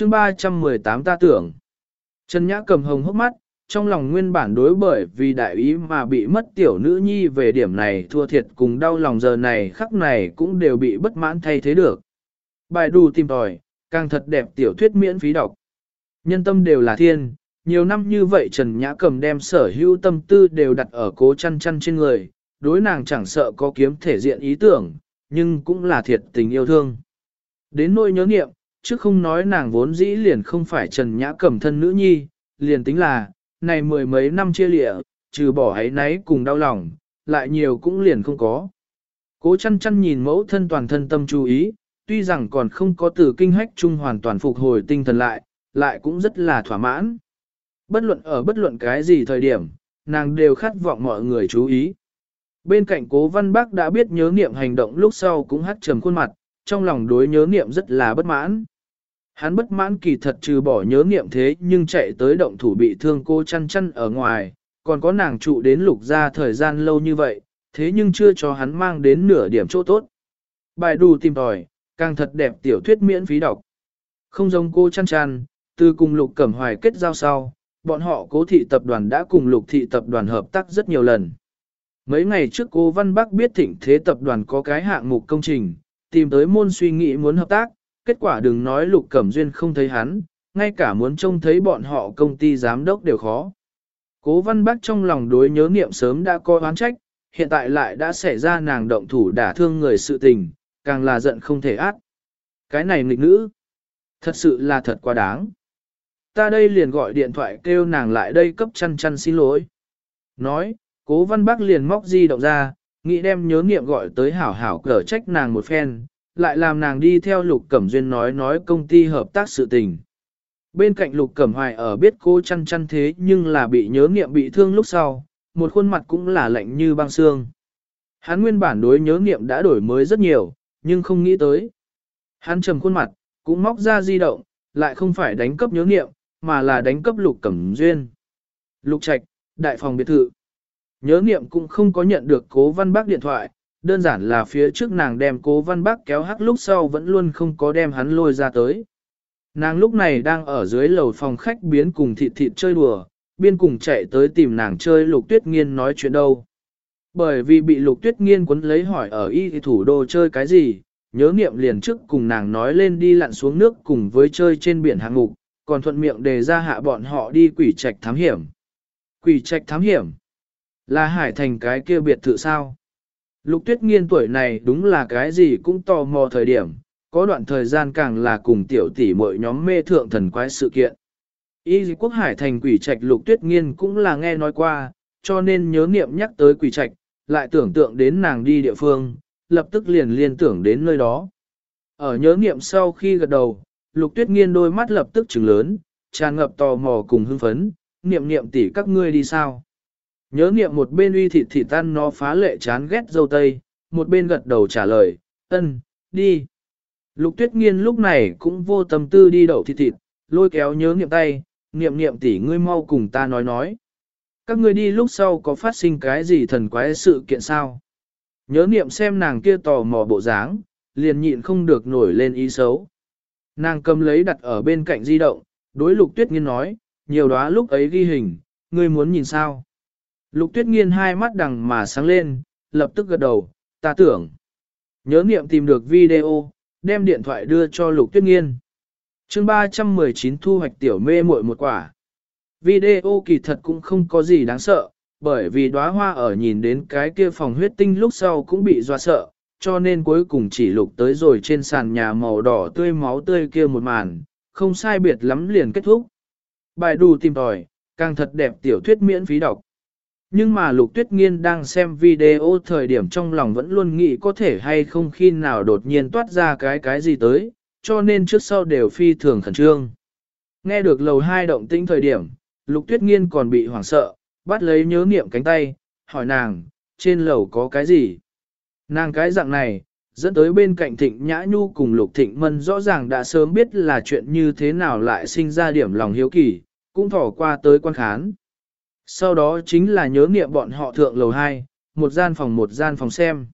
chương 318 ta tưởng. Trần Nhã cầm hồng hốc mắt, trong lòng nguyên bản đối bởi vì đại ý mà bị mất tiểu nữ nhi về điểm này thua thiệt cùng đau lòng giờ này khắc này cũng đều bị bất mãn thay thế được. Bài đù tìm tòi, càng thật đẹp tiểu thuyết miễn phí đọc. Nhân tâm đều là thiên, nhiều năm như vậy Trần Nhã cầm đem sở hữu tâm tư đều đặt ở cố chăn chăn trên người, đối nàng chẳng sợ có kiếm thể diện ý tưởng, nhưng cũng là thiệt tình yêu thương. Đến nỗi nhớ nghiệm, chứ không nói nàng vốn dĩ liền không phải Trần Nhã cẩm thân nữ nhi, liền tính là, này mười mấy năm chia lịa, trừ bỏ ấy náy cùng đau lòng, lại nhiều cũng liền không có. Cố chăn chăn nhìn mẫu thân toàn thân tâm chú ý, tuy rằng còn không có từ kinh hách chung hoàn toàn phục hồi tinh thần lại, lại cũng rất là thỏa mãn. Bất luận ở bất luận cái gì thời điểm, nàng đều khát vọng mọi người chú ý. Bên cạnh cố văn bác đã biết nhớ niệm hành động lúc sau cũng hát trầm khuôn mặt, trong lòng đối nhớ niệm rất là bất mãn. Hắn bất mãn kỳ thật trừ bỏ nhớ niệm thế nhưng chạy tới động thủ bị thương cô chăn chăn ở ngoài, còn có nàng trụ đến lục ra thời gian lâu như vậy, thế nhưng chưa cho hắn mang đến nửa điểm chỗ tốt. Bài đù tìm tòi, càng thật đẹp tiểu thuyết miễn phí đọc. Không giống cô chăn chăn, từ cùng lục cẩm hoài kết giao sau, bọn họ cố thị tập đoàn đã cùng lục thị tập đoàn hợp tác rất nhiều lần. Mấy ngày trước cô Văn Bắc biết thịnh thế tập đoàn có cái hạng mục công trình, tìm tới môn suy nghĩ muốn hợp tác, kết quả đừng nói lục cẩm duyên không thấy hắn, ngay cả muốn trông thấy bọn họ công ty giám đốc đều khó. Cố Văn Bắc trong lòng đối nhớ niệm sớm đã coi oán trách, hiện tại lại đã xảy ra nàng động thủ đả thương người sự tình, càng là giận không thể át. Cái này nghịch nữ, thật sự là thật quá đáng. Ta đây liền gọi điện thoại kêu nàng lại đây cấp chăn chăn xin lỗi. Nói, cố văn bác liền móc di động ra, nghĩ đem nhớ niệm gọi tới hảo hảo cở trách nàng một phen, lại làm nàng đi theo lục cẩm duyên nói nói công ty hợp tác sự tình. Bên cạnh lục cẩm hoài ở biết cô chăn chăn thế nhưng là bị nhớ nghiệm bị thương lúc sau, một khuôn mặt cũng là lạnh như băng xương. Hắn nguyên bản đối nhớ nghiệm đã đổi mới rất nhiều, nhưng không nghĩ tới. Hắn trầm khuôn mặt, cũng móc ra di động, lại không phải đánh cấp nhớ nghiệm, mà là đánh cấp lục cẩm duyên. Lục trạch, đại phòng biệt thự. Nhớ nghiệm cũng không có nhận được cố văn bác điện thoại, đơn giản là phía trước nàng đem cố văn bác kéo hắc lúc sau vẫn luôn không có đem hắn lôi ra tới. Nàng lúc này đang ở dưới lầu phòng khách biến cùng thịt thịt chơi đùa, biên cùng chạy tới tìm nàng chơi lục tuyết nghiên nói chuyện đâu. Bởi vì bị lục tuyết nghiên quấn lấy hỏi ở y thủ đô chơi cái gì, nhớ niệm liền trước cùng nàng nói lên đi lặn xuống nước cùng với chơi trên biển hạng mục, còn thuận miệng đề ra hạ bọn họ đi quỷ trạch thám hiểm. Quỷ trạch thám hiểm? Là hải thành cái kia biệt thự sao? Lục tuyết nghiên tuổi này đúng là cái gì cũng tò mò thời điểm, có đoạn thời gian càng là cùng tiểu tỷ mọi nhóm mê thượng thần quái sự kiện. Y quốc hải thành quỷ trạch lục tuyết nghiên cũng là nghe nói qua, cho nên nhớ niệm nhắc tới quỷ trạch, lại tưởng tượng đến nàng đi địa phương, lập tức liền liên tưởng đến nơi đó. Ở nhớ niệm sau khi gật đầu, lục tuyết nghiên đôi mắt lập tức trừng lớn, tràn ngập tò mò cùng hưng phấn, niệm niệm tỷ các ngươi đi sao. Nhớ niệm một bên uy thịt thịt tan nó phá lệ chán ghét dâu tây, một bên gật đầu trả lời, ân, đi. Lục tuyết nghiên lúc này cũng vô tâm tư đi đậu thịt thịt, lôi kéo nhớ niệm tay, niệm niệm tỷ ngươi mau cùng ta nói nói. Các ngươi đi lúc sau có phát sinh cái gì thần quái sự kiện sao? Nhớ niệm xem nàng kia tò mò bộ dáng, liền nhịn không được nổi lên ý xấu. Nàng cầm lấy đặt ở bên cạnh di động, đối lục tuyết nghiên nói, nhiều đó lúc ấy ghi hình, ngươi muốn nhìn sao? Lục tuyết nghiên hai mắt đằng mà sáng lên, lập tức gật đầu, ta tưởng. Nhớ niệm tìm được video, đem điện thoại đưa cho lục tuyết nghiên. chương 319 thu hoạch tiểu mê muội một quả. Video kỳ thật cũng không có gì đáng sợ, bởi vì đóa hoa ở nhìn đến cái kia phòng huyết tinh lúc sau cũng bị doa sợ, cho nên cuối cùng chỉ lục tới rồi trên sàn nhà màu đỏ tươi máu tươi kia một màn, không sai biệt lắm liền kết thúc. Bài đù tìm tòi, càng thật đẹp tiểu thuyết miễn phí đọc. Nhưng mà Lục Tuyết Nghiên đang xem video thời điểm trong lòng vẫn luôn nghĩ có thể hay không khi nào đột nhiên toát ra cái cái gì tới, cho nên trước sau đều phi thường khẩn trương. Nghe được lầu hai động tĩnh thời điểm, Lục Tuyết Nghiên còn bị hoảng sợ, bắt lấy nhớ niệm cánh tay, hỏi nàng, trên lầu có cái gì? Nàng cái dạng này, dẫn tới bên cạnh Thịnh Nhã Nhu cùng Lục Thịnh Mân rõ ràng đã sớm biết là chuyện như thế nào lại sinh ra điểm lòng hiếu kỳ, cũng thỏ qua tới quan khán. Sau đó chính là nhớ niệm bọn họ thượng lầu 2, một gian phòng một gian phòng xem.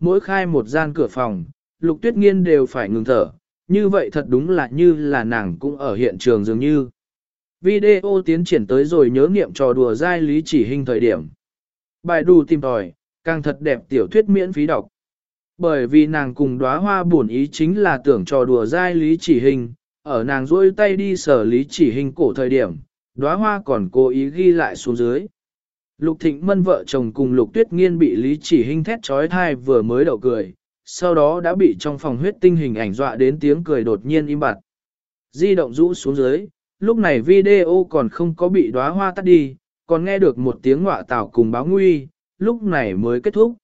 Mỗi khai một gian cửa phòng, Lục Tuyết Nghiên đều phải ngừng thở, như vậy thật đúng là như là nàng cũng ở hiện trường dường như. Video tiến triển tới rồi nhớ nghiệm trò đùa giai lý chỉ hình thời điểm. Bài đù tìm tòi, càng thật đẹp tiểu thuyết miễn phí đọc. Bởi vì nàng cùng đóa hoa buồn ý chính là tưởng trò đùa giai lý chỉ hình, ở nàng duỗi tay đi sở lý chỉ hình cổ thời điểm, đóa hoa còn cố ý ghi lại xuống dưới. Lục Thịnh Mân vợ chồng cùng Lục Tuyết Nghiên bị Lý Chỉ Hinh thét trói thai vừa mới đậu cười, sau đó đã bị trong phòng huyết tinh hình ảnh dọa đến tiếng cười đột nhiên im bặt. Di động rũ xuống dưới, lúc này video còn không có bị đóa hoa tắt đi, còn nghe được một tiếng ngọa tảo cùng báo nguy, lúc này mới kết thúc.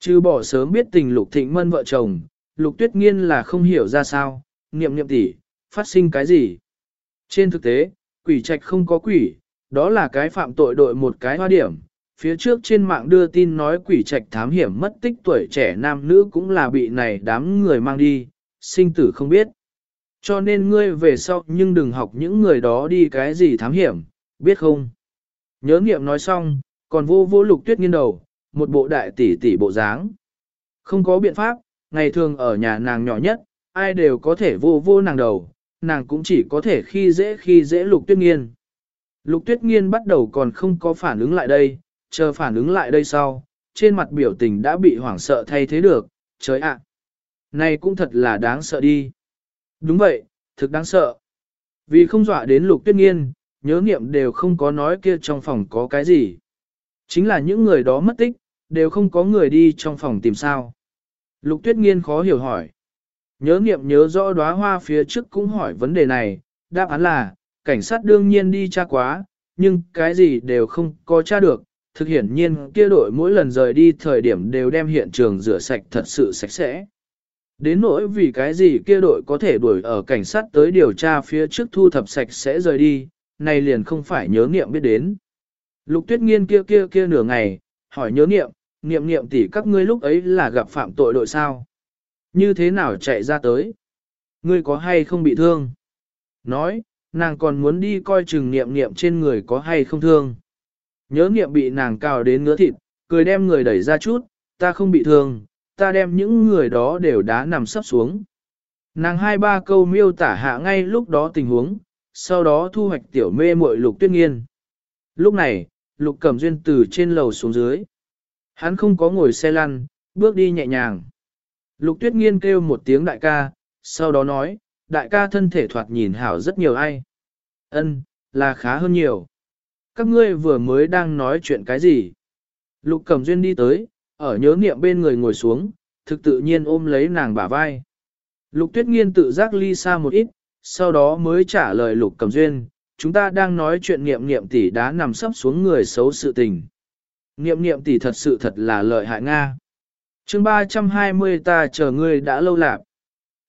Chứ bỏ sớm biết tình Lục Thịnh Mân vợ chồng, Lục Tuyết Nghiên là không hiểu ra sao, niệm niệm tỉ, phát sinh cái gì. Trên thực tế, quỷ trạch không có quỷ, đó là cái phạm tội đội một cái hoa điểm. Phía trước trên mạng đưa tin nói quỷ trạch thám hiểm mất tích tuổi trẻ nam nữ cũng là bị này đám người mang đi, sinh tử không biết. Cho nên ngươi về sau nhưng đừng học những người đó đi cái gì thám hiểm, biết không? Nhớ nghiệm nói xong, còn vô vô lục tuyết nghiên đầu, một bộ đại tỷ tỷ bộ dáng. Không có biện pháp, ngày thường ở nhà nàng nhỏ nhất, ai đều có thể vô vô nàng đầu, nàng cũng chỉ có thể khi dễ khi dễ lục tuyết nghiên. Lục tuyết nghiên bắt đầu còn không có phản ứng lại đây, chờ phản ứng lại đây sau, trên mặt biểu tình đã bị hoảng sợ thay thế được, trời ạ. Này cũng thật là đáng sợ đi. Đúng vậy, thực đáng sợ. Vì không dọa đến lục tuyết nghiên, nhớ nghiệm đều không có nói kia trong phòng có cái gì. Chính là những người đó mất tích, đều không có người đi trong phòng tìm sao. Lục tuyết nghiên khó hiểu hỏi. Nhớ nghiệm nhớ rõ đóa hoa phía trước cũng hỏi vấn đề này, đáp án là, cảnh sát đương nhiên đi tra quá, nhưng cái gì đều không có tra được. Thực hiển nhiên kia đội mỗi lần rời đi thời điểm đều đem hiện trường rửa sạch thật sự sạch sẽ. Đến nỗi vì cái gì kia đội có thể đuổi ở cảnh sát tới điều tra phía trước thu thập sạch sẽ rời đi, này liền không phải nhớ nghiệm biết đến. Lục tuyết nghiên kia kia kia nửa ngày, hỏi nhớ nghiệm, nghiệm nghiệm tỷ các ngươi lúc ấy là gặp phạm tội đội sao? Như thế nào chạy ra tới? Ngươi có hay không bị thương? Nói, nàng còn muốn đi coi chừng niệm niệm trên người có hay không thương. Nhớ niệm bị nàng cào đến ngứa thịt, cười đem người đẩy ra chút, ta không bị thương, ta đem những người đó đều đá nằm sắp xuống. Nàng hai ba câu miêu tả hạ ngay lúc đó tình huống, sau đó thu hoạch tiểu mê muội lục tuyết nghiên. Lúc này, lục cẩm duyên từ trên lầu xuống dưới. Hắn không có ngồi xe lăn, bước đi nhẹ nhàng. Lục tuyết nghiên kêu một tiếng đại ca, sau đó nói, đại ca thân thể thoạt nhìn hảo rất nhiều ai. Ân, là khá hơn nhiều. Các ngươi vừa mới đang nói chuyện cái gì? Lục Cẩm Duyên đi tới, ở nhớ niệm bên người ngồi xuống, thực tự nhiên ôm lấy nàng bả vai. Lục Tuyết Nghiên tự giác ly xa một ít, sau đó mới trả lời Lục Cẩm Duyên, chúng ta đang nói chuyện niệm niệm tỷ đã nằm sắp xuống người xấu sự tình. Niệm niệm tỷ thật sự thật là lợi hại Nga chương 320 ta chờ ngươi đã lâu lạc.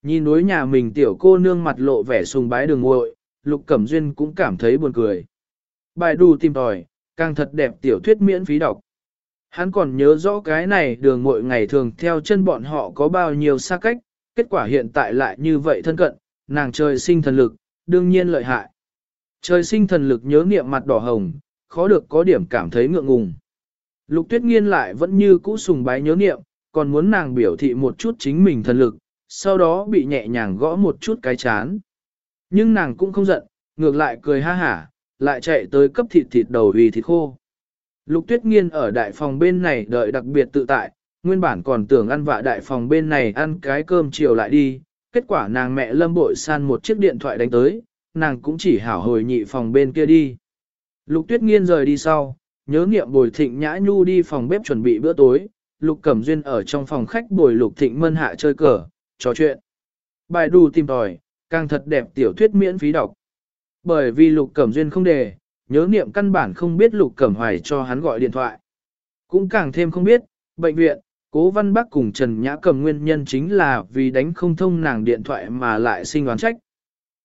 Nhìn núi nhà mình tiểu cô nương mặt lộ vẻ sùng bái đường ngội, Lục Cẩm Duyên cũng cảm thấy buồn cười. Bài đù tìm tòi, càng thật đẹp tiểu thuyết miễn phí đọc. Hắn còn nhớ rõ cái này đường ngội ngày thường theo chân bọn họ có bao nhiêu xa cách, kết quả hiện tại lại như vậy thân cận, nàng trời sinh thần lực, đương nhiên lợi hại. Trời sinh thần lực nhớ niệm mặt đỏ hồng, khó được có điểm cảm thấy ngượng ngùng. Lục tuyết nghiên lại vẫn như cũ sùng bái nhớ niệm, còn muốn nàng biểu thị một chút chính mình thần lực, sau đó bị nhẹ nhàng gõ một chút cái chán. Nhưng nàng cũng không giận, ngược lại cười ha hả, lại chạy tới cấp thịt thịt đầu vì thịt khô. Lục tuyết nghiên ở đại phòng bên này đợi đặc biệt tự tại, nguyên bản còn tưởng ăn vạ đại phòng bên này ăn cái cơm chiều lại đi, kết quả nàng mẹ lâm bội san một chiếc điện thoại đánh tới, nàng cũng chỉ hảo hồi nhị phòng bên kia đi. Lục tuyết nghiên rời đi sau, nhớ nghiệm bồi thịnh nhã nhu đi phòng bếp chuẩn bị bữa tối, lục cẩm duyên ở trong phòng khách bồi lục thịnh mân hạ chơi cờ, trò chuyện. Bài đù tìm tòi, càng thật đẹp tiểu thuyết miễn phí đọc. Bởi vì Lục Cẩm Duyên không đề, nhớ niệm căn bản không biết Lục Cẩm Hoài cho hắn gọi điện thoại. Cũng càng thêm không biết, bệnh viện, Cố Văn Bắc cùng Trần Nhã Cầm nguyên nhân chính là vì đánh không thông nàng điện thoại mà lại sinh oán trách.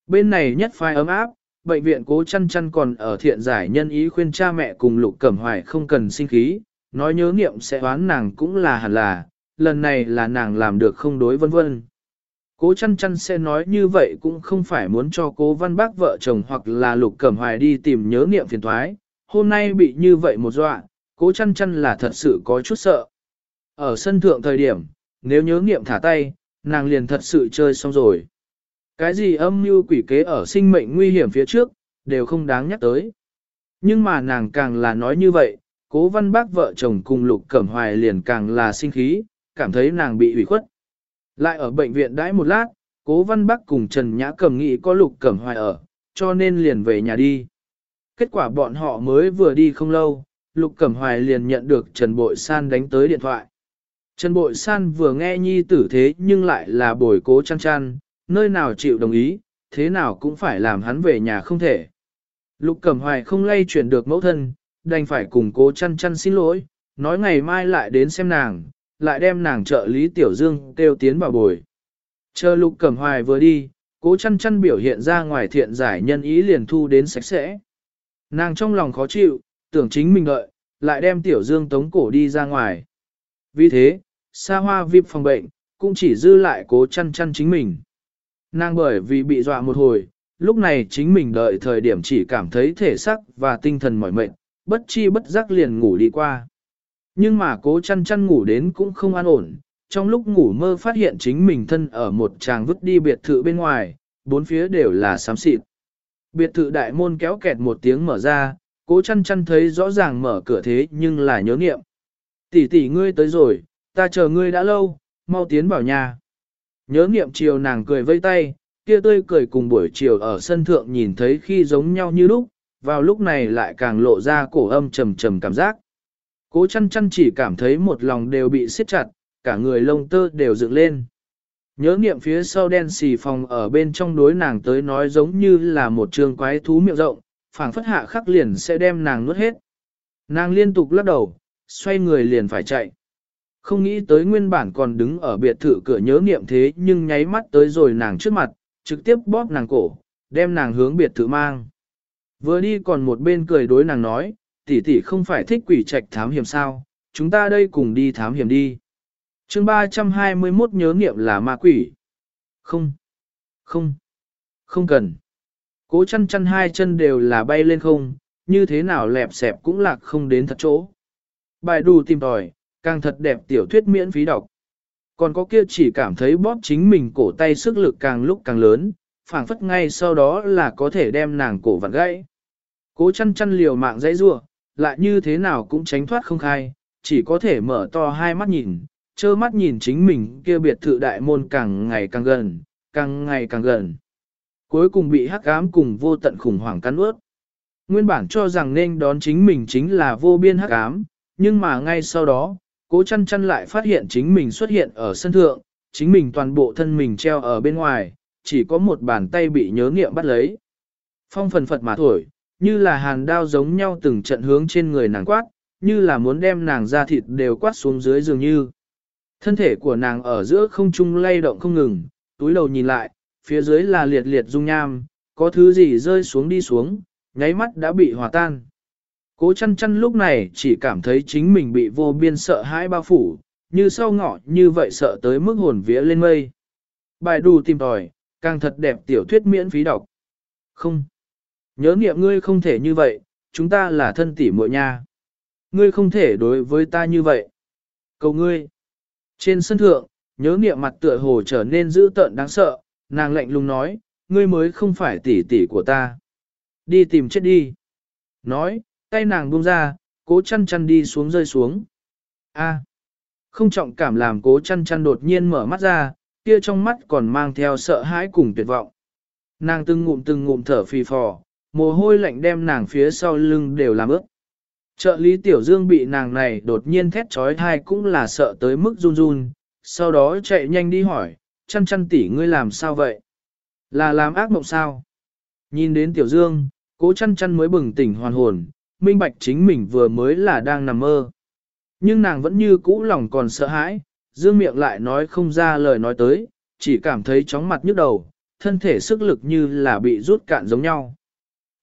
Bên này nhất phai ấm áp, bệnh viện Cố chăn chăn còn ở thiện giải nhân ý khuyên cha mẹ cùng Lục Cẩm Hoài không cần sinh khí, nói nhớ niệm sẽ oán nàng cũng là hẳn là, lần này là nàng làm được không đối vân vân. Cố chăn chăn sẽ nói như vậy cũng không phải muốn cho cố văn bác vợ chồng hoặc là lục cẩm hoài đi tìm nhớ niệm phiền thoái, hôm nay bị như vậy một dọa, cố chăn chăn là thật sự có chút sợ. Ở sân thượng thời điểm, nếu nhớ niệm thả tay, nàng liền thật sự chơi xong rồi. Cái gì âm mưu quỷ kế ở sinh mệnh nguy hiểm phía trước, đều không đáng nhắc tới. Nhưng mà nàng càng là nói như vậy, cố văn bác vợ chồng cùng lục cẩm hoài liền càng là sinh khí, cảm thấy nàng bị ủy khuất. Lại ở bệnh viện đãi một lát, cố văn bác cùng Trần Nhã cầm nghĩ có lục cẩm hoài ở, cho nên liền về nhà đi. Kết quả bọn họ mới vừa đi không lâu, lục cẩm hoài liền nhận được Trần Bội San đánh tới điện thoại. Trần Bội San vừa nghe nhi tử thế nhưng lại là bồi cố chăn chăn, nơi nào chịu đồng ý, thế nào cũng phải làm hắn về nhà không thể. Lục Cẩm Hoài không lay chuyển được mẫu thân, đành phải cùng cố chăn chăn xin lỗi, nói ngày mai lại đến xem nàng, lại đem nàng trợ lý Tiểu Dương kêu tiến vào bồi. Chờ Lục Cẩm Hoài vừa đi, cố chăn chăn biểu hiện ra ngoài thiện giải nhân ý liền thu đến sạch sẽ. Nàng trong lòng khó chịu, tưởng chính mình đợi, lại đem Tiểu Dương tống cổ đi ra ngoài. Vì thế, xa hoa vip phòng bệnh, cũng chỉ dư lại cố chăn chăn chính mình. Nàng bởi vì bị dọa một hồi, lúc này chính mình đợi thời điểm chỉ cảm thấy thể sắc và tinh thần mỏi mệt, bất chi bất giác liền ngủ đi qua. Nhưng mà cố chăn chăn ngủ đến cũng không an ổn, trong lúc ngủ mơ phát hiện chính mình thân ở một tràng vứt đi biệt thự bên ngoài, bốn phía đều là xám xịt. Biệt thự đại môn kéo kẹt một tiếng mở ra, cố chăn chăn thấy rõ ràng mở cửa thế nhưng là nhớ niệm. Tỷ tỷ ngươi tới rồi, ta chờ ngươi đã lâu, mau tiến vào nhà. Nhớ niệm chiều nàng cười vây tay, kia tươi cười cùng buổi chiều ở sân thượng nhìn thấy khi giống nhau như lúc, vào lúc này lại càng lộ ra cổ âm trầm trầm cảm giác. Cố chăn chăn chỉ cảm thấy một lòng đều bị siết chặt, cả người lông tơ đều dựng lên. Nhớ niệm phía sau đen xì phòng ở bên trong đối nàng tới nói giống như là một trường quái thú miệng rộng, phảng phất hạ khắc liền sẽ đem nàng nuốt hết. Nàng liên tục lắc đầu, xoay người liền phải chạy. Không nghĩ tới nguyên bản còn đứng ở biệt thự cửa nhớ niệm thế nhưng nháy mắt tới rồi nàng trước mặt, trực tiếp bóp nàng cổ, đem nàng hướng biệt thự mang. Vừa đi còn một bên cười đối nàng nói, tỷ tỷ không phải thích quỷ trạch thám hiểm sao, chúng ta đây cùng đi thám hiểm đi. chương 321 nhớ niệm là ma quỷ. Không, không, không cần. Cố chăn chăn hai chân đều là bay lên không, như thế nào lẹp xẹp cũng lạc không đến thật chỗ. Bài đù tìm tòi, càng thật đẹp tiểu thuyết miễn phí đọc. Còn có kia chỉ cảm thấy bóp chính mình cổ tay sức lực càng lúc càng lớn, phảng phất ngay sau đó là có thể đem nàng cổ vặn gãy. Cố chăn chăn liều mạng dãy rua, lại như thế nào cũng tránh thoát không khai, chỉ có thể mở to hai mắt nhìn, trơ mắt nhìn chính mình kia biệt thự đại môn càng ngày càng gần, càng ngày càng gần. Cuối cùng bị hắc ám cùng vô tận khủng hoảng cắn ướt. Nguyên bản cho rằng nên đón chính mình chính là vô biên hắc ám, nhưng mà ngay sau đó, cố chăn chăn lại phát hiện chính mình xuất hiện ở sân thượng, chính mình toàn bộ thân mình treo ở bên ngoài, chỉ có một bàn tay bị nhớ nghiệm bắt lấy. Phong phần phật mà thổi, như là hàn đao giống nhau từng trận hướng trên người nàng quát, như là muốn đem nàng ra thịt đều quát xuống dưới dường như. Thân thể của nàng ở giữa không trung lay động không ngừng, túi đầu nhìn lại, phía dưới là liệt liệt dung nham, có thứ gì rơi xuống đi xuống, nháy mắt đã bị hòa tan. Cố chăn chăn lúc này chỉ cảm thấy chính mình bị vô biên sợ hãi bao phủ, như sau ngọ như vậy sợ tới mức hồn vía lên mây. Bài đù tìm tòi, càng thật đẹp tiểu thuyết miễn phí đọc. Không. Nhớ niệm ngươi không thể như vậy, chúng ta là thân tỷ muội nha. Ngươi không thể đối với ta như vậy. Cầu ngươi. Trên sân thượng, nhớ niệm mặt tựa hồ trở nên dữ tợn đáng sợ, nàng lạnh lùng nói, ngươi mới không phải tỷ tỷ của ta. Đi tìm chết đi. Nói, tay nàng buông ra, cố chăn chăn đi xuống rơi xuống. A. Không trọng cảm làm cố chăn chăn đột nhiên mở mắt ra, kia trong mắt còn mang theo sợ hãi cùng tuyệt vọng. Nàng từng ngụm từng ngụm thở phì phò, mồ hôi lạnh đem nàng phía sau lưng đều làm ướt. Trợ lý tiểu dương bị nàng này đột nhiên thét trói thai cũng là sợ tới mức run run, sau đó chạy nhanh đi hỏi, chăn chăn tỷ ngươi làm sao vậy? Là làm ác mộng sao? Nhìn đến tiểu dương, cố chăn chăn mới bừng tỉnh hoàn hồn, minh bạch chính mình vừa mới là đang nằm mơ. Nhưng nàng vẫn như cũ lòng còn sợ hãi, dương miệng lại nói không ra lời nói tới, chỉ cảm thấy chóng mặt nhức đầu, thân thể sức lực như là bị rút cạn giống nhau.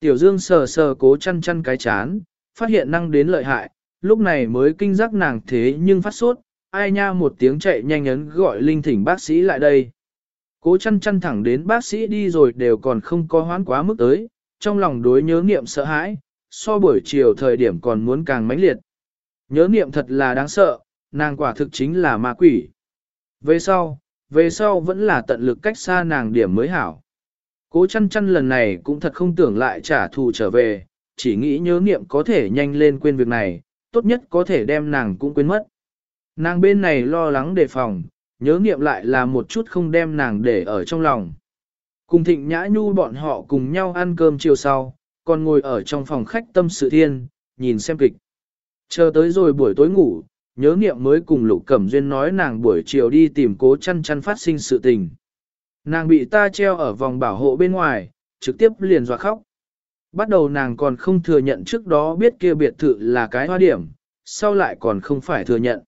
Tiểu dương sờ sờ cố chăn chăn cái chán, phát hiện năng đến lợi hại, lúc này mới kinh giác nàng thế nhưng phát sốt, ai nha một tiếng chạy nhanh ấn gọi linh thỉnh bác sĩ lại đây. Cố chăn chăn thẳng đến bác sĩ đi rồi đều còn không có hoán quá mức tới, trong lòng đối nhớ nghiệm sợ hãi, so buổi chiều thời điểm còn muốn càng mãnh liệt. Nhớ niệm thật là đáng sợ, nàng quả thực chính là ma quỷ. Về sau, về sau vẫn là tận lực cách xa nàng điểm mới hảo. Cố chăn chăn lần này cũng thật không tưởng lại trả thù trở về, chỉ nghĩ nhớ nghiệm có thể nhanh lên quên việc này, tốt nhất có thể đem nàng cũng quên mất. Nàng bên này lo lắng đề phòng, nhớ nghiệm lại là một chút không đem nàng để ở trong lòng. Cùng thịnh nhã nhu bọn họ cùng nhau ăn cơm chiều sau, còn ngồi ở trong phòng khách tâm sự thiên, nhìn xem kịch. Chờ tới rồi buổi tối ngủ, nhớ nghiệm mới cùng Lục Cẩm Duyên nói nàng buổi chiều đi tìm cố chăn chăn phát sinh sự tình. Nàng bị ta treo ở vòng bảo hộ bên ngoài, trực tiếp liền dọa khóc. Bắt đầu nàng còn không thừa nhận trước đó biết kia biệt thự là cái hoa điểm, sau lại còn không phải thừa nhận.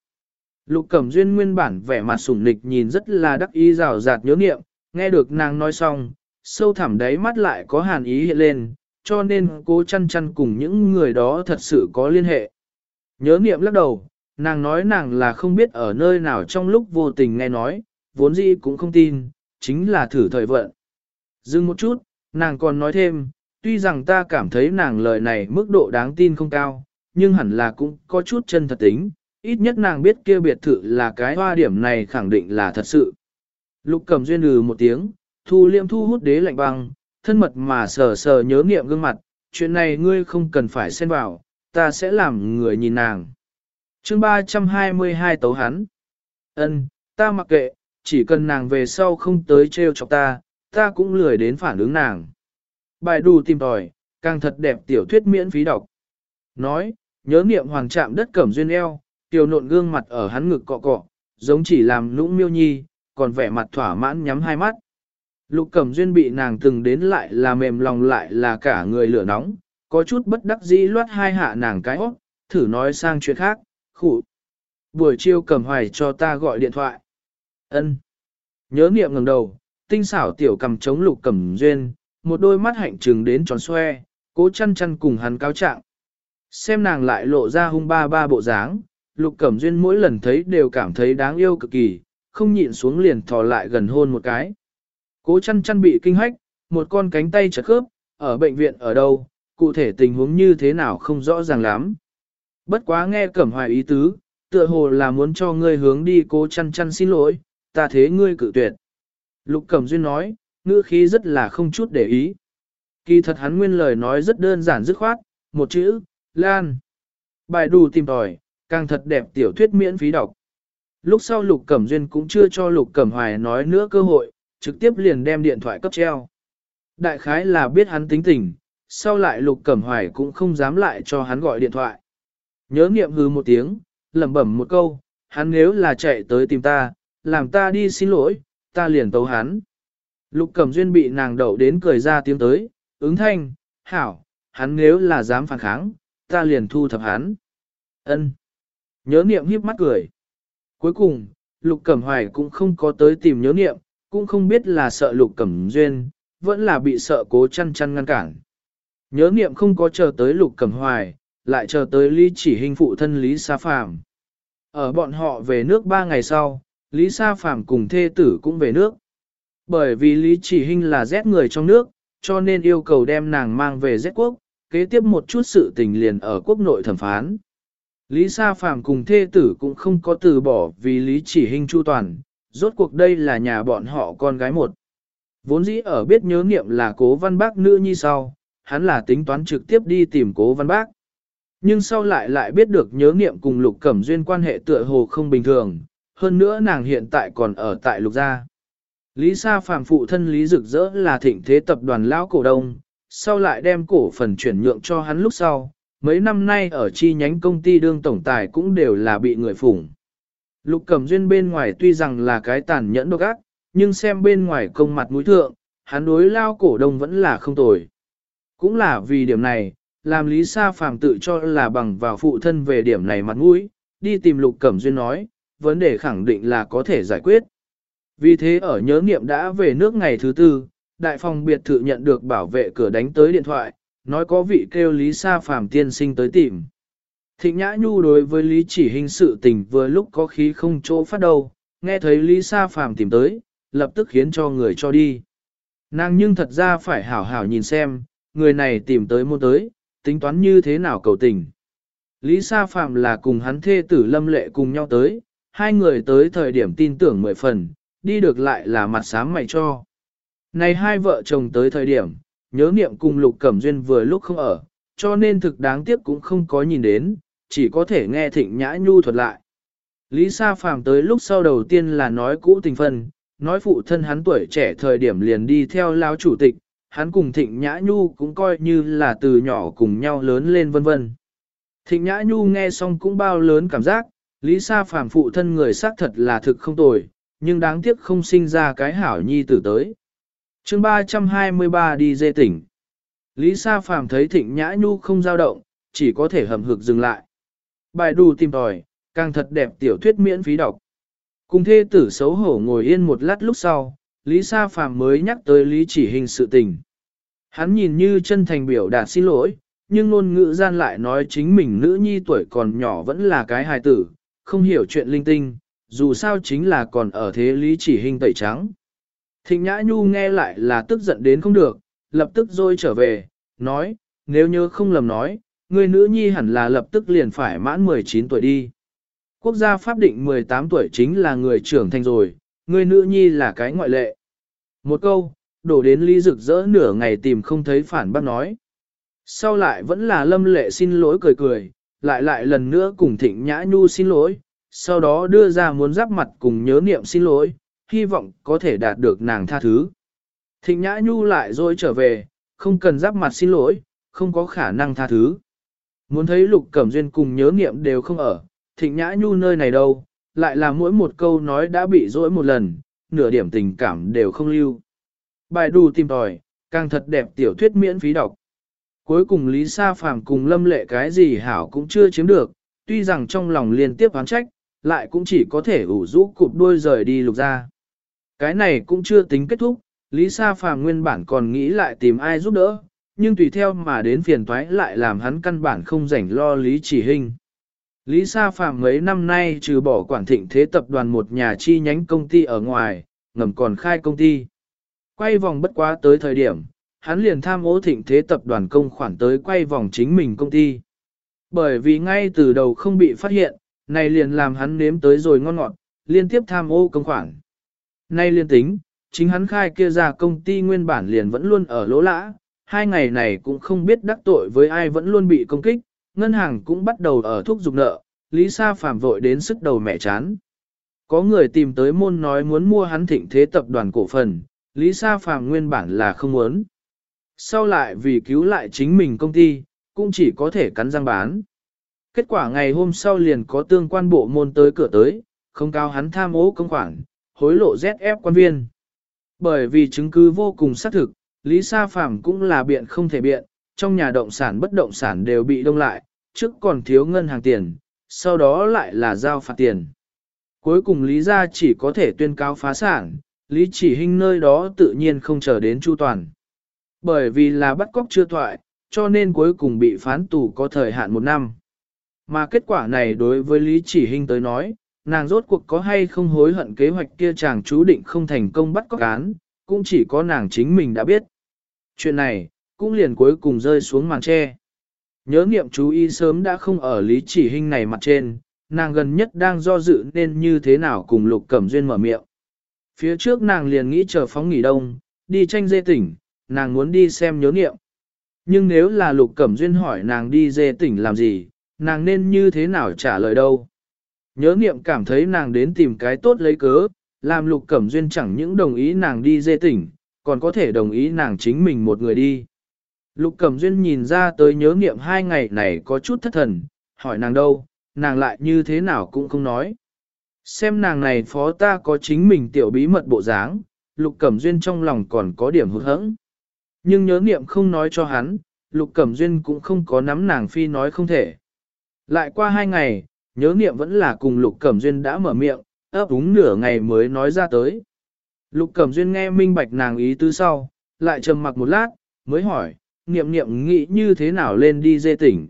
Lục Cẩm Duyên nguyên bản vẻ mặt sủng nịch nhìn rất là đắc ý rào rạt nhớ nghiệm, nghe được nàng nói xong, sâu thẳm đáy mắt lại có hàn ý hiện lên, cho nên cố chăn chăn cùng những người đó thật sự có liên hệ. Nhớ nghiệm lắc đầu, nàng nói nàng là không biết ở nơi nào trong lúc vô tình nghe nói, vốn dĩ cũng không tin, chính là thử thời vận. Dừng một chút, nàng còn nói thêm, tuy rằng ta cảm thấy nàng lời này mức độ đáng tin không cao, nhưng hẳn là cũng có chút chân thật tính, ít nhất nàng biết kia biệt thự là cái hoa điểm này khẳng định là thật sự. Lục cầm duyên lừ một tiếng, thu liêm thu hút đế lạnh băng, thân mật mà sờ sờ nhớ nghiệm gương mặt, chuyện này ngươi không cần phải xen vào, ta sẽ làm người nhìn nàng. chương 322 tấu hắn. ân ta mặc kệ, chỉ cần nàng về sau không tới trêu chọc ta, ta cũng lười đến phản ứng nàng. Bài đù tìm tòi, càng thật đẹp tiểu thuyết miễn phí đọc. Nói, nhớ niệm hoàng chạm đất cẩm duyên eo, tiểu nộn gương mặt ở hắn ngực cọ cọ, giống chỉ làm nũng miêu nhi, còn vẻ mặt thỏa mãn nhắm hai mắt. Lục cẩm duyên bị nàng từng đến lại là mềm lòng lại là cả người lửa nóng, có chút bất đắc dĩ loát hai hạ nàng cái óc, thử nói sang chuyện khác, khủ. Buổi chiều cẩm hoài cho ta gọi điện thoại ân Nhớ niệm ngẩng đầu, tinh xảo tiểu cầm chống lục cẩm duyên, một đôi mắt hạnh trừng đến tròn xoe, cố chăn chăn cùng hắn cáo trạng. Xem nàng lại lộ ra hung ba ba bộ dáng, lục cẩm duyên mỗi lần thấy đều cảm thấy đáng yêu cực kỳ, không nhịn xuống liền thò lại gần hôn một cái. Cố chăn chăn bị kinh hách, một con cánh tay chật khớp, ở bệnh viện ở đâu, cụ thể tình huống như thế nào không rõ ràng lắm. Bất quá nghe cẩm hoài ý tứ, tựa hồ là muốn cho ngươi hướng đi cố chăn chăn xin lỗi, ta thế ngươi cự tuyệt. Lục cẩm duyên nói, ngữ khí rất là không chút để ý. Kỳ thật hắn nguyên lời nói rất đơn giản dứt khoát, một chữ, Lan. Bài đủ tìm tòi, càng thật đẹp tiểu thuyết miễn phí đọc. Lúc sau Lục Cẩm Duyên cũng chưa cho Lục Cẩm Hoài nói nữa cơ hội, trực tiếp liền đem điện thoại cấp treo. Đại khái là biết hắn tính tình, sau lại Lục Cẩm Hoài cũng không dám lại cho hắn gọi điện thoại. Nhớ nghiệm hư một tiếng, lẩm bẩm một câu, hắn nếu là chạy tới tìm ta, làm ta đi xin lỗi, ta liền tấu hắn. Lục Cẩm Duyên bị nàng đậu đến cười ra tiếng tới, ứng thanh, hảo, hắn nếu là dám phản kháng, ta liền thu thập hắn. Ân. Nhớ niệm hiếp mắt cười. Cuối cùng, Lục Cẩm Hoài cũng không có tới tìm nhớ niệm, cũng không biết là sợ Lục Cẩm Duyên, vẫn là bị sợ cố chăn chăn ngăn cản. Nhớ niệm không có chờ tới Lục Cẩm Hoài, lại chờ tới Lý chỉ hình phụ thân Lý Sa Phàm. Ở bọn họ về nước ba ngày sau, Lý Sa Phàm cùng thê tử cũng về nước. Bởi vì Lý Chỉ Hinh là rét người trong nước, cho nên yêu cầu đem nàng mang về rét quốc, kế tiếp một chút sự tình liền ở quốc nội thẩm phán. Lý Sa Phàm cùng thê tử cũng không có từ bỏ vì Lý Chỉ Hinh chu toàn, rốt cuộc đây là nhà bọn họ con gái một. Vốn dĩ ở biết nhớ niệm là cố văn bác nữ nhi sau, hắn là tính toán trực tiếp đi tìm cố văn bác. Nhưng sau lại lại biết được nhớ niệm cùng lục cẩm duyên quan hệ tựa hồ không bình thường, hơn nữa nàng hiện tại còn ở tại lục gia. Lý Sa Phạm phụ thân Lý Dực Dỡ là thịnh thế tập đoàn lão cổ đông, sau lại đem cổ phần chuyển nhượng cho hắn lúc sau, mấy năm nay ở chi nhánh công ty đương tổng tài cũng đều là bị người phủng. Lục Cẩm Duyên bên ngoài tuy rằng là cái tàn nhẫn độc ác, nhưng xem bên ngoài công mặt mũi thượng, hắn đối lao cổ đông vẫn là không tồi. Cũng là vì điểm này, làm Lý Sa Phạm tự cho là bằng vào phụ thân về điểm này mặt mũi, đi tìm Lục Cẩm Duyên nói, vấn đề khẳng định là có thể giải quyết. Vì thế ở nhớ nghiệm đã về nước ngày thứ tư, đại phòng biệt thự nhận được bảo vệ cửa đánh tới điện thoại, nói có vị kêu Lý Sa Phàm tiên sinh tới tìm. Thịnh Nhã Nhu đối với Lý chỉ hình sự tình vừa lúc có khí không chỗ phát đầu, nghe thấy Lý Sa Phàm tìm tới, lập tức khiến cho người cho đi. Nàng nhưng thật ra phải hảo hảo nhìn xem, người này tìm tới mua tới, tính toán như thế nào cầu tình. Lý Sa Phạm là cùng hắn thê tử lâm lệ cùng nhau tới, hai người tới thời điểm tin tưởng mười phần, đi được lại là mặt sám mày cho. Này hai vợ chồng tới thời điểm, nhớ niệm cùng Lục Cẩm Duyên vừa lúc không ở, cho nên thực đáng tiếc cũng không có nhìn đến, chỉ có thể nghe Thịnh Nhã Nhu thuật lại. Lý Sa Phàm tới lúc sau đầu tiên là nói cũ tình phân, nói phụ thân hắn tuổi trẻ thời điểm liền đi theo lao chủ tịch, hắn cùng Thịnh Nhã Nhu cũng coi như là từ nhỏ cùng nhau lớn lên vân vân. Thịnh Nhã Nhu nghe xong cũng bao lớn cảm giác, Lý Sa Phàm phụ thân người xác thật là thực không tồi, nhưng đáng tiếc không sinh ra cái hảo nhi tử tới. chương 323 đi dê tỉnh. Lý Sa Phàm thấy Thịnh Nhã Nhu không dao động, chỉ có thể hầm hực dừng lại. Bài đù tìm tòi, càng thật đẹp tiểu thuyết miễn phí đọc. Cùng thê tử xấu hổ ngồi yên một lát lúc sau, Lý Sa Phàm mới nhắc tới Lý chỉ hình sự tình. Hắn nhìn như chân thành biểu đạt xin lỗi, nhưng ngôn ngữ gian lại nói chính mình nữ nhi tuổi còn nhỏ vẫn là cái hài tử, không hiểu chuyện linh tinh, dù sao chính là còn ở thế Lý chỉ hình tẩy trắng. Thịnh Nhã Nhu nghe lại là tức giận đến không được, lập tức rồi trở về, nói, nếu nhớ không lầm nói, người nữ nhi hẳn là lập tức liền phải mãn 19 tuổi đi. Quốc gia pháp định 18 tuổi chính là người trưởng thành rồi, người nữ nhi là cái ngoại lệ. Một câu, đổ đến ly rực rỡ nửa ngày tìm không thấy phản bác nói. Sau lại vẫn là lâm lệ xin lỗi cười cười, lại lại lần nữa cùng thịnh nhã nhu xin lỗi, sau đó đưa ra muốn giáp mặt cùng nhớ niệm xin lỗi, hy vọng có thể đạt được nàng tha thứ. Thịnh nhã nhu lại rồi trở về, không cần giáp mặt xin lỗi, không có khả năng tha thứ. Muốn thấy lục cẩm duyên cùng nhớ niệm đều không ở, thịnh nhã nhu nơi này đâu, lại là mỗi một câu nói đã bị dỗi một lần, nửa điểm tình cảm đều không lưu. Bài đù tìm tòi, càng thật đẹp tiểu thuyết miễn phí đọc. Cuối cùng Lý Sa Phàm cùng lâm lệ cái gì hảo cũng chưa chiếm được, tuy rằng trong lòng liên tiếp oán trách, lại cũng chỉ có thể ủ rũ cụp đuôi rời đi lục ra. Cái này cũng chưa tính kết thúc, Lý Sa Phàm nguyên bản còn nghĩ lại tìm ai giúp đỡ, nhưng tùy theo mà đến phiền toái lại làm hắn căn bản không rảnh lo Lý Chỉ Hình. Lý Sa Phạm mấy năm nay trừ bỏ quản thịnh thế tập đoàn một nhà chi nhánh công ty ở ngoài, ngầm còn khai công ty. Quay vòng bất quá tới thời điểm, hắn liền tham ô thịnh thế tập đoàn công khoản tới quay vòng chính mình công ty. Bởi vì ngay từ đầu không bị phát hiện, này liền làm hắn nếm tới rồi ngon ngọt, liên tiếp tham ô công khoản. Nay liên tính, chính hắn khai kia ra công ty nguyên bản liền vẫn luôn ở lỗ lã, hai ngày này cũng không biết đắc tội với ai vẫn luôn bị công kích, ngân hàng cũng bắt đầu ở thuốc dục nợ, Lý Sa Phạm vội đến sức đầu mẹ chán. Có người tìm tới môn nói muốn mua hắn thịnh thế tập đoàn cổ phần, Lý Sa Phạm nguyên bản là không muốn. Sau lại vì cứu lại chính mình công ty, cũng chỉ có thể cắn răng bán. Kết quả ngày hôm sau liền có tương quan bộ môn tới cửa tới, không cao hắn tham ô công khoản, hối lộ ZF quan viên. Bởi vì chứng cứ vô cùng xác thực, Lý Sa Phạm cũng là biện không thể biện, trong nhà động sản bất động sản đều bị đông lại, trước còn thiếu ngân hàng tiền, sau đó lại là giao phạt tiền. Cuối cùng Lý gia chỉ có thể tuyên cáo phá sản, Lý chỉ hinh nơi đó tự nhiên không chờ đến chu toàn. Bởi vì là bắt cóc chưa thoại, cho nên cuối cùng bị phán tù có thời hạn một năm. Mà kết quả này đối với Lý chỉ Hinh tới nói, nàng rốt cuộc có hay không hối hận kế hoạch kia chàng chú định không thành công bắt cóc án, cũng chỉ có nàng chính mình đã biết. Chuyện này, cũng liền cuối cùng rơi xuống màn tre. Nhớ nghiệm chú ý sớm đã không ở lý chỉ Hinh này mặt trên, nàng gần nhất đang do dự nên như thế nào cùng lục cẩm duyên mở miệng. Phía trước nàng liền nghĩ chờ phóng nghỉ đông, đi tranh dê tỉnh, nàng muốn đi xem nhớ nghiệm. Nhưng nếu là lục cẩm duyên hỏi nàng đi dê tỉnh làm gì, nàng nên như thế nào trả lời đâu. Nhớ nghiệm cảm thấy nàng đến tìm cái tốt lấy cớ, làm lục cẩm duyên chẳng những đồng ý nàng đi dê tỉnh, còn có thể đồng ý nàng chính mình một người đi. Lục Cẩm Duyên nhìn ra tới nhớ nghiệm hai ngày này có chút thất thần, hỏi nàng đâu, nàng lại như thế nào cũng không nói. Xem nàng này phó ta có chính mình tiểu bí mật bộ dáng, Lục Cẩm Duyên trong lòng còn có điểm hụt hẫng. Nhưng nhớ niệm không nói cho hắn, Lục Cẩm Duyên cũng không có nắm nàng phi nói không thể. Lại qua hai ngày, nhớ niệm vẫn là cùng Lục Cẩm Duyên đã mở miệng, ấp úng nửa ngày mới nói ra tới. Lục Cẩm Duyên nghe minh bạch nàng ý tứ sau, lại trầm mặc một lát, mới hỏi, niệm niệm nghĩ như thế nào lên đi dê tỉnh.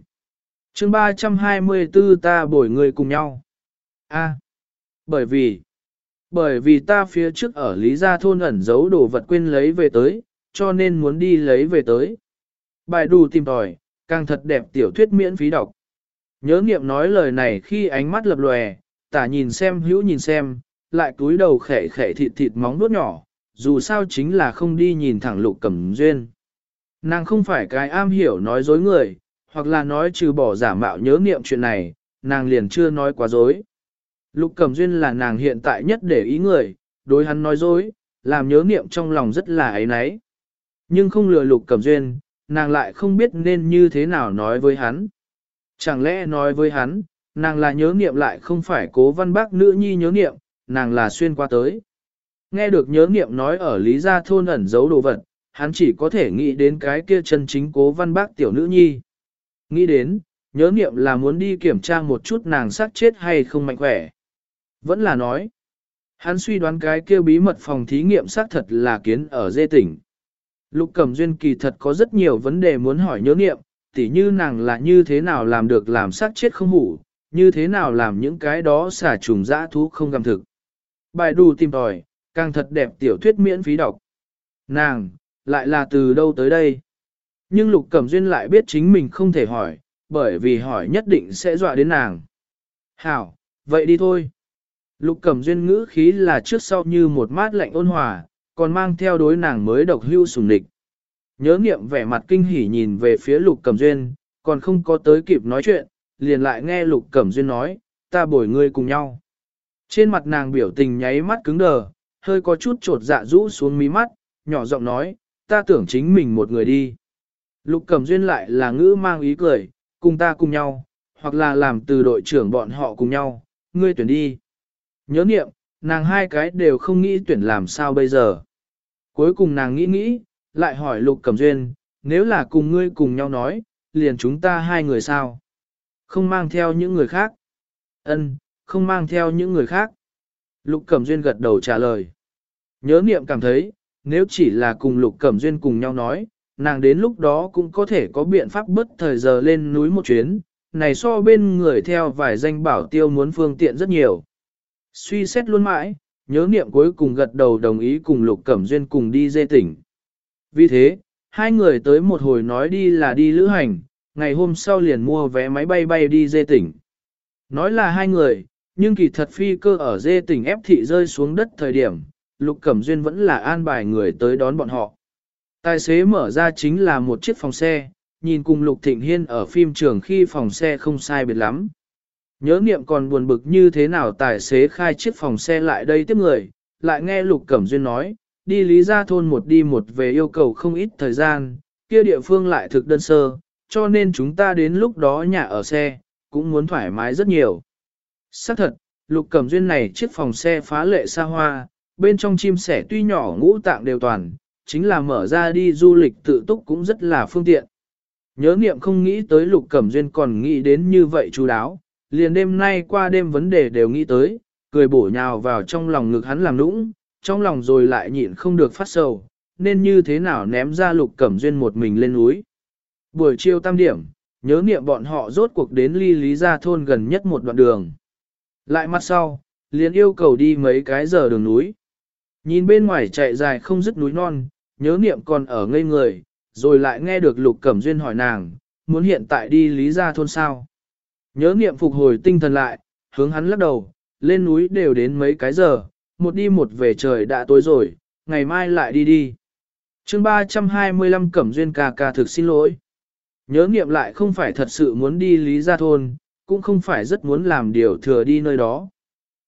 chương 324 ta bồi người cùng nhau. A. bởi vì, bởi vì ta phía trước ở Lý Gia Thôn ẩn giấu đồ vật quên lấy về tới, cho nên muốn đi lấy về tới. Bài đủ tìm tòi, càng thật đẹp tiểu thuyết miễn phí đọc. Nhớ nghiệm nói lời này khi ánh mắt lập lòe, tả nhìn xem hữu nhìn xem, lại cúi đầu khẽ khẽ thịt thịt móng nuốt nhỏ, dù sao chính là không đi nhìn thẳng lục cẩm duyên. Nàng không phải cái am hiểu nói dối người, hoặc là nói trừ bỏ giả mạo nhớ niệm chuyện này, nàng liền chưa nói quá dối. Lục cẩm duyên là nàng hiện tại nhất để ý người, đối hắn nói dối, làm nhớ niệm trong lòng rất là ấy náy. Nhưng không lừa lục cẩm duyên, nàng lại không biết nên như thế nào nói với hắn. Chẳng lẽ nói với hắn, nàng là nhớ niệm lại không phải cố văn bác nữ nhi nhớ niệm, nàng là xuyên qua tới. Nghe được nhớ niệm nói ở Lý Gia Thôn ẩn giấu đồ vật, hắn chỉ có thể nghĩ đến cái kia chân chính cố văn bác tiểu nữ nhi. Nghĩ đến, nhớ niệm là muốn đi kiểm tra một chút nàng sát chết hay không mạnh khỏe. Vẫn là nói, hắn suy đoán cái kia bí mật phòng thí nghiệm xác thật là kiến ở dê tỉnh. Lục Cẩm Duyên kỳ thật có rất nhiều vấn đề muốn hỏi nhớ niệm, tỉ như nàng là như thế nào làm được làm sát chết không hủ, như thế nào làm những cái đó xả trùng dã thú không gặm thực. Bài đù tìm tòi, càng thật đẹp tiểu thuyết miễn phí đọc. Nàng, lại là từ đâu tới đây? Nhưng Lục Cẩm Duyên lại biết chính mình không thể hỏi, bởi vì hỏi nhất định sẽ dọa đến nàng. Hảo, vậy đi thôi. Lục Cẩm Duyên ngữ khí là trước sau như một mát lạnh ôn hòa, còn mang theo đối nàng mới độc hưu sùng địch. Nhớ nghiệm vẻ mặt kinh hỉ nhìn về phía Lục Cẩm Duyên, còn không có tới kịp nói chuyện, liền lại nghe Lục Cẩm Duyên nói, ta bồi ngươi cùng nhau. Trên mặt nàng biểu tình nháy mắt cứng đờ, hơi có chút trột dạ rũ xuống mí mắt, nhỏ giọng nói, ta tưởng chính mình một người đi. Lục Cẩm Duyên lại là ngữ mang ý cười, cùng ta cùng nhau, hoặc là làm từ đội trưởng bọn họ cùng nhau, ngươi tuyển đi. Nhớ nghiệm, nàng hai cái đều không nghĩ tuyển làm sao bây giờ. Cuối cùng nàng nghĩ nghĩ, lại hỏi Lục Cẩm Duyên, nếu là cùng ngươi cùng nhau nói, liền chúng ta hai người sao? Không mang theo những người khác. Ân, không mang theo những người khác. Lục Cẩm Duyên gật đầu trả lời. Nhớ niệm cảm thấy, nếu chỉ là cùng Lục Cẩm Duyên cùng nhau nói, nàng đến lúc đó cũng có thể có biện pháp bất thời giờ lên núi một chuyến, này so bên người theo vài danh bảo tiêu muốn phương tiện rất nhiều. Suy xét luôn mãi, nhớ niệm cuối cùng gật đầu đồng ý cùng Lục Cẩm Duyên cùng đi dê tỉnh. Vì thế, hai người tới một hồi nói đi là đi lữ hành, ngày hôm sau liền mua vé máy bay bay đi dê tỉnh. Nói là hai người, nhưng kỳ thật phi cơ ở dê tỉnh ép thị rơi xuống đất thời điểm, Lục Cẩm Duyên vẫn là an bài người tới đón bọn họ. Tài xế mở ra chính là một chiếc phòng xe, nhìn cùng Lục Thịnh Hiên ở phim trường khi phòng xe không sai biệt lắm. Nhớ niệm còn buồn bực như thế nào tài xế khai chiếc phòng xe lại đây tiếp người, lại nghe Lục Cẩm Duyên nói, đi lý ra thôn một đi một về yêu cầu không ít thời gian, kia địa phương lại thực đơn sơ, cho nên chúng ta đến lúc đó nhà ở xe, cũng muốn thoải mái rất nhiều. Xác thật, Lục Cẩm Duyên này chiếc phòng xe phá lệ xa hoa, bên trong chim sẻ tuy nhỏ ngũ tạng đều toàn, chính là mở ra đi du lịch tự túc cũng rất là phương tiện. Nhớ niệm không nghĩ tới Lục Cẩm Duyên còn nghĩ đến như vậy chú đáo, liền đêm nay qua đêm vấn đề đều nghĩ tới, cười bổ nhào vào trong lòng ngực hắn làm nũng, trong lòng rồi lại nhịn không được phát sầu, nên như thế nào ném ra Lục Cẩm Duyên một mình lên núi. Buổi chiều tam điểm, nhớ niệm bọn họ rốt cuộc đến ly lý gia thôn gần nhất một đoạn đường. Lại mặt sau, liền yêu cầu đi mấy cái giờ đường núi. Nhìn bên ngoài chạy dài không dứt núi non, nhớ niệm còn ở ngây người, rồi lại nghe được Lục Cẩm Duyên hỏi nàng, muốn hiện tại đi lý gia thôn sao. Nhớ niệm phục hồi tinh thần lại, hướng hắn lắc đầu, lên núi đều đến mấy cái giờ, một đi một về trời đã tối rồi, ngày mai lại đi đi. chương 325 Cẩm Duyên ca ca thực xin lỗi. Nhớ niệm lại không phải thật sự muốn đi lý gia thôn, cũng không phải rất muốn làm điều thừa đi nơi đó.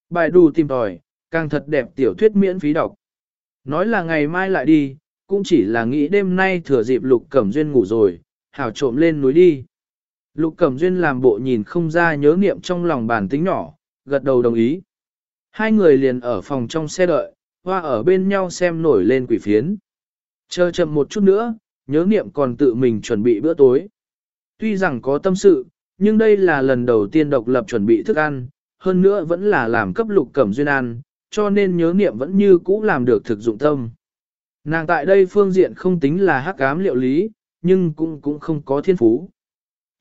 Bài đủ tìm tòi, càng thật đẹp tiểu thuyết miễn phí đọc. Nói là ngày mai lại đi, cũng chỉ là nghĩ đêm nay thừa dịp Lục Cẩm Duyên ngủ rồi, hảo trộm lên núi đi. Lục Cẩm Duyên làm bộ nhìn không ra nhớ niệm trong lòng bản tính nhỏ, gật đầu đồng ý. Hai người liền ở phòng trong xe đợi, hoa ở bên nhau xem nổi lên quỷ phiến. Chờ chậm một chút nữa, nhớ niệm còn tự mình chuẩn bị bữa tối. Tuy rằng có tâm sự, nhưng đây là lần đầu tiên độc lập chuẩn bị thức ăn, hơn nữa vẫn là làm cấp lục cẩm duyên ăn, cho nên nhớ niệm vẫn như cũ làm được thực dụng tâm. Nàng tại đây phương diện không tính là hắc ám liệu lý, nhưng cũng cũng không có thiên phú.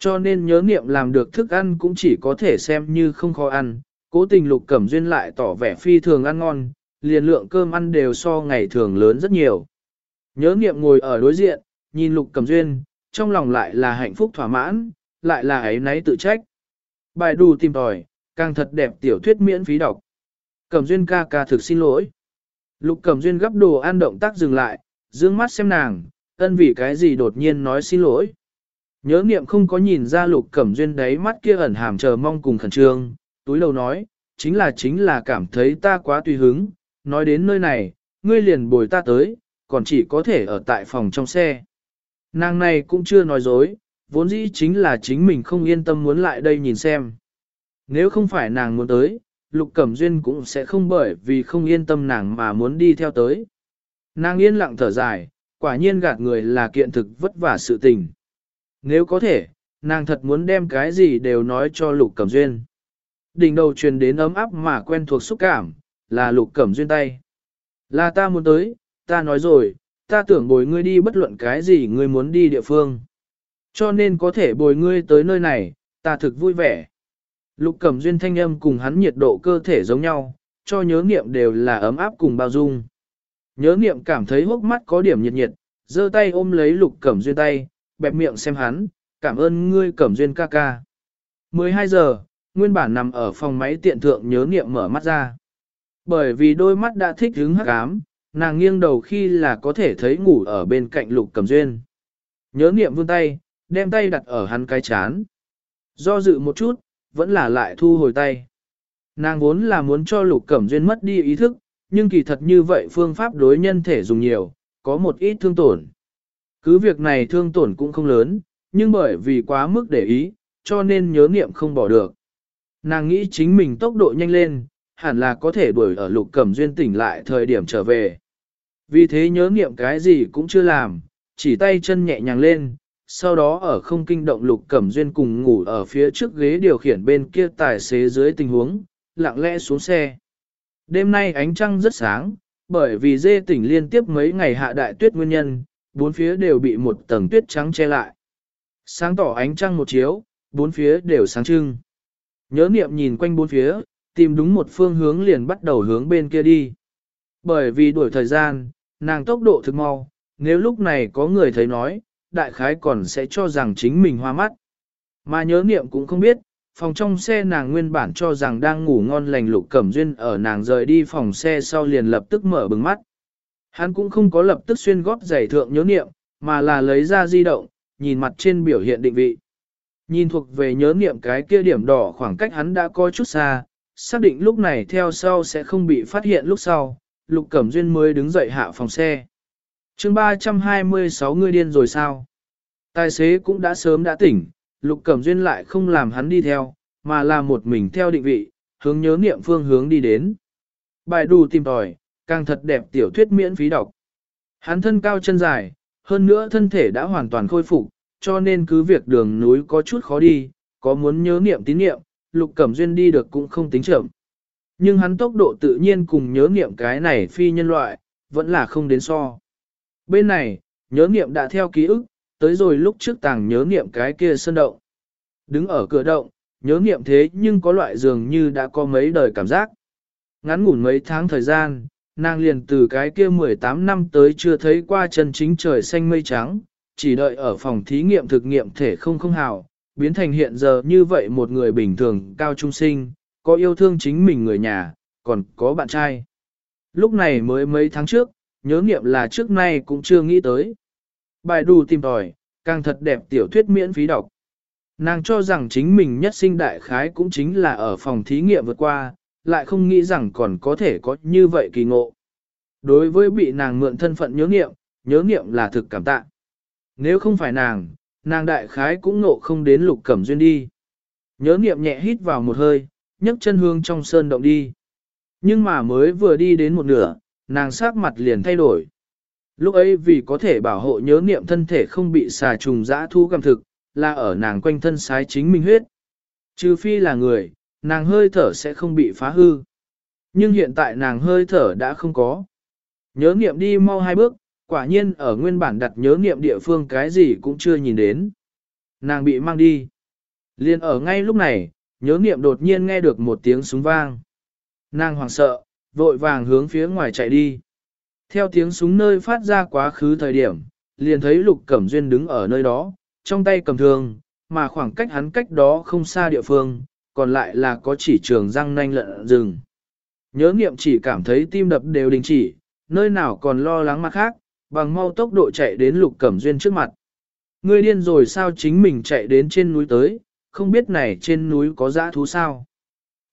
Cho nên nhớ niệm làm được thức ăn cũng chỉ có thể xem như không khó ăn, cố tình lục cẩm duyên lại tỏ vẻ phi thường ăn ngon, liền lượng cơm ăn đều so ngày thường lớn rất nhiều. Nhớ niệm ngồi ở đối diện, nhìn lục cẩm duyên, trong lòng lại là hạnh phúc thỏa mãn, lại là ấy nấy tự trách. Bài đù tìm tòi, càng thật đẹp tiểu thuyết miễn phí đọc. Cẩm duyên ca ca thực xin lỗi. Lục Cẩm Duyên gấp đồ ăn động tác dừng lại, dương mắt xem nàng, ân vì cái gì đột nhiên nói xin lỗi. Nhớ niệm không có nhìn ra Lục Cẩm Duyên đấy mắt kia ẩn hàm chờ mong cùng khẩn trương, túi đầu nói, chính là chính là cảm thấy ta quá tùy hứng, nói đến nơi này, ngươi liền bồi ta tới, còn chỉ có thể ở tại phòng trong xe. Nàng này cũng chưa nói dối, vốn dĩ chính là chính mình không yên tâm muốn lại đây nhìn xem. Nếu không phải nàng muốn tới, Lục Cẩm Duyên cũng sẽ không bởi vì không yên tâm nàng mà muốn đi theo tới. Nàng yên lặng thở dài, quả nhiên gạt người là kiện thực vất vả sự tình. Nếu có thể, nàng thật muốn đem cái gì đều nói cho Lục Cẩm Duyên. Đỉnh đầu truyền đến ấm áp mà quen thuộc xúc cảm, là Lục Cẩm Duyên tay. Là ta muốn tới, ta nói rồi, ta tưởng bồi ngươi đi bất luận cái gì ngươi muốn đi địa phương. Cho nên có thể bồi ngươi tới nơi này, ta thực vui vẻ. Lục cẩm duyên thanh âm cùng hắn nhiệt độ cơ thể giống nhau, cho nhớ nghiệm đều là ấm áp cùng bao dung. Nhớ nghiệm cảm thấy hốc mắt có điểm nhiệt nhiệt, giơ tay ôm lấy lục cẩm duyên tay, bẹp miệng xem hắn, cảm ơn ngươi cẩm duyên ca ca. 12 giờ, nguyên bản nằm ở phòng máy tiện thượng nhớ niệm mở mắt ra. Bởi vì đôi mắt đã thích hứng hắc ám, nàng nghiêng đầu khi là có thể thấy ngủ ở bên cạnh lục cẩm duyên. Nhớ niệm vươn tay, đem tay đặt ở hắn cái chán. Do dự một chút, vẫn là lại thu hồi tay. Nàng vốn là muốn cho lục cẩm duyên mất đi ý thức, nhưng kỳ thật như vậy phương pháp đối nhân thể dùng nhiều, có một ít thương tổn. Cứ việc này thương tổn cũng không lớn, nhưng bởi vì quá mức để ý, cho nên nhớ niệm không bỏ được. Nàng nghĩ chính mình tốc độ nhanh lên, hẳn là có thể đuổi ở lục cẩm duyên tỉnh lại thời điểm trở về. Vì thế nhớ niệm cái gì cũng chưa làm, chỉ tay chân nhẹ nhàng lên, sau đó ở không kinh động lục cẩm duyên cùng ngủ ở phía trước ghế điều khiển bên kia tài xế dưới tình huống, lặng lẽ xuống xe. Đêm nay ánh trăng rất sáng, bởi vì dê tỉnh liên tiếp mấy ngày hạ đại tuyết nguyên nhân, bốn phía đều bị một tầng tuyết trắng che lại. Sáng tỏ ánh trăng một chiếu, bốn phía đều sáng trưng. Nhớ niệm nhìn quanh bốn phía, tìm đúng một phương hướng liền bắt đầu hướng bên kia đi. Bởi vì đuổi thời gian, nàng tốc độ thực mau, nếu lúc này có người thấy nói, đại khái còn sẽ cho rằng chính mình hoa mắt. Mà nhớ niệm cũng không biết, phòng trong xe nàng nguyên bản cho rằng đang ngủ ngon lành lục cẩm duyên ở nàng rời đi phòng xe sau liền lập tức mở bừng mắt. Hắn cũng không có lập tức xuyên góp giày thượng nhớ niệm, mà là lấy ra di động, nhìn mặt trên biểu hiện định vị. Nhìn thuộc về nhớ niệm cái kia điểm đỏ khoảng cách hắn đã có chút xa, xác định lúc này theo sau sẽ không bị phát hiện lúc sau, Lục Cẩm Duyên mới đứng dậy hạ phòng xe chương 326 người điên rồi sao? Tài xế cũng đã sớm đã tỉnh, Lục Cẩm Duyên lại không làm hắn đi theo, mà là một mình theo định vị, hướng nhớ niệm phương hướng đi đến. Bài đủ tìm tòi, càng thật đẹp tiểu thuyết miễn phí đọc. Hắn thân cao chân dài, hơn nữa thân thể đã hoàn toàn khôi phục, cho nên cứ việc đường núi có chút khó đi, có muốn nhớ niệm tín niệm, Lục Cẩm Duyên đi được cũng không tính chậm. Nhưng hắn tốc độ tự nhiên cùng nhớ niệm cái này phi nhân loại, vẫn là không đến so. Bên này, nhớ niệm đã theo ký ức, tới rồi lúc trước tàng nhớ niệm cái kia sơn động. Đứng ở cửa động, nhớ niệm thế nhưng có loại dường như đã có mấy đời cảm giác. Ngắn ngủn mấy tháng thời gian, nàng liền từ cái kia 18 năm tới chưa thấy qua chân chính trời xanh mây trắng, chỉ đợi ở phòng thí nghiệm thực nghiệm thể không không hào, biến thành hiện giờ như vậy một người bình thường cao trung sinh, có yêu thương chính mình người nhà, còn có bạn trai. Lúc này mới mấy tháng trước, nhớ nghiệm là trước nay cũng chưa nghĩ tới. Bài đù tìm tòi, càng thật đẹp tiểu thuyết miễn phí đọc. Nàng cho rằng chính mình nhất sinh đại khái cũng chính là ở phòng thí nghiệm vượt qua, lại không nghĩ rằng còn có thể có như vậy kỳ ngộ. Đối với bị nàng mượn thân phận nhớ nghiệm, nhớ nghiệm là thực cảm tạ. Nếu không phải nàng, nàng đại khái cũng ngộ không đến lục cẩm duyên đi. Nhớ nghiệm nhẹ hít vào một hơi, nhấc chân hương trong sơn động đi. Nhưng mà mới vừa đi đến một nửa, nàng sắc mặt liền thay đổi. Lúc ấy vì có thể bảo hộ nhớ niệm thân thể không bị xà trùng dã thu găm thực, là ở nàng quanh thân sái chính mình huyết. Trừ phi là người, nàng hơi thở sẽ không bị phá hư. Nhưng hiện tại nàng hơi thở đã không có. Nhớ niệm đi mau hai bước, quả nhiên ở nguyên bản đặt nhớ niệm địa phương cái gì cũng chưa nhìn đến. Nàng bị mang đi. Liên ở ngay lúc này, nhớ niệm đột nhiên nghe được một tiếng súng vang. Nàng hoảng sợ, vội vàng hướng phía ngoài chạy đi. Theo tiếng súng nơi phát ra quá khứ thời điểm, liền thấy Lục Cẩm Duyên đứng ở nơi đó, trong tay cầm thương, mà khoảng cách hắn cách đó không xa địa phương, còn lại là có chỉ trường răng nanh lợn rừng. Nhớ nghiệm chỉ cảm thấy tim đập đều đình chỉ, nơi nào còn lo lắng mặt khác, bằng mau tốc độ chạy đến Lục Cẩm Duyên trước mặt. Ngươi điên rồi sao chính mình chạy đến trên núi tới, không biết này trên núi có dã thú sao.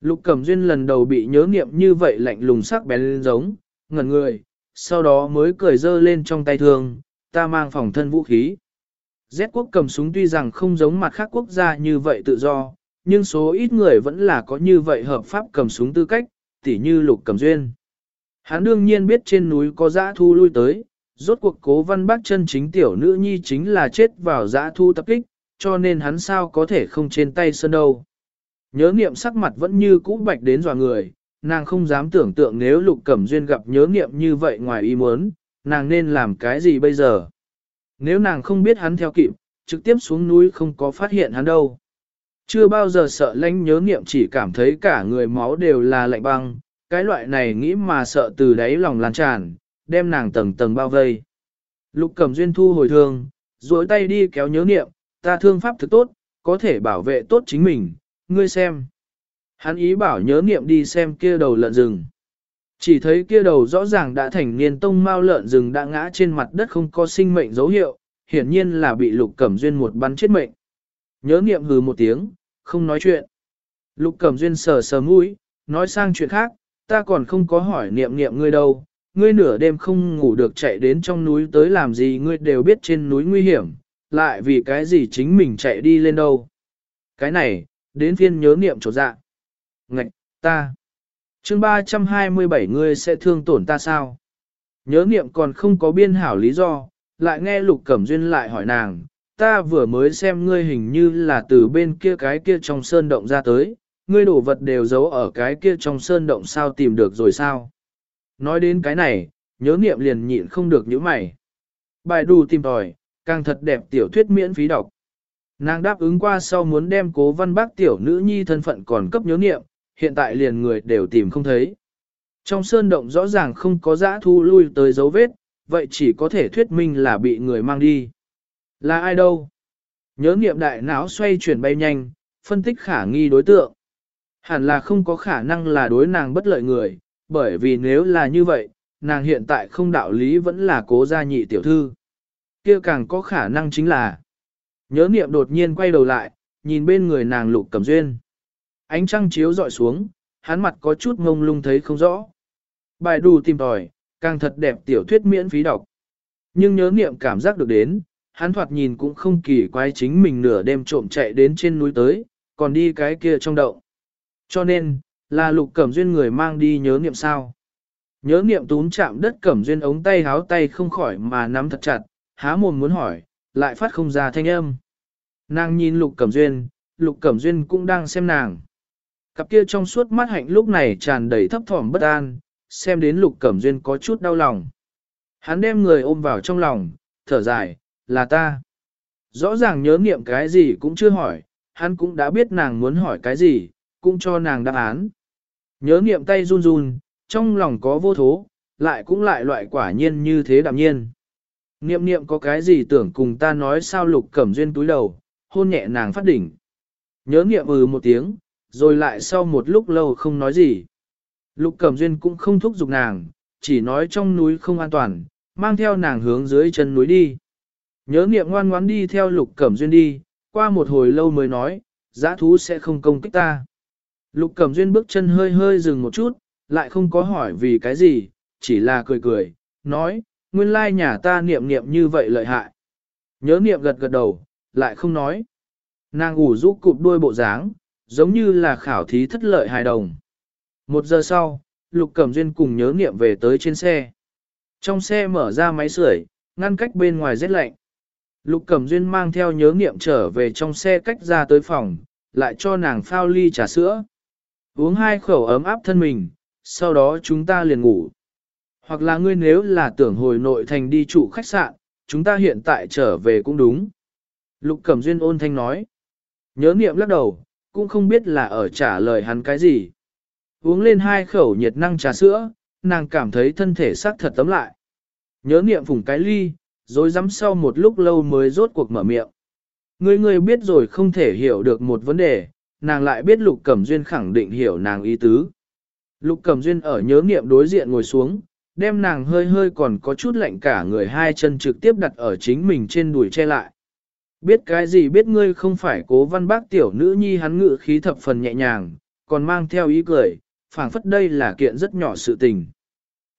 Lục Cẩm Duyên lần đầu bị nhớ niệm như vậy lạnh lùng sắc bén lên giống, ngẩn người, sau đó mới cười dơ lên trong tay thương, ta mang phòng thân vũ khí. Z quốc cầm súng tuy rằng không giống mặt khác quốc gia như vậy tự do, nhưng số ít người vẫn là có như vậy hợp pháp cầm súng tư cách, tỉ như lục cầm duyên. Hắn đương nhiên biết trên núi có dã thu lui tới, rốt cuộc cố văn bác chân chính tiểu nữ nhi chính là chết vào dã thu tập kích, cho nên hắn sao có thể không trên tay sơn đâu. Nhớ niệm sắc mặt vẫn như cũ bạch đến dò người, nàng không dám tưởng tượng nếu lục cẩm duyên gặp nhớ niệm như vậy ngoài ý muốn, nàng nên làm cái gì bây giờ. Nếu nàng không biết hắn theo kịp, trực tiếp xuống núi không có phát hiện hắn đâu. Chưa bao giờ sợ lãnh nhớ niệm chỉ cảm thấy cả người máu đều là lạnh băng, cái loại này nghĩ mà sợ từ đáy lòng lan tràn, đem nàng tầng tầng bao vây. Lục cẩm duyên thu hồi thương, duỗi tay đi kéo nhớ niệm, ta thương pháp thực tốt, có thể bảo vệ tốt chính mình, ngươi xem. Hắn ý bảo nhớ niệm đi xem kia đầu lợn rừng. Chỉ thấy kia đầu rõ ràng đã thành niên tông mao lợn rừng đã ngã trên mặt đất không có sinh mệnh dấu hiệu, hiển nhiên là bị lục cẩm duyên một bắn chết mệnh. Nhớ niệm hừ một tiếng, không nói chuyện. Lục cẩm duyên sờ sờ mũi, nói sang chuyện khác, ta còn không có hỏi niệm niệm ngươi đâu, ngươi nửa đêm không ngủ được chạy đến trong núi tới làm gì ngươi đều biết trên núi nguy hiểm, lại vì cái gì chính mình chạy đi lên đâu. Cái này, đến phiên nhớ niệm chỗ dạ. Ngạch, ta. chương 327 ngươi sẽ thương tổn ta sao? Nhớ niệm còn không có biên hảo lý do, lại nghe Lục Cẩm Duyên lại hỏi nàng, ta vừa mới xem ngươi hình như là từ bên kia cái kia trong sơn động ra tới, ngươi đổ vật đều giấu ở cái kia trong sơn động sao tìm được rồi sao? Nói đến cái này, nhớ niệm liền nhịn không được những mày. Bài đù tìm tòi, càng thật đẹp tiểu thuyết miễn phí đọc. Nàng đáp ứng qua sau muốn đem cố văn bác tiểu nữ nhi thân phận còn cấp nhớ niệm, hiện tại liền người đều tìm không thấy. Trong sơn động rõ ràng không có dã thu lui tới dấu vết, vậy chỉ có thể thuyết minh là bị người mang đi. Là ai đâu? Nhớ niệm đại não xoay chuyển bay nhanh, phân tích khả nghi đối tượng. Hẳn là không có khả năng là đối nàng bất lợi người, bởi vì nếu là như vậy, nàng hiện tại không đạo lý vẫn là cố gia nhị tiểu thư. kia càng có khả năng chính là Nhớ niệm đột nhiên quay đầu lại, nhìn bên người nàng lục cầm duyên. Ánh trăng chiếu dọi xuống, hắn mặt có chút ngông lung thấy không rõ. Bài đù tìm tòi, càng thật đẹp tiểu thuyết miễn phí đọc. Nhưng nhớ niệm cảm giác được đến, hắn thoạt nhìn cũng không kỳ quái chính mình nửa đêm trộm chạy đến trên núi tới, còn đi cái kia trong đậu. Cho nên, là lục cẩm duyên người mang đi nhớ niệm sao. Nhớ niệm tún chạm đất cẩm duyên ống tay háo tay không khỏi mà nắm thật chặt, há mồm muốn hỏi, lại phát không ra thanh âm. Nàng nhìn lục cẩm duyên, lục cẩm duyên cũng đang xem nàng. Cặp kia trong suốt mắt hạnh lúc này tràn đầy thấp thỏm bất an, xem đến lục cẩm duyên có chút đau lòng. Hắn đem người ôm vào trong lòng, thở dài, là ta. Rõ ràng nhớ niệm cái gì cũng chưa hỏi, hắn cũng đã biết nàng muốn hỏi cái gì, cũng cho nàng đáp án. Nhớ niệm tay run run, trong lòng có vô thố, lại cũng lại loại quả nhiên như thế đạm nhiên. Niệm niệm có cái gì tưởng cùng ta nói sao lục cẩm duyên túi đầu, hôn nhẹ nàng phát đỉnh. Nhớ niệm ừ một tiếng, rồi lại sau một lúc lâu không nói gì. Lục cẩm duyên cũng không thúc giục nàng, chỉ nói trong núi không an toàn, mang theo nàng hướng dưới chân núi đi. Nhớ niệm ngoan ngoãn đi theo lục cẩm duyên đi, qua một hồi lâu mới nói, giã thú sẽ không công kích ta. Lục cẩm duyên bước chân hơi hơi dừng một chút, lại không có hỏi vì cái gì, chỉ là cười cười, nói, nguyên lai nhà ta niệm niệm như vậy lợi hại. Nhớ niệm gật gật đầu, lại không nói. Nàng ủ rũ cụp đuôi bộ dáng, giống như là khảo thí thất lợi hài đồng. Một giờ sau, Lục Cẩm Duyên cùng nhớ niệm về tới trên xe. Trong xe mở ra máy sưởi, ngăn cách bên ngoài rét lạnh. Lục Cẩm Duyên mang theo nhớ niệm trở về trong xe cách ra tới phòng, lại cho nàng phao ly trà sữa. Uống hai khẩu ấm áp thân mình, sau đó chúng ta liền ngủ. Hoặc là ngươi nếu là tưởng hồi nội thành đi trụ khách sạn, chúng ta hiện tại trở về cũng đúng. Lục Cẩm Duyên ôn thanh nói. Nhớ niệm lắc đầu, cũng không biết là ở trả lời hắn cái gì. Uống lên hai khẩu nhiệt năng trà sữa, nàng cảm thấy thân thể sắc thật tấm lại. Nhớ niệm phùng cái ly, rồi dám sau một lúc lâu mới rốt cuộc mở miệng. Người người biết rồi không thể hiểu được một vấn đề, nàng lại biết Lục Cẩm Duyên khẳng định hiểu nàng ý tứ. Lục Cẩm Duyên ở nhớ niệm đối diện ngồi xuống, đem nàng hơi hơi còn có chút lạnh cả người hai chân trực tiếp đặt ở chính mình trên đùi che lại. Biết cái gì biết ngươi không phải cố văn bác tiểu nữ nhi hắn ngự khí thập phần nhẹ nhàng, còn mang theo ý cười, phảng phất đây là kiện rất nhỏ sự tình.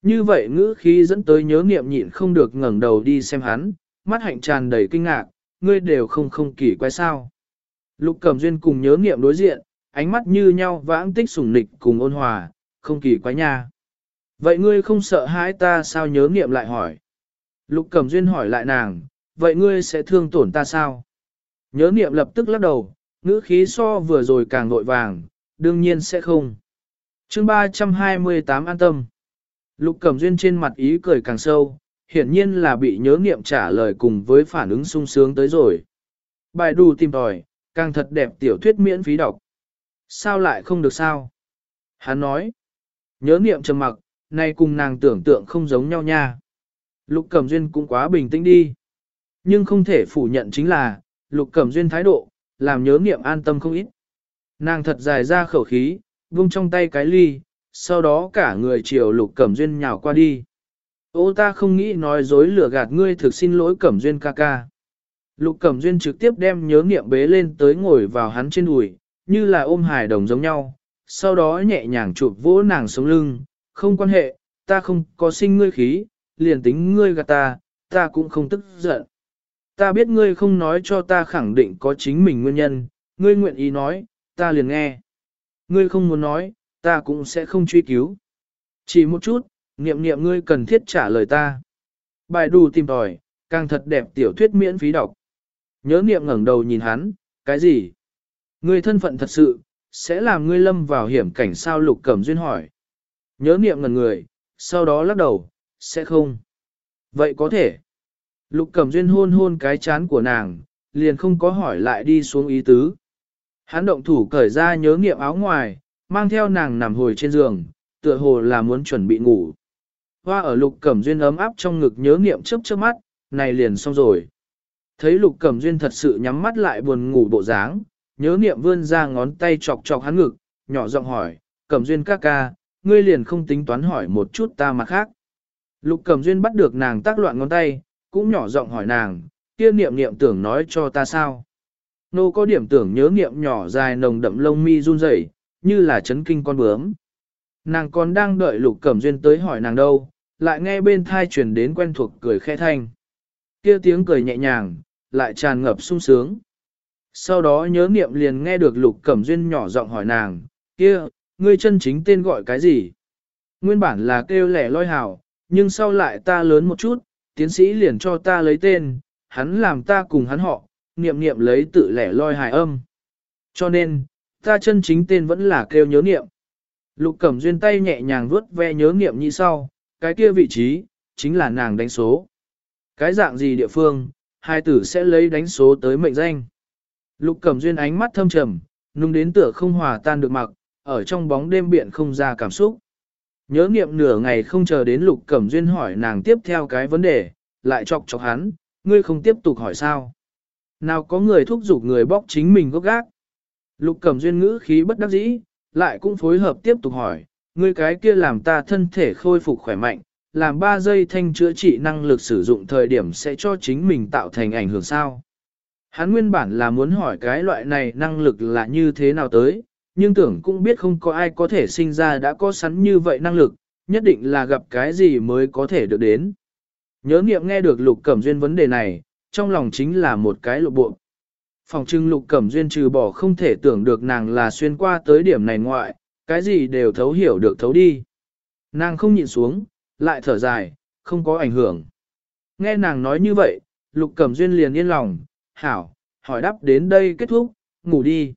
Như vậy ngữ khí dẫn tới nhớ niệm nhịn không được ngẩng đầu đi xem hắn, mắt hạnh tràn đầy kinh ngạc, ngươi đều không không kỳ quái sao. Lục Cẩm Duyên cùng nhớ niệm đối diện, ánh mắt như nhau vãng tích sủng nịch cùng ôn hòa, không kỳ quái nha. Vậy ngươi không sợ hãi ta sao nhớ niệm lại hỏi. Lục Cẩm Duyên hỏi lại nàng, vậy ngươi sẽ thương tổn ta sao? Nhớ niệm lập tức lắc đầu, ngữ khí so vừa rồi càng nội vàng, đương nhiên sẽ không. chương 328 an tâm. Lục Cẩm Duyên trên mặt ý cười càng sâu, hiển nhiên là bị nhớ niệm trả lời cùng với phản ứng sung sướng tới rồi. Bài đù tìm tòi, càng thật đẹp tiểu thuyết miễn phí đọc. Sao lại không được sao? Hắn nói. Nhớ niệm trầm mặc, nay cùng nàng tưởng tượng không giống nhau nha. Lục Cẩm Duyên cũng quá bình tĩnh đi. Nhưng không thể phủ nhận chính là, Lục Cẩm Duyên thái độ, làm nhớ niệm an tâm không ít. Nàng thật dài ra khẩu khí, vung trong tay cái ly, sau đó cả người chiều Lục Cẩm Duyên nhào qua đi. Ô ta không nghĩ nói dối lừa gạt ngươi thực xin lỗi Cẩm Duyên ca ca. Lục Cẩm Duyên trực tiếp đem nhớ niệm bế lên tới ngồi vào hắn trên đùi, như là ôm hài đồng giống nhau, sau đó nhẹ nhàng chụp vỗ nàng sống lưng, không quan hệ, ta không có sinh ngươi khí, liền tính ngươi gạt ta, ta cũng không tức giận. Ta biết ngươi không nói cho ta khẳng định có chính mình nguyên nhân, ngươi nguyện ý nói, ta liền nghe. Ngươi không muốn nói, ta cũng sẽ không truy cứu. Chỉ một chút, niệm niệm ngươi cần thiết trả lời ta. Bài đù tìm tòi, càng thật đẹp tiểu thuyết miễn phí đọc. Nhớ niệm ngẩng đầu nhìn hắn, cái gì? Ngươi thân phận thật sự, sẽ làm ngươi lâm vào hiểm cảnh sao lục cẩm duyên hỏi. Nhớ niệm ngần người, sau đó lắc đầu, sẽ không. Vậy có thể. Lục cẩm duyên hôn hôn cái chán của nàng, liền không có hỏi lại đi xuống ý tứ. Hắn động thủ cởi ra nhớ niệm áo ngoài, mang theo nàng nằm hồi trên giường, tựa hồ là muốn chuẩn bị ngủ. Hoa ở lục cẩm duyên ấm áp trong ngực nhớ niệm chớp chớp mắt, này liền xong rồi. Thấy lục cẩm duyên thật sự nhắm mắt lại buồn ngủ bộ dáng, nhớ niệm vươn ra ngón tay chọc chọc hắn ngực, nhỏ giọng hỏi, cẩm duyên ca ca, ngươi liền không tính toán hỏi một chút ta mà khác. Lục cẩm duyên bắt được nàng tác loạn ngón tay, cũng nhỏ giọng hỏi nàng, kia niệm niệm tưởng nói cho ta sao. Nô có điểm tưởng nhớ niệm nhỏ dài nồng đậm lông mi run rẩy, như là chấn kinh con bướm. Nàng còn đang đợi lục cẩm duyên tới hỏi nàng đâu, lại nghe bên thai truyền đến quen thuộc cười khẽ thanh. Kia tiếng cười nhẹ nhàng, lại tràn ngập sung sướng. Sau đó nhớ niệm liền nghe được lục cẩm duyên nhỏ giọng hỏi nàng, kia, ngươi chân chính tên gọi cái gì? Nguyên bản là kêu lẻ loi hào, nhưng sau lại ta lớn một chút, tiến sĩ liền cho ta lấy tên, hắn làm ta cùng hắn họ, niệm niệm lấy tự lẻ loi hài âm. Cho nên, ta chân chính tên vẫn là kêu nhớ niệm. Lục cẩm duyên tay nhẹ nhàng vuốt ve nhớ niệm như sau, cái kia vị trí, chính là nàng đánh số. Cái dạng gì địa phương, hai tử sẽ lấy đánh số tới mệnh danh. Lục cẩm duyên ánh mắt thâm trầm, nung đến tựa không hòa tan được mặc, ở trong bóng đêm biện không ra cảm xúc. Nhớ niệm nửa ngày không chờ đến lục cẩm duyên hỏi nàng tiếp theo cái vấn đề, lại chọc chọc hắn, ngươi không tiếp tục hỏi sao. Nào có người thúc giục người bóc chính mình gốc gác. Lục cẩm duyên ngữ khí bất đắc dĩ, lại cũng phối hợp tiếp tục hỏi, ngươi cái kia làm ta thân thể khôi phục khỏe mạnh, làm 3 giây thanh chữa trị năng lực sử dụng thời điểm sẽ cho chính mình tạo thành ảnh hưởng sao. Hắn nguyên bản là muốn hỏi cái loại này năng lực là như thế nào tới, nhưng tưởng cũng biết không có ai có thể sinh ra đã có sẵn như vậy năng lực, nhất định là gặp cái gì mới có thể được đến. Nhớ nghiệm nghe được Lục Cẩm Duyên vấn đề này, trong lòng chính là một cái lộ bộ. Phòng trưng Lục Cẩm Duyên trừ bỏ không thể tưởng được nàng là xuyên qua tới điểm này ngoại, cái gì đều thấu hiểu được thấu đi. Nàng không nhịn xuống, lại thở dài, không có ảnh hưởng. Nghe nàng nói như vậy, Lục Cẩm Duyên liền yên lòng, hảo, hỏi đáp đến đây kết thúc, ngủ đi.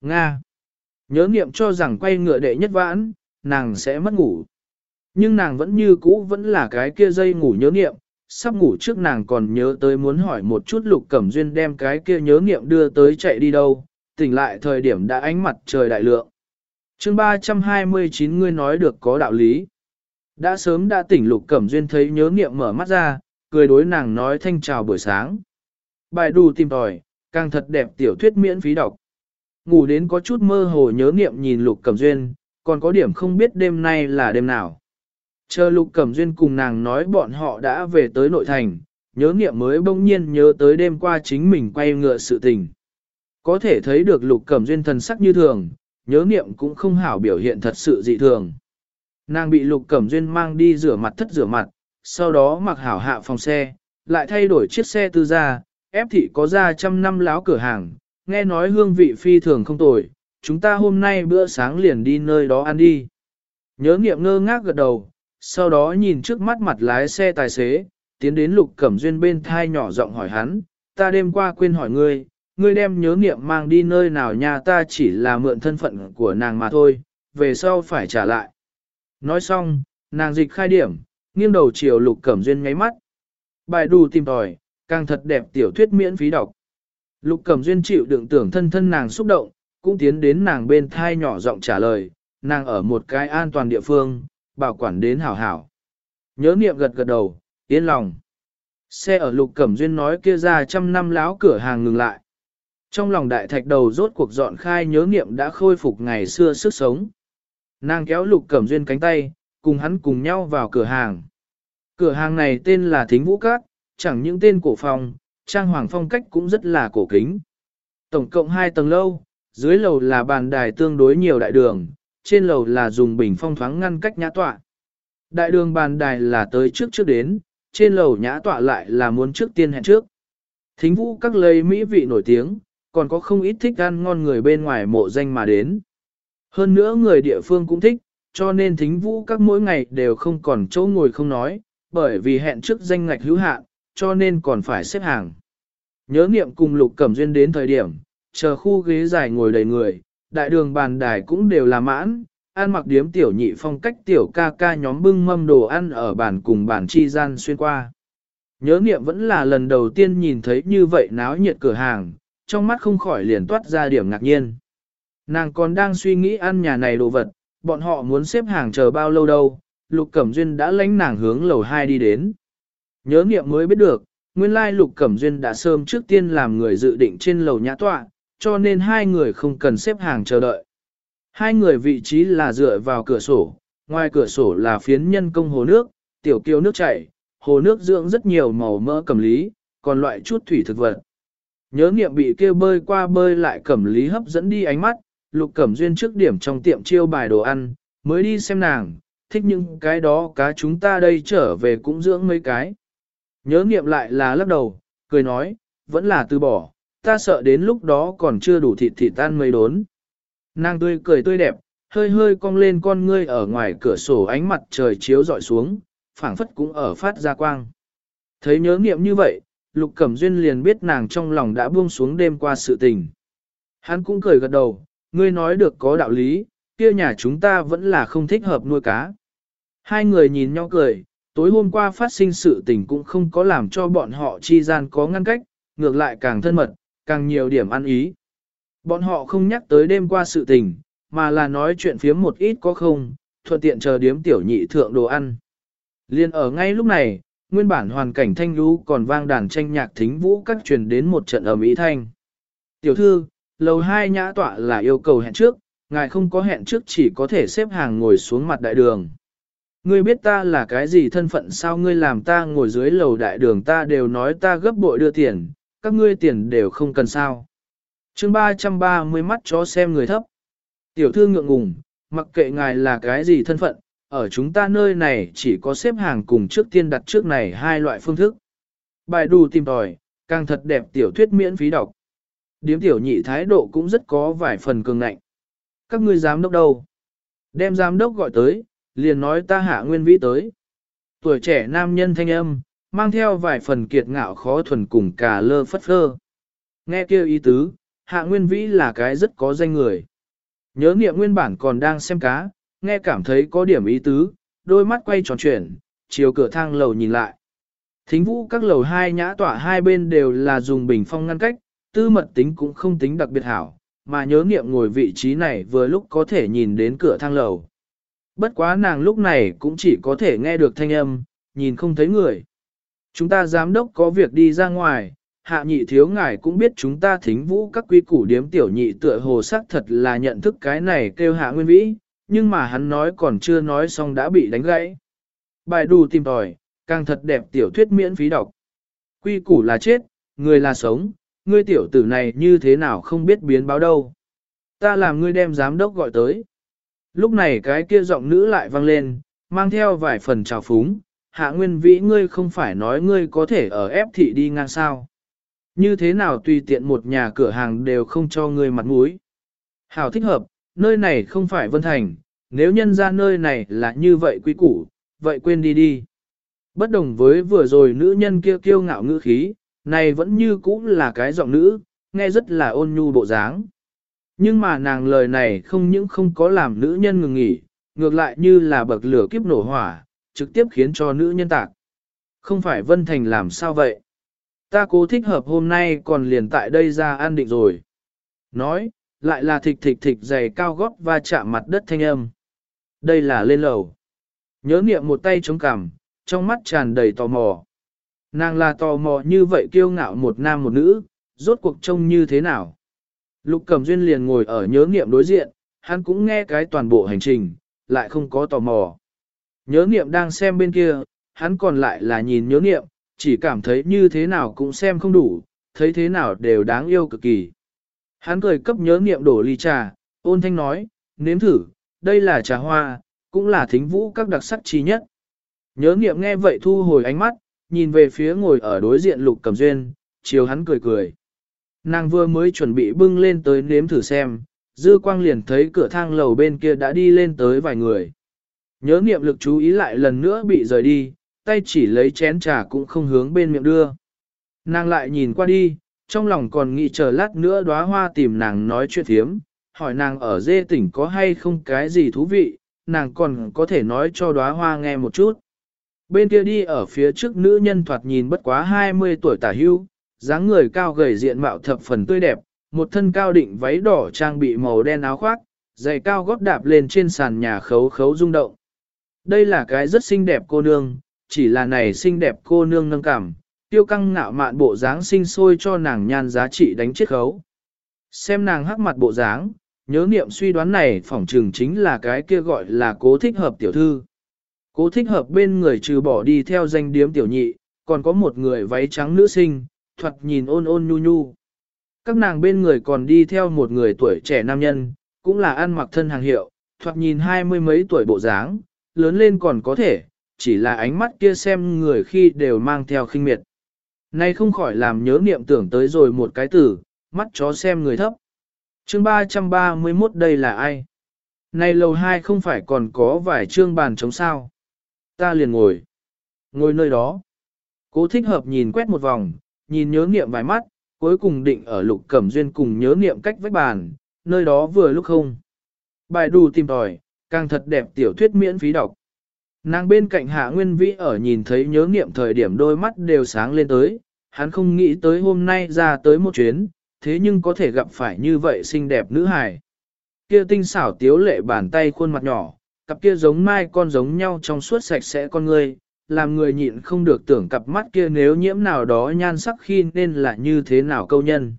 Nga. Nhớ niệm cho rằng quay ngựa đệ nhất vãn, nàng sẽ mất ngủ. Nhưng nàng vẫn như cũ vẫn là cái kia dây ngủ nhớ niệm, sắp ngủ trước nàng còn nhớ tới muốn hỏi một chút lục cẩm duyên đem cái kia nhớ niệm đưa tới chạy đi đâu, tỉnh lại thời điểm đã ánh mặt trời đại lượng. chương 329 ngươi nói được có đạo lý. Đã sớm đã tỉnh lục cẩm duyên thấy nhớ niệm mở mắt ra, cười đối nàng nói thanh chào buổi sáng. Bài đù tìm tòi, càng thật đẹp tiểu thuyết miễn phí đọc. Ngủ đến có chút mơ hồ nhớ niệm nhìn lục cẩm duyên, còn có điểm không biết đêm nay là đêm nào. Chờ lục cẩm duyên cùng nàng nói bọn họ đã về tới nội thành, nhớ nghiệm mới bỗng nhiên nhớ tới đêm qua chính mình quay ngựa sự tình. Có thể thấy được lục cẩm duyên thần sắc như thường, nhớ nghiệm cũng không hảo biểu hiện thật sự dị thường. Nàng bị lục cẩm duyên mang đi rửa mặt thất rửa mặt, sau đó mặc hảo hạ phòng xe, lại thay đổi chiếc xe tư gia, ép thị có ra trăm năm láo cửa hàng, nghe nói hương vị phi thường không tồi, chúng ta hôm nay bữa sáng liền đi nơi đó ăn đi. Nhớ nghiệm ngơ ngác gật đầu, sau đó nhìn trước mắt mặt lái xe tài xế, tiến đến lục cẩm duyên bên thai nhỏ giọng hỏi hắn, ta đêm qua quên hỏi ngươi, ngươi đem nhớ nghiệm mang đi nơi nào nhà ta chỉ là mượn thân phận của nàng mà thôi, về sau phải trả lại. Nói xong, nàng dịch khai điểm, nghiêng đầu chiều lục cẩm duyên nháy mắt. Bài đù tìm tòi, càng thật đẹp tiểu thuyết miễn phí đọc. Lục cẩm duyên chịu đựng tưởng thân thân nàng xúc động, cũng tiến đến nàng bên thai nhỏ giọng trả lời, nàng ở một cái an toàn địa phương, bảo quản đến hảo hảo. Nhớ niệm gật gật đầu, yên lòng. Xe ở lục cẩm duyên nói kia ra trăm năm láo cửa hàng ngừng lại. Trong lòng đại thạch đầu rốt cuộc dọn khai nhớ niệm đã khôi phục ngày xưa sức sống. Nàng kéo lục cẩm duyên cánh tay, cùng hắn cùng nhau vào cửa hàng. Cửa hàng này tên là Thính Vũ Cát, chẳng những tên cổ phòng, trang hoàng phong cách cũng rất là cổ kính. Tổng cộng 2 tầng lâu, dưới lầu là bàn đài tương đối nhiều đại đường, trên lầu là dùng bình phong thoáng ngăn cách nhã tọa. Đại đường bàn đài là tới trước trước đến, trên lầu nhã tọa lại là muốn trước tiên hẹn trước. Thính vũ các lây mỹ vị nổi tiếng, còn có không ít thích ăn ngon người bên ngoài mộ danh mà đến. Hơn nữa người địa phương cũng thích, cho nên thính vũ các mỗi ngày đều không còn chỗ ngồi không nói, bởi vì hẹn trước danh ngạch hữu hạn, cho nên còn phải xếp hàng. Nhớ niệm cùng lục cẩm duyên đến thời điểm, chờ khu ghế dài ngồi đầy người, đại đường bàn đài cũng đều là mãn, ăn mặc điếm tiểu nhị phong cách tiểu ca ca nhóm bưng mâm đồ ăn ở bàn cùng bàn chi gian xuyên qua. Nhớ niệm vẫn là lần đầu tiên nhìn thấy như vậy náo nhiệt cửa hàng, trong mắt không khỏi liền toát ra điểm ngạc nhiên. Nàng còn đang suy nghĩ ăn nhà này đồ vật, bọn họ muốn xếp hàng chờ bao lâu đâu, Lục Cẩm Duyên đã lánh nàng hướng lầu 2 đi đến. Nhớ niệm mới biết được, nguyên lai Lục Cẩm Duyên đã sớm trước tiên làm người dự định trên lầu nhã tọa, cho nên hai người không cần xếp hàng chờ đợi. Hai người vị trí là dựa vào cửa sổ, ngoài cửa sổ là phiến nhân công hồ nước, tiểu kiêu nước chảy, hồ nước dưỡng rất nhiều màu mỡ cẩm lý, còn loại chút thủy thực vật. Nhớ nghiệm bị kêu bơi qua bơi lại cẩm lý hấp dẫn đi ánh mắt, lục cẩm duyên trước điểm trong tiệm chiêu bài đồ ăn, mới đi xem nàng, thích những cái đó cá chúng ta đây trở về cũng dưỡng mấy cái. Nhớ nghiệm lại là lắc đầu, cười nói, vẫn là từ bỏ, ta sợ đến lúc đó còn chưa đủ thịt thịt tan mấy đốn. Nàng tươi cười tươi đẹp, hơi hơi cong lên con ngươi ở ngoài cửa sổ ánh mặt trời chiếu dọi xuống, phảng phất cũng ở phát ra quang. Thấy nhớ nghiệm như vậy, Lục Cẩm Duyên liền biết nàng trong lòng đã buông xuống đêm qua sự tình. Hắn cũng cười gật đầu, ngươi nói được có đạo lý, kia nhà chúng ta vẫn là không thích hợp nuôi cá. Hai người nhìn nhau cười, tối hôm qua phát sinh sự tình cũng không có làm cho bọn họ chi gian có ngăn cách, ngược lại càng thân mật, càng nhiều điểm ăn ý. Bọn họ không nhắc tới đêm qua sự tình, mà là nói chuyện phiếm một ít có không, thuận tiện chờ điếm tiểu nhị thượng đồ ăn. Liên ở ngay lúc này, nguyên bản hoàn cảnh thanh lũ còn vang đàn tranh nhạc thính vũ các truyền đến một trận ở Mỹ thanh. Tiểu thư, lầu hai nhã tọa là yêu cầu hẹn trước, ngài không có hẹn trước chỉ có thể xếp hàng ngồi xuống mặt đại đường. Ngươi biết ta là cái gì thân phận sao ngươi làm ta ngồi dưới lầu đại đường ta đều nói ta gấp bội đưa tiền, các ngươi tiền đều không cần sao. chương 330 mắt chó xem người thấp. Tiểu thư ngượng ngùng, mặc kệ ngài là cái gì thân phận, ở chúng ta nơi này chỉ có xếp hàng cùng trước tiên đặt trước này hai loại phương thức. Bài đù tìm tòi, càng thật đẹp tiểu thuyết miễn phí đọc. Điếm tiểu nhị thái độ cũng rất có vài phần cường nạnh Các ngươi giám đốc đâu? Đem giám đốc gọi tới, liền nói ta hạ nguyên vĩ tới. Tuổi trẻ nam nhân thanh âm, mang theo vài phần kiệt ngạo khó thuần cùng cả lơ phất phơ. Nghe kêu ý tứ, hạ nguyên vĩ là cái rất có danh người. Nhớ nghiệm nguyên bản còn đang xem cá, nghe cảm thấy có điểm ý tứ, đôi mắt quay tròn chuyển, chiều cửa thang lầu nhìn lại. Thính vũ các lầu hai nhã tỏa hai bên đều là dùng bình phong ngăn cách, tư mật tính cũng không tính đặc biệt hảo, mà nhớ nghiệm ngồi vị trí này vừa lúc có thể nhìn đến cửa thang lầu. Bất quá nàng lúc này cũng chỉ có thể nghe được thanh âm, nhìn không thấy người. Chúng ta giám đốc có việc đi ra ngoài, hạ nhị thiếu ngài cũng biết chúng ta thính vũ các quy củ điếm tiểu nhị tựa hồ sắc thật là nhận thức cái này kêu hạ nguyên vĩ, nhưng mà hắn nói còn chưa nói xong đã bị đánh gãy. Bài đù tìm tòi, càng thật đẹp tiểu thuyết miễn phí đọc. Quy củ là chết, người là sống, ngươi tiểu tử này như thế nào không biết biến báo đâu. Ta làm ngươi đem giám đốc gọi tới. Lúc này cái kia giọng nữ lại vang lên, mang theo vài phần trào phúng, hạ nguyên vĩ ngươi không phải nói ngươi có thể ở ép thị đi ngang sao. Như thế nào tùy tiện một nhà cửa hàng đều không cho ngươi mặt mũi. Hảo thích hợp, nơi này không phải Vân Thành, nếu nhân ra nơi này là như vậy quý củ, vậy quên đi đi. Bất đồng với vừa rồi nữ nhân kia kiêu ngạo ngữ khí, này vẫn như cũ là cái giọng nữ, nghe rất là ôn nhu bộ dáng. Nhưng mà nàng lời này không những không có làm nữ nhân ngừng nghỉ, ngược lại như là bậc lửa kiếp nổ hỏa, trực tiếp khiến cho nữ nhân tạc. Không phải Vân Thành làm sao vậy? Ta cố thích hợp hôm nay còn liền tại đây ra an định rồi. Nói, lại là thịch thịch thịch dày cao gót và chạm mặt đất thanh âm. Đây là lên lầu. Nhớ niệm một tay chống cằm, trong mắt tràn đầy tò mò. Nàng là tò mò như vậy kiêu ngạo một nam một nữ, rốt cuộc trông như thế nào. Lục Cẩm Duyên liền ngồi ở nhớ niệm đối diện, hắn cũng nghe cái toàn bộ hành trình, lại không có tò mò. Nhớ niệm đang xem bên kia, hắn còn lại là nhìn nhớ niệm, chỉ cảm thấy như thế nào cũng xem không đủ, thấy thế nào đều đáng yêu cực kỳ. Hắn cười cấp nhớ niệm đổ ly trà, ôn thanh nói, nếm thử, đây là trà hoa, cũng là thính vũ các đặc sắc chi nhất. Nhớ niệm nghe vậy thu hồi ánh mắt, nhìn về phía ngồi ở đối diện lục cầm duyên, chiều hắn cười cười. Nàng vừa mới chuẩn bị bưng lên tới nếm thử xem, dư quang liền thấy cửa thang lầu bên kia đã đi lên tới vài người. Nhớ niệm lực chú ý lại lần nữa bị rời đi, tay chỉ lấy chén trà cũng không hướng bên miệng đưa. Nàng lại nhìn qua đi, trong lòng còn nghĩ chờ lát nữa đóa hoa tìm nàng nói chuyện thiếm, hỏi nàng ở dê tỉnh có hay không cái gì thú vị, nàng còn có thể nói cho đóa hoa nghe một chút. Bên kia đi ở phía trước nữ nhân thoạt nhìn bất quá 20 tuổi tả hưu, dáng người cao gầy diện mạo thập phần tươi đẹp, một thân cao định váy đỏ trang bị màu đen áo khoác, giày cao gót đạp lên trên sàn nhà khấu khấu rung động. Đây là cái rất xinh đẹp cô nương, chỉ là này xinh đẹp cô nương nâng cảm, tiêu căng ngạo mạn bộ dáng sinh sôi cho nàng nhan giá trị đánh chết khấu. Xem nàng hắc mặt bộ dáng, nhớ niệm suy đoán này phỏng trừng chính là cái kia gọi là cố thích hợp tiểu thư. Cố thích hợp bên người trừ bỏ đi theo danh điếm tiểu nhị, còn có một người váy trắng nữ sinh, thuật nhìn ôn ôn nhu nhu. Các nàng bên người còn đi theo một người tuổi trẻ nam nhân, cũng là ăn mặc thân hàng hiệu, thoạt nhìn hai mươi mấy tuổi bộ dáng, lớn lên còn có thể, chỉ là ánh mắt kia xem người khi đều mang theo khinh miệt. Nay không khỏi làm nhớ niệm tưởng tới rồi một cái từ, mắt chó xem người thấp. chương 331 đây là ai? Này lầu 2 không phải còn có vài chương bàn chống sao? Ta liền ngồi. Ngồi nơi đó. Cố thích hợp nhìn quét một vòng, nhìn nhớ niệm vài mắt, cuối cùng định ở lục cẩm duyên cùng nhớ niệm cách vách bàn, nơi đó vừa lúc không. Bài đù tìm tòi, càng thật đẹp tiểu thuyết miễn phí đọc. Nàng bên cạnh hạ nguyên vĩ ở nhìn thấy nhớ niệm thời điểm đôi mắt đều sáng lên tới, hắn không nghĩ tới hôm nay ra tới một chuyến, thế nhưng có thể gặp phải như vậy xinh đẹp nữ hài. Kia tinh xảo tiếu lệ bàn tay khuôn mặt nhỏ, cặp kia giống mai con giống nhau trong suốt sạch sẽ con người, làm người nhịn không được tưởng cặp mắt kia nếu nhiễm nào đó nhan sắc khi nên là như thế nào câu nhân.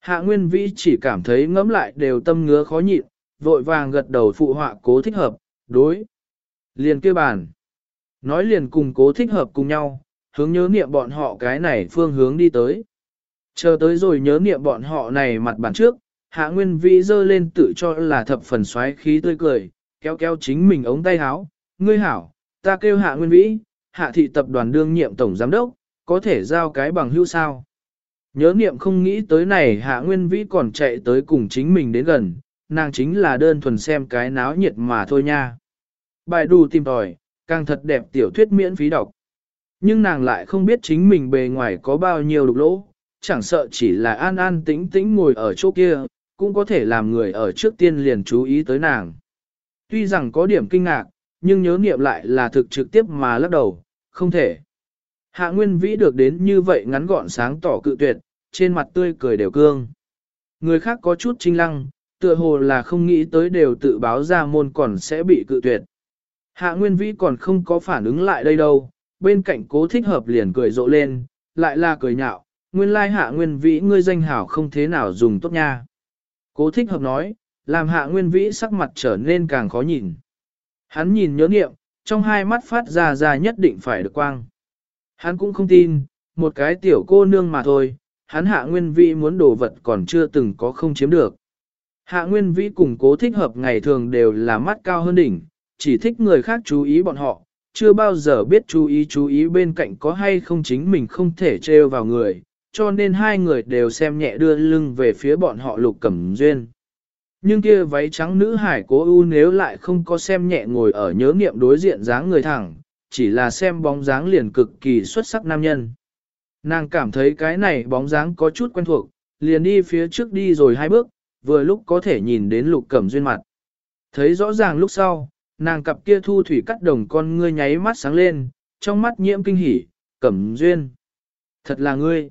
Hạ Nguyên Vĩ chỉ cảm thấy ngẫm lại đều tâm ngứa khó nhịn, vội vàng gật đầu phụ họa cố thích hợp, đối. Liền kêu bàn. Nói liền cùng cố thích hợp cùng nhau, hướng nhớ niệm bọn họ cái này phương hướng đi tới. Chờ tới rồi nhớ niệm bọn họ này mặt bàn trước, hạ nguyên vĩ dơ lên tự cho là thập phần xoáy khí tươi cười, kéo kéo chính mình ống tay háo, ngươi hảo, ta kêu hạ nguyên vĩ, hạ thị tập đoàn đương nhiệm tổng giám đốc, có thể giao cái bằng hữu sao. Nhớ niệm không nghĩ tới này hạ nguyên vĩ còn chạy tới cùng chính mình đến gần, nàng chính là đơn thuần xem cái náo nhiệt mà thôi nha. Bài đù tìm tòi, càng thật đẹp tiểu thuyết miễn phí đọc. Nhưng nàng lại không biết chính mình bề ngoài có bao nhiêu đục lỗ, chẳng sợ chỉ là an an tĩnh tĩnh ngồi ở chỗ kia, cũng có thể làm người ở trước tiên liền chú ý tới nàng. Tuy rằng có điểm kinh ngạc, nhưng nhớ nghiệm lại là thực trực tiếp mà lắc đầu, không thể. Hạ Nguyên Vĩ được đến như vậy ngắn gọn sáng tỏ cự tuyệt, trên mặt tươi cười đều cương. Người khác có chút trinh lăng, tựa hồ là không nghĩ tới đều tự báo ra môn còn sẽ bị cự tuyệt. Hạ Nguyên Vĩ còn không có phản ứng lại đây đâu, bên cạnh cố thích hợp liền cười rộ lên, lại là cười nhạo, nguyên lai Hạ Nguyên Vĩ ngươi danh hảo không thế nào dùng tốt nha. Cố thích hợp nói, làm Hạ Nguyên Vĩ sắc mặt trở nên càng khó nhìn. Hắn nhìn nhớ nghiệm, trong hai mắt phát ra ra nhất định phải được quang. Hắn cũng không tin, một cái tiểu cô nương mà thôi, hắn hạ nguyên vĩ muốn đồ vật còn chưa từng có không chiếm được. Hạ nguyên vĩ cùng cố thích hợp ngày thường đều là mắt cao hơn đỉnh, chỉ thích người khác chú ý bọn họ, chưa bao giờ biết chú ý chú ý bên cạnh có hay không chính mình không thể trêu vào người, cho nên hai người đều xem nhẹ đưa lưng về phía bọn họ lục cẩm duyên. Nhưng kia váy trắng nữ hải cố ưu nếu lại không có xem nhẹ ngồi ở nhớ nghiệm đối diện dáng người thẳng, chỉ là xem bóng dáng liền cực kỳ xuất sắc nam nhân. Nàng cảm thấy cái này bóng dáng có chút quen thuộc, liền đi phía trước đi rồi hai bước, vừa lúc có thể nhìn đến lục cẩm duyên mặt. Thấy rõ ràng lúc sau, nàng cặp kia thu thủy cắt đồng con ngươi nháy mắt sáng lên, trong mắt nhiễm kinh hỉ, cẩm duyên. Thật là ngươi.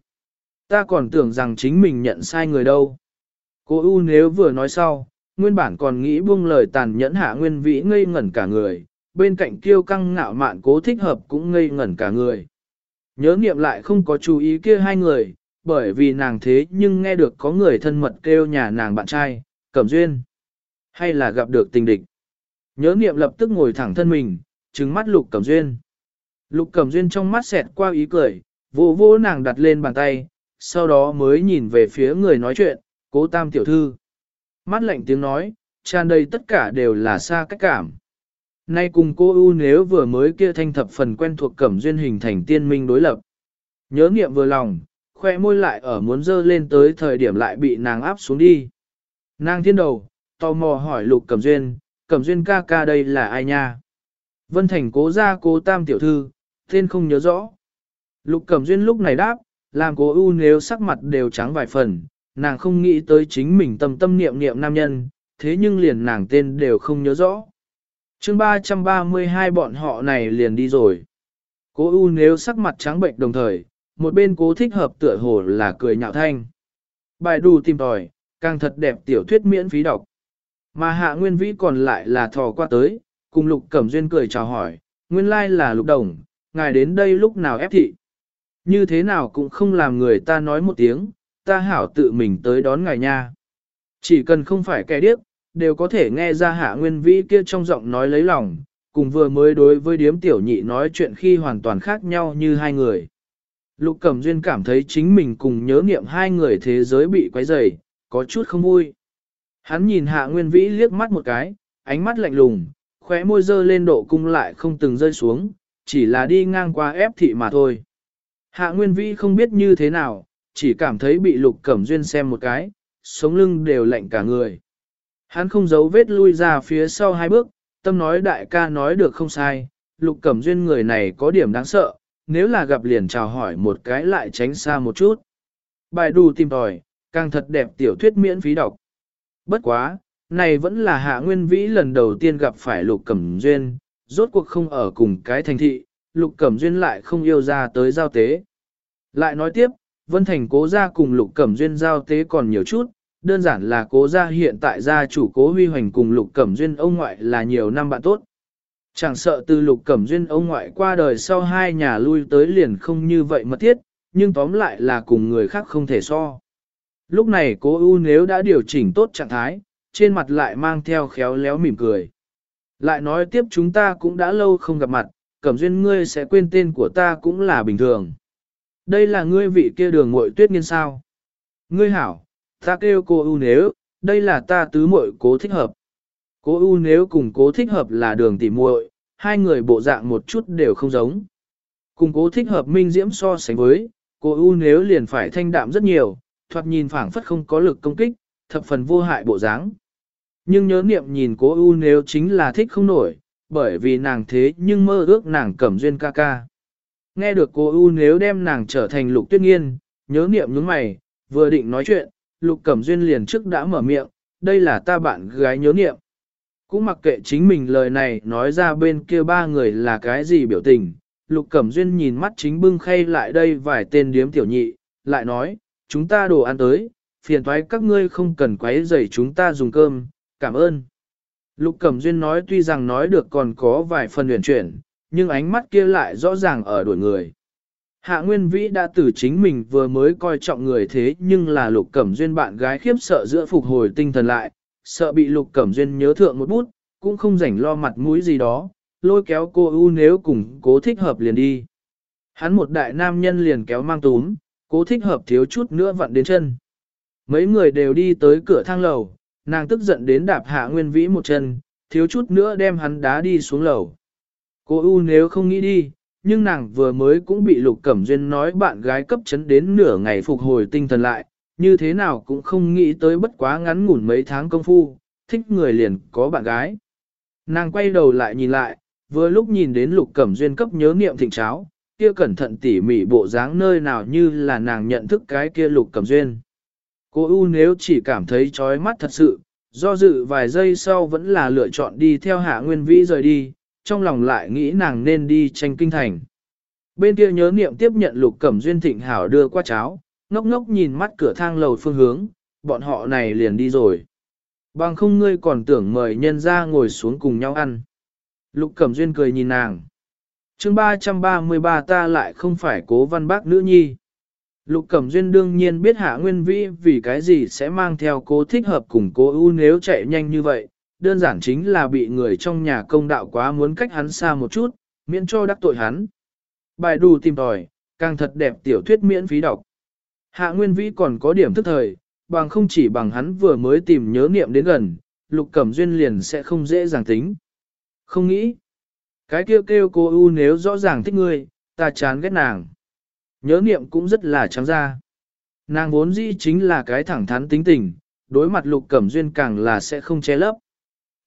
Ta còn tưởng rằng chính mình nhận sai người đâu. Cô U nếu vừa nói sau, nguyên bản còn nghĩ buông lời tàn nhẫn hạ nguyên vĩ ngây ngẩn cả người, bên cạnh kiêu căng ngạo mạn cố thích hợp cũng ngây ngẩn cả người. Nhớ nghiệm lại không có chú ý kia hai người, bởi vì nàng thế nhưng nghe được có người thân mật kêu nhà nàng bạn trai, cẩm duyên, hay là gặp được tình địch. Nhớ niệm lập tức ngồi thẳng thân mình, trừng mắt lục cẩm duyên. Lục cẩm duyên trong mắt xẹt qua ý cười, vô vô nàng đặt lên bàn tay, sau đó mới nhìn về phía người nói chuyện, cố tam tiểu thư. Mắt lạnh tiếng nói, tràn đầy tất cả đều là xa cách cảm. Nay cùng cô U nếu vừa mới kia thanh thập phần quen thuộc cẩm duyên hình thành tiên minh đối lập. Nhớ nghiệm vừa lòng, khoe môi lại ở muốn dơ lên tới thời điểm lại bị nàng áp xuống đi. Nàng thiên đầu, tò mò hỏi lục cẩm duyên, cẩm duyên ca ca đây là ai nha? Vân Thành cố ra cố tam tiểu thư, tên không nhớ rõ. Lục cẩm duyên lúc này đáp, làm cố U nếu sắc mặt đều trắng vài phần, nàng không nghĩ tới chính mình tâm tâm niệm niệm nam nhân, thế nhưng liền nàng tên đều không nhớ rõ. chương 332 bọn họ này liền đi rồi. Cố U nếu sắc mặt trắng bệnh đồng thời, một bên cố thích hợp tựa hồ là cười nhạo thanh. Bài đù tìm tòi, càng thật đẹp tiểu thuyết miễn phí đọc. Mà hạ nguyên vĩ còn lại là thò qua tới, cùng lục cẩm duyên cười chào hỏi, nguyên lai là lục đồng, ngài đến đây lúc nào ép thị. Như thế nào cũng không làm người ta nói một tiếng, ta hảo tự mình tới đón ngài nha. Chỉ cần không phải kẻ điếc, đều có thể nghe ra hạ nguyên vĩ kia trong giọng nói lấy lòng, cùng vừa mới đối với điếm tiểu nhị nói chuyện khi hoàn toàn khác nhau như hai người. Lục Cẩm Duyên cảm thấy chính mình cùng nhớ nghiệm hai người thế giới bị quấy rầy, có chút không vui. Hắn nhìn hạ nguyên vĩ liếc mắt một cái, ánh mắt lạnh lùng, khóe môi dơ lên độ cung lại không từng rơi xuống, chỉ là đi ngang qua ép thị mà thôi. Hạ nguyên vĩ không biết như thế nào, chỉ cảm thấy bị lục cẩm duyên xem một cái, sống lưng đều lạnh cả người. Hắn không giấu vết lui ra phía sau hai bước, tâm nói đại ca nói được không sai, lục cẩm duyên người này có điểm đáng sợ, nếu là gặp liền chào hỏi một cái lại tránh xa một chút. Bài đù tìm tòi, càng thật đẹp tiểu thuyết miễn phí đọc. Bất quá, này vẫn là hạ nguyên vĩ lần đầu tiên gặp phải lục cẩm duyên, rốt cuộc không ở cùng cái thành thị, lục cẩm duyên lại không yêu ra tới giao tế. Lại nói tiếp, Vân Thành cố gia cùng lục cẩm duyên giao tế còn nhiều chút, đơn giản là cố gia hiện tại gia chủ cố huy hoành cùng lục cẩm duyên ông ngoại là nhiều năm bạn tốt. Chẳng sợ từ lục cẩm duyên ông ngoại qua đời sau hai nhà lui tới liền không như vậy mật thiết, nhưng tóm lại là cùng người khác không thể so. Lúc này cố u nếu đã điều chỉnh tốt trạng thái, trên mặt lại mang theo khéo léo mỉm cười. Lại nói tiếp chúng ta cũng đã lâu không gặp mặt, cẩm duyên ngươi sẽ quên tên của ta cũng là bình thường. Đây là ngươi vị kia đường muội tuyết nghiên sao. Ngươi hảo, ta kêu cô u nếu, đây là ta tứ muội cố thích hợp. Cố U nếu cùng cố thích hợp là đường tỉ muội, hai người bộ dạng một chút đều không giống. Cùng cố thích hợp minh diễm so sánh với, cố U nếu liền phải thanh đạm rất nhiều, thoạt nhìn phảng phất không có lực công kích, thập phần vô hại bộ dáng. Nhưng nhớ niệm nhìn cố U nếu chính là thích không nổi, bởi vì nàng thế nhưng mơ ước nàng cẩm duyên ca ca. Nghe được cô U nếu đem nàng trở thành lục tuyết nghiên, nhớ niệm nhướng mày, vừa định nói chuyện, lục cẩm duyên liền trước đã mở miệng, đây là ta bạn gái nhớ niệm. Cũng mặc kệ chính mình lời này nói ra bên kia ba người là cái gì biểu tình, lục cẩm duyên nhìn mắt chính bưng khay lại đây vài tên điếm tiểu nhị, lại nói, chúng ta đồ ăn tới, phiền thoái các ngươi không cần quấy rầy chúng ta dùng cơm, cảm ơn. Lục Cẩm Duyên nói tuy rằng nói được còn có vài phần huyền chuyển, nhưng ánh mắt kia lại rõ ràng ở đuổi người. Hạ Nguyên Vĩ đã từ chính mình vừa mới coi trọng người thế nhưng là Lục Cẩm Duyên bạn gái khiếp sợ giữa phục hồi tinh thần lại, sợ bị Lục Cẩm Duyên nhớ thượng một bút, cũng không rảnh lo mặt mũi gì đó, lôi kéo cô U nếu cùng cố thích hợp liền đi. Hắn một đại nam nhân liền kéo mang túm, cố thích hợp thiếu chút nữa vặn đến chân. Mấy người đều đi tới cửa thang lầu, nàng tức giận đến đạp hạ nguyên vĩ một chân, thiếu chút nữa đem hắn đá đi xuống lầu. Cô U nếu không nghĩ đi, nhưng nàng vừa mới cũng bị Lục Cẩm Duyên nói bạn gái cấp chấn đến nửa ngày phục hồi tinh thần lại, như thế nào cũng không nghĩ tới bất quá ngắn ngủn mấy tháng công phu, thích người liền có bạn gái. Nàng quay đầu lại nhìn lại, vừa lúc nhìn đến Lục Cẩm Duyên cấp nhớ niệm thịnh cháo, kia cẩn thận tỉ mỉ bộ dáng nơi nào như là nàng nhận thức cái kia Lục Cẩm Duyên. Cô U nếu chỉ cảm thấy chói mắt thật sự, do dự vài giây sau vẫn là lựa chọn đi theo hạ nguyên vĩ rời đi, trong lòng lại nghĩ nàng nên đi tranh kinh thành. Bên kia nhớ niệm tiếp nhận lục cẩm duyên thịnh hảo đưa qua cháo, ngốc ngốc nhìn mắt cửa thang lầu phương hướng, bọn họ này liền đi rồi. Bằng không ngươi còn tưởng mời nhân ra ngồi xuống cùng nhau ăn. Lục cẩm duyên cười nhìn nàng. chương 333 ta lại không phải cố văn bác nữ nhi. Lục Cẩm Duyên đương nhiên biết Hạ Nguyên Vĩ vì cái gì sẽ mang theo cố thích hợp cùng cố ưu nếu chạy nhanh như vậy, đơn giản chính là bị người trong nhà công đạo quá muốn cách hắn xa một chút, miễn cho đắc tội hắn. Bài đủ tìm tòi, càng thật đẹp tiểu thuyết miễn phí đọc. Hạ Nguyên Vĩ còn có điểm thức thời, bằng không chỉ bằng hắn vừa mới tìm nhớ niệm đến gần, Lục Cẩm Duyên liền sẽ không dễ dàng tính. Không nghĩ. Cái kêu kêu cô u nếu rõ ràng thích ngươi, ta chán ghét nàng. Nhớ niệm cũng rất là trắng ra. Nàng vốn dĩ chính là cái thẳng thắn tính tình, đối mặt Lục Cẩm Duyên càng là sẽ không che lấp.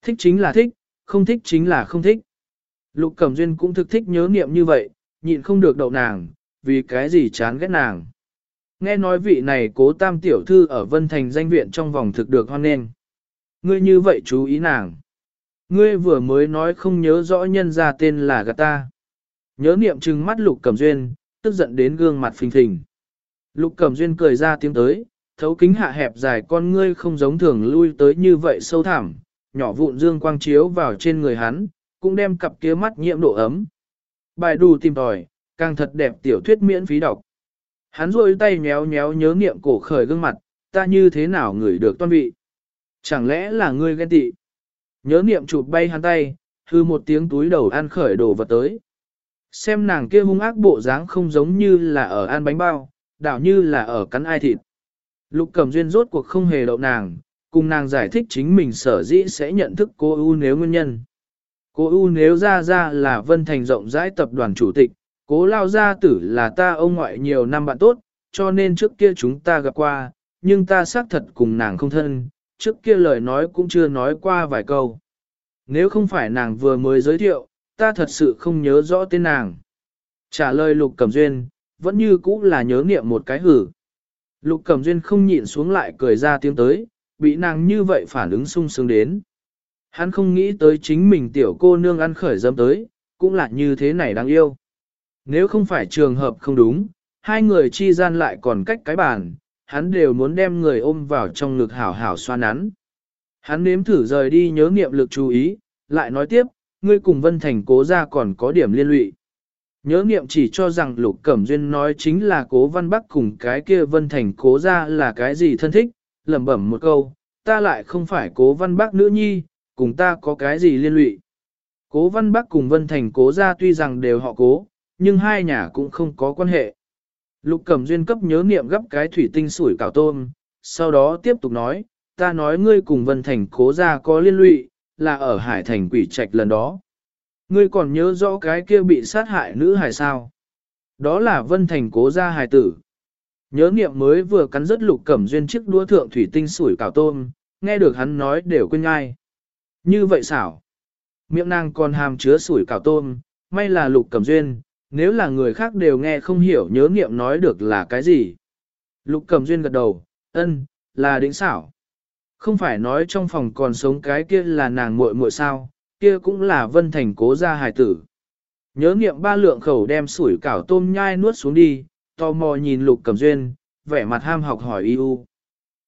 Thích chính là thích, không thích chính là không thích. Lục Cẩm Duyên cũng thực thích nhớ niệm như vậy, nhịn không được đậu nàng, vì cái gì chán ghét nàng. Nghe nói vị này cố tam tiểu thư ở Vân Thành danh viện trong vòng thực được hoan nghênh. Ngươi như vậy chú ý nàng. Ngươi vừa mới nói không nhớ rõ nhân ra tên là gạt ta. Nhớ niệm trừng mắt Lục Cẩm Duyên, tức giận đến gương mặt phình phình. Lục Cẩm Duyên cười ra tiếng tới, thấu kính hạ hẹp dài con ngươi không giống thường lui tới như vậy sâu thẳm, nhỏ vụn dương quang chiếu vào trên người hắn, cũng đem cặp kia mắt nhiễm độ ấm. Bài đù tìm tòi, càng thật đẹp tiểu thuyết miễn phí đọc. Hắn rôi tay nhéo nhéo nhớ niệm cổ khởi gương mặt, ta như thế nào ngửi được toan vị. Chẳng lẽ là ngươi ghen tị? Nhớ niệm chụp bay hắn tay, hư một tiếng túi đầu ăn khởi đồ vật tới. Xem nàng kia hung ác bộ dáng không giống như là ở ăn bánh bao, đảo như là ở cắn ai thịt. Lục cầm duyên rốt cuộc không hề đậu nàng, cùng nàng giải thích chính mình sở dĩ sẽ nhận thức cô U nếu nguyên nhân. Cô U nếu ra ra là Vân Thành rộng rãi tập đoàn chủ tịch, cố lao gia tử là ta ông ngoại nhiều năm bạn tốt, cho nên trước kia chúng ta gặp qua, nhưng ta xác thật cùng nàng không thân, trước kia lời nói cũng chưa nói qua vài câu. Nếu không phải nàng vừa mới giới thiệu, ta thật sự không nhớ rõ tên nàng. Trả lời Lục Cẩm Duyên, vẫn như cũ là nhớ niệm một cái hử. Lục Cẩm Duyên không nhịn xuống lại cười ra tiếng tới, bị nàng như vậy phản ứng sung sướng đến. Hắn không nghĩ tới chính mình tiểu cô nương ăn khởi dâm tới, cũng là như thế này đáng yêu. Nếu không phải trường hợp không đúng, hai người chi gian lại còn cách cái bàn, hắn đều muốn đem người ôm vào trong ngực hảo hảo xoa nắn. Hắn nếm thử rời đi nhớ nghiệm lực chú ý, lại nói tiếp, ngươi cùng Vân Thành cố ra còn có điểm liên lụy. Nhớ nghiệm chỉ cho rằng Lục Cẩm Duyên nói chính là cố văn bắc cùng cái kia Vân Thành cố ra là cái gì thân thích, lẩm bẩm một câu, ta lại không phải cố văn bắc nữ nhi, cùng ta có cái gì liên lụy. Cố văn bắc cùng Vân Thành cố ra tuy rằng đều họ cố, nhưng hai nhà cũng không có quan hệ. Lục Cẩm Duyên cấp nhớ niệm gấp cái thủy tinh sủi cảo tôm, sau đó tiếp tục nói, ta nói ngươi cùng Vân Thành cố ra có liên lụy, là ở Hải Thành quỷ trạch lần đó. Ngươi còn nhớ rõ cái kia bị sát hại nữ hài sao? Đó là Vân Thành cố gia hài tử. Nhớ niệm mới vừa cắn rất lục cẩm duyên chiếc đua thượng thủy tinh sủi cảo tôm, nghe được hắn nói đều quên ngai. Như vậy xảo. Miệng nàng còn hàm chứa sủi cảo tôm, may là lục cẩm duyên, nếu là người khác đều nghe không hiểu nhớ nghiệm nói được là cái gì. Lục cầm duyên gật đầu, ân, là đỉnh xảo. Không phải nói trong phòng còn sống cái kia là nàng muội muội sao, kia cũng là vân thành cố gia hài tử. Nhớ nghiệm ba lượng khẩu đem sủi cảo tôm nhai nuốt xuống đi, tò mò nhìn Lục cầm Duyên, vẻ mặt ham học hỏi yêu.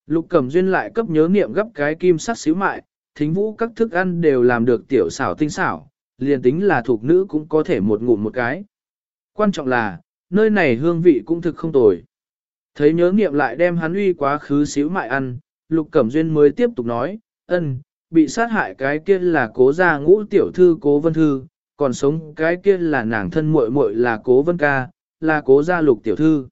Lục cầm Duyên lại cấp nhớ nghiệm gấp cái kim sắc xíu mại, thính vũ các thức ăn đều làm được tiểu xảo tinh xảo, liền tính là thuộc nữ cũng có thể một ngụm một cái. Quan trọng là, nơi này hương vị cũng thực không tồi. Thấy nhớ nghiệm lại đem hắn uy quá khứ xíu mại ăn, Lục Cẩm Duyên mới tiếp tục nói, ân, bị sát hại cái kia là cố gia ngũ tiểu thư cố vân thư, còn sống cái kia là nàng thân muội muội là cố vân ca, là cố gia lục tiểu thư.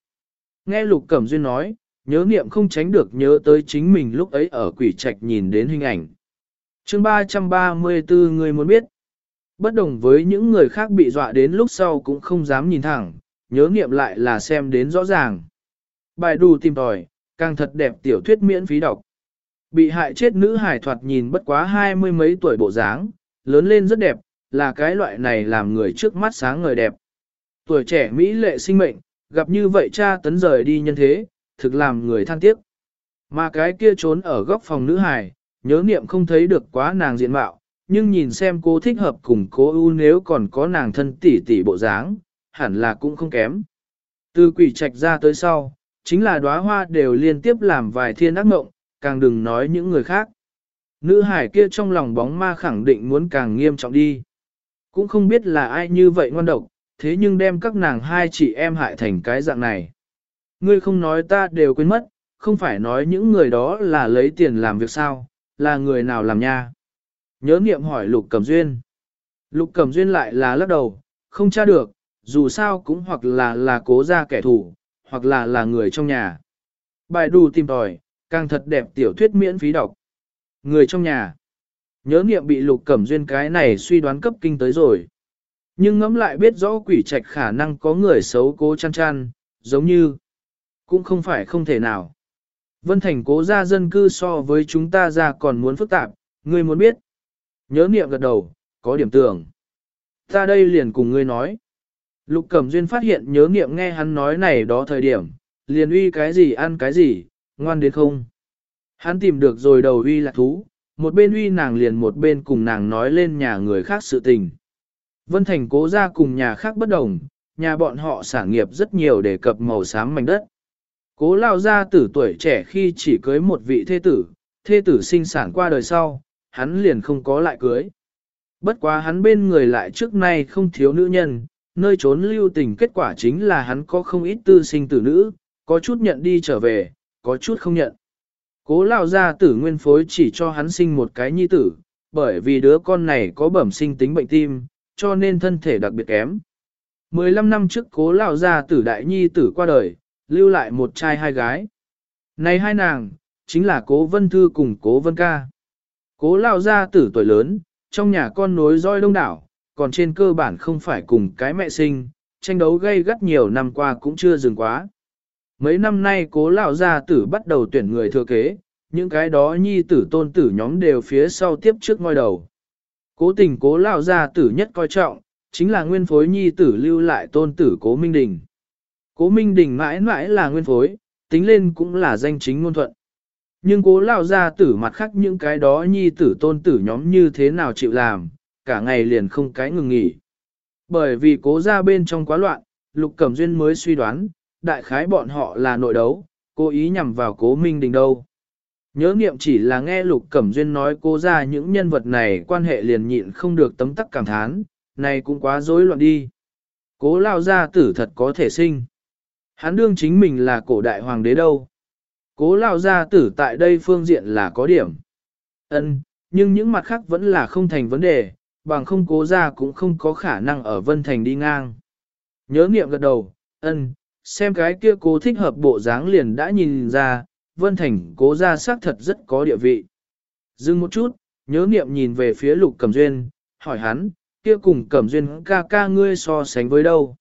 Nghe lục cẩm duyên nói, nhớ niệm không tránh được nhớ tới chính mình lúc ấy ở quỷ trạch nhìn đến hình ảnh. chương 334 người muốn biết, bất đồng với những người khác bị dọa đến lúc sau cũng không dám nhìn thẳng, nhớ niệm lại là xem đến rõ ràng. Bài đù tìm tòi, càng thật đẹp tiểu thuyết miễn phí đọc. Bị hại chết nữ hải thoạt nhìn bất quá hai mươi mấy tuổi bộ dáng, lớn lên rất đẹp, là cái loại này làm người trước mắt sáng ngời đẹp. Tuổi trẻ Mỹ lệ sinh mệnh, gặp như vậy cha tấn rời đi nhân thế, thực làm người than tiếc. Mà cái kia trốn ở góc phòng nữ hải, nhớ niệm không thấy được quá nàng diện mạo, nhưng nhìn xem cô thích hợp cùng cố ưu nếu còn có nàng thân tỷ tỷ bộ dáng, hẳn là cũng không kém. Từ quỷ trạch ra tới sau, chính là đóa hoa đều liên tiếp làm vài thiên ác mộng, càng đừng nói những người khác. Nữ hải kia trong lòng bóng ma khẳng định muốn càng nghiêm trọng đi. Cũng không biết là ai như vậy ngoan độc, thế nhưng đem các nàng hai chị em hại thành cái dạng này. Ngươi không nói ta đều quên mất, không phải nói những người đó là lấy tiền làm việc sao, là người nào làm nha. Nhớ nghiệm hỏi Lục Cẩm Duyên. Lục Cẩm Duyên lại là lắc đầu, không tra được, dù sao cũng hoặc là là cố ra kẻ thù, hoặc là là người trong nhà. Bài đù tìm tòi, càng thật đẹp tiểu thuyết miễn phí đọc. Người trong nhà. Nhớ nghiệm bị Lục Cẩm Duyên cái này suy đoán cấp kinh tới rồi. Nhưng ngẫm lại biết rõ quỷ trạch khả năng có người xấu cố chăn chăn, giống như, cũng không phải không thể nào. Vân Thành cố gia dân cư so với chúng ta ra còn muốn phức tạp, ngươi muốn biết. Nhớ niệm gật đầu, có điểm tưởng. Ta đây liền cùng ngươi nói. Lục Cẩm Duyên phát hiện nhớ niệm nghe hắn nói này đó thời điểm, liền uy cái gì ăn cái gì, ngoan đến không. Hắn tìm được rồi đầu uy là thú, một bên uy nàng liền một bên cùng nàng nói lên nhà người khác sự tình. Vân Thành cố ra cùng nhà khác bất đồng, nhà bọn họ sản nghiệp rất nhiều để cập màu xám mảnh đất. Cố lao ra tử tuổi trẻ khi chỉ cưới một vị thê tử, thê tử sinh sản qua đời sau, hắn liền không có lại cưới. Bất quá hắn bên người lại trước nay không thiếu nữ nhân, nơi trốn lưu tình kết quả chính là hắn có không ít tư sinh tử nữ, có chút nhận đi trở về, có chút không nhận. Cố lao ra tử nguyên phối chỉ cho hắn sinh một cái nhi tử, bởi vì đứa con này có bẩm sinh tính bệnh tim, cho nên thân thể đặc biệt kém. 15 năm trước cố lao ra tử đại nhi tử qua đời, lưu lại một trai hai gái. Này hai nàng, chính là cố vân thư cùng cố vân ca. Cố lao ra tử tuổi lớn, trong nhà con nối roi đông đảo, còn trên cơ bản không phải cùng cái mẹ sinh, tranh đấu gây gắt nhiều năm qua cũng chưa dừng quá. Mấy năm nay cố lao gia tử bắt đầu tuyển người thừa kế, những cái đó nhi tử tôn tử nhóm đều phía sau tiếp trước ngôi đầu. Cố tình cố lao gia tử nhất coi trọng, chính là nguyên phối nhi tử lưu lại tôn tử cố Minh Đình. Cố Minh Đình mãi mãi là nguyên phối, tính lên cũng là danh chính ngôn thuận. Nhưng cố lao gia tử mặt khác những cái đó nhi tử tôn tử nhóm như thế nào chịu làm, cả ngày liền không cái ngừng nghỉ. Bởi vì cố ra bên trong quá loạn, Lục Cẩm Duyên mới suy đoán, đại khái bọn họ là nội đấu, cố ý nhằm vào cố Minh Đình đâu. Nhớ nghiệm chỉ là nghe Lục Cẩm Duyên nói cố ra những nhân vật này quan hệ liền nhịn không được tấm tắc cảm thán, này cũng quá rối loạn đi. Cố lao gia tử thật có thể sinh. Hắn đương chính mình là cổ đại hoàng đế đâu. Cố lao gia tử tại đây phương diện là có điểm. ân nhưng những mặt khác vẫn là không thành vấn đề, bằng không cố ra cũng không có khả năng ở Vân Thành đi ngang. Nhớ nghiệm gật đầu, ân, xem cái kia cố thích hợp bộ dáng liền đã nhìn ra, Vân Thành cố ra xác thật rất có địa vị. Dừng một chút, nhớ nghiệm nhìn về phía lục cẩm duyên, hỏi hắn, kia cùng cẩm duyên ca ca ngươi so sánh với đâu.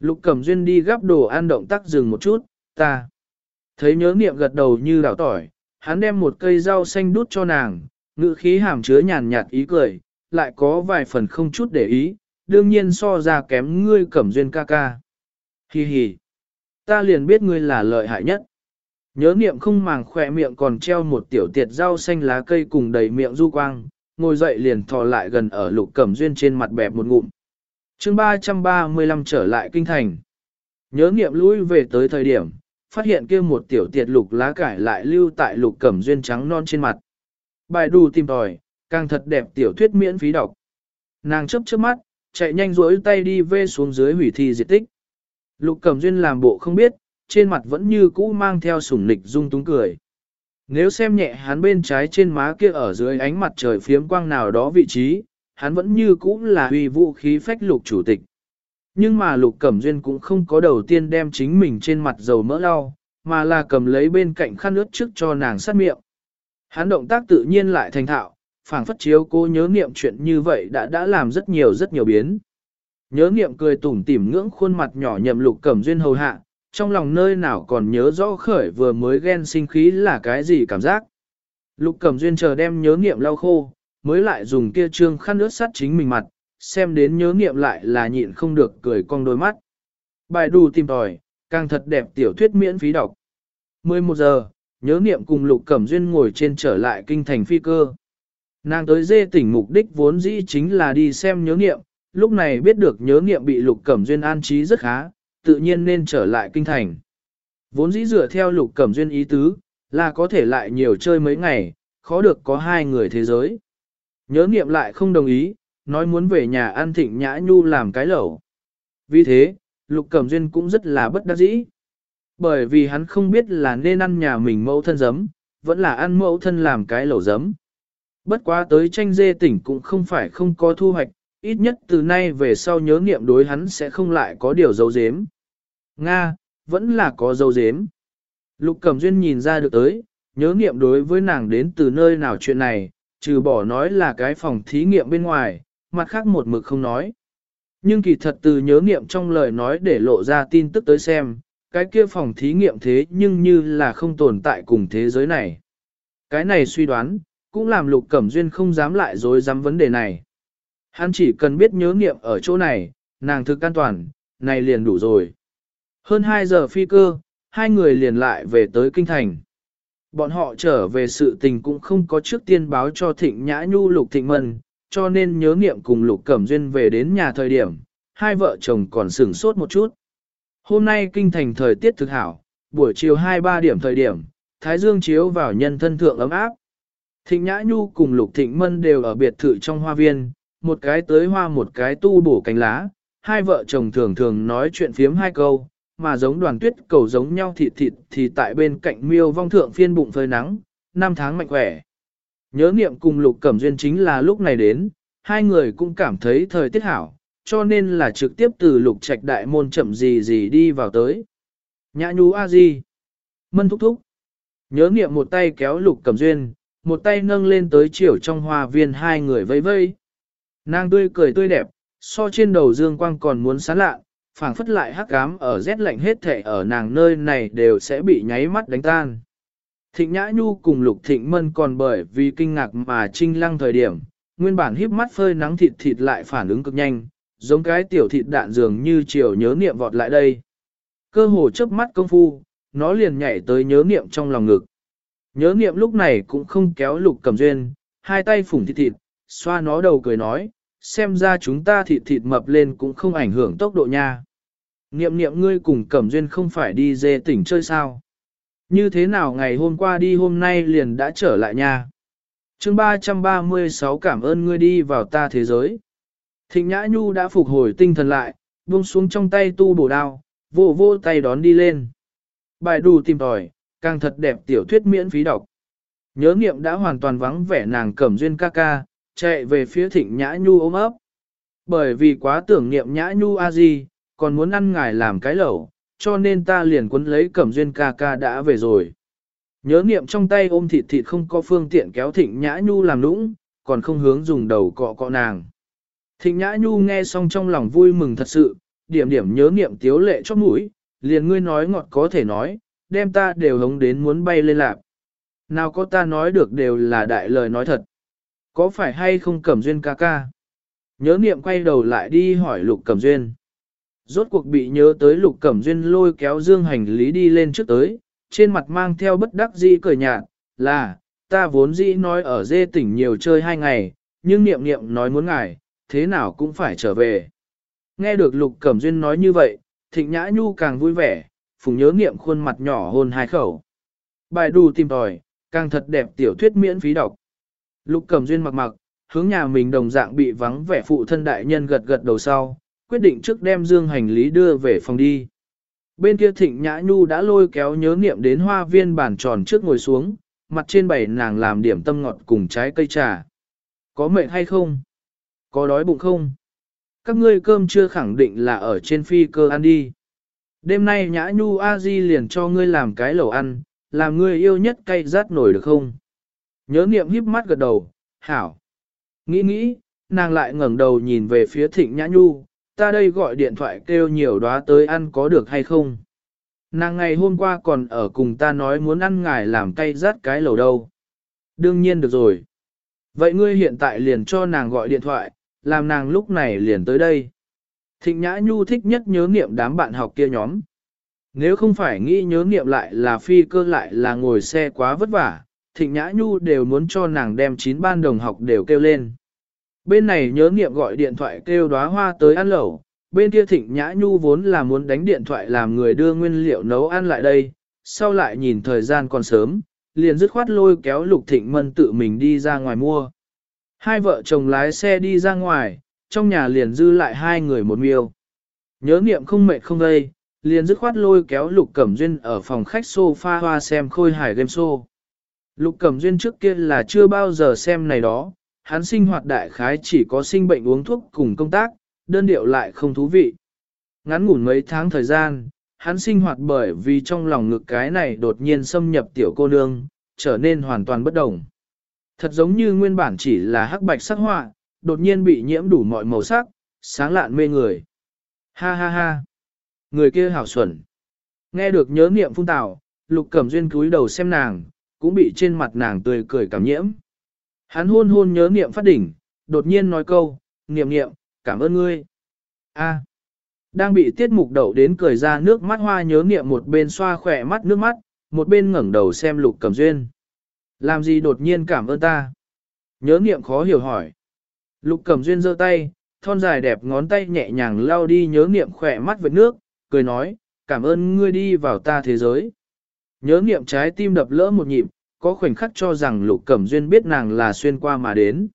Lục cẩm duyên đi gắp đồ ăn động tác dừng một chút, ta. Thấy nhớ niệm gật đầu như đảo tỏi, hắn đem một cây rau xanh đút cho nàng, ngữ khí hàm chứa nhàn nhạt ý cười, lại có vài phần không chút để ý, đương nhiên so ra kém ngươi cẩm duyên ca ca. Hi hi, ta liền biết ngươi là lợi hại nhất. Nhớ niệm không màng khỏe miệng còn treo một tiểu tiệt rau xanh lá cây cùng đầy miệng du quang, ngồi dậy liền thò lại gần ở lục cẩm duyên trên mặt bẹp một ngụm. chương 335 trở lại kinh thành. Nhớ niệm lui về tới thời điểm, phát hiện kia một tiểu tiệt lục lá cải lại lưu tại lục cẩm duyên trắng non trên mặt. Bài đù tìm tòi, càng thật đẹp tiểu thuyết miễn phí đọc. Nàng chấp chớp mắt, chạy nhanh rỗi tay đi vê xuống dưới hủy thi diệt tích. Lục Cẩm Duyên làm bộ không biết, trên mặt vẫn như cũ mang theo sủng nịch dung túng cười. Nếu xem nhẹ hắn bên trái trên má kia ở dưới ánh mặt trời phiếm quang nào đó vị trí, hắn vẫn như cũ là huy vũ khí phách lục chủ tịch. Nhưng mà lục cẩm duyên cũng không có đầu tiên đem chính mình trên mặt dầu mỡ lau, mà là cầm lấy bên cạnh khăn nước trước cho nàng sát miệng. Hắn động tác tự nhiên lại thành thạo, phảng phất chiếu cô nhớ niệm chuyện như vậy đã đã làm rất nhiều rất nhiều biến. Nhớ niệm cười tủm tỉm ngưỡng khuôn mặt nhỏ nhậm lục cẩm duyên hầu hạ, trong lòng nơi nào còn nhớ rõ khởi vừa mới ghen sinh khí là cái gì cảm giác. Lục cẩm duyên chờ đem nhớ niệm lau khô, mới lại dùng kia trương khăn nước sát chính mình mặt, xem đến nhớ niệm lại là nhịn không được cười cong đôi mắt. Bài đù tìm tòi, càng thật đẹp tiểu thuyết miễn phí đọc. 11 giờ, nhớ niệm cùng Lục Cẩm Duyên ngồi trên trở lại kinh thành phi cơ. Nàng tới dê tỉnh mục đích vốn dĩ chính là đi xem nhớ niệm, lúc này biết được nhớ niệm bị Lục Cẩm Duyên an trí rất khá, tự nhiên nên trở lại kinh thành. Vốn dĩ dựa theo Lục Cẩm Duyên ý tứ, là có thể lại nhiều chơi mấy ngày, khó được có hai người thế giới. Nhớ niệm lại không đồng ý, nói muốn về nhà ăn thịnh nhã nhu làm cái lẩu. Vì thế, Lục Cẩm Duyên cũng rất là bất đắc dĩ. Bởi vì hắn không biết là nên ăn nhà mình mẫu thân giấm, vẫn là ăn mẫu thân làm cái lẩu giấm. Bất quá tới tranh dê tỉnh cũng không phải không có thu hoạch, ít nhất từ nay về sau nhớ nghiệm đối hắn sẽ không lại có điều dấu dếm. Nga, vẫn là có dấu dếm. Lục Cẩm Duyên nhìn ra được tới, nhớ nghiệm đối với nàng đến từ nơi nào chuyện này, trừ bỏ nói là cái phòng thí nghiệm bên ngoài, mặt khác một mực không nói. Nhưng kỳ thật từ nhớ nghiệm trong lời nói để lộ ra tin tức tới xem, cái kia phòng thí nghiệm thế nhưng như là không tồn tại cùng thế giới này. Cái này suy đoán, cũng làm Lục Cẩm Duyên không dám lại dối dám vấn đề này. Hắn chỉ cần biết nhớ nghiệm ở chỗ này, nàng thực an toàn, này liền đủ rồi. Hơn 2 giờ phi cơ, hai người liền lại về tới kinh thành. Bọn họ trở về sự tình cũng không có trước tiên báo cho Thịnh Nhã Nhu Lục Thịnh Mân, cho nên nhớ nghiệm cùng Lục Cẩm Duyên về đến nhà thời điểm, hai vợ chồng còn sửng sốt một chút. Hôm nay kinh thành thời tiết thực hảo, buổi chiều 2-3 điểm thời điểm, Thái Dương chiếu vào nhân thân thượng ấm áp. Thịnh Nhã Nhu cùng Lục Thịnh Mân đều ở biệt thự trong hoa viên, một cái tới hoa một cái tu bổ cánh lá, hai vợ chồng thường thường nói chuyện phiếm hai câu, mà giống đoàn tuyết cầu giống nhau thịt thịt thì tại bên cạnh miêu vong thượng phiên bụng phơi nắng, năm tháng mạnh khỏe. Nhớ niệm cùng Lục Cẩm Duyên chính là lúc này đến, hai người cũng cảm thấy thời tiết hảo, cho nên là trực tiếp từ Lục Trạch đại môn chậm gì gì đi vào tới. Nhã nhú a di, mân thúc thúc. Nhớ niệm một tay kéo Lục Cẩm Duyên, một tay nâng lên tới chiều trong hoa viên hai người vây vây. Nàng tươi cười tươi đẹp, so trên đầu dương quang còn muốn sáng lạ, phảng phất lại hắc cám ở rét lạnh hết thể ở nàng nơi này đều sẽ bị nháy mắt đánh tan. Thịnh Nhã Nhu cùng Lục Thịnh Mân còn bởi vì kinh ngạc mà trinh lăng thời điểm, nguyên bản híp mắt phơi nắng thịt thịt lại phản ứng cực nhanh, giống cái tiểu thịt đạn dường như chiều nhớ niệm vọt lại đây. Cơ hồ chớp mắt công phu, nó liền nhảy tới nhớ niệm trong lòng ngực. Nhớ niệm lúc này cũng không kéo Lục Cẩm Duyên, hai tay phủng thịt thịt, xoa nó đầu cười nói, xem ra chúng ta thịt thịt mập lên cũng không ảnh hưởng tốc độ nha. Niệm niệm ngươi cùng Cẩm Duyên không phải đi dê tỉnh chơi sao? Như thế nào ngày hôm qua đi hôm nay liền đã trở lại nhà. chương 336 cảm ơn ngươi đi vào ta thế giới. Thịnh Nhã Nhu đã phục hồi tinh thần lại, buông xuống trong tay tu bổ đao, vô vô tay đón đi lên. Bài đủ tìm tòi, càng thật đẹp tiểu thuyết miễn phí đọc. Nhớ nghiệm đã hoàn toàn vắng vẻ nàng cẩm duyên ca ca, chạy về phía thịnh Nhã Nhu ôm ấp. Bởi vì quá tưởng niệm Nhã Nhu a di, còn muốn ăn ngài làm cái lẩu, cho nên ta liền quấn lấy cẩm duyên ca ca đã về rồi. Nhớ niệm trong tay ôm thịt thịt không có phương tiện kéo thịnh nhã nhu làm nũng, còn không hướng dùng đầu cọ cọ nàng. Thịnh nhã nhu nghe xong trong lòng vui mừng thật sự, điểm điểm nhớ niệm tiếu lệ chót mũi, liền ngươi nói ngọt có thể nói, đem ta đều hống đến muốn bay lên lạc. Nào có ta nói được đều là đại lời nói thật. Có phải hay không cẩm duyên ca ca? Nhớ niệm quay đầu lại đi hỏi lục cẩm duyên. Rốt cuộc bị nhớ tới lục cẩm duyên lôi kéo dương hành lý đi lên trước tới, trên mặt mang theo bất đắc dĩ cười nhạt, là, ta vốn dĩ nói ở dê tỉnh nhiều chơi hai ngày, nhưng niệm niệm nói muốn ngài, thế nào cũng phải trở về. Nghe được lục cẩm duyên nói như vậy, thịnh nhã nhu càng vui vẻ, phùng nhớ niệm khuôn mặt nhỏ hôn hai khẩu. Bài đù tìm tòi, càng thật đẹp tiểu thuyết miễn phí đọc. Lục cẩm duyên mặc mặc, hướng nhà mình đồng dạng bị vắng vẻ phụ thân đại nhân gật gật đầu sau, quyết định trước đem dương hành lý đưa về phòng đi. Bên kia thịnh nhã nhu đã lôi kéo nhớ niệm đến hoa viên bàn tròn trước ngồi xuống, mặt trên bày nàng làm điểm tâm ngọt cùng trái cây trà. Có mệt hay không? Có đói bụng không? Các ngươi cơm chưa khẳng định là ở trên phi cơ ăn đi. Đêm nay nhã nhu a di liền cho ngươi làm cái lẩu ăn, làm ngươi yêu nhất cay rát nổi được không? Nhớ niệm híp mắt gật đầu, hảo. Nghĩ nghĩ, nàng lại ngẩng đầu nhìn về phía thịnh nhã nhu, ta đây gọi điện thoại kêu nhiều đóa tới ăn có được hay không? Nàng ngày hôm qua còn ở cùng ta nói muốn ăn ngài làm cay rát cái lẩu đâu. Đương nhiên được rồi. Vậy ngươi hiện tại liền cho nàng gọi điện thoại, làm nàng lúc này liền tới đây. Thịnh Nhã Nhu thích nhất nhớ niệm đám bạn học kia nhóm. Nếu không phải nghĩ nhớ niệm lại là phi cơ lại là ngồi xe quá vất vả, Thịnh Nhã Nhu đều muốn cho nàng đem chín ban đồng học đều kêu lên. Bên này nhớ niệm gọi điện thoại kêu đóa hoa tới ăn lẩu, bên kia Thịnh Nhã Nhu vốn là muốn đánh điện thoại làm người đưa nguyên liệu nấu ăn lại đây, sau lại nhìn thời gian còn sớm, liền dứt khoát lôi kéo Lục Thịnh Mân tự mình đi ra ngoài mua. Hai vợ chồng lái xe đi ra ngoài, trong nhà liền dư lại hai người một miêu. Nhớ niệm không mệt không đây, liền dứt khoát lôi kéo Lục Cẩm Duyên ở phòng khách sofa hoa xem khôi hài game show. Lục Cẩm Duyên trước kia là chưa bao giờ xem này đó, hắn sinh hoạt đại khái chỉ có sinh bệnh uống thuốc cùng công tác, đơn điệu lại không thú vị. Ngắn ngủn mấy tháng thời gian, hắn sinh hoạt bởi vì trong lòng ngực cái này đột nhiên xâm nhập tiểu cô nương, trở nên hoàn toàn bất đồng. Thật giống như nguyên bản chỉ là hắc bạch sắc họa, đột nhiên bị nhiễm đủ mọi màu sắc, sáng lạn mê người. Ha ha ha! Người kia hảo xuẩn. Nghe được nhớ niệm phung tào, lục cẩm duyên cúi đầu xem nàng, cũng bị trên mặt nàng tươi cười cảm nhiễm. Hắn hôn hôn nhớ niệm phát đỉnh, đột nhiên nói câu, niệm niệm, cảm ơn ngươi. A. Đang bị tiết mục đậu đến cười ra nước mắt hoa nhớ niệm một bên xoa khỏe mắt nước mắt, một bên ngẩng đầu xem lục cầm duyên. Làm gì đột nhiên cảm ơn ta? Nhớ niệm khó hiểu hỏi. Lục cầm duyên giơ tay, thon dài đẹp ngón tay nhẹ nhàng lau đi nhớ niệm khỏe mắt với nước, cười nói, cảm ơn ngươi đi vào ta thế giới. Nhớ niệm trái tim đập lỡ một nhịp, có khoảnh khắc cho rằng lục cẩm duyên biết nàng là xuyên qua mà đến.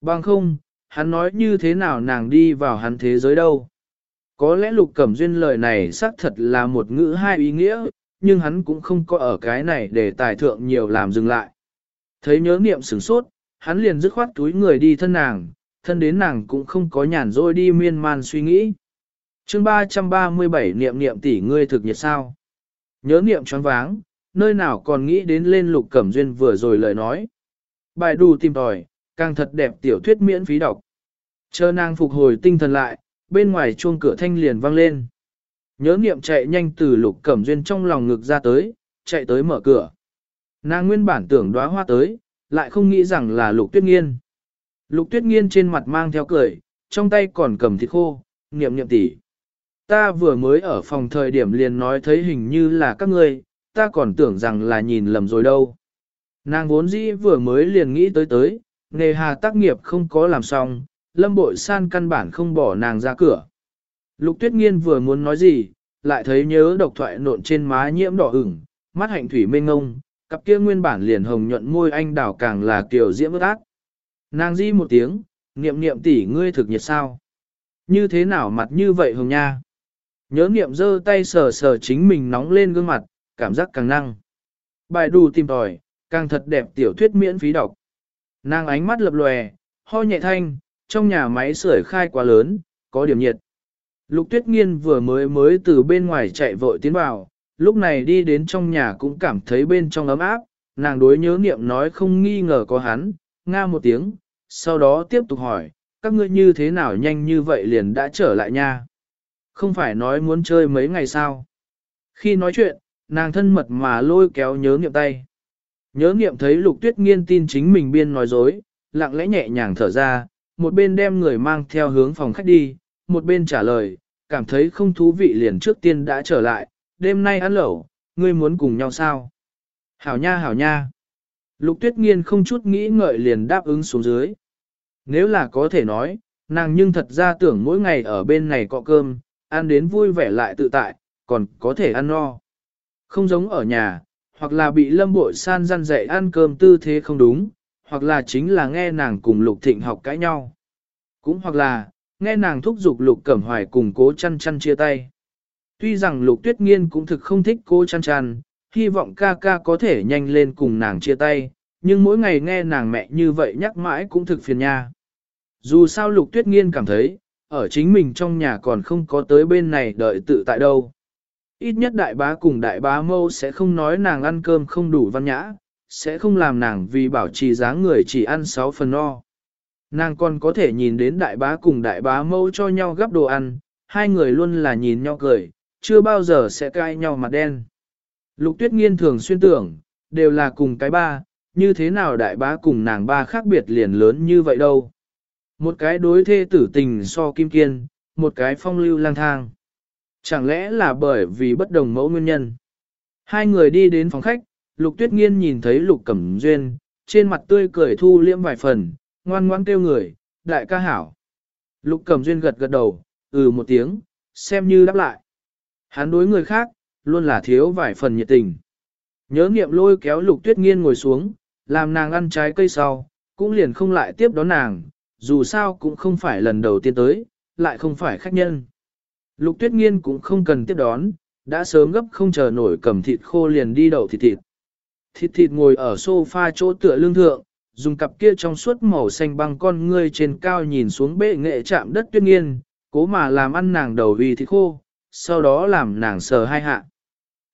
Bằng không, hắn nói như thế nào nàng đi vào hắn thế giới đâu. Có lẽ lục cẩm duyên lời này xác thật là một ngữ hai ý nghĩa, nhưng hắn cũng không có ở cái này để tài thượng nhiều làm dừng lại. Thấy nhớ niệm sửng sốt, hắn liền dứt khoát túi người đi thân nàng, thân đến nàng cũng không có nhàn rỗi đi miên man suy nghĩ. chương 337 niệm niệm tỷ ngươi thực nhiệt sao? Nhớ niệm choáng váng, nơi nào còn nghĩ đến lên lục cẩm duyên vừa rồi lời nói. Bài đù tìm tòi, càng thật đẹp tiểu thuyết miễn phí đọc. Chờ nàng phục hồi tinh thần lại, bên ngoài chuông cửa thanh liền vang lên. Nhớ niệm chạy nhanh từ lục cẩm duyên trong lòng ngực ra tới, chạy tới mở cửa. Nàng nguyên bản tưởng đóa hoa tới, lại không nghĩ rằng là lục tuyết nghiên. Lục tuyết nghiên trên mặt mang theo cười, trong tay còn cầm thịt khô, niệm niệm tỉ. Ta vừa mới ở phòng thời điểm liền nói thấy hình như là các ngươi, ta còn tưởng rằng là nhìn lầm rồi đâu. Nàng vốn dĩ vừa mới liền nghĩ tới tới, nghề hà tác nghiệp không có làm xong, lâm bội san căn bản không bỏ nàng ra cửa. Lục tuyết nghiên vừa muốn nói gì, lại thấy nhớ độc thoại nộn trên má nhiễm đỏ ửng, mắt hạnh thủy mênh ngông, cặp kia nguyên bản liền hồng nhuận môi anh đảo càng là kiểu diễm ước ác. Nàng di một tiếng, niệm niệm tỷ ngươi thực nhiệt sao? Như thế nào mặt như vậy hồng nha? Nhớ niệm giơ tay sờ sờ chính mình nóng lên gương mặt, cảm giác càng năng. Bài đù tìm tòi, càng thật đẹp tiểu thuyết miễn phí đọc. Nàng ánh mắt lập lòe, ho nhẹ thanh, trong nhà máy sưởi khai quá lớn, có điểm nhiệt. Lục tuyết nghiên vừa mới mới từ bên ngoài chạy vội tiến vào, lúc này đi đến trong nhà cũng cảm thấy bên trong ấm áp, nàng đối nhớ niệm nói không nghi ngờ có hắn, nga một tiếng, sau đó tiếp tục hỏi, các ngươi như thế nào nhanh như vậy liền đã trở lại nha. Không phải nói muốn chơi mấy ngày sao. Khi nói chuyện, nàng thân mật mà lôi kéo nhớ niệm tay. Nhớ niệm thấy lục tuyết nghiên tin chính mình biên nói dối, lặng lẽ nhẹ nhàng thở ra, một bên đem người mang theo hướng phòng khách đi, một bên trả lời, cảm thấy không thú vị liền trước tiên đã trở lại, đêm nay ăn lẩu, ngươi muốn cùng nhau sao? Hảo nha hảo nha. Lục tuyết nghiên không chút nghĩ ngợi liền đáp ứng xuống dưới. Nếu là có thể nói, nàng nhưng thật ra tưởng mỗi ngày ở bên này cọ cơm, ăn đến vui vẻ lại tự tại, còn có thể ăn no. Không giống ở nhà, hoặc là bị lâm bội san răn dạy ăn cơm tư thế không đúng, hoặc là chính là nghe nàng cùng lục thịnh học cãi nhau. Cũng hoặc là, nghe nàng thúc giục lục cẩm hoài cùng cố chăn chăn chia tay. Tuy rằng lục tuyết nghiên cũng thực không thích cố chăn chăn, hy vọng ca ca có thể nhanh lên cùng nàng chia tay, nhưng mỗi ngày nghe nàng mẹ như vậy nhắc mãi cũng thực phiền nha. Dù sao lục tuyết nghiên cảm thấy, ở chính mình trong nhà còn không có tới bên này đợi tự tại đâu. Ít nhất đại bá cùng đại bá mâu sẽ không nói nàng ăn cơm không đủ văn nhã, sẽ không làm nàng vì bảo trì dáng người chỉ ăn 6 phần no. Nàng còn có thể nhìn đến đại bá cùng đại bá mâu cho nhau gấp đồ ăn, hai người luôn là nhìn nhau cười, chưa bao giờ sẽ cãi nhau mặt đen. Lục tuyết nghiên thường xuyên tưởng, đều là cùng cái ba, như thế nào đại bá cùng nàng ba khác biệt liền lớn như vậy đâu. Một cái đối thê tử tình so kim kiên, một cái phong lưu lang thang. Chẳng lẽ là bởi vì bất đồng mẫu nguyên nhân? Hai người đi đến phòng khách, Lục Tuyết Nghiên nhìn thấy Lục Cẩm Duyên, trên mặt tươi cười thu liễm vài phần, ngoan ngoãn kêu người, đại ca hảo. Lục Cẩm Duyên gật gật đầu, ừ một tiếng, xem như đáp lại. Hắn đối người khác, luôn là thiếu vài phần nhiệt tình. Nhớ nghiệm lôi kéo Lục Tuyết Nghiên ngồi xuống, làm nàng ăn trái cây sau, cũng liền không lại tiếp đón nàng, dù sao cũng không phải lần đầu tiên tới, lại không phải khách nhân. Lục tuyết nghiên cũng không cần tiếp đón, đã sớm gấp không chờ nổi cầm thịt khô liền đi đậu thịt thịt. Thịt thịt ngồi ở sofa chỗ tựa lương thượng, dùng cặp kia trong suốt màu xanh băng con ngươi trên cao nhìn xuống bệ nghệ chạm đất tuyết nghiên, cố mà làm ăn nàng đầu vì thịt khô, sau đó làm nàng sờ hai hạ.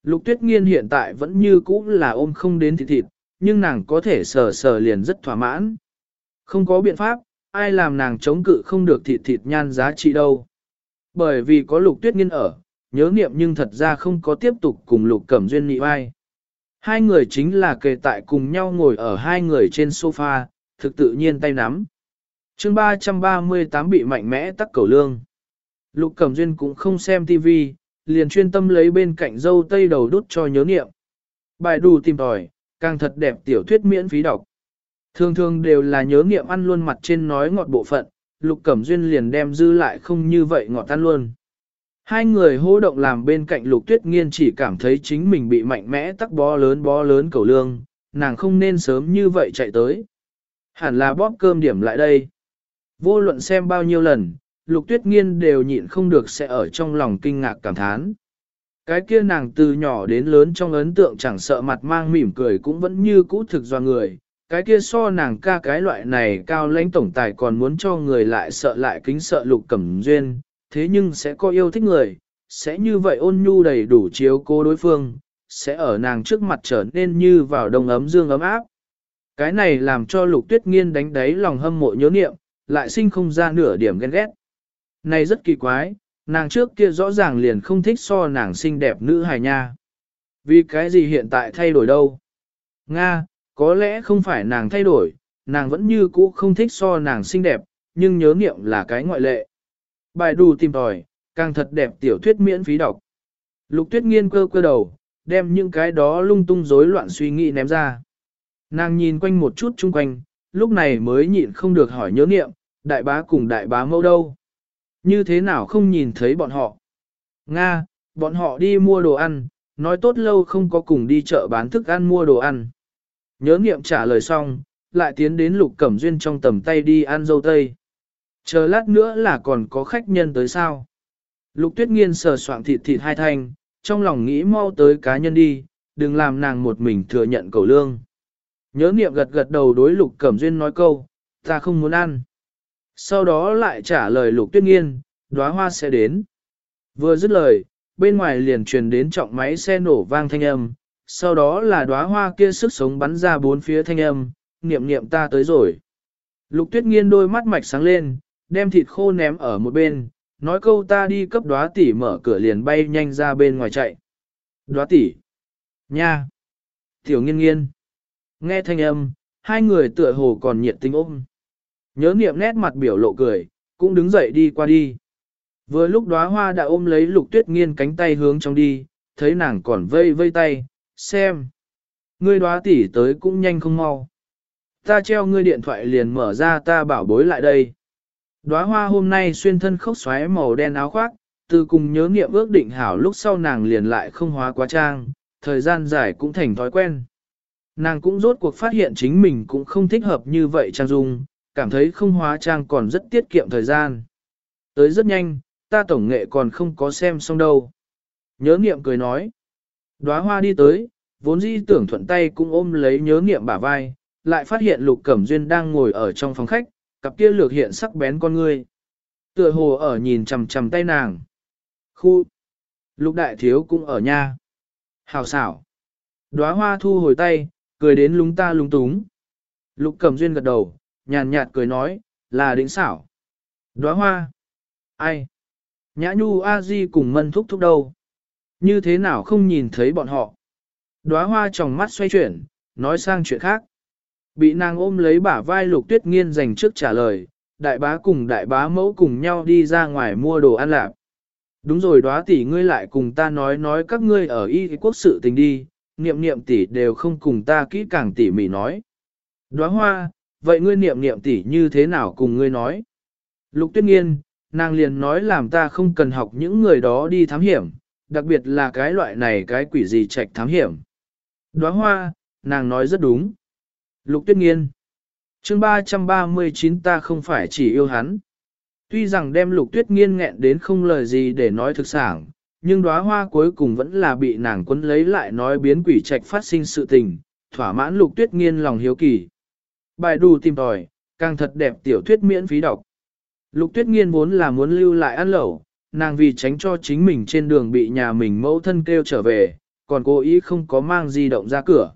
Lục tuyết nghiên hiện tại vẫn như cũ là ôm không đến thịt thịt, nhưng nàng có thể sờ sờ liền rất thỏa mãn. Không có biện pháp, ai làm nàng chống cự không được thịt thịt nhan giá trị đâu. Bởi vì có lục tuyết nghiên ở, nhớ niệm nhưng thật ra không có tiếp tục cùng lục cẩm duyên nhị vai. Hai người chính là kề tại cùng nhau ngồi ở hai người trên sofa, thực tự nhiên tay nắm. chương 338 bị mạnh mẽ tắc cầu lương. Lục cẩm duyên cũng không xem tivi, liền chuyên tâm lấy bên cạnh dâu tây đầu đút cho nhớ niệm Bài đủ tìm tòi, càng thật đẹp tiểu thuyết miễn phí đọc. Thường thường đều là nhớ nghiệm ăn luôn mặt trên nói ngọt bộ phận, Lục Cẩm Duyên liền đem dư lại không như vậy ngọt tan luôn. Hai người hô động làm bên cạnh Lục Tuyết Nghiên chỉ cảm thấy chính mình bị mạnh mẽ tắc bó lớn bó lớn cầu lương, nàng không nên sớm như vậy chạy tới. Hẳn là bóp cơm điểm lại đây. Vô luận xem bao nhiêu lần, Lục Tuyết Nghiên đều nhịn không được sẽ ở trong lòng kinh ngạc cảm thán. Cái kia nàng từ nhỏ đến lớn trong ấn tượng chẳng sợ mặt mang mỉm cười cũng vẫn như cũ thực do người, cái kia so nàng ca cái loại này cao lãnh tổng tài còn muốn cho người lại sợ lại kính sợ lục cẩm duyên, thế nhưng sẽ có yêu thích người, sẽ như vậy ôn nhu đầy đủ chiếu cố đối phương, sẽ ở nàng trước mặt trở nên như vào đông ấm dương ấm áp. Cái này làm cho lục tuyết nghiên đánh đáy lòng hâm mộ nhớ niệm, lại sinh không ra nửa điểm ghen ghét. Này rất kỳ quái, nàng trước kia rõ ràng liền không thích so nàng xinh đẹp nữ hài nha. Vì cái gì hiện tại thay đổi đâu? Nga, có lẽ không phải nàng thay đổi, nàng vẫn như cũ không thích so nàng xinh đẹp, nhưng nhớ nghiệm là cái ngoại lệ. Bài đù tìm tòi, càng thật đẹp tiểu thuyết miễn phí đọc. Lục tuyết nghiên cơ cơ đầu, đem những cái đó lung tung rối loạn suy nghĩ ném ra. Nàng nhìn quanh một chút chung quanh, lúc này mới nhịn không được hỏi nhớ nghiệm, đại bá cùng đại bá mẫu đâu. Như thế nào không nhìn thấy bọn họ? Nga, bọn họ đi mua đồ ăn, nói tốt lâu không có cùng đi chợ bán thức ăn mua đồ ăn. Nhớ nghiệm trả lời xong, lại tiến đến lục cẩm duyên trong tầm tay đi ăn dâu tây. Chờ lát nữa là còn có khách nhân tới sao. Lục tuyết nghiên sờ soạn thịt thịt hai thanh, trong lòng nghĩ mau tới cá nhân đi, đừng làm nàng một mình thừa nhận cầu lương. Nhớ nghiệm gật gật đầu đối lục cẩm duyên nói câu, ta không muốn ăn. Sau đó lại trả lời lục tuyết nghiên, đóa hoa sẽ đến. Vừa dứt lời, bên ngoài liền truyền đến trọng máy xe nổ vang thanh âm, sau đó là đóa hoa kia sức sống bắn ra bốn phía thanh âm, niệm niệm ta tới rồi. Lục tuyết nghiên đôi mắt mạch sáng lên, đem thịt khô ném ở một bên, nói câu ta đi cấp đóa tỷ mở cửa liền bay nhanh ra bên ngoài chạy. Đóa tỷ, nha, tiểu nghiên nghiên, nghe thanh âm, hai người tựa hồ còn nhiệt tình ôm. Nhớ niệm nét mặt biểu lộ cười, cũng đứng dậy đi qua đi. Vừa lúc đóa hoa đã ôm lấy lục tuyết nghiên cánh tay hướng trong đi, thấy nàng còn vây vây tay, xem. Ngươi đoá tỉ tới cũng nhanh không mau. Ta treo ngươi điện thoại liền mở ra ta bảo bối lại đây. Đóa hoa hôm nay xuyên thân khốc xoáy màu đen áo khoác, từ cùng nhớ nghiệm ước định hảo lúc sau nàng liền lại không hóa quá trang, thời gian dài cũng thành thói quen. Nàng cũng rốt cuộc phát hiện chính mình cũng không thích hợp như vậy trang dung, cảm thấy không hóa trang còn rất tiết kiệm thời gian. Tới rất nhanh, ta tổng nghệ còn không có xem xong đâu. Nhớ nghiệm cười nói. Đóa hoa đi tới, vốn dĩ tưởng thuận tay cũng ôm lấy nhớ nghiệm bả vai, lại phát hiện Lục Cẩm Duyên đang ngồi ở trong phòng khách, cặp kia lược hiện sắc bén con ngươi. Tựa hồ ở nhìn chằm chằm tay nàng. Khu. Lục đại thiếu cũng ở nha. Hào xảo. Đóa hoa thu hồi tay, cười đến lúng ta lúng túng. Lục cẩm duyên gật đầu, nhàn nhạt cười nói, là đỉnh xảo. Đóa hoa. Ai? Nhã nhu a di cùng mân thúc thúc đâu? Như thế nào không nhìn thấy bọn họ? Đóa hoa trong mắt xoay chuyển, nói sang chuyện khác. Bị nàng ôm lấy bả vai lục tuyết nghiên dành trước trả lời, đại bá cùng đại bá mẫu cùng nhau đi ra ngoài mua đồ ăn lạp. Đúng rồi đóa tỷ ngươi lại cùng ta nói nói các ngươi ở y quốc sự tình đi, niệm niệm tỷ đều không cùng ta kỹ càng tỉ mỉ nói. Đóa hoa, vậy ngươi niệm niệm tỷ như thế nào cùng ngươi nói? Lục tuyết nghiên, nàng liền nói làm ta không cần học những người đó đi thám hiểm, đặc biệt là cái loại này cái quỷ gì trạch thám hiểm. Đóa hoa, nàng nói rất đúng. Lục tuyết nghiên. chương 339 ta không phải chỉ yêu hắn. Tuy rằng đem lục tuyết nghiên nghẹn đến không lời gì để nói thực sản, nhưng đóa hoa cuối cùng vẫn là bị nàng quấn lấy lại nói biến quỷ trạch phát sinh sự tình, thỏa mãn lục tuyết nghiên lòng hiếu kỳ. Bài đù tìm tòi, càng thật đẹp tiểu thuyết miễn phí đọc. Lục tuyết nghiên vốn là muốn lưu lại ăn lẩu, nàng vì tránh cho chính mình trên đường bị nhà mình mẫu thân kêu trở về, còn cố ý không có mang di động ra cửa.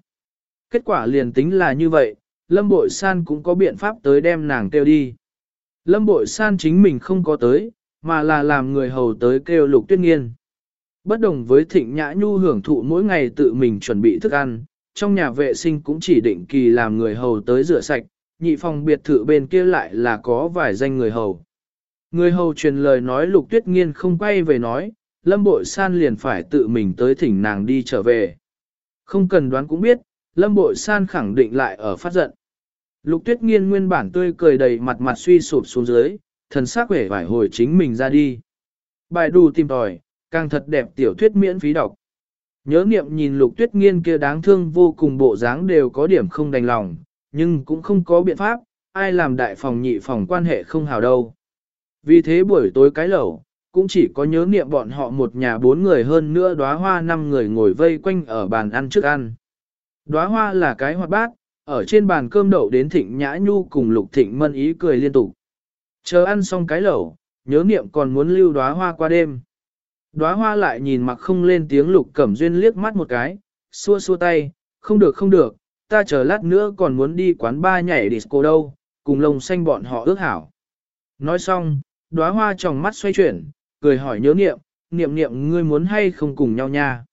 Kết quả liền tính là như vậy, Lâm Bội San cũng có biện pháp tới đem nàng kêu đi. Lâm Bội San chính mình không có tới, mà là làm người hầu tới kêu Lục Tuyết Nghiên. Bất đồng với Thịnh Nhã Nhu hưởng thụ mỗi ngày tự mình chuẩn bị thức ăn, trong nhà vệ sinh cũng chỉ định kỳ làm người hầu tới rửa sạch, nhị phòng biệt thự bên kia lại là có vài danh người hầu. Người hầu truyền lời nói Lục Tuyết Nghiên không quay về nói, Lâm Bội San liền phải tự mình tới thỉnh nàng đi trở về. Không cần đoán cũng biết, Lâm Bội San khẳng định lại ở phát giận. Lục Tuyết Nghiên nguyên bản tươi cười đầy mặt mặt suy sụp xuống dưới, thần sắc vẻ vải hồi chính mình ra đi. Bài đù tìm tòi, càng thật đẹp tiểu thuyết miễn phí đọc. Nhớ niệm nhìn Lục Tuyết Nghiên kia đáng thương vô cùng bộ dáng đều có điểm không đành lòng, nhưng cũng không có biện pháp, ai làm đại phòng nhị phòng quan hệ không hào đâu. Vì thế buổi tối cái lẩu, cũng chỉ có nhớ niệm bọn họ một nhà bốn người hơn nữa đóa hoa năm người ngồi vây quanh ở bàn ăn trước ăn. Đóa hoa là cái hoạt bát, ở trên bàn cơm đậu đến thịnh nhã nhu cùng lục thịnh mân ý cười liên tục. Chờ ăn xong cái lẩu, nhớ niệm còn muốn lưu đóa hoa qua đêm. Đóa hoa lại nhìn mặc không lên tiếng lục cẩm duyên liếc mắt một cái, xua xua tay, không được không được, ta chờ lát nữa còn muốn đi quán ba nhảy disco đâu, cùng lồng xanh bọn họ ước hảo. Nói xong, đóa hoa trong mắt xoay chuyển, cười hỏi nhớ niệm, niệm niệm ngươi muốn hay không cùng nhau nha.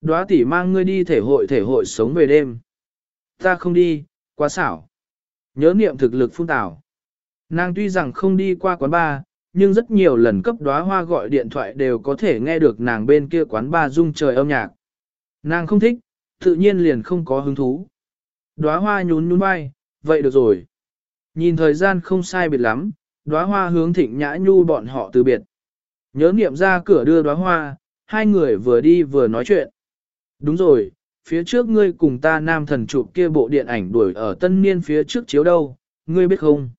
Đóa tỷ mang ngươi đi thể hội thể hội sống về đêm. Ta không đi, quá xảo. Nhớ niệm thực lực phun tảo. Nàng tuy rằng không đi qua quán bar, nhưng rất nhiều lần cấp đóa hoa gọi điện thoại đều có thể nghe được nàng bên kia quán bar rung trời âm nhạc. Nàng không thích, tự nhiên liền không có hứng thú. Đóa hoa nhún nhún vai, vậy được rồi. Nhìn thời gian không sai biệt lắm, đóa hoa hướng thịnh nhã nhu bọn họ từ biệt. Nhớ niệm ra cửa đưa đóa hoa, hai người vừa đi vừa nói chuyện. Đúng rồi, phía trước ngươi cùng ta nam thần chụp kia bộ điện ảnh đuổi ở tân niên phía trước chiếu đâu, ngươi biết không?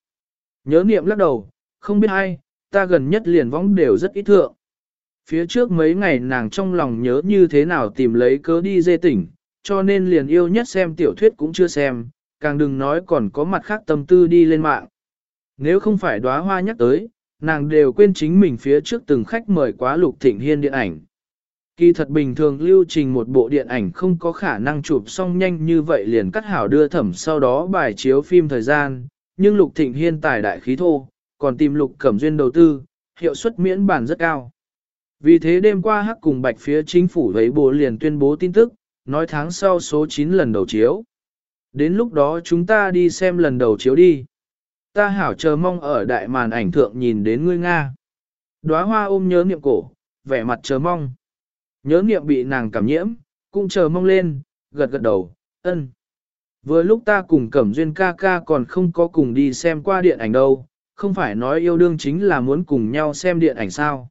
Nhớ niệm lắc đầu, không biết ai, ta gần nhất liền võng đều rất ít thượng. Phía trước mấy ngày nàng trong lòng nhớ như thế nào tìm lấy cớ đi dê tỉnh, cho nên liền yêu nhất xem tiểu thuyết cũng chưa xem, càng đừng nói còn có mặt khác tâm tư đi lên mạng. Nếu không phải đóa hoa nhắc tới, nàng đều quên chính mình phía trước từng khách mời quá lục thịnh hiên điện ảnh. Kỳ thật bình thường lưu trình một bộ điện ảnh không có khả năng chụp xong nhanh như vậy liền cắt hảo đưa thẩm sau đó bài chiếu phim thời gian, nhưng lục thịnh hiên tài đại khí thô, còn tìm lục cẩm duyên đầu tư, hiệu suất miễn bản rất cao. Vì thế đêm qua hắc cùng bạch phía chính phủ với bộ liền tuyên bố tin tức, nói tháng sau số 9 lần đầu chiếu. Đến lúc đó chúng ta đi xem lần đầu chiếu đi. Ta hảo chờ mong ở đại màn ảnh thượng nhìn đến ngươi Nga. Đóa hoa ôm nhớ niệm cổ, vẻ mặt chờ mong. Nhớ niệm bị nàng cảm nhiễm, cũng chờ mong lên, gật gật đầu, ân. Vừa lúc ta cùng Cẩm Duyên ca ca còn không có cùng đi xem qua điện ảnh đâu, không phải nói yêu đương chính là muốn cùng nhau xem điện ảnh sao.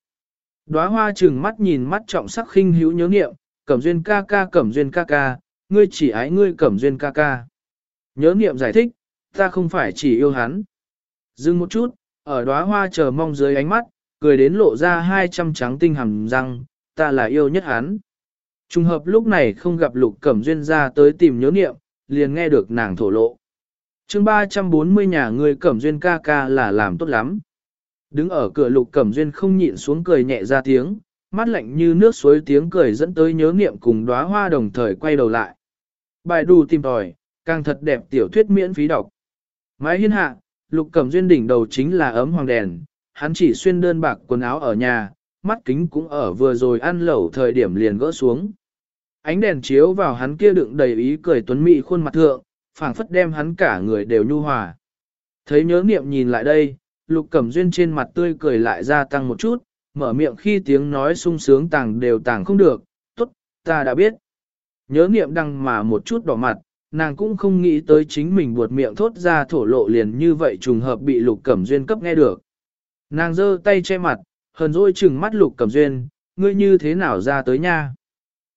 Đóa hoa trừng mắt nhìn mắt trọng sắc khinh hữu nhớ niệm, Cẩm Duyên ca ca Cẩm Duyên ca ca, ngươi chỉ ái ngươi Cẩm Duyên ca ca. Nhớ niệm giải thích, ta không phải chỉ yêu hắn. Dừng một chút, ở đóa hoa chờ mong dưới ánh mắt, cười đến lộ ra hai trăm trắng tinh hàm răng, ta là yêu nhất hắn. Trùng hợp lúc này không gặp lục cẩm duyên ra tới tìm nhớ niệm, liền nghe được nàng thổ lộ. chương 340 nhà người Cẩm Duyên ca ca là làm tốt lắm. Đứng ở cửa lục Cẩm Duyên không nhịn xuống cười nhẹ ra tiếng, mắt lạnh như nước suối tiếng cười dẫn tới nhớ niệm cùng đóa hoa đồng thời quay đầu lại. Bài đù tìm tòi, càng thật đẹp tiểu thuyết miễn phí đọc. Mái hiên hạ, lục Cẩm Duyên đỉnh đầu chính là ấm hoàng đèn, hắn chỉ xuyên đơn bạc quần áo ở nhà, mắt kính cũng ở vừa rồi ăn lẩu thời điểm liền gỡ xuống. Ánh đèn chiếu vào hắn kia đựng đầy ý cười tuấn mỹ khuôn mặt thượng, phảng phất đem hắn cả người đều nhu hòa. Thấy nhớ niệm nhìn lại đây, lục cẩm duyên trên mặt tươi cười lại gia tăng một chút, mở miệng khi tiếng nói sung sướng tàng đều tàng không được, tốt, ta đã biết. Nhớ niệm đăng mà một chút đỏ mặt, nàng cũng không nghĩ tới chính mình buột miệng thốt ra thổ lộ liền như vậy trùng hợp bị lục cẩm duyên cấp nghe được. Nàng giơ tay che mặt, hờn dỗi chừng mắt lục cẩm duyên, ngươi như thế nào ra tới nha.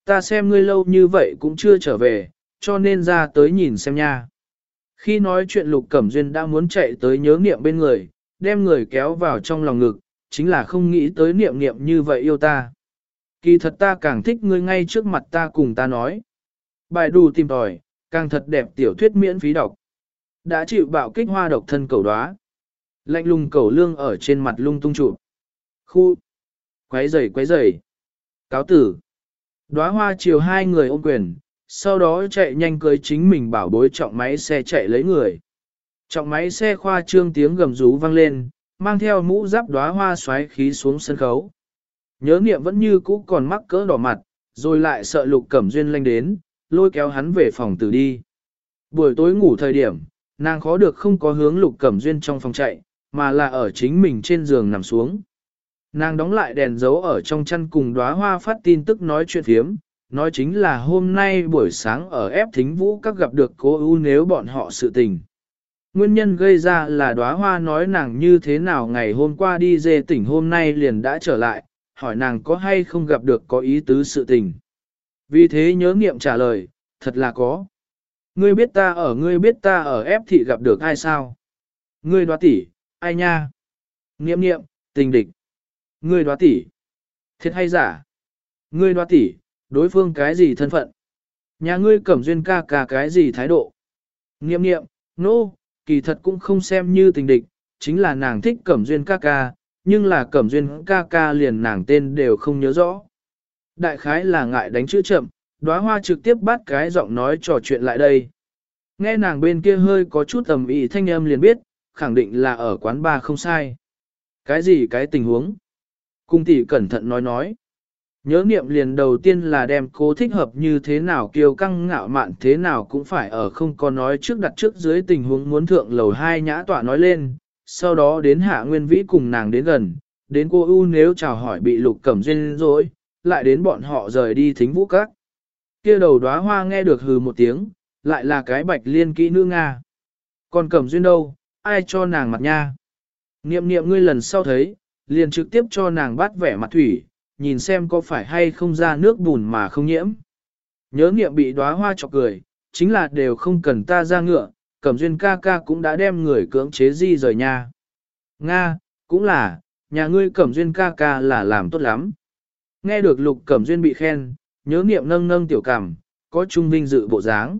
Ta xem ngươi lâu như vậy cũng chưa trở về, cho nên ra tới nhìn xem nha. Khi nói chuyện lục cẩm duyên đã muốn chạy tới nhớ niệm bên người, đem người kéo vào trong lòng ngực, chính là không nghĩ tới niệm niệm như vậy yêu ta. Kỳ thật ta càng thích ngươi ngay trước mặt ta cùng ta nói. Bài đủ tìm tòi, càng thật đẹp tiểu thuyết miễn phí đọc. Đã chịu bạo kích hoa độc thân cầu đóa. Lạnh lùng cầu lương ở trên mặt lung tung trụ. Khu. Quấy rầy quấy rầy. Cáo tử. Đóa hoa chiều hai người ôm quyền, sau đó chạy nhanh cưới chính mình bảo bối trọng máy xe chạy lấy người. Trọng máy xe khoa trương tiếng gầm rú vang lên, mang theo mũ giáp đóa hoa xoáy khí xuống sân khấu. Nhớ niệm vẫn như cũ còn mắc cỡ đỏ mặt, rồi lại sợ lục cẩm duyên lanh đến, lôi kéo hắn về phòng tử đi. Buổi tối ngủ thời điểm, nàng khó được không có hướng lục cẩm duyên trong phòng chạy, mà là ở chính mình trên giường nằm xuống. Nàng đóng lại đèn dấu ở trong chăn cùng đóa hoa phát tin tức nói chuyện phiếm, nói chính là hôm nay buổi sáng ở ép thính vũ các gặp được cô ưu nếu bọn họ sự tình. Nguyên nhân gây ra là đóa hoa nói nàng như thế nào ngày hôm qua đi dê tỉnh hôm nay liền đã trở lại, hỏi nàng có hay không gặp được có ý tứ sự tình. Vì thế nhớ nghiệm trả lời, thật là có. Ngươi biết ta ở ngươi biết ta ở ép thị gặp được ai sao? Ngươi đoá tỷ, ai nha? Nghiệm nghiệm, tình địch. Ngươi đoá tỷ. Thiệt hay giả? Ngươi đoá tỷ, đối phương cái gì thân phận? Nhà ngươi cẩm duyên ca ca cái gì thái độ? Nghiệm nghiệm, nô, no, kỳ thật cũng không xem như tình địch, chính là nàng thích cẩm duyên ca ca, nhưng là cẩm duyên ca ca liền nàng tên đều không nhớ rõ. Đại khái là ngại đánh chữ chậm, đóa hoa trực tiếp bắt cái giọng nói trò chuyện lại đây. Nghe nàng bên kia hơi có chút tầm ý thanh âm liền biết, khẳng định là ở quán bar không sai. Cái gì cái tình huống? Cung tỷ cẩn thận nói nói. Nhớ niệm liền đầu tiên là đem cố thích hợp như thế nào kiêu căng ngạo mạn thế nào cũng phải ở không có nói trước đặt trước dưới tình huống muốn thượng lầu hai nhã tọa nói lên, sau đó đến hạ nguyên vĩ cùng nàng đến gần, đến cô U nếu chào hỏi bị lục cẩm duyên rồi, lại đến bọn họ rời đi thính vũ các. kia đầu đóa hoa nghe được hừ một tiếng, lại là cái bạch liên kỹ nữ Nga. Còn cẩm duyên đâu, ai cho nàng mặt nha. Niệm niệm ngươi lần sau thấy, liền trực tiếp cho nàng bắt vẻ mặt thủy, nhìn xem có phải hay không ra nước bùn mà không nhiễm. Nhớ niệm bị đóa hoa chọc cười, chính là đều không cần ta ra ngựa, cẩm duyên ca ca cũng đã đem người cưỡng chế di rời nha. Nga, cũng là, nhà ngươi cẩm duyên ca ca là làm tốt lắm. Nghe được lục cẩm duyên bị khen, nhớ niệm nâng nâng tiểu cảm, có trung vinh dự bộ dáng.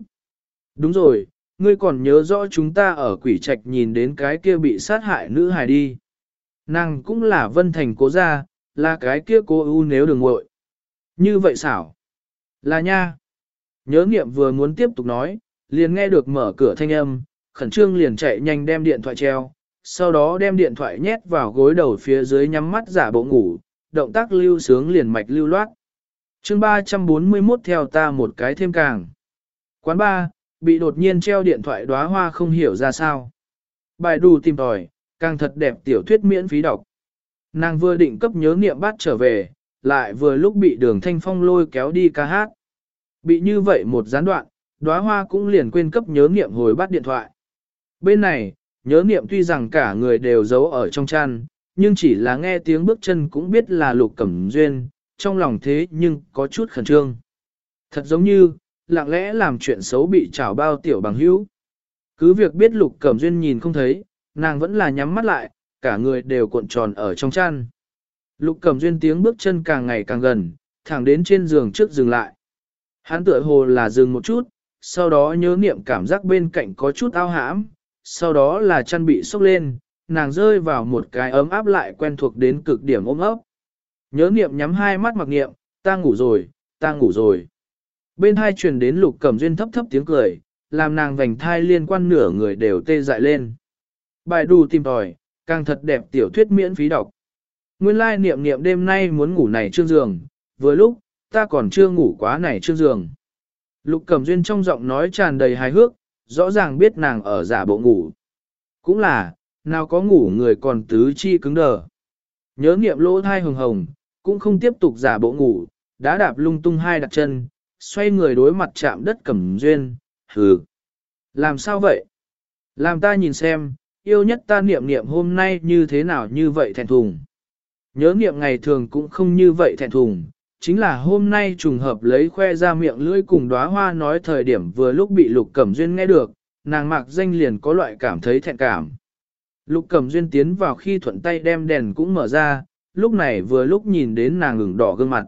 Đúng rồi, ngươi còn nhớ rõ chúng ta ở quỷ trạch nhìn đến cái kia bị sát hại nữ hài đi. Nàng cũng là vân thành cố gia, là cái kia cô ưu nếu đừng ngội. Như vậy xảo. Là nha. Nhớ nghiệm vừa muốn tiếp tục nói, liền nghe được mở cửa thanh âm, khẩn trương liền chạy nhanh đem điện thoại treo, sau đó đem điện thoại nhét vào gối đầu phía dưới nhắm mắt giả bộ ngủ, động tác lưu sướng liền mạch lưu loát. chương 341 theo ta một cái thêm càng. Quán ba, bị đột nhiên treo điện thoại đóa hoa không hiểu ra sao. Bài đủ tìm tòi, càng thật đẹp tiểu thuyết miễn phí đọc. Nàng vừa định cấp nhớ niệm bát trở về, lại vừa lúc bị đường thanh phong lôi kéo đi ca hát. Bị như vậy một gián đoạn, đóa hoa cũng liền quên cấp nhớ niệm hồi bắt điện thoại. Bên này, nhớ niệm tuy rằng cả người đều giấu ở trong chăn, nhưng chỉ là nghe tiếng bước chân cũng biết là lục cẩm duyên, trong lòng thế nhưng có chút khẩn trương. Thật giống như, lặng lẽ làm chuyện xấu bị trảo bao tiểu bằng hữu. Cứ việc biết lục cẩm duyên nhìn không thấy, nàng vẫn là nhắm mắt lại, cả người đều cuộn tròn ở trong chăn. Lục cẩm duyên tiếng bước chân càng ngày càng gần, thẳng đến trên giường trước dừng lại. Hắn tựa hồ là dừng một chút, sau đó nhớ niệm cảm giác bên cạnh có chút ao hãm, sau đó là chăn bị sốc lên, nàng rơi vào một cái ấm áp lại quen thuộc đến cực điểm ôm ấp. Nhớ niệm nhắm hai mắt mặc niệm, ta ngủ rồi, ta ngủ rồi. Bên hai truyền đến lục cẩm duyên thấp thấp tiếng cười, làm nàng vành thai liên quan nửa người đều tê dại lên. Bài đù tìm tòi, càng thật đẹp tiểu thuyết miễn phí đọc. Nguyên lai niệm niệm đêm nay muốn ngủ này trương giường, vừa lúc, ta còn chưa ngủ quá này trương giường. Lục cẩm duyên trong giọng nói tràn đầy hài hước, rõ ràng biết nàng ở giả bộ ngủ. Cũng là, nào có ngủ người còn tứ chi cứng đờ. Nhớ niệm lỗ thai hồng hồng, cũng không tiếp tục giả bộ ngủ, đã đạp lung tung hai đặt chân, xoay người đối mặt chạm đất cẩm duyên, hừ. Làm sao vậy? Làm ta nhìn xem, yêu nhất ta niệm niệm hôm nay như thế nào như vậy thẹn thùng. Nhớ niệm ngày thường cũng không như vậy thẹn thùng, chính là hôm nay trùng hợp lấy khoe ra miệng lưỡi cùng đóa hoa nói thời điểm vừa lúc bị lục cẩm duyên nghe được, nàng mạc danh liền có loại cảm thấy thẹn cảm. Lục cẩm duyên tiến vào khi thuận tay đem đèn cũng mở ra, lúc này vừa lúc nhìn đến nàng ửng đỏ gương mặt.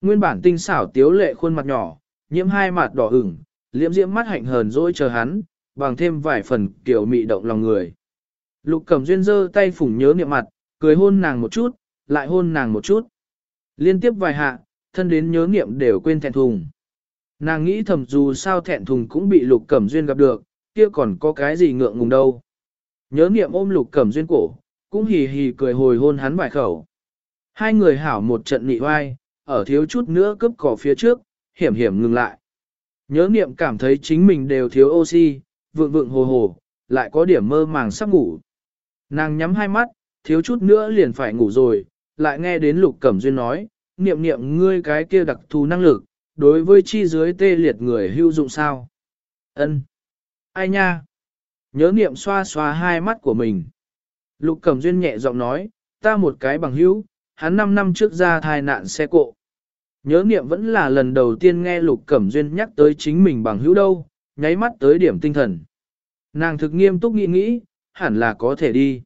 Nguyên bản tinh xảo tiếu lệ khuôn mặt nhỏ, nhiễm hai mặt đỏ ửng, liễm diễm mắt hạnh hờn dỗi chờ hắn, bằng thêm vài phần kiểu mị động lòng người. Lục cẩm duyên giơ tay phủng nhớ niệm mặt, cười hôn nàng một chút, lại hôn nàng một chút. Liên tiếp vài hạ, thân đến nhớ niệm đều quên thẹn thùng. Nàng nghĩ thầm dù sao thẹn thùng cũng bị lục cẩm duyên gặp được, kia còn có cái gì ngượng ngùng đâu. Nhớ niệm ôm lục cẩm duyên cổ, cũng hì hì cười hồi hôn hắn vài khẩu. Hai người hảo một trận nị oai, ở thiếu chút nữa cướp cỏ phía trước, hiểm hiểm ngừng lại. Nhớ niệm cảm thấy chính mình đều thiếu oxy, vượng vượng hồ hồ, lại có điểm mơ màng sắp ngủ. Nàng nhắm hai mắt, thiếu chút nữa liền phải ngủ rồi, lại nghe đến Lục Cẩm Duyên nói, niệm niệm ngươi cái kia đặc thù năng lực, đối với chi dưới tê liệt người hữu dụng sao? Ân, Ai nha? Nhớ niệm xoa xoa hai mắt của mình. Lục Cẩm Duyên nhẹ giọng nói, ta một cái bằng hữu, hắn 5 năm trước ra thai nạn xe cộ. Nhớ niệm vẫn là lần đầu tiên nghe Lục Cẩm Duyên nhắc tới chính mình bằng hữu đâu, nháy mắt tới điểm tinh thần. Nàng thực nghiêm túc nghĩ nghĩ, hẳn là có thể đi.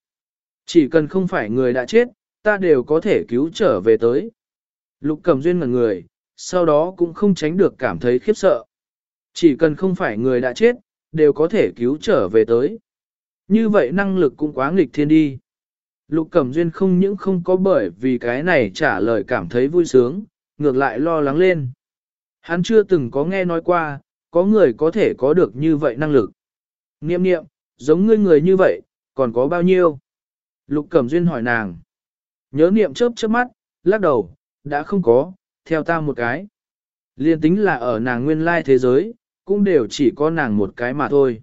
Chỉ cần không phải người đã chết, ta đều có thể cứu trở về tới. Lục Cẩm Duyên ngẩn người, sau đó cũng không tránh được cảm thấy khiếp sợ. Chỉ cần không phải người đã chết, đều có thể cứu trở về tới. Như vậy năng lực cũng quá nghịch thiên đi. Lục Cẩm Duyên không những không có bởi vì cái này trả lời cảm thấy vui sướng, ngược lại lo lắng lên. Hắn chưa từng có nghe nói qua, có người có thể có được như vậy năng lực. Niệm niệm, giống ngươi người như vậy, còn có bao nhiêu? Lục Cẩm Duyên hỏi nàng. Nhớ niệm chớp chớp mắt, lắc đầu, đã không có, theo ta một cái. Liên tính là ở nàng nguyên lai thế giới, cũng đều chỉ có nàng một cái mà thôi.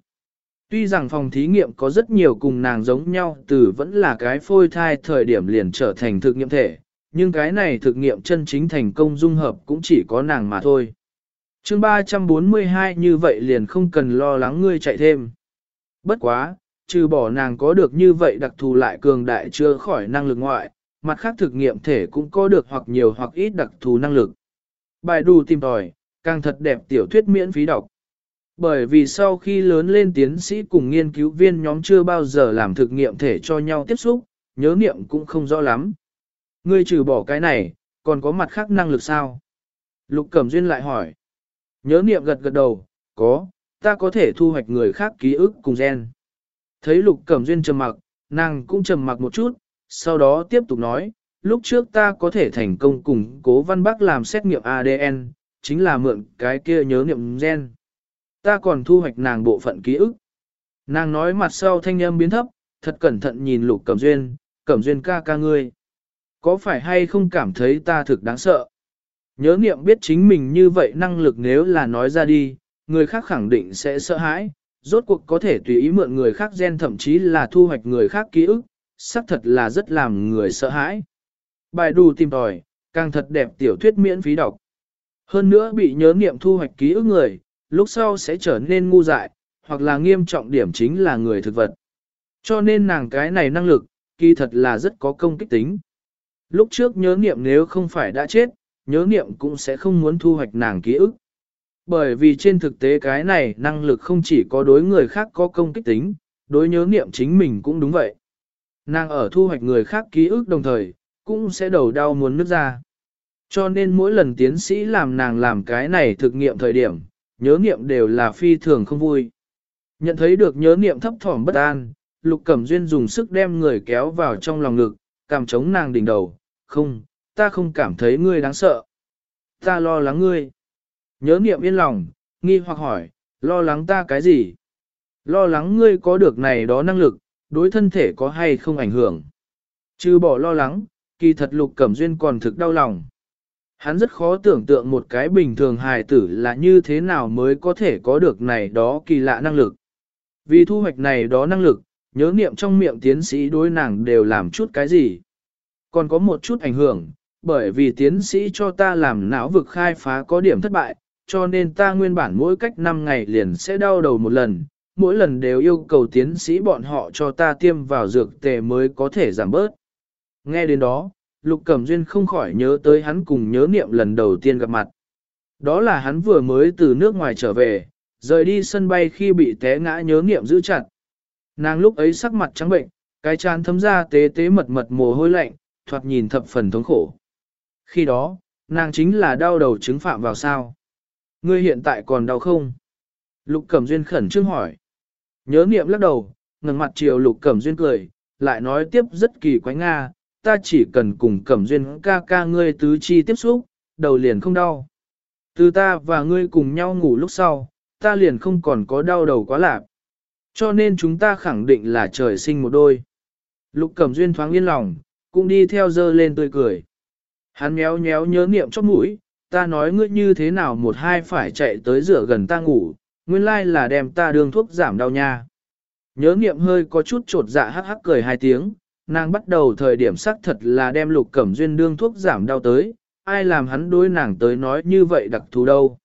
Tuy rằng phòng thí nghiệm có rất nhiều cùng nàng giống nhau từ vẫn là cái phôi thai thời điểm liền trở thành thực nghiệm thể, nhưng cái này thực nghiệm chân chính thành công dung hợp cũng chỉ có nàng mà thôi. chương 342 như vậy liền không cần lo lắng ngươi chạy thêm. Bất quá, trừ bỏ nàng có được như vậy đặc thù lại cường đại chưa khỏi năng lực ngoại, mặt khác thực nghiệm thể cũng có được hoặc nhiều hoặc ít đặc thù năng lực. Bài đù tìm tòi, càng thật đẹp tiểu thuyết miễn phí đọc. Bởi vì sau khi lớn lên tiến sĩ cùng nghiên cứu viên nhóm chưa bao giờ làm thực nghiệm thể cho nhau tiếp xúc, nhớ niệm cũng không rõ lắm. Ngươi trừ bỏ cái này, còn có mặt khác năng lực sao? Lục Cẩm Duyên lại hỏi. Nhớ niệm gật gật đầu, có, ta có thể thu hoạch người khác ký ức cùng gen. Thấy Lục Cẩm Duyên trầm mặc, nàng cũng trầm mặc một chút, sau đó tiếp tục nói, lúc trước ta có thể thành công cùng cố văn bác làm xét nghiệm ADN, chính là mượn cái kia nhớ niệm gen. Ta còn thu hoạch nàng bộ phận ký ức. Nàng nói mặt sau thanh âm biến thấp, thật cẩn thận nhìn lục cẩm duyên, cẩm duyên ca ca ngươi. Có phải hay không cảm thấy ta thực đáng sợ? Nhớ niệm biết chính mình như vậy năng lực nếu là nói ra đi, người khác khẳng định sẽ sợ hãi, rốt cuộc có thể tùy ý mượn người khác gen thậm chí là thu hoạch người khác ký ức, xác thật là rất làm người sợ hãi. Bài đù tìm tòi, càng thật đẹp tiểu thuyết miễn phí đọc. Hơn nữa bị nhớ nghiệm thu hoạch ký ức người, lúc sau sẽ trở nên ngu dại, hoặc là nghiêm trọng điểm chính là người thực vật. Cho nên nàng cái này năng lực, kỳ thật là rất có công kích tính. Lúc trước nhớ nghiệm nếu không phải đã chết, nhớ nghiệm cũng sẽ không muốn thu hoạch nàng ký ức. Bởi vì trên thực tế cái này năng lực không chỉ có đối người khác có công kích tính, đối nhớ nghiệm chính mình cũng đúng vậy. Nàng ở thu hoạch người khác ký ức đồng thời, cũng sẽ đầu đau muốn nứt ra. Cho nên mỗi lần tiến sĩ làm nàng làm cái này thực nghiệm thời điểm, nhớ nghiệm đều là phi thường không vui. Nhận thấy được nhớ niệm thấp thỏm bất an, Lục Cẩm Duyên dùng sức đem người kéo vào trong lòng ngực, cảm chống nàng đỉnh đầu, không, ta không cảm thấy ngươi đáng sợ. Ta lo lắng ngươi. Nhớ niệm yên lòng, nghi hoặc hỏi, lo lắng ta cái gì? Lo lắng ngươi có được này đó năng lực, đối thân thể có hay không ảnh hưởng. Chứ bỏ lo lắng, kỳ thật Lục Cẩm Duyên còn thực đau lòng. Hắn rất khó tưởng tượng một cái bình thường hài tử là như thế nào mới có thể có được này đó kỳ lạ năng lực. Vì thu hoạch này đó năng lực, nhớ niệm trong miệng tiến sĩ đối nàng đều làm chút cái gì. Còn có một chút ảnh hưởng, bởi vì tiến sĩ cho ta làm não vực khai phá có điểm thất bại, cho nên ta nguyên bản mỗi cách 5 ngày liền sẽ đau đầu một lần, mỗi lần đều yêu cầu tiến sĩ bọn họ cho ta tiêm vào dược tề mới có thể giảm bớt. Nghe đến đó, Lục Cẩm Duyên không khỏi nhớ tới hắn cùng nhớ niệm lần đầu tiên gặp mặt. Đó là hắn vừa mới từ nước ngoài trở về, rời đi sân bay khi bị té ngã nhớ niệm giữ chặt. Nàng lúc ấy sắc mặt trắng bệnh, cái chán thấm ra tế tế mật mật mồ hôi lạnh, thoạt nhìn thập phần thống khổ. Khi đó, nàng chính là đau đầu chứng phạm vào sao. Ngươi hiện tại còn đau không? Lục Cẩm Duyên khẩn trương hỏi. Nhớ niệm lắc đầu, ngẩng mặt chiều Lục Cẩm Duyên cười, lại nói tiếp rất kỳ quái Nga, ta chỉ cần cùng Cẩm Duyên ca ca ngươi tứ chi tiếp xúc, đầu liền không đau. Từ ta và ngươi cùng nhau ngủ lúc sau, ta liền không còn có đau đầu quá lạp. Cho nên chúng ta khẳng định là trời sinh một đôi. Lục Cẩm Duyên thoáng yên lòng, cũng đi theo dơ lên tươi cười. Hắn méo méo nhớ niệm chóp mũi, ta nói ngươi như thế nào một hai phải chạy tới rửa gần ta ngủ, nguyên lai là đem ta đường thuốc giảm đau nha. Nhớ niệm hơi có chút trột dạ hắc hắc cười hai tiếng, nàng bắt đầu thời điểm xác thật là đem lục cẩm duyên đương thuốc giảm đau tới, ai làm hắn đối nàng tới nói như vậy đặc thù đâu.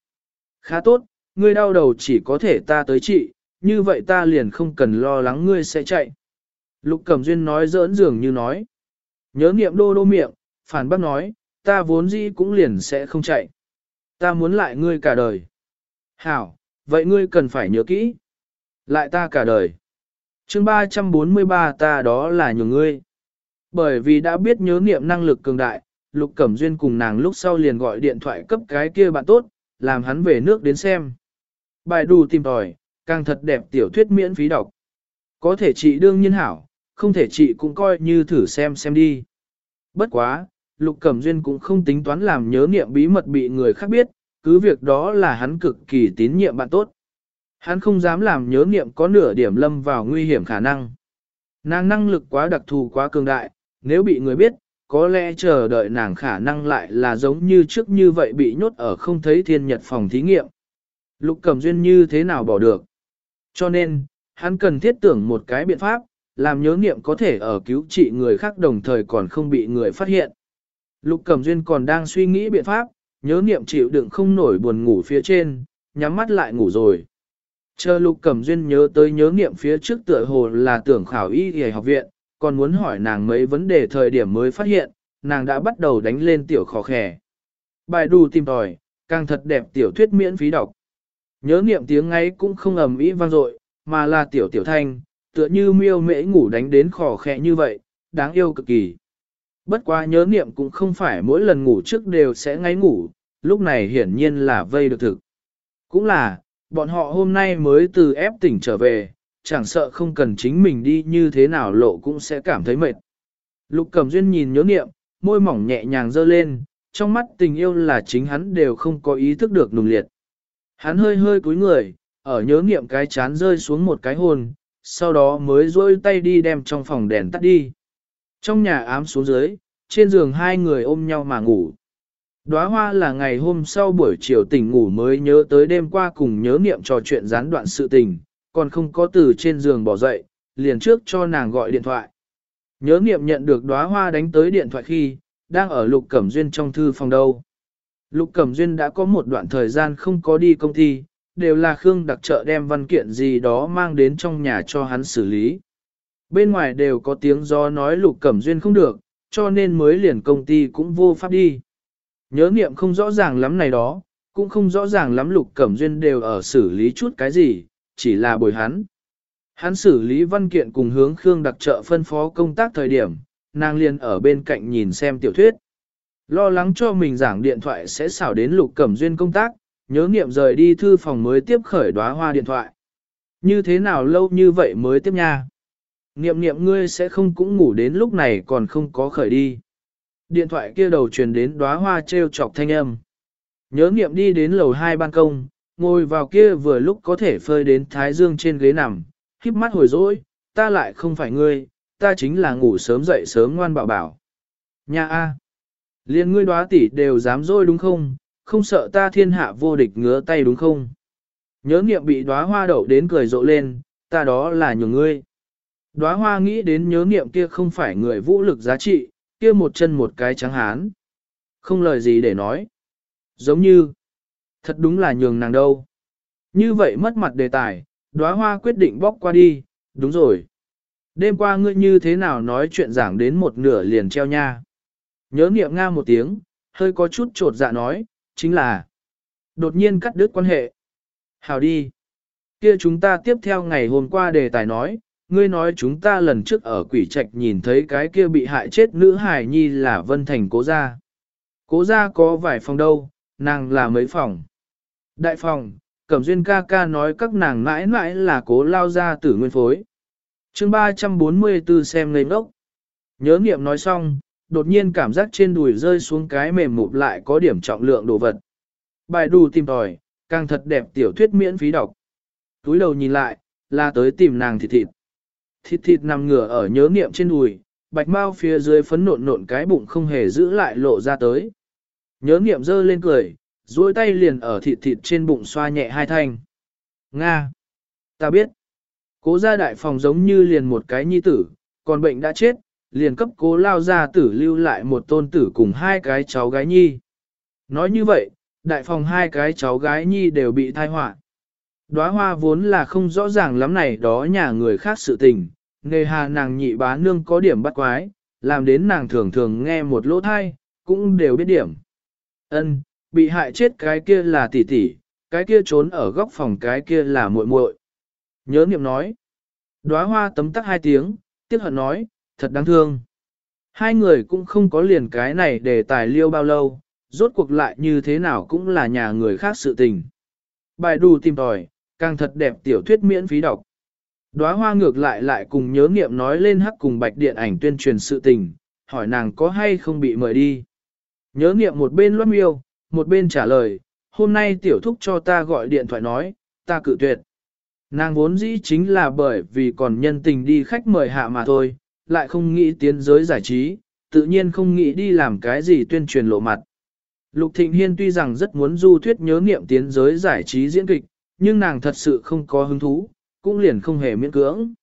Khá tốt, ngươi đau đầu chỉ có thể ta tới trị, như vậy ta liền không cần lo lắng ngươi sẽ chạy. Lục cẩm duyên nói giỡn dường như nói. Nhớ niệm đô đô miệng, phản bác nói, ta vốn dĩ cũng liền sẽ không chạy. Ta muốn lại ngươi cả đời. Hảo, vậy ngươi cần phải nhớ kỹ. Lại ta cả đời chương 343 ta đó là nhiều ngươi. Bởi vì đã biết nhớ niệm năng lực cường đại, Lục Cẩm Duyên cùng nàng lúc sau liền gọi điện thoại cấp cái kia bạn tốt, làm hắn về nước đến xem. Bài đù tìm tòi, càng thật đẹp tiểu thuyết miễn phí đọc. Có thể chị đương nhiên hảo, không thể chị cũng coi như thử xem xem đi. Bất quá, Lục Cẩm Duyên cũng không tính toán làm nhớ niệm bí mật bị người khác biết, cứ việc đó là hắn cực kỳ tín nhiệm bạn tốt. Hắn không dám làm nhớ niệm có nửa điểm lâm vào nguy hiểm khả năng. Nàng năng lực quá đặc thù quá cường đại, nếu bị người biết, có lẽ chờ đợi nàng khả năng lại là giống như trước như vậy bị nhốt ở không thấy thiên nhật phòng thí nghiệm. Lục Cẩm Duyên như thế nào bỏ được. Cho nên, hắn cần thiết tưởng một cái biện pháp, làm nhớ niệm có thể ở cứu trị người khác đồng thời còn không bị người phát hiện. Lục Cẩm Duyên còn đang suy nghĩ biện pháp, nhớ niệm chịu đựng không nổi buồn ngủ phía trên, nhắm mắt lại ngủ rồi. Chờ Lục Cẩm Duyên nhớ tới nhớ niệm phía trước tựa hồ là tưởng khảo y y học viện, còn muốn hỏi nàng mấy vấn đề thời điểm mới phát hiện, nàng đã bắt đầu đánh lên tiểu khó khẻ. Bài đù tìm tòi, càng thật đẹp tiểu thuyết miễn phí đọc. Nhớ niệm tiếng ấy cũng không ầm ĩ vang dội, mà là tiểu tiểu thanh, tựa như miêu mễ ngủ đánh đến khò khẽ như vậy, đáng yêu cực kỳ. Bất quá nhớ niệm cũng không phải mỗi lần ngủ trước đều sẽ ngáy ngủ, lúc này hiển nhiên là vây được thực. Cũng là, bọn họ hôm nay mới từ ép tỉnh trở về, chẳng sợ không cần chính mình đi như thế nào lộ cũng sẽ cảm thấy mệt. Lục Cẩm Duyên nhìn nhớ niệm, môi mỏng nhẹ nhàng dơ lên, trong mắt tình yêu là chính hắn đều không có ý thức được nùng liệt. Hắn hơi hơi cúi người, ở nhớ niệm cái chán rơi xuống một cái hồn, sau đó mới rôi tay đi đem trong phòng đèn tắt đi. Trong nhà ám xuống dưới, trên giường hai người ôm nhau mà ngủ. Đóa hoa là ngày hôm sau buổi chiều tỉnh ngủ mới nhớ tới đêm qua cùng nhớ niệm trò chuyện gián đoạn sự tình, còn không có từ trên giường bỏ dậy, liền trước cho nàng gọi điện thoại. Nhớ niệm nhận được đóa hoa đánh tới điện thoại khi, đang ở Lục Cẩm Duyên trong thư phòng đâu. Lục Cẩm Duyên đã có một đoạn thời gian không có đi công ty, đều là Khương đặc trợ đem văn kiện gì đó mang đến trong nhà cho hắn xử lý. Bên ngoài đều có tiếng gió nói Lục Cẩm Duyên không được, cho nên mới liền công ty cũng vô pháp đi. Nhớ niệm không rõ ràng lắm này đó, cũng không rõ ràng lắm Lục Cẩm Duyên đều ở xử lý chút cái gì, chỉ là bồi hắn. Hắn xử lý văn kiện cùng hướng Khương đặc trợ phân phó công tác thời điểm, nàng liền ở bên cạnh nhìn xem tiểu thuyết. Lo lắng cho mình giảng điện thoại sẽ xảo đến Lục Cẩm Duyên công tác, nhớ nghiệm rời đi thư phòng mới tiếp khởi đóa hoa điện thoại. Như thế nào lâu như vậy mới tiếp nha? Niệm niệm ngươi sẽ không cũng ngủ đến lúc này còn không có khởi đi. Điện thoại kia đầu truyền đến đóa hoa treo chọc thanh âm. Nhớ niệm đi đến lầu hai ban công, ngồi vào kia vừa lúc có thể phơi đến thái dương trên ghế nằm, híp mắt hồi dỗi, ta lại không phải ngươi, ta chính là ngủ sớm dậy sớm ngoan bảo bảo. Nha a, liên ngươi đóa tỷ đều dám dối đúng không, không sợ ta thiên hạ vô địch ngứa tay đúng không? Nhớ niệm bị đóa hoa đậu đến cười rộ lên, ta đó là nhường ngươi. Đóa hoa nghĩ đến nhớ niệm kia không phải người vũ lực giá trị, kia một chân một cái trắng hán. Không lời gì để nói. Giống như, thật đúng là nhường nàng đâu. Như vậy mất mặt đề tài, đóa hoa quyết định bóc qua đi, đúng rồi. Đêm qua ngươi như thế nào nói chuyện giảng đến một nửa liền treo nha. Nhớ niệm nga một tiếng, hơi có chút trột dạ nói, chính là đột nhiên cắt đứt quan hệ. Hào đi. Kia chúng ta tiếp theo ngày hôm qua đề tài nói, ngươi nói chúng ta lần trước ở quỷ trạch nhìn thấy cái kia bị hại chết nữ hài nhi là Vân Thành cố gia. Cố gia có vài phòng đâu, nàng là mấy phòng. Đại phòng, Cẩm Duyên ca ca nói các nàng mãi mãi là cố lao ra tử nguyên phối. chương 344 xem ngây ngốc. Nhớ nghiệm nói xong, đột nhiên cảm giác trên đùi rơi xuống cái mềm mụp lại có điểm trọng lượng đồ vật. Bài đù tìm tòi, càng thật đẹp tiểu thuyết miễn phí đọc. Túi đầu nhìn lại, là tới tìm nàng thịt thịt. Thịt thịt nằm ngửa ở nhớ niệm trên đùi, bạch mau phía dưới phấn nộn nộn cái bụng không hề giữ lại lộ ra tới. Nhớ niệm giơ lên cười, duỗi tay liền ở thịt thịt trên bụng xoa nhẹ hai thanh. Nga! Ta biết. Cố gia đại phòng giống như liền một cái nhi tử, còn bệnh đã chết, liền cấp cố lao gia tử lưu lại một tôn tử cùng hai cái cháu gái nhi. Nói như vậy, đại phòng hai cái cháu gái nhi đều bị thai họa. Đóa hoa vốn là không rõ ràng lắm này đó nhà người khác sự tình, nề hà nàng nhị bá nương có điểm bắt quái, làm đến nàng thường thường nghe một lỗ thai, cũng đều biết điểm. Ân, bị hại chết cái kia là tỷ tỷ, cái kia trốn ở góc phòng cái kia là muội muội. Nhớ niệm nói. Đóa hoa tấm tắc hai tiếng, tiếc hận nói, thật đáng thương. Hai người cũng không có liền cái này để tài liêu bao lâu, rốt cuộc lại như thế nào cũng là nhà người khác sự tình. Bài đù tìm tòi, càng thật đẹp tiểu thuyết miễn phí đọc. Đóa hoa ngược lại lại cùng nhớ nghiệm nói lên hắc cùng bạch điện ảnh tuyên truyền sự tình, hỏi nàng có hay không bị mời đi. Nhớ nghiệm một bên loát miêu, một bên trả lời, hôm nay tiểu thúc cho ta gọi điện thoại nói, ta cự tuyệt. Nàng vốn dĩ chính là bởi vì còn nhân tình đi khách mời hạ mà thôi, lại không nghĩ tiến giới giải trí, tự nhiên không nghĩ đi làm cái gì tuyên truyền lộ mặt. Lục Thịnh Hiên tuy rằng rất muốn du thuyết nhớ niệm tiến giới giải trí diễn kịch, nhưng nàng thật sự không có hứng thú, cũng liền không hề miễn cưỡng.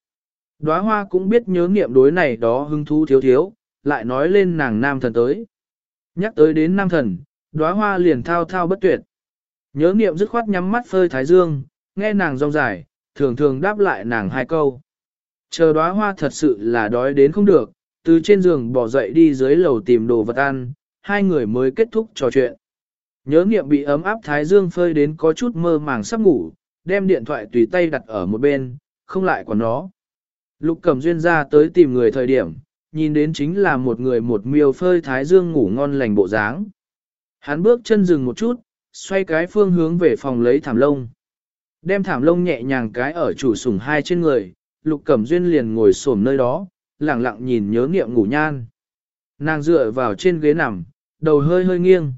Đóa hoa cũng biết nhớ niệm đối này đó hứng thú thiếu thiếu, lại nói lên nàng nam thần tới. Nhắc tới đến nam thần, đóa hoa liền thao thao bất tuyệt. Nhớ niệm dứt khoát nhắm mắt phơi thái dương, nghe nàng rong dài, thường thường đáp lại nàng hai câu. Chờ đóa hoa thật sự là đói đến không được, từ trên giường bỏ dậy đi dưới lầu tìm đồ vật ăn, hai người mới kết thúc trò chuyện. Nhớ nghiệm bị ấm áp thái dương phơi đến có chút mơ màng sắp ngủ, đem điện thoại tùy tay đặt ở một bên, không lại còn nó. Lục cầm duyên ra tới tìm người thời điểm, nhìn đến chính là một người một miêu phơi thái dương ngủ ngon lành bộ dáng. Hắn bước chân dừng một chút, xoay cái phương hướng về phòng lấy thảm lông. Đem thảm lông nhẹ nhàng cái ở chủ sủng hai trên người, lục cẩm duyên liền ngồi xổm nơi đó, lặng lặng nhìn nhớ nghiệm ngủ nhan. Nàng dựa vào trên ghế nằm, đầu hơi hơi nghiêng.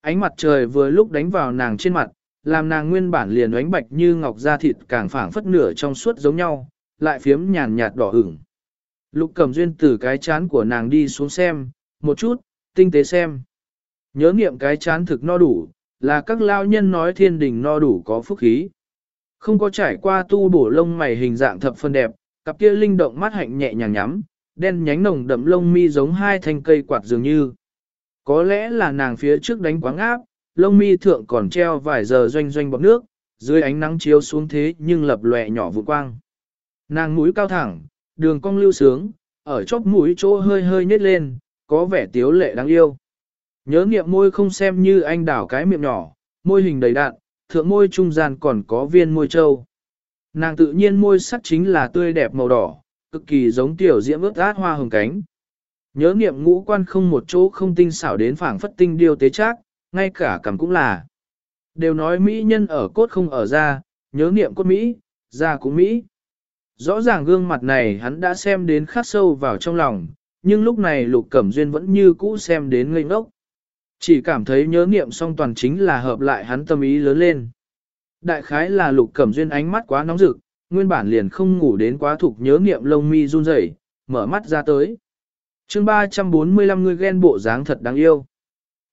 Ánh mặt trời vừa lúc đánh vào nàng trên mặt, làm nàng nguyên bản liền ánh bạch như ngọc da thịt càng phảng phất nửa trong suốt giống nhau, lại phiếm nhàn nhạt đỏ ửng. Lục cẩm duyên từ cái chán của nàng đi xuống xem, một chút, tinh tế xem. Nhớ nghiệm cái chán thực no đủ, là các lao nhân nói thiên đình no đủ có phúc khí. Không có trải qua tu bổ lông mày hình dạng thập phân đẹp, cặp kia linh động mắt hạnh nhẹ nhàng nhắm, đen nhánh nồng đậm lông mi giống hai thanh cây quạt dường như. Có lẽ là nàng phía trước đánh quáng áp, lông mi thượng còn treo vài giờ doanh doanh bọc nước, dưới ánh nắng chiếu xuống thế nhưng lập lòe nhỏ vụ quang. Nàng mũi cao thẳng, đường cong lưu sướng, ở chóp mũi chỗ hơi hơi nhếch lên, có vẻ tiếu lệ đáng yêu. Nhớ nghiệm môi không xem như anh đảo cái miệng nhỏ, môi hình đầy đạn, thượng môi trung gian còn có viên môi trâu. Nàng tự nhiên môi sắc chính là tươi đẹp màu đỏ, cực kỳ giống tiểu diễm ướt át hoa hồng cánh. Nhớ nghiệm ngũ quan không một chỗ không tinh xảo đến phảng phất tinh điêu tế trác, ngay cả cằm cũng là. Đều nói mỹ nhân ở cốt không ở da, nhớ niệm cốt Mỹ, da cũng Mỹ. Rõ ràng gương mặt này hắn đã xem đến khắc sâu vào trong lòng, nhưng lúc này Lục Cẩm Duyên vẫn như cũ xem đến ngây ngốc. Chỉ cảm thấy nhớ niệm song toàn chính là hợp lại hắn tâm ý lớn lên. Đại khái là Lục Cẩm Duyên ánh mắt quá nóng rực, nguyên bản liền không ngủ đến quá thục nhớ niệm lông mi run rẩy, mở mắt ra tới. chương 345 người ghen bộ dáng thật đáng yêu.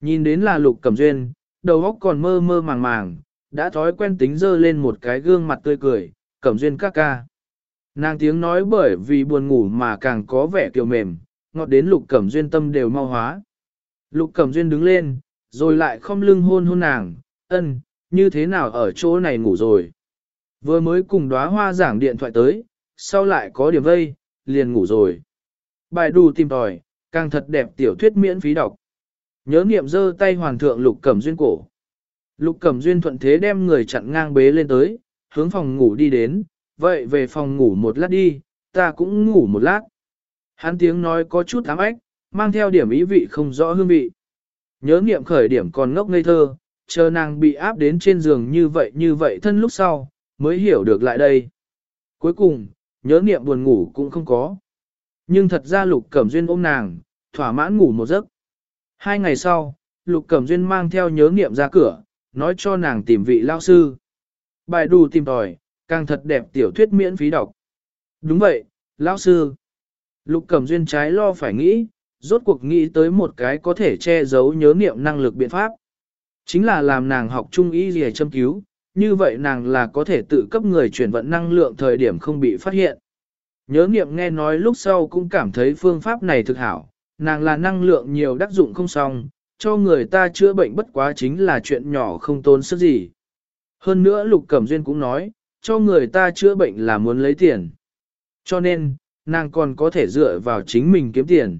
Nhìn đến là Lục Cẩm Duyên, đầu óc còn mơ mơ màng màng, đã thói quen tính dơ lên một cái gương mặt tươi cười, Cẩm Duyên ca ca. Nàng tiếng nói bởi vì buồn ngủ mà càng có vẻ kiều mềm, ngọt đến lục cẩm duyên tâm đều mau hóa. Lục cẩm duyên đứng lên, rồi lại không lưng hôn hôn nàng, ân, như thế nào ở chỗ này ngủ rồi. Vừa mới cùng đóa hoa giảng điện thoại tới, sau lại có điểm vây, liền ngủ rồi. Bài đù tìm tòi, càng thật đẹp tiểu thuyết miễn phí đọc. Nhớ niệm giơ tay hoàng thượng lục cẩm duyên cổ. Lục cẩm duyên thuận thế đem người chặn ngang bế lên tới, hướng phòng ngủ đi đến, vậy về phòng ngủ một lát đi, ta cũng ngủ một lát. Hắn tiếng nói có chút ám ách, mang theo điểm ý vị không rõ hương vị. Nhớ nghiệm khởi điểm còn ngốc ngây thơ, chờ nàng bị áp đến trên giường như vậy như vậy thân lúc sau, mới hiểu được lại đây. Cuối cùng, nhớ nghiệm buồn ngủ cũng không có. Nhưng thật ra Lục Cẩm Duyên ôm nàng, thỏa mãn ngủ một giấc. Hai ngày sau, Lục Cẩm Duyên mang theo nhớ nghiệm ra cửa, nói cho nàng tìm vị lao sư. Bài đù tìm tòi, càng thật đẹp tiểu thuyết miễn phí đọc. Đúng vậy, lão sư. Lục Cẩm Duyên trái lo phải nghĩ, rốt cuộc nghĩ tới một cái có thể che giấu nhớ niệm năng lực biện pháp. Chính là làm nàng học trung y gì châm cứu, như vậy nàng là có thể tự cấp người chuyển vận năng lượng thời điểm không bị phát hiện. Nhớ niệm nghe nói lúc sau cũng cảm thấy phương pháp này thực hảo, nàng là năng lượng nhiều đắc dụng không xong, cho người ta chữa bệnh bất quá chính là chuyện nhỏ không tốn sức gì. Hơn nữa Lục Cẩm Duyên cũng nói, cho người ta chữa bệnh là muốn lấy tiền. Cho nên, nàng còn có thể dựa vào chính mình kiếm tiền.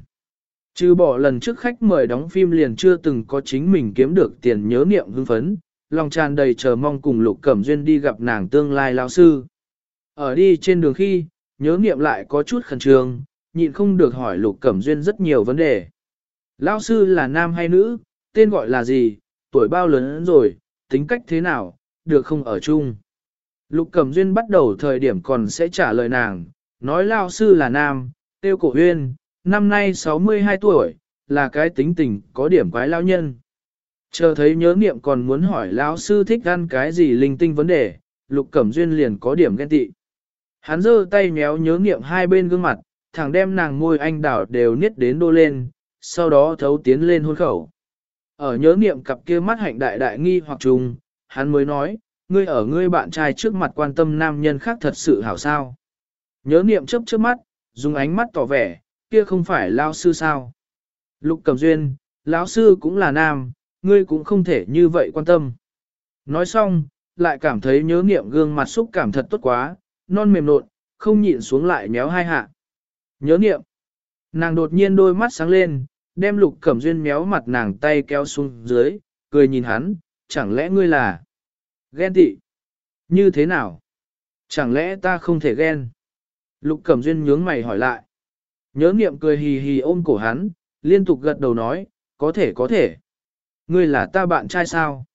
Trừ bỏ lần trước khách mời đóng phim liền chưa từng có chính mình kiếm được tiền nhớ niệm hưng phấn, lòng tràn đầy chờ mong cùng Lục Cẩm Duyên đi gặp nàng tương lai lão sư. Ở đi trên đường khi, nhớ niệm lại có chút khẩn trương, nhịn không được hỏi Lục Cẩm Duyên rất nhiều vấn đề. Lão sư là nam hay nữ, tên gọi là gì, tuổi bao lớn rồi, tính cách thế nào, được không ở chung. Lục Cẩm Duyên bắt đầu thời điểm còn sẽ trả lời nàng, nói lao sư là nam, tiêu cổ huyên, năm nay 62 tuổi, là cái tính tình có điểm quái lao nhân. Chờ thấy nhớ niệm còn muốn hỏi lão sư thích ăn cái gì linh tinh vấn đề, Lục Cẩm Duyên liền có điểm ghen tị. Hắn giơ tay méo nhớ niệm hai bên gương mặt, thẳng đem nàng môi anh đảo đều niết đến đô lên, sau đó thấu tiến lên hôn khẩu. Ở nhớ niệm cặp kia mắt hạnh đại đại nghi hoặc trùng, hắn mới nói, ngươi ở ngươi bạn trai trước mặt quan tâm nam nhân khác thật sự hảo sao. Nhớ niệm chớp chớp mắt, dùng ánh mắt tỏ vẻ, kia không phải lao sư sao. Lục cầm duyên, lão sư cũng là nam, ngươi cũng không thể như vậy quan tâm. Nói xong, lại cảm thấy nhớ niệm gương mặt xúc cảm thật tốt quá, non mềm nộn, không nhịn xuống lại méo hai hạ. Nhớ niệm, nàng đột nhiên đôi mắt sáng lên, đem lục cẩm duyên méo mặt nàng tay kéo xuống dưới, cười nhìn hắn, chẳng lẽ ngươi là Ghen tị. Như thế nào? Chẳng lẽ ta không thể ghen? Lục Cẩm Duyên nhướng mày hỏi lại. Nhớ nghiệm cười hì hì ôm cổ hắn, liên tục gật đầu nói, có thể có thể. Ngươi là ta bạn trai sao?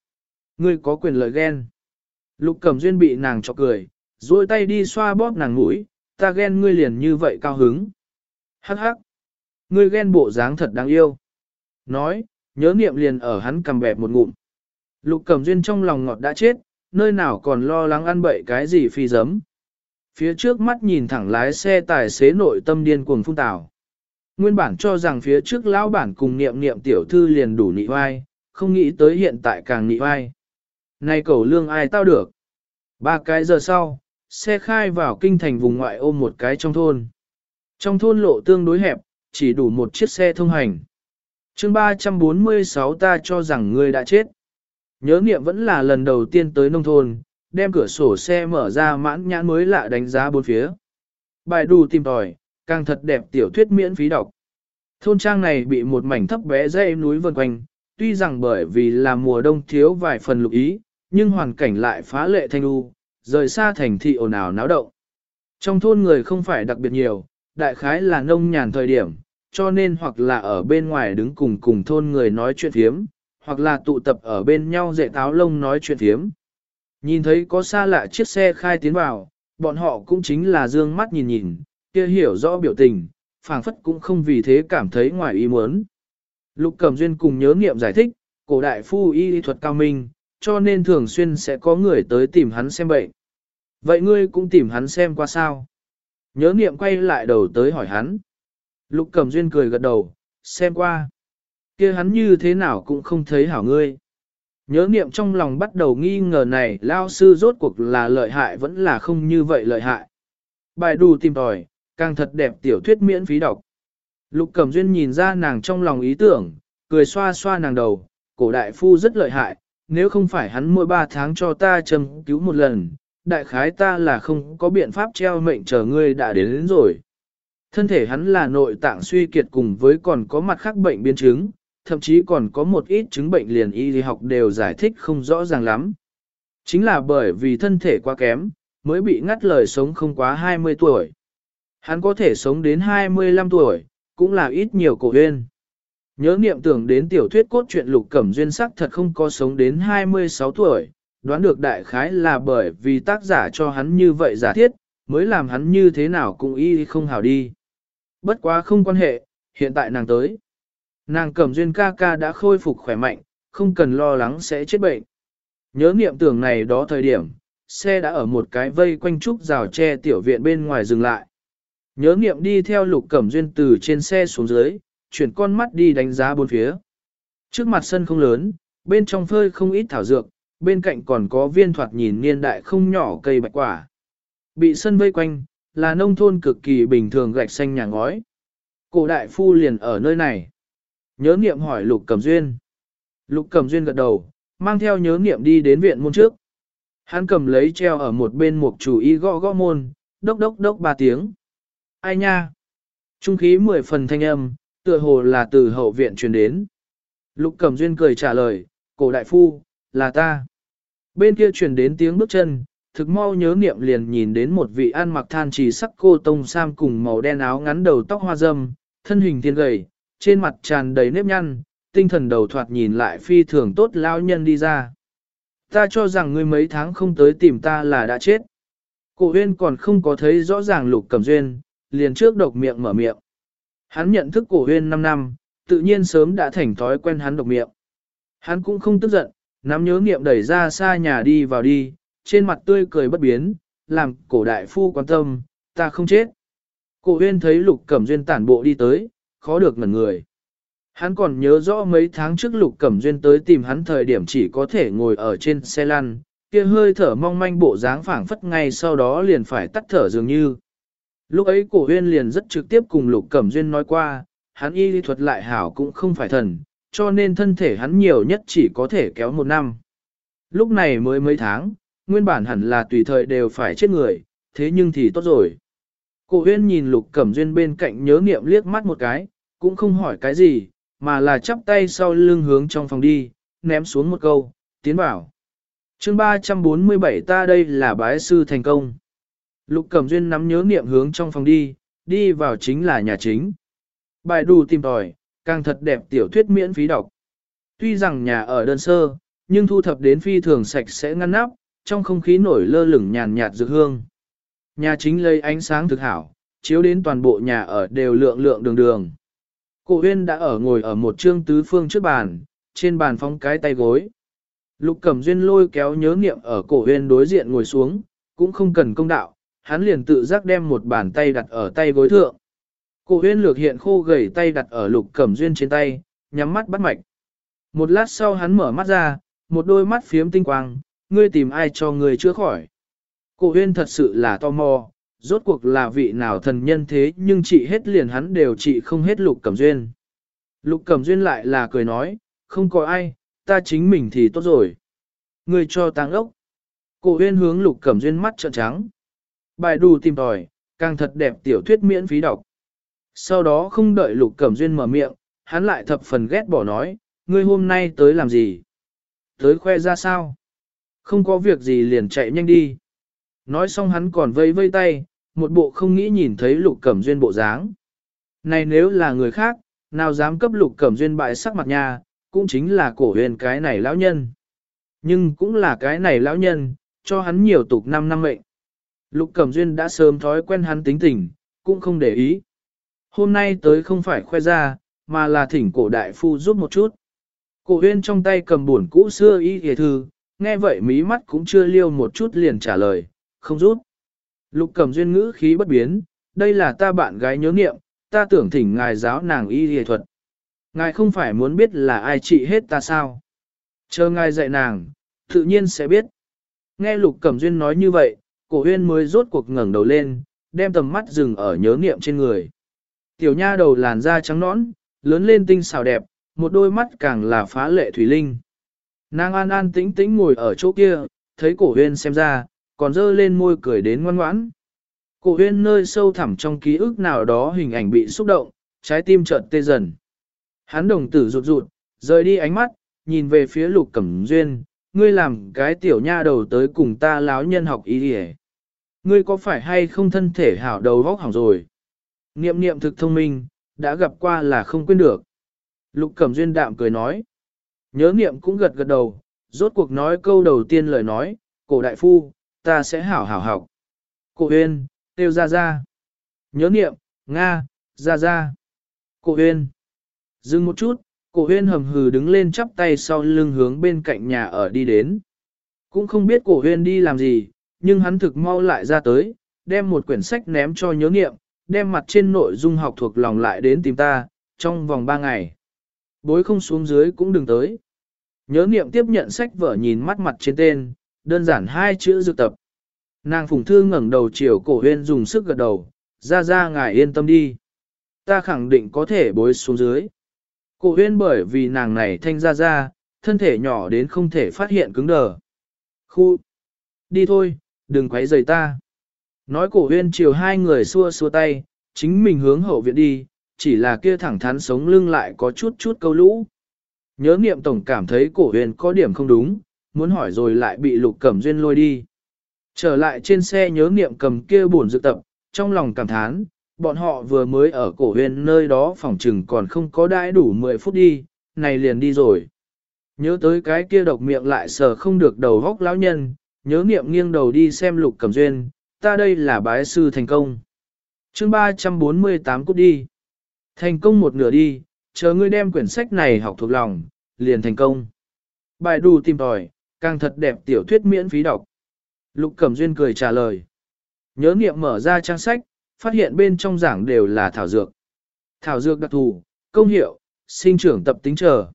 Ngươi có quyền lợi ghen. Lục Cẩm Duyên bị nàng chọc cười, duỗi tay đi xoa bóp nàng mũi, ta ghen ngươi liền như vậy cao hứng. Hắc hắc. Ngươi ghen bộ dáng thật đáng yêu. Nói, nhớ niệm liền ở hắn cầm bẹp một ngụm. Lục cầm Duyên trong lòng ngọt đã chết, nơi nào còn lo lắng ăn bậy cái gì phi giấm. Phía trước mắt nhìn thẳng lái xe tài xế nội tâm điên cuồng phung tảo. Nguyên bản cho rằng phía trước lão bản cùng niệm niệm tiểu thư liền đủ nị oai, không nghĩ tới hiện tại càng nị oai. Này cầu lương ai tao được. Ba cái giờ sau, xe khai vào kinh thành vùng ngoại ô một cái trong thôn. Trong thôn lộ tương đối hẹp, chỉ đủ một chiếc xe thông hành. chương 346 ta cho rằng ngươi đã chết. Nhớ niệm vẫn là lần đầu tiên tới nông thôn, đem cửa sổ xe mở ra mãn nhãn mới lạ đánh giá bốn phía. Bài đủ tìm tòi, càng thật đẹp tiểu thuyết miễn phí đọc. Thôn trang này bị một mảnh thấp bé dây núi vần quanh, tuy rằng bởi vì là mùa đông thiếu vài phần lục ý, nhưng hoàn cảnh lại phá lệ thanh u, rời xa thành thị ồn ào náo động. Trong thôn người không phải đặc biệt nhiều, đại khái là nông nhàn thời điểm, cho nên hoặc là ở bên ngoài đứng cùng cùng thôn người nói chuyện phiếm, hoặc là tụ tập ở bên nhau dạy táo lông nói chuyện thiếm. Nhìn thấy có xa lạ chiếc xe khai tiến vào, bọn họ cũng chính là dương mắt nhìn nhìn, kia hiểu rõ biểu tình, phảng phất cũng không vì thế cảm thấy ngoài ý muốn. Lục Cẩm Duyên cùng nhớ nghiệm giải thích, cổ đại phu y thuật cao minh, cho nên thường xuyên sẽ có người tới tìm hắn xem bệnh. Vậy ngươi cũng tìm hắn xem qua sao? Nhớ niệm quay lại đầu tới hỏi hắn. Lục Cẩm Duyên cười gật đầu, xem qua. kia hắn như thế nào cũng không thấy hảo ngươi. Nhớ niệm trong lòng bắt đầu nghi ngờ này lao sư rốt cuộc là lợi hại vẫn là không như vậy lợi hại. Bài đủ tìm tòi, càng thật đẹp tiểu thuyết miễn phí đọc. Lục Cẩm Duyên nhìn ra nàng trong lòng ý tưởng, cười xoa xoa nàng đầu, cổ đại phu rất lợi hại, nếu không phải hắn mỗi ba tháng cho ta châm cứu một lần, đại khái ta là không có biện pháp treo mệnh chờ ngươi đã đến, đến rồi. Thân thể hắn là nội tạng suy kiệt cùng với còn có mặt khác bệnh biến chứng, thậm chí còn có một ít chứng bệnh liền y học đều giải thích không rõ ràng lắm. Chính là bởi vì thân thể quá kém, mới bị ngắt lời sống không quá 20 tuổi. Hắn có thể sống đến 25 tuổi, cũng là ít nhiều cổ huyên. Nhớ niệm tưởng đến tiểu thuyết cốt truyện lục cẩm duyên sắc thật không có sống đến 26 tuổi, đoán được đại khái là bởi vì tác giả cho hắn như vậy giả thiết, mới làm hắn như thế nào cũng y không hào đi. Bất quá không quan hệ, hiện tại nàng tới. Nàng cẩm duyên ca ca đã khôi phục khỏe mạnh, không cần lo lắng sẽ chết bệnh. Nhớ niệm tưởng này đó thời điểm, xe đã ở một cái vây quanh trúc rào tre tiểu viện bên ngoài dừng lại. Nhớ niệm đi theo lục cẩm duyên từ trên xe xuống dưới, chuyển con mắt đi đánh giá bốn phía. Trước mặt sân không lớn, bên trong phơi không ít thảo dược, bên cạnh còn có viên thoạt nhìn niên đại không nhỏ cây bạch quả. Bị sân vây quanh, là nông thôn cực kỳ bình thường gạch xanh nhà ngói. Cổ đại phu liền ở nơi này. Nhớ niệm hỏi Lục Cẩm Duyên. Lục Cẩm Duyên gật đầu, mang theo nhớ niệm đi đến viện môn trước. Hắn cầm lấy treo ở một bên một chủ y gõ gõ môn, đốc đốc đốc ba tiếng. Ai nha? Trung khí mười phần thanh âm, tựa hồ là từ hậu viện truyền đến. Lục Cẩm Duyên cười trả lời, cổ đại phu, là ta. Bên kia truyền đến tiếng bước chân, thực mau nhớ niệm liền nhìn đến một vị ăn mặc than trì sắc cô tông sam cùng màu đen áo ngắn đầu tóc hoa dâm, thân hình thiên gầy, trên mặt tràn đầy nếp nhăn, tinh thần đầu thoạt nhìn lại phi thường tốt lao nhân đi ra. Ta cho rằng ngươi mấy tháng không tới tìm ta là đã chết. Cổ huyên còn không có thấy rõ ràng lục cầm duyên, liền trước độc miệng mở miệng. Hắn nhận thức cổ huyên 5 năm, tự nhiên sớm đã thành thói quen hắn độc miệng. Hắn cũng không tức giận, nắm nhớ nghiệm đẩy ra xa nhà đi vào đi, trên mặt tươi cười bất biến, làm cổ đại phu quan tâm, ta không chết. Cổ huyên thấy lục cẩm duyên tản bộ đi tới, khó được ngẩn người. Hắn còn nhớ rõ mấy tháng trước Lục Cẩm Duyên tới tìm hắn thời điểm chỉ có thể ngồi ở trên xe lăn, kia hơi thở mong manh bộ dáng phảng phất ngay sau đó liền phải tắt thở dường như. Lúc ấy cổ huyên liền rất trực tiếp cùng Lục Cẩm Duyên nói qua, hắn y lý thuật lại hảo cũng không phải thần, cho nên thân thể hắn nhiều nhất chỉ có thể kéo một năm. Lúc này mới mấy tháng, nguyên bản hẳn là tùy thời đều phải chết người, thế nhưng thì tốt rồi. Cổ huyên nhìn lục cẩm duyên bên cạnh nhớ nghiệm liếc mắt một cái, cũng không hỏi cái gì, mà là chắp tay sau lưng hướng trong phòng đi, ném xuống một câu, tiến bảo. chương 347 ta đây là bái sư thành công. Lục cẩm duyên nắm nhớ niệm hướng trong phòng đi, đi vào chính là nhà chính. Bài đủ tìm tòi, càng thật đẹp tiểu thuyết miễn phí đọc. Tuy rằng nhà ở đơn sơ, nhưng thu thập đến phi thường sạch sẽ ngăn nắp, trong không khí nổi lơ lửng nhàn nhạt dược hương. Nhà chính lấy ánh sáng thực hảo, chiếu đến toàn bộ nhà ở đều lượng lượng đường đường. Cổ huyên đã ở ngồi ở một trương tứ phương trước bàn, trên bàn phong cái tay gối. Lục Cẩm Duyên lôi kéo nhớ niệm ở cổ huyên đối diện ngồi xuống, cũng không cần công đạo, hắn liền tự giác đem một bàn tay đặt ở tay gối thượng. Cổ huyên lược hiện khô gầy tay đặt ở Lục Cẩm Duyên trên tay, nhắm mắt bắt mạch. Một lát sau hắn mở mắt ra, một đôi mắt phiếm tinh quang, ngươi tìm ai cho ngươi chữa khỏi. Cổ huyên thật sự là tò mò, rốt cuộc là vị nào thần nhân thế nhưng chị hết liền hắn đều chị không hết lục cẩm duyên. Lục cẩm duyên lại là cười nói, không có ai, ta chính mình thì tốt rồi. Ngươi cho táng ốc. Cổ huyên hướng lục cẩm duyên mắt trợn trắng. Bài đủ tìm tòi, càng thật đẹp tiểu thuyết miễn phí đọc. Sau đó không đợi lục cẩm duyên mở miệng, hắn lại thập phần ghét bỏ nói, ngươi hôm nay tới làm gì? Tới khoe ra sao? Không có việc gì liền chạy nhanh đi. Nói xong hắn còn vây vây tay, một bộ không nghĩ nhìn thấy lục cẩm duyên bộ dáng. Này nếu là người khác, nào dám cấp lục cẩm duyên bại sắc mặt nha, cũng chính là cổ huyền cái này lão nhân. Nhưng cũng là cái này lão nhân, cho hắn nhiều tục năm năm mệnh. Lục Cẩm Duyên đã sớm thói quen hắn tính tình, cũng không để ý. Hôm nay tới không phải khoe ra, mà là thỉnh cổ đại phu giúp một chút. Cổ huyên trong tay cầm buồn cũ xưa y hề thư, nghe vậy mí mắt cũng chưa liêu một chút liền trả lời, không rút. Lục Cẩm Duyên ngữ khí bất biến, đây là ta bạn gái nhớ nghiệm, ta tưởng thỉnh ngài giáo nàng y hề thuật. Ngài không phải muốn biết là ai trị hết ta sao? Chờ ngài dạy nàng, tự nhiên sẽ biết. Nghe Lục Cẩm Duyên nói như vậy, cổ huyên mới rốt cuộc ngẩng đầu lên, đem tầm mắt dừng ở nhớ niệm trên người. Tiểu nha đầu làn da trắng nõn, lớn lên tinh xào đẹp, một đôi mắt càng là phá lệ thủy linh. Nàng an an tĩnh tĩnh ngồi ở chỗ kia, thấy cổ huyên xem ra, còn dơ lên môi cười đến ngoan ngoãn. Cổ huyên nơi sâu thẳm trong ký ức nào đó hình ảnh bị xúc động, trái tim chợt tê dần. Hắn đồng tử rụt rụt, rời đi ánh mắt, nhìn về phía lục cẩm duyên, ngươi làm cái tiểu nha đầu tới cùng ta láo nhân học ý hề. Ngươi có phải hay không thân thể hảo đầu vóc hỏng rồi? Niệm niệm thực thông minh, đã gặp qua là không quên được. Lục cẩm duyên đạm cười nói. Nhớ niệm cũng gật gật đầu, rốt cuộc nói câu đầu tiên lời nói, cổ đại phu, ta sẽ hảo hảo học. Cổ huyên, tiêu ra ra. Nhớ niệm, Nga, ra ra. Cổ huyên. Dừng một chút, cổ huyên hầm hừ đứng lên chắp tay sau lưng hướng bên cạnh nhà ở đi đến. Cũng không biết cổ huyên đi làm gì, nhưng hắn thực mau lại ra tới, đem một quyển sách ném cho nhớ niệm, đem mặt trên nội dung học thuộc lòng lại đến tìm ta, trong vòng ba ngày. Bối không xuống dưới cũng đừng tới. Nhớ niệm tiếp nhận sách vở nhìn mắt mặt trên tên, đơn giản hai chữ dự tập. Nàng phùng thư ngẩng đầu chiều cổ huyên dùng sức gật đầu, ra ra ngài yên tâm đi. Ta khẳng định có thể bối xuống dưới. Cổ huyên bởi vì nàng này thanh ra ra, thân thể nhỏ đến không thể phát hiện cứng đờ. Khu! Đi thôi, đừng quấy rầy ta. Nói cổ huyên chiều hai người xua xua tay, chính mình hướng hậu viện đi, chỉ là kia thẳng thắn sống lưng lại có chút chút câu lũ. Nhớ niệm tổng cảm thấy cổ huyền có điểm không đúng, muốn hỏi rồi lại bị lục cẩm duyên lôi đi. Trở lại trên xe nhớ niệm cầm kia buồn dự tập, trong lòng cảm thán, bọn họ vừa mới ở cổ huyền nơi đó phòng trừng còn không có đãi đủ 10 phút đi, này liền đi rồi. Nhớ tới cái kia độc miệng lại sờ không được đầu góc lão nhân, nhớ niệm nghiêng đầu đi xem lục cẩm duyên, ta đây là bái sư thành công. chương 348 cút đi. Thành công một nửa đi, chờ ngươi đem quyển sách này học thuộc lòng, liền thành công. Bài đủ tìm tòi, càng thật đẹp tiểu thuyết miễn phí đọc. Lục Cẩm Duyên cười trả lời. Nhớ nghiệm mở ra trang sách, phát hiện bên trong giảng đều là thảo dược. Thảo dược đặc thù, công hiệu, sinh trưởng tập tính trở.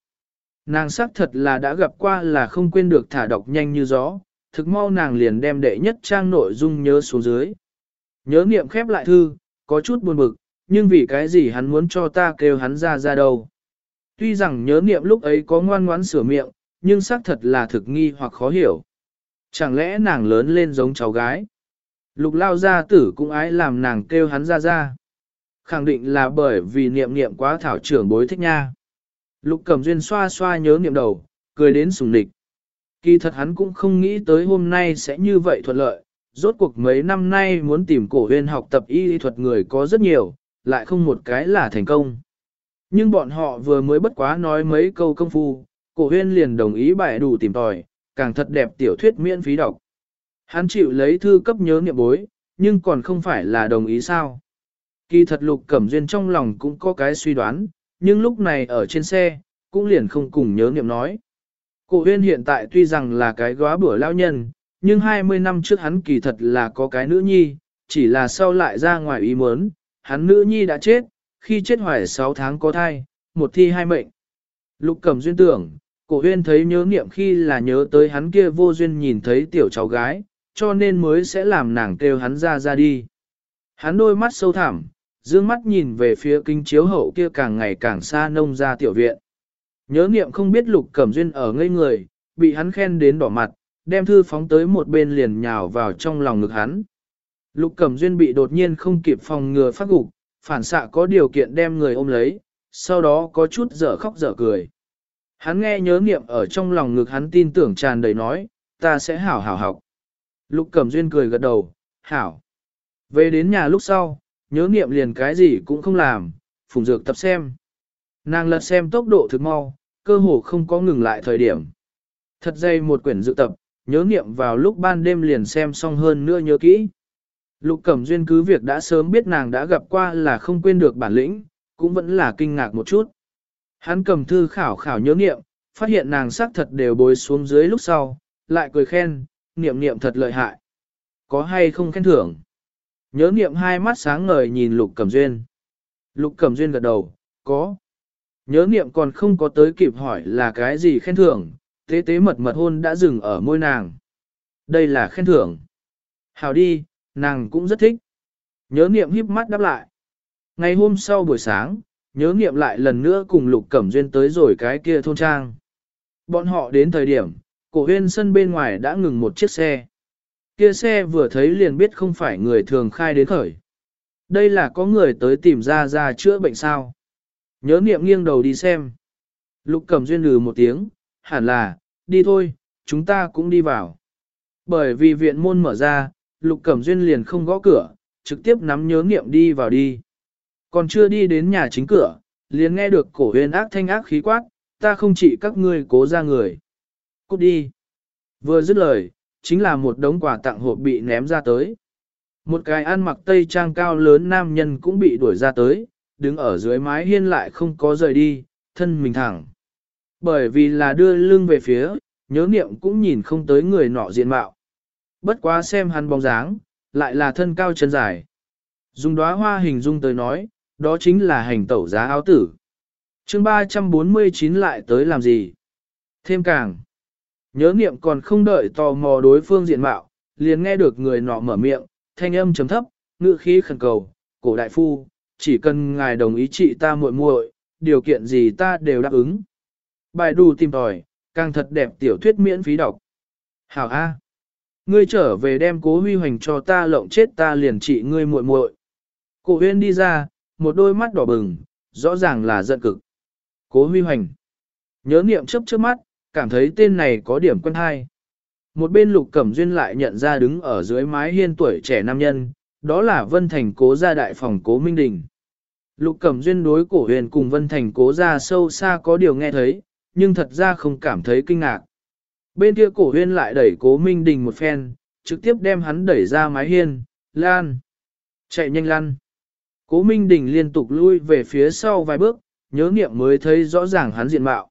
Nàng sắc thật là đã gặp qua là không quên được thả đọc nhanh như gió, thực mau nàng liền đem đệ nhất trang nội dung nhớ xuống dưới. Nhớ niệm khép lại thư, có chút buồn bực, nhưng vì cái gì hắn muốn cho ta kêu hắn ra ra đâu. Tuy rằng nhớ niệm lúc ấy có ngoan ngoãn sửa miệng, nhưng xác thật là thực nghi hoặc khó hiểu. Chẳng lẽ nàng lớn lên giống cháu gái? Lục lao gia tử cũng ái làm nàng kêu hắn ra ra. Khẳng định là bởi vì niệm niệm quá thảo trưởng bối thích nha. Lục cầm duyên xoa xoa nhớ niệm đầu, cười đến sùng địch. Kỳ thật hắn cũng không nghĩ tới hôm nay sẽ như vậy thuận lợi. Rốt cuộc mấy năm nay muốn tìm cổ huyên học tập y thuật người có rất nhiều, lại không một cái là thành công. Nhưng bọn họ vừa mới bất quá nói mấy câu công phu, cổ huyên liền đồng ý bài đủ tìm tòi, càng thật đẹp tiểu thuyết miễn phí đọc. Hắn chịu lấy thư cấp nhớ niệm bối, nhưng còn không phải là đồng ý sao. Kỳ thật lục cẩm duyên trong lòng cũng có cái suy đoán, nhưng lúc này ở trên xe, cũng liền không cùng nhớ niệm nói. Cổ huyên hiện tại tuy rằng là cái góa bữa lão nhân, nhưng 20 năm trước hắn kỳ thật là có cái nữ nhi, chỉ là sau lại ra ngoài ý muốn, hắn nữ nhi đã chết, khi chết hoài 6 tháng có thai, một thi hai mệnh. Lục cẩm duyên tưởng, cổ huyên thấy nhớ niệm khi là nhớ tới hắn kia vô duyên nhìn thấy tiểu cháu gái, cho nên mới sẽ làm nàng kêu hắn ra ra đi. Hắn đôi mắt sâu thẳm, dương mắt nhìn về phía kinh chiếu hậu kia càng ngày càng xa nông ra tiểu viện. Nhớ niệm không biết lục cẩm duyên ở ngây người, bị hắn khen đến đỏ mặt, đem thư phóng tới một bên liền nhào vào trong lòng ngực hắn. Lục Cẩm Duyên bị đột nhiên không kịp phòng ngừa phát gục, phản xạ có điều kiện đem người ôm lấy, sau đó có chút dở khóc dở cười. Hắn nghe nhớ niệm ở trong lòng ngực hắn tin tưởng tràn đầy nói, ta sẽ hảo hảo học. Lục Cẩm Duyên cười gật đầu, hảo. Về đến nhà lúc sau, nhớ niệm liền cái gì cũng không làm, phùng dược tập xem. Nàng lật xem tốc độ thực mau, cơ hồ không có ngừng lại thời điểm. Thật dây một quyển dự tập, nhớ nghiệm vào lúc ban đêm liền xem xong hơn nữa nhớ kỹ. Lục Cẩm Duyên cứ việc đã sớm biết nàng đã gặp qua là không quên được bản lĩnh, cũng vẫn là kinh ngạc một chút. Hắn cầm thư khảo khảo nhớ nghiệm, phát hiện nàng sắc thật đều bối xuống dưới lúc sau, lại cười khen, niệm niệm thật lợi hại. Có hay không khen thưởng? Nhớ niệm hai mắt sáng ngời nhìn Lục Cẩm Duyên. Lục Cẩm Duyên gật đầu, có. Nhớ niệm còn không có tới kịp hỏi là cái gì khen thưởng, tế tế mật mật hôn đã dừng ở môi nàng. Đây là khen thưởng. Hào đi, nàng cũng rất thích. Nhớ niệm híp mắt đáp lại. Ngày hôm sau buổi sáng, nhớ niệm lại lần nữa cùng Lục Cẩm Duyên tới rồi cái kia thôn trang. Bọn họ đến thời điểm, cổ huyên sân bên ngoài đã ngừng một chiếc xe. Kia xe vừa thấy liền biết không phải người thường khai đến khởi. Đây là có người tới tìm ra ra chữa bệnh sao. Nhớ niệm nghiêng đầu đi xem. Lục Cẩm Duyên lừ một tiếng, hẳn là, đi thôi, chúng ta cũng đi vào. Bởi vì viện môn mở ra, Lục Cẩm Duyên liền không gõ cửa, trực tiếp nắm nhớ niệm đi vào đi. Còn chưa đi đến nhà chính cửa, liền nghe được cổ huyền ác thanh ác khí quát, ta không chỉ các ngươi cố ra người. Cút đi. Vừa dứt lời, chính là một đống quà tặng hộp bị ném ra tới. Một cái ăn mặc tây trang cao lớn nam nhân cũng bị đuổi ra tới, đứng ở dưới mái hiên lại không có rời đi, thân mình thẳng. Bởi vì là đưa lưng về phía, nhớ niệm cũng nhìn không tới người nọ diện mạo. Bất quá xem hắn bóng dáng, lại là thân cao chân dài. Dùng đóa hoa hình dung tới nói, đó chính là hành tẩu giá áo tử. chương 349 lại tới làm gì? Thêm càng. Nhớ niệm còn không đợi tò mò đối phương diện mạo, liền nghe được người nọ mở miệng, thanh âm chấm thấp, ngữ khí khẩn cầu, cổ đại phu, chỉ cần ngài đồng ý chị ta muội muội, điều kiện gì ta đều đáp ứng. Bài đù tìm tòi, càng thật đẹp tiểu thuyết miễn phí đọc. Hảo A. Ngươi trở về đem cố huy hoành cho ta lộng chết ta liền trị ngươi muội muội. Cổ huyên đi ra, một đôi mắt đỏ bừng, rõ ràng là giận cực. Cố huy hoành. Nhớ niệm chấp trước mắt, cảm thấy tên này có điểm quen hay. Một bên lục cẩm duyên lại nhận ra đứng ở dưới mái hiên tuổi trẻ nam nhân, đó là Vân Thành cố gia đại phòng cố Minh Đình. Lục cẩm duyên đối cổ huyền cùng Vân Thành cố gia sâu xa có điều nghe thấy, nhưng thật ra không cảm thấy kinh ngạc. Bên kia cổ huyền lại đẩy cố Minh Đình một phen, trực tiếp đem hắn đẩy ra mái hiên, lan. Chạy nhanh lăn. Cố Minh Đình liên tục lui về phía sau vài bước, nhớ nghiệm mới thấy rõ ràng hắn diện mạo.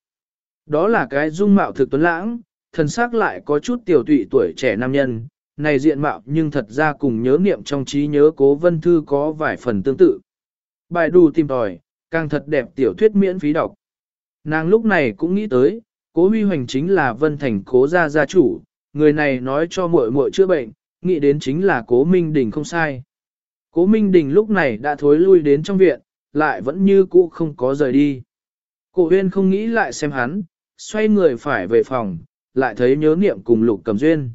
Đó là cái dung mạo thực tuấn lãng, thần sắc lại có chút tiểu tụy tuổi trẻ nam nhân, này diện mạo nhưng thật ra cùng nhớ niệm trong trí nhớ cố vân thư có vài phần tương tự. Bài đù tìm tòi, càng thật đẹp tiểu thuyết miễn phí đọc. Nàng lúc này cũng nghĩ tới, cố huy hoành chính là vân thành cố gia gia chủ, người này nói cho muội muội chữa bệnh, nghĩ đến chính là cố Minh Đình không sai. Cố Minh Đình lúc này đã thối lui đến trong viện, lại vẫn như cũ không có rời đi. Cổ huyên không nghĩ lại xem hắn, xoay người phải về phòng, lại thấy nhớ niệm cùng lục cầm duyên.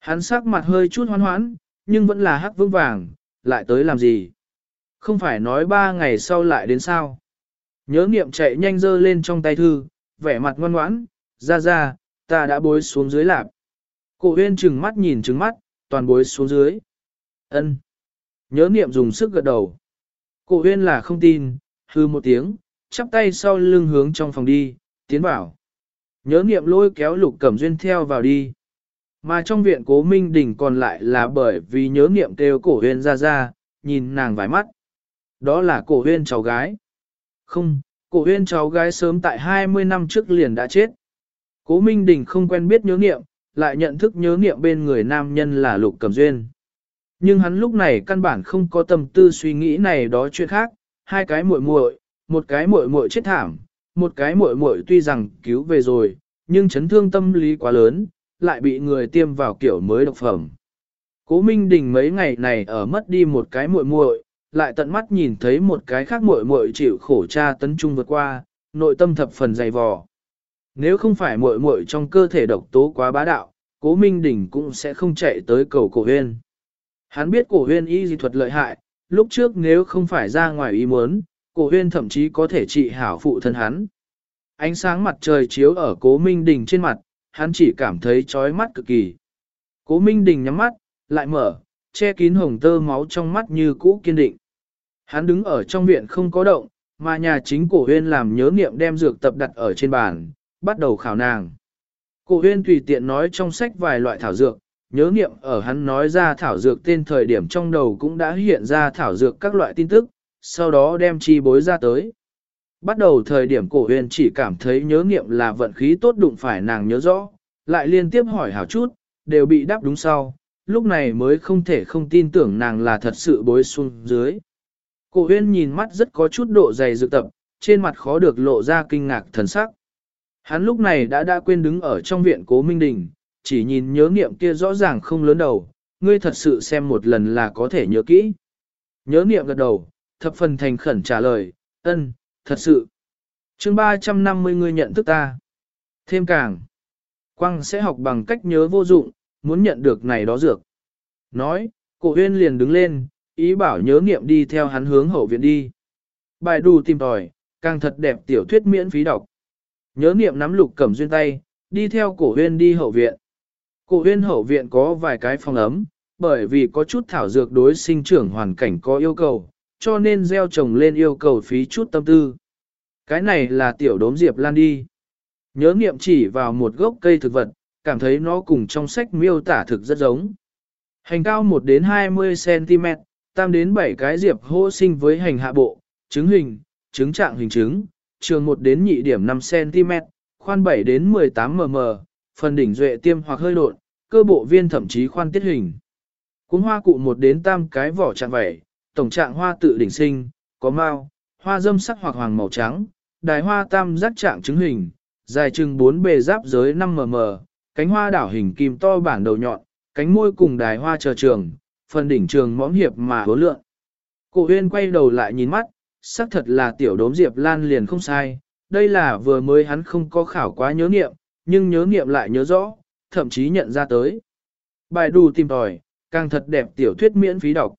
Hắn sắc mặt hơi chút hoan hoãn, nhưng vẫn là hắc vững vàng, lại tới làm gì? Không phải nói ba ngày sau lại đến sao? Nhớ niệm chạy nhanh dơ lên trong tay thư, vẻ mặt ngoan ngoãn, ra ra, ta đã bối xuống dưới lạp. Cổ huyên trừng mắt nhìn trừng mắt, toàn bối xuống dưới. ân Nhớ niệm dùng sức gật đầu. Cổ huyên là không tin, hư một tiếng, chắp tay sau lưng hướng trong phòng đi, tiến vào. Nhớ niệm lôi kéo lục cẩm duyên theo vào đi. Mà trong viện cố minh Đình còn lại là bởi vì nhớ niệm kêu cổ huyên ra ra, nhìn nàng vài mắt. Đó là cổ huyên cháu gái. Không, cổ huyên cháu gái sớm tại 20 năm trước liền đã chết. Cố Minh Đình không quen biết nhớ niệm, lại nhận thức nhớ niệm bên người nam nhân là Lục Cẩm Duyên. Nhưng hắn lúc này căn bản không có tâm tư suy nghĩ này đó chuyện khác, hai cái muội muội, một cái muội muội chết thảm, một cái muội muội tuy rằng cứu về rồi, nhưng chấn thương tâm lý quá lớn, lại bị người tiêm vào kiểu mới độc phẩm. Cố Minh Đình mấy ngày này ở mất đi một cái muội muội, lại tận mắt nhìn thấy một cái khác muội muội chịu khổ tra tấn trung vượt qua, nội tâm thập phần dày vò. Nếu không phải muội muội trong cơ thể độc tố quá bá đạo, Cố Minh Đình cũng sẽ không chạy tới cầu cổ huyên. Hắn biết cổ huyên y dị thuật lợi hại, lúc trước nếu không phải ra ngoài ý muốn, cổ huyên thậm chí có thể trị hảo phụ thân hắn. Ánh sáng mặt trời chiếu ở cố Minh Đình trên mặt, hắn chỉ cảm thấy chói mắt cực kỳ. Cố Minh Đình nhắm mắt, lại mở, che kín hồng tơ máu trong mắt như cũ kiên định. Hắn đứng ở trong viện không có động, mà nhà chính cổ huyên làm nhớ niệm đem dược tập đặt ở trên bàn, bắt đầu khảo nàng. Cổ huyên tùy tiện nói trong sách vài loại thảo dược, nhớ niệm ở hắn nói ra thảo dược tên thời điểm trong đầu cũng đã hiện ra thảo dược các loại tin tức, sau đó đem chi bối ra tới. Bắt đầu thời điểm cổ huyền chỉ cảm thấy nhớ niệm là vận khí tốt đụng phải nàng nhớ rõ, lại liên tiếp hỏi hảo chút, đều bị đáp đúng sau, lúc này mới không thể không tin tưởng nàng là thật sự bối xuống dưới. Cổ huyên nhìn mắt rất có chút độ dày dự tập, trên mặt khó được lộ ra kinh ngạc thần sắc. Hắn lúc này đã đã quên đứng ở trong viện cố Minh Đình, chỉ nhìn nhớ niệm kia rõ ràng không lớn đầu, ngươi thật sự xem một lần là có thể nhớ kỹ. Nhớ niệm gật đầu, thập phần thành khẩn trả lời, ân, thật sự. chương 350 ngươi nhận thức ta. Thêm càng, quang sẽ học bằng cách nhớ vô dụng, muốn nhận được này đó dược. Nói, cổ huyên liền đứng lên, ý bảo nhớ niệm đi theo hắn hướng hậu viện đi. Bài đù tìm tòi, càng thật đẹp tiểu thuyết miễn phí đọc. Nhớ niệm nắm lục cầm duyên tay, đi theo cổ huyên đi hậu viện. Cổ huyên hậu viện có vài cái phòng ấm, bởi vì có chút thảo dược đối sinh trưởng hoàn cảnh có yêu cầu, cho nên gieo trồng lên yêu cầu phí chút tâm tư. Cái này là tiểu đốm diệp lan đi. Nhớ niệm chỉ vào một gốc cây thực vật, cảm thấy nó cùng trong sách miêu tả thực rất giống. Hành cao 1 đến 20 cm, tam đến 7 cái diệp hô sinh với hành hạ bộ, trứng hình, trứng trạng hình trứng, trường 1 đến nhị điểm 5 cm, khoan 7 đến 18 mm, phần đỉnh duệ tiêm hoặc hơi đột, cơ bộ viên thậm chí khoan tiết hình. Cuốn hoa cụ 1 đến tam cái vỏ trạng vẩy, tổng trạng hoa tự đỉnh sinh, có mao, hoa dâm sắc hoặc hoàng màu trắng, đài hoa tam giác trạng trứng hình, dài chừng 4 bề giáp giới 5 mm, cánh hoa đảo hình kim to bản đầu nhọn, cánh môi cùng đài hoa chờ trường, phần đỉnh trường mõm hiệp mà hố lượng. Cổ huyên quay đầu lại nhìn mắt, xác thật là tiểu đốm Diệp Lan liền không sai, đây là vừa mới hắn không có khảo quá nhớ nghiệm, nhưng nhớ nghiệm lại nhớ rõ, thậm chí nhận ra tới. Bài đù tìm tòi, càng thật đẹp tiểu thuyết miễn phí đọc.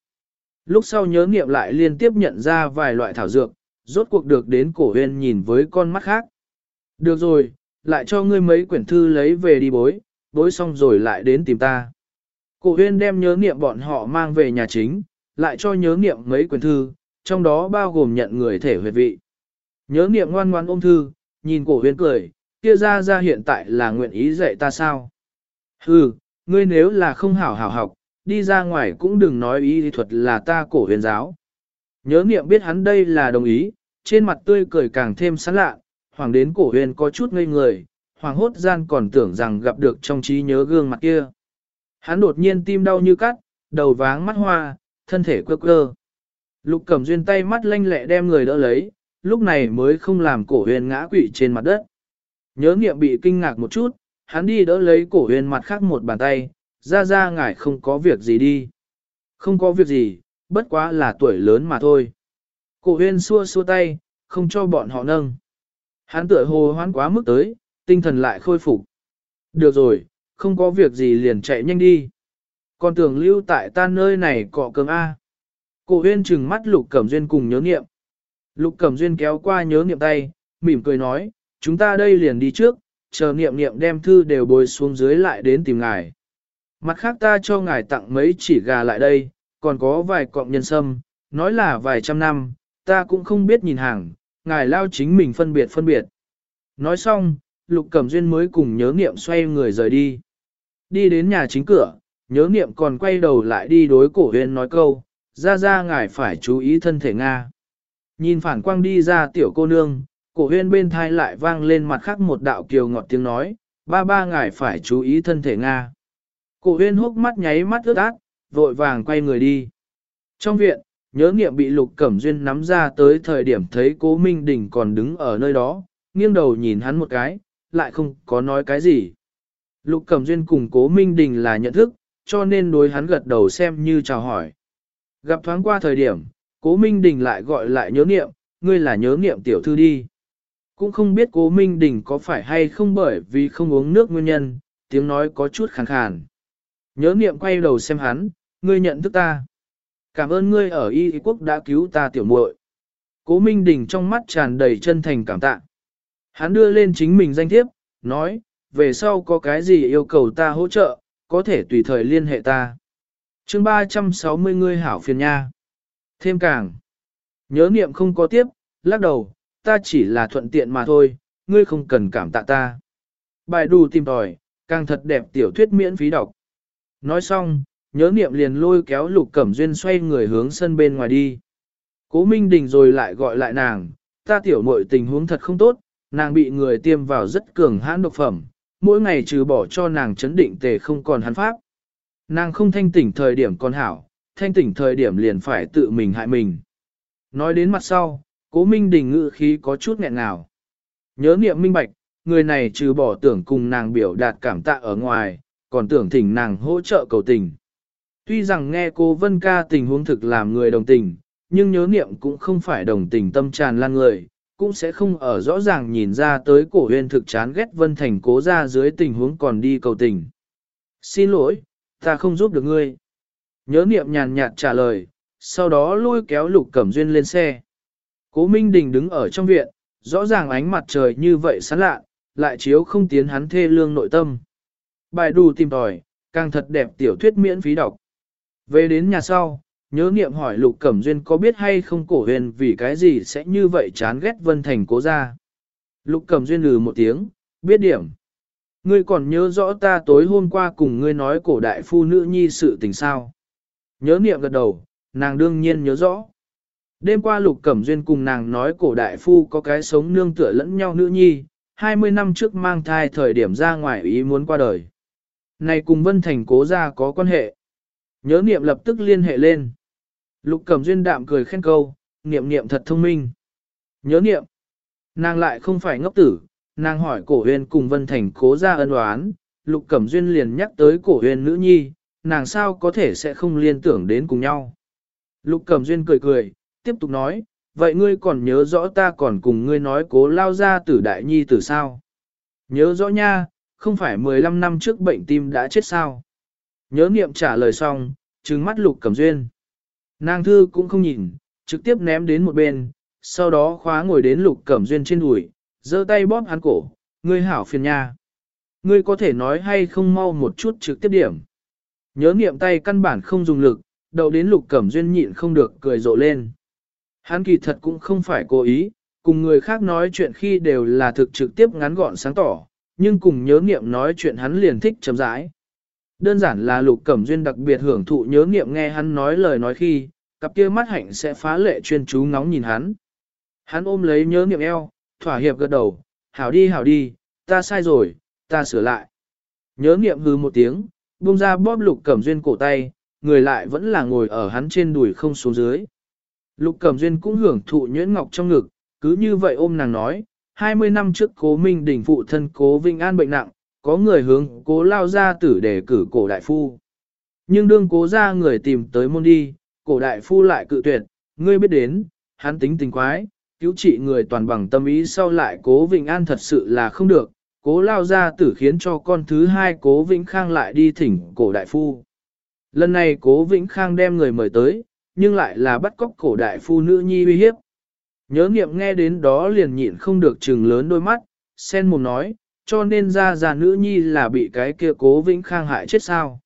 Lúc sau nhớ nghiệm lại liên tiếp nhận ra vài loại thảo dược, rốt cuộc được đến cổ huyên nhìn với con mắt khác. Được rồi, lại cho ngươi mấy quyển thư lấy về đi bối, bối xong rồi lại đến tìm ta. Cổ huyên đem nhớ niệm bọn họ mang về nhà chính, lại cho nhớ niệm mấy quyển thư, trong đó bao gồm nhận người thể huyệt vị. Nhớ niệm ngoan ngoan ôm thư, nhìn cổ huyên cười, kia ra ra hiện tại là nguyện ý dạy ta sao. Hừ, ngươi nếu là không hảo hảo học, đi ra ngoài cũng đừng nói ý thuật là ta cổ huyền giáo. Nhớ niệm biết hắn đây là đồng ý, trên mặt tươi cười càng thêm sán lạ, hoàng đến cổ huyền có chút ngây người, hoàng hốt gian còn tưởng rằng gặp được trong trí nhớ gương mặt kia. Hắn đột nhiên tim đau như cắt, đầu váng mắt hoa, thân thể quơ quơ. Lục cầm duyên tay mắt lanh lẹ đem người đỡ lấy, lúc này mới không làm cổ huyền ngã quỵ trên mặt đất. Nhớ nghiệm bị kinh ngạc một chút, hắn đi đỡ lấy cổ huyền mặt khác một bàn tay, ra ra ngại không có việc gì đi. Không có việc gì, bất quá là tuổi lớn mà thôi. Cổ huyên xua xua tay, không cho bọn họ nâng. Hắn tựa hồ hoán quá mức tới, tinh thần lại khôi phục. Được rồi, không có việc gì liền chạy nhanh đi. Còn tưởng lưu tại ta nơi này cọ cơm A. Cổ huyên trừng mắt lục cẩm duyên cùng nhớ nghiệm. Lục cẩm duyên kéo qua nhớ nghiệm tay, mỉm cười nói, chúng ta đây liền đi trước, chờ nghiệm nghiệm đem thư đều bồi xuống dưới lại đến tìm ngài. Mặt khác ta cho ngài tặng mấy chỉ gà lại đây, còn có vài cọng nhân sâm, nói là vài trăm năm, ta cũng không biết nhìn hàng, ngài lao chính mình phân biệt phân biệt. Nói xong, Lục Cẩm Duyên mới cùng nhớ nghiệm xoay người rời đi. Đi đến nhà chính cửa, nhớ nghiệm còn quay đầu lại đi đối cổ huyên nói câu, ra ra ngài phải chú ý thân thể Nga. Nhìn phản quang đi ra tiểu cô nương, cổ huyên bên thai lại vang lên mặt khác một đạo kiều ngọt tiếng nói, ba ba ngài phải chú ý thân thể Nga. Cổ huyên hốc mắt nháy mắt ướt át, vội vàng quay người đi. Trong viện, nhớ nghiệm bị lục cẩm duyên nắm ra tới thời điểm thấy cố Minh Đình còn đứng ở nơi đó, nghiêng đầu nhìn hắn một cái, lại không có nói cái gì. Lục cẩm duyên cùng cố Minh Đình là nhận thức, cho nên đối hắn gật đầu xem như chào hỏi. Gặp thoáng qua thời điểm, cố Minh Đình lại gọi lại nhớ nghiệm, ngươi là nhớ nghiệm tiểu thư đi. Cũng không biết cố Minh Đình có phải hay không bởi vì không uống nước nguyên nhân, tiếng nói có chút khàn khàn. Nhớ nghiệm quay đầu xem hắn, ngươi nhận thức ta. Cảm ơn ngươi ở Y quốc đã cứu ta tiểu muội. Cố Minh Đình trong mắt tràn đầy chân thành cảm tạ. Hắn đưa lên chính mình danh thiếp, nói, về sau có cái gì yêu cầu ta hỗ trợ, có thể tùy thời liên hệ ta. chương 360 ngươi hảo phiền nha. Thêm càng. Nhớ niệm không có tiếp, lắc đầu, ta chỉ là thuận tiện mà thôi, ngươi không cần cảm tạ ta. Bài đù tìm tòi, càng thật đẹp tiểu thuyết miễn phí đọc. Nói xong, nhớ niệm liền lôi kéo lục cẩm duyên xoay người hướng sân bên ngoài đi. Cố Minh Đình rồi lại gọi lại nàng, ta tiểu muội tình huống thật không tốt, nàng bị người tiêm vào rất cường hãn độc phẩm, mỗi ngày trừ bỏ cho nàng chấn định tề không còn hắn pháp. Nàng không thanh tỉnh thời điểm còn hảo, thanh tỉnh thời điểm liền phải tự mình hại mình. Nói đến mặt sau, cố Minh Đình ngự khí có chút nghẹn ngào. Nhớ niệm minh bạch, người này trừ bỏ tưởng cùng nàng biểu đạt cảm tạ ở ngoài, còn tưởng thỉnh nàng hỗ trợ cầu tình. Tuy rằng nghe cô Vân ca tình huống thực làm người đồng tình, nhưng nhớ niệm cũng không phải đồng tình tâm tràn lan người, cũng sẽ không ở rõ ràng nhìn ra tới cổ huyên thực chán ghét Vân Thành cố ra dưới tình huống còn đi cầu tình. Xin lỗi, ta không giúp được ngươi. Nhớ niệm nhàn nhạt trả lời, sau đó lôi kéo lục cẩm duyên lên xe. Cố Minh Đình đứng ở trong viện, rõ ràng ánh mặt trời như vậy sáng lạ, lại chiếu không tiến hắn thê lương nội tâm. Bài đù tìm tòi, càng thật đẹp tiểu thuyết miễn phí đọc. Về đến nhà sau, nhớ niệm hỏi Lục Cẩm Duyên có biết hay không cổ huyền vì cái gì sẽ như vậy chán ghét Vân Thành cố ra. Lục Cẩm Duyên lừ một tiếng, biết điểm. Ngươi còn nhớ rõ ta tối hôm qua cùng ngươi nói cổ đại phu nữ nhi sự tình sao. Nhớ niệm gật đầu, nàng đương nhiên nhớ rõ. Đêm qua Lục Cẩm Duyên cùng nàng nói cổ đại phu có cái sống nương tựa lẫn nhau nữ nhi, 20 năm trước mang thai thời điểm ra ngoài ý muốn qua đời. Này cùng Vân Thành cố ra có quan hệ. Nhớ niệm lập tức liên hệ lên. Lục Cẩm Duyên đạm cười khen câu, niệm niệm thật thông minh. Nhớ niệm. Nàng lại không phải ngốc tử, nàng hỏi cổ huyền cùng Vân Thành cố ra ân oán, Lục Cẩm Duyên liền nhắc tới cổ huyền nữ nhi, nàng sao có thể sẽ không liên tưởng đến cùng nhau. Lục Cẩm Duyên cười cười, tiếp tục nói, vậy ngươi còn nhớ rõ ta còn cùng ngươi nói cố lao ra tử đại nhi tử sao? Nhớ rõ nha, không phải 15 năm trước bệnh tim đã chết sao? Nhớ niệm trả lời xong, trừng mắt Lục Cẩm Duyên. Nàng thư cũng không nhìn, trực tiếp ném đến một bên, sau đó khóa ngồi đến Lục Cẩm Duyên trên đùi, giơ tay bóp hắn cổ, ngươi hảo phiền nha. Ngươi có thể nói hay không mau một chút trực tiếp điểm. Nhớ niệm tay căn bản không dùng lực, đầu đến Lục Cẩm Duyên nhịn không được cười rộ lên. Hắn kỳ thật cũng không phải cố ý, cùng người khác nói chuyện khi đều là thực trực tiếp ngắn gọn sáng tỏ, nhưng cùng nhớ niệm nói chuyện hắn liền thích chấm rãi. Đơn giản là lục cẩm duyên đặc biệt hưởng thụ nhớ nghiệm nghe hắn nói lời nói khi, cặp kia mắt hạnh sẽ phá lệ chuyên chú ngóng nhìn hắn. Hắn ôm lấy nhớ nghiệm eo, thỏa hiệp gật đầu, hảo đi hảo đi, ta sai rồi, ta sửa lại. Nhớ nghiệm hư một tiếng, buông ra bóp lục cẩm duyên cổ tay, người lại vẫn là ngồi ở hắn trên đùi không xuống dưới. Lục Cẩm Duyên cũng hưởng thụ nhuyễn ngọc trong ngực, cứ như vậy ôm nàng nói, 20 năm trước cố minh đỉnh phụ thân cố Vinh An bệnh nặng, có người hướng cố lao ra tử để cử cổ đại phu. Nhưng đương cố ra người tìm tới môn đi, cổ đại phu lại cự tuyệt, ngươi biết đến, hắn tính tình quái, cứu trị người toàn bằng tâm ý sau lại cố vĩnh An thật sự là không được, cố lao ra tử khiến cho con thứ hai cố Vĩnh Khang lại đi thỉnh cổ đại phu. Lần này cố Vĩnh Khang đem người mời tới, nhưng lại là bắt cóc cổ đại phu nữ nhi uy hiếp. Nhớ nghiệm nghe đến đó liền nhịn không được trừng lớn đôi mắt, sen mồm nói, cho nên ra già nữ nhi là bị cái kia cố vĩnh khang hại chết sao.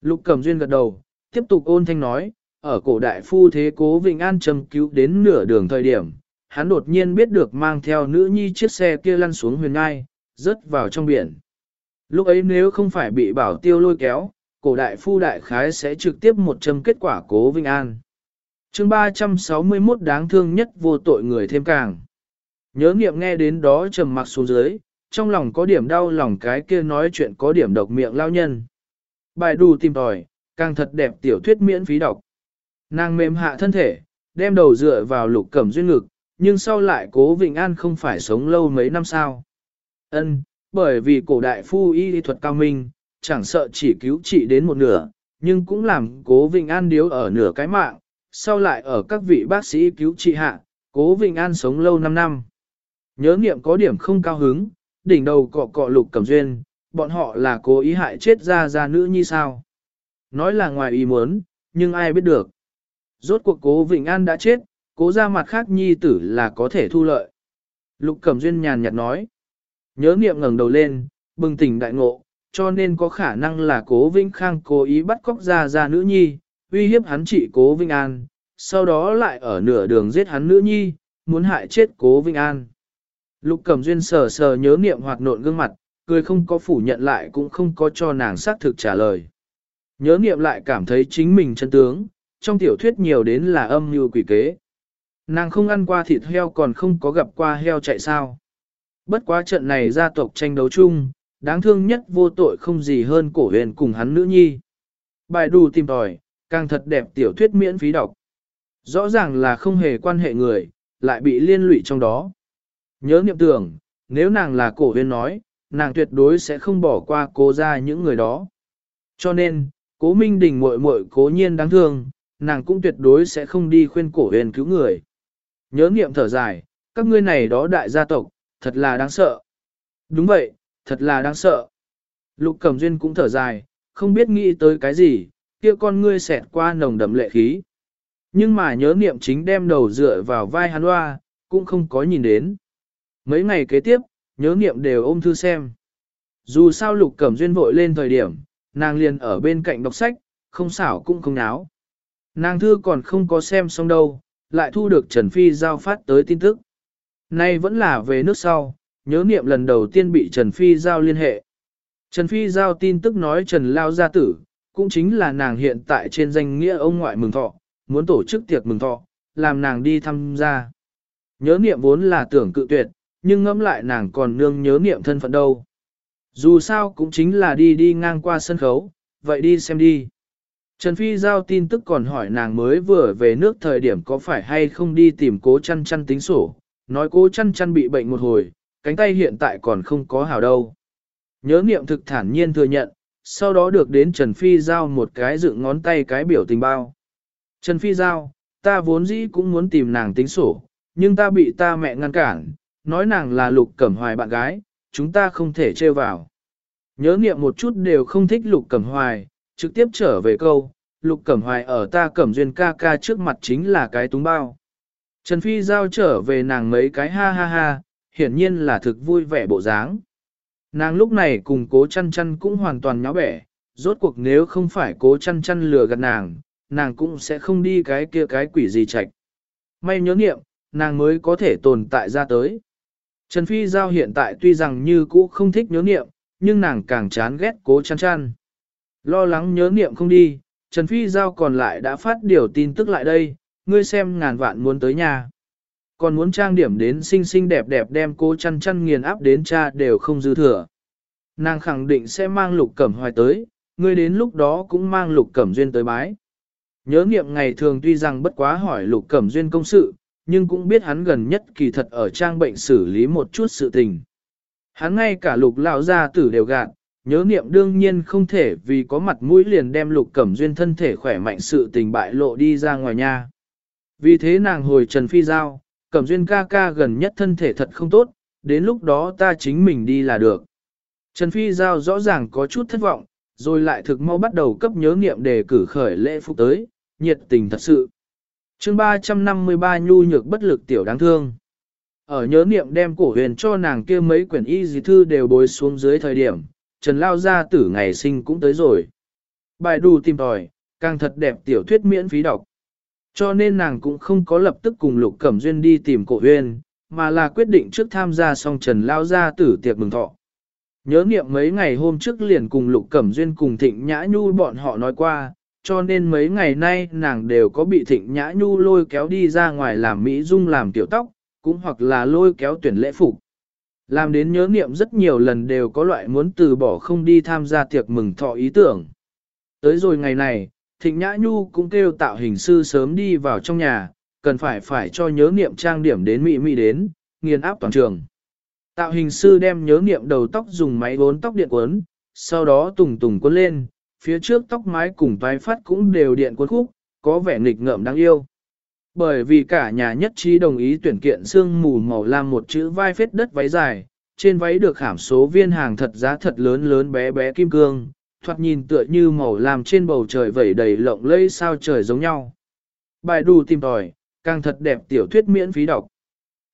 Lục Cẩm Duyên gật đầu, tiếp tục ôn thanh nói, ở cổ đại phu thế cố vĩnh an châm cứu đến nửa đường thời điểm, hắn đột nhiên biết được mang theo nữ nhi chiếc xe kia lăn xuống huyền ngai, rớt vào trong biển. Lúc ấy nếu không phải bị bảo tiêu lôi kéo, cổ đại phu đại khái sẽ trực tiếp một châm kết quả cố vĩnh An. chương 361 đáng thương nhất vô tội người thêm càng. Nhớ nghiệm nghe đến đó trầm mặc xuống dưới, trong lòng có điểm đau lòng cái kia nói chuyện có điểm độc miệng lao nhân. Bài đù tìm tòi, càng thật đẹp tiểu thuyết miễn phí đọc. Nàng mềm hạ thân thể, đem đầu dựa vào lục cẩm duyên ngực, nhưng sau lại cố Vịnh An không phải sống lâu mấy năm sao. Ân, bởi vì cổ đại phu y thuật cao minh, chẳng sợ chỉ cứu trị đến một nửa, nhưng cũng làm cố Vinh An điếu ở nửa cái mạng, sau lại ở các vị bác sĩ cứu trị hạ, cố Vinh An sống lâu 5 năm. Nhớ nghiệm có điểm không cao hứng, đỉnh đầu cọ cọ lục cẩm duyên, bọn họ là cố ý hại chết ra ra nữ như sao. Nói là ngoài ý muốn, nhưng ai biết được. Rốt cuộc cố Vịnh An đã chết, cố ra mặt khác nhi tử là có thể thu lợi. Lục Cẩm Duyên nhàn nhạt nói. Nhớ niệm ngẩng đầu lên, bừng tỉnh đại ngộ, cho nên có khả năng là cố Vinh Khang cố ý bắt cóc ra ra nữ nhi, uy hiếp hắn trị cố Vinh An, sau đó lại ở nửa đường giết hắn nữ nhi, muốn hại chết cố Vinh An. Lục Cẩm Duyên sờ sờ nhớ niệm hoạt nộn gương mặt, cười không có phủ nhận lại cũng không có cho nàng xác thực trả lời. Nhớ niệm lại cảm thấy chính mình chân tướng, trong tiểu thuyết nhiều đến là âm như quỷ kế. Nàng không ăn qua thịt heo còn không có gặp qua heo chạy sao. Bất quá trận này gia tộc tranh đấu chung, đáng thương nhất vô tội không gì hơn cổ huyền cùng hắn nữ nhi. Bài đù tìm tòi, càng thật đẹp tiểu thuyết miễn phí đọc. Rõ ràng là không hề quan hệ người, lại bị liên lụy trong đó. Nhớ niệm tưởng, nếu nàng là cổ huyên nói, nàng tuyệt đối sẽ không bỏ qua cố ra những người đó. Cho nên, cố minh đình muội muội cố nhiên đáng thương, nàng cũng tuyệt đối sẽ không đi khuyên cổ huyền cứu người. Nhớ niệm thở dài, các ngươi này đó đại gia tộc, thật là đáng sợ. Đúng vậy, thật là đáng sợ. Lục Cẩm Duyên cũng thở dài, không biết nghĩ tới cái gì, kia con ngươi xẹt qua nồng đậm lệ khí. Nhưng mà nhớ niệm chính đem đầu dựa vào vai hắn hoa, cũng không có nhìn đến. Mấy ngày kế tiếp, nhớ niệm đều ôm thư xem. Dù sao Lục Cẩm Duyên vội lên thời điểm, nàng liền ở bên cạnh đọc sách, không xảo cũng không náo. Nàng thư còn không có xem xong đâu, lại thu được Trần Phi giao phát tới tin tức. Nay vẫn là về nước sau, nhớ niệm lần đầu tiên bị Trần Phi giao liên hệ. Trần Phi giao tin tức nói Trần Lao gia tử, cũng chính là nàng hiện tại trên danh nghĩa ông ngoại mừng thọ, muốn tổ chức tiệc mừng thọ, làm nàng đi tham gia. Nhớ niệm vốn là tưởng cự tuyệt, nhưng ngẫm lại nàng còn nương nhớ niệm thân phận đâu. Dù sao cũng chính là đi đi ngang qua sân khấu, vậy đi xem đi. Trần Phi giao tin tức còn hỏi nàng mới vừa về nước thời điểm có phải hay không đi tìm cố chăn chăn tính sổ, nói cố chăn chăn bị bệnh một hồi, cánh tay hiện tại còn không có hảo đâu. Nhớ niệm thực thản nhiên thừa nhận, sau đó được đến Trần Phi giao một cái dựng ngón tay cái biểu tình bao. Trần Phi giao, ta vốn dĩ cũng muốn tìm nàng tính sổ, nhưng ta bị ta mẹ ngăn cản, nói nàng là lục cẩm hoài bạn gái, chúng ta không thể trêu vào. Nhớ niệm một chút đều không thích lục cẩm hoài, trực tiếp trở về câu, lục cẩm hoài ở ta cẩm duyên ca ca trước mặt chính là cái túng bao. Trần Phi giao trở về nàng mấy cái ha ha ha, hiển nhiên là thực vui vẻ bộ dáng. Nàng lúc này cùng cố chăn chăn cũng hoàn toàn nháo bẻ, rốt cuộc nếu không phải cố chăn chăn lừa gạt nàng, nàng cũng sẽ không đi cái kia cái quỷ gì chạch. May nhớ nghiệm, nàng mới có thể tồn tại ra tới. Trần Phi Giao hiện tại tuy rằng như cũ không thích nhớ niệm, nhưng nàng càng chán ghét cố chăn chăn. Lo lắng nhớ niệm không đi, Trần Phi Giao còn lại đã phát điều tin tức lại đây, ngươi xem ngàn vạn muốn tới nhà. Còn muốn trang điểm đến xinh xinh đẹp đẹp đem cố chăn chăn nghiền áp đến cha đều không dư thừa. Nàng khẳng định sẽ mang lục cẩm hoài tới, ngươi đến lúc đó cũng mang lục cẩm duyên tới bái. Nhớ niệm ngày thường tuy rằng bất quá hỏi lục cẩm duyên công sự, nhưng cũng biết hắn gần nhất kỳ thật ở trang bệnh xử lý một chút sự tình. Hắn ngay cả lục lão gia tử đều gạt, nhớ niệm đương nhiên không thể vì có mặt mũi liền đem lục cẩm duyên thân thể khỏe mạnh sự tình bại lộ đi ra ngoài nhà. Vì thế nàng hồi Trần Phi Giao, cẩm duyên ca ca gần nhất thân thể thật không tốt, đến lúc đó ta chính mình đi là được. Trần Phi Giao rõ ràng có chút thất vọng, rồi lại thực mau bắt đầu cấp nhớ niệm đề cử khởi lễ phục tới, nhiệt tình thật sự chương 353 nhu nhược bất lực tiểu đáng thương. Ở nhớ niệm đem cổ huyền cho nàng kia mấy quyển y dì thư đều bối xuống dưới thời điểm, Trần Lao Gia tử ngày sinh cũng tới rồi. Bài đù tìm tòi, càng thật đẹp tiểu thuyết miễn phí đọc. Cho nên nàng cũng không có lập tức cùng Lục Cẩm Duyên đi tìm cổ huyền, mà là quyết định trước tham gia xong Trần Lao Gia tử tiệc mừng thọ. Nhớ niệm mấy ngày hôm trước liền cùng Lục Cẩm Duyên cùng Thịnh Nhã Nhu bọn họ nói qua, cho nên mấy ngày nay nàng đều có bị Thịnh Nhã Nhu lôi kéo đi ra ngoài làm Mỹ Dung làm tiểu tóc, cũng hoặc là lôi kéo tuyển lễ phục. Làm đến nhớ niệm rất nhiều lần đều có loại muốn từ bỏ không đi tham gia tiệc mừng thọ ý tưởng. Tới rồi ngày này, Thịnh Nhã Nhu cũng kêu tạo hình sư sớm đi vào trong nhà, cần phải phải cho nhớ niệm trang điểm đến mỹ mỹ đến, nghiền áp toàn trường. Tạo hình sư đem nhớ niệm đầu tóc dùng máy bốn tóc điện cuốn, sau đó tùng tùng cuốn lên, phía trước tóc mái cùng toái phát cũng đều điện cuốn khúc, có vẻ nghịch ngợm đáng yêu. Bởi vì cả nhà nhất trí đồng ý tuyển kiện xương mù màu lam một chữ vai phết đất váy dài, trên váy được khảm số viên hàng thật giá thật lớn lớn bé bé kim cương, thoạt nhìn tựa như màu lam trên bầu trời vẩy đầy lộng lẫy sao trời giống nhau. Bài đù tìm tòi, càng thật đẹp tiểu thuyết miễn phí đọc.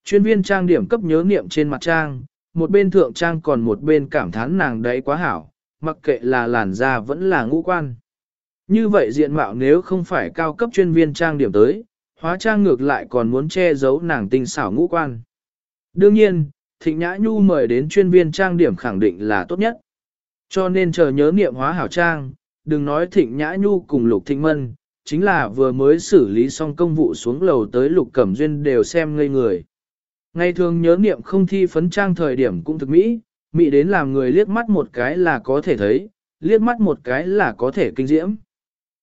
Chuyên viên trang điểm cấp nhớ niệm trên mặt trang, một bên thượng trang còn một bên cảm thán nàng đấy quá hảo, mặc kệ là làn da vẫn là ngũ quan. Như vậy diện mạo nếu không phải cao cấp chuyên viên trang điểm tới, hóa trang ngược lại còn muốn che giấu nàng tinh xảo ngũ quan. Đương nhiên, Thịnh Nhã Nhu mời đến chuyên viên trang điểm khẳng định là tốt nhất. Cho nên chờ nhớ niệm hóa hảo trang, đừng nói thịnh nhã nhu cùng lục thịnh mân, chính là vừa mới xử lý xong công vụ xuống lầu tới lục cẩm duyên đều xem ngây người. Ngày thường nhớ niệm không thi phấn trang thời điểm cũng thực mỹ, mỹ đến làm người liếc mắt một cái là có thể thấy, liếc mắt một cái là có thể kinh diễm.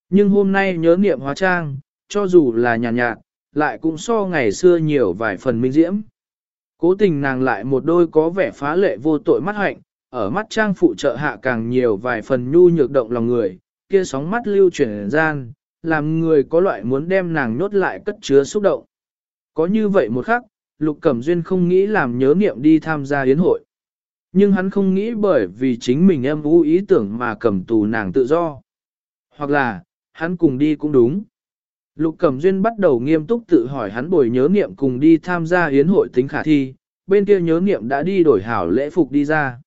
Nhưng hôm nay nhớ niệm hóa trang, cho dù là nhàn nhạt, nhạt, lại cũng so ngày xưa nhiều vài phần minh diễm. Cố tình nàng lại một đôi có vẻ phá lệ vô tội mắt hạnh, ở mắt trang phụ trợ hạ càng nhiều vài phần nhu nhược động lòng người, kia sóng mắt lưu chuyển gian, làm người có loại muốn đem nàng nhốt lại cất chứa xúc động. Có như vậy một khắc, Lục Cẩm Duyên không nghĩ làm nhớ niệm đi tham gia yến hội. Nhưng hắn không nghĩ bởi vì chính mình em vũ ý tưởng mà cầm tù nàng tự do. Hoặc là, hắn cùng đi cũng đúng. Lục Cẩm Duyên bắt đầu nghiêm túc tự hỏi hắn bồi nhớ niệm cùng đi tham gia yến hội tính khả thi, bên kia nhớ niệm đã đi đổi hảo lễ phục đi ra.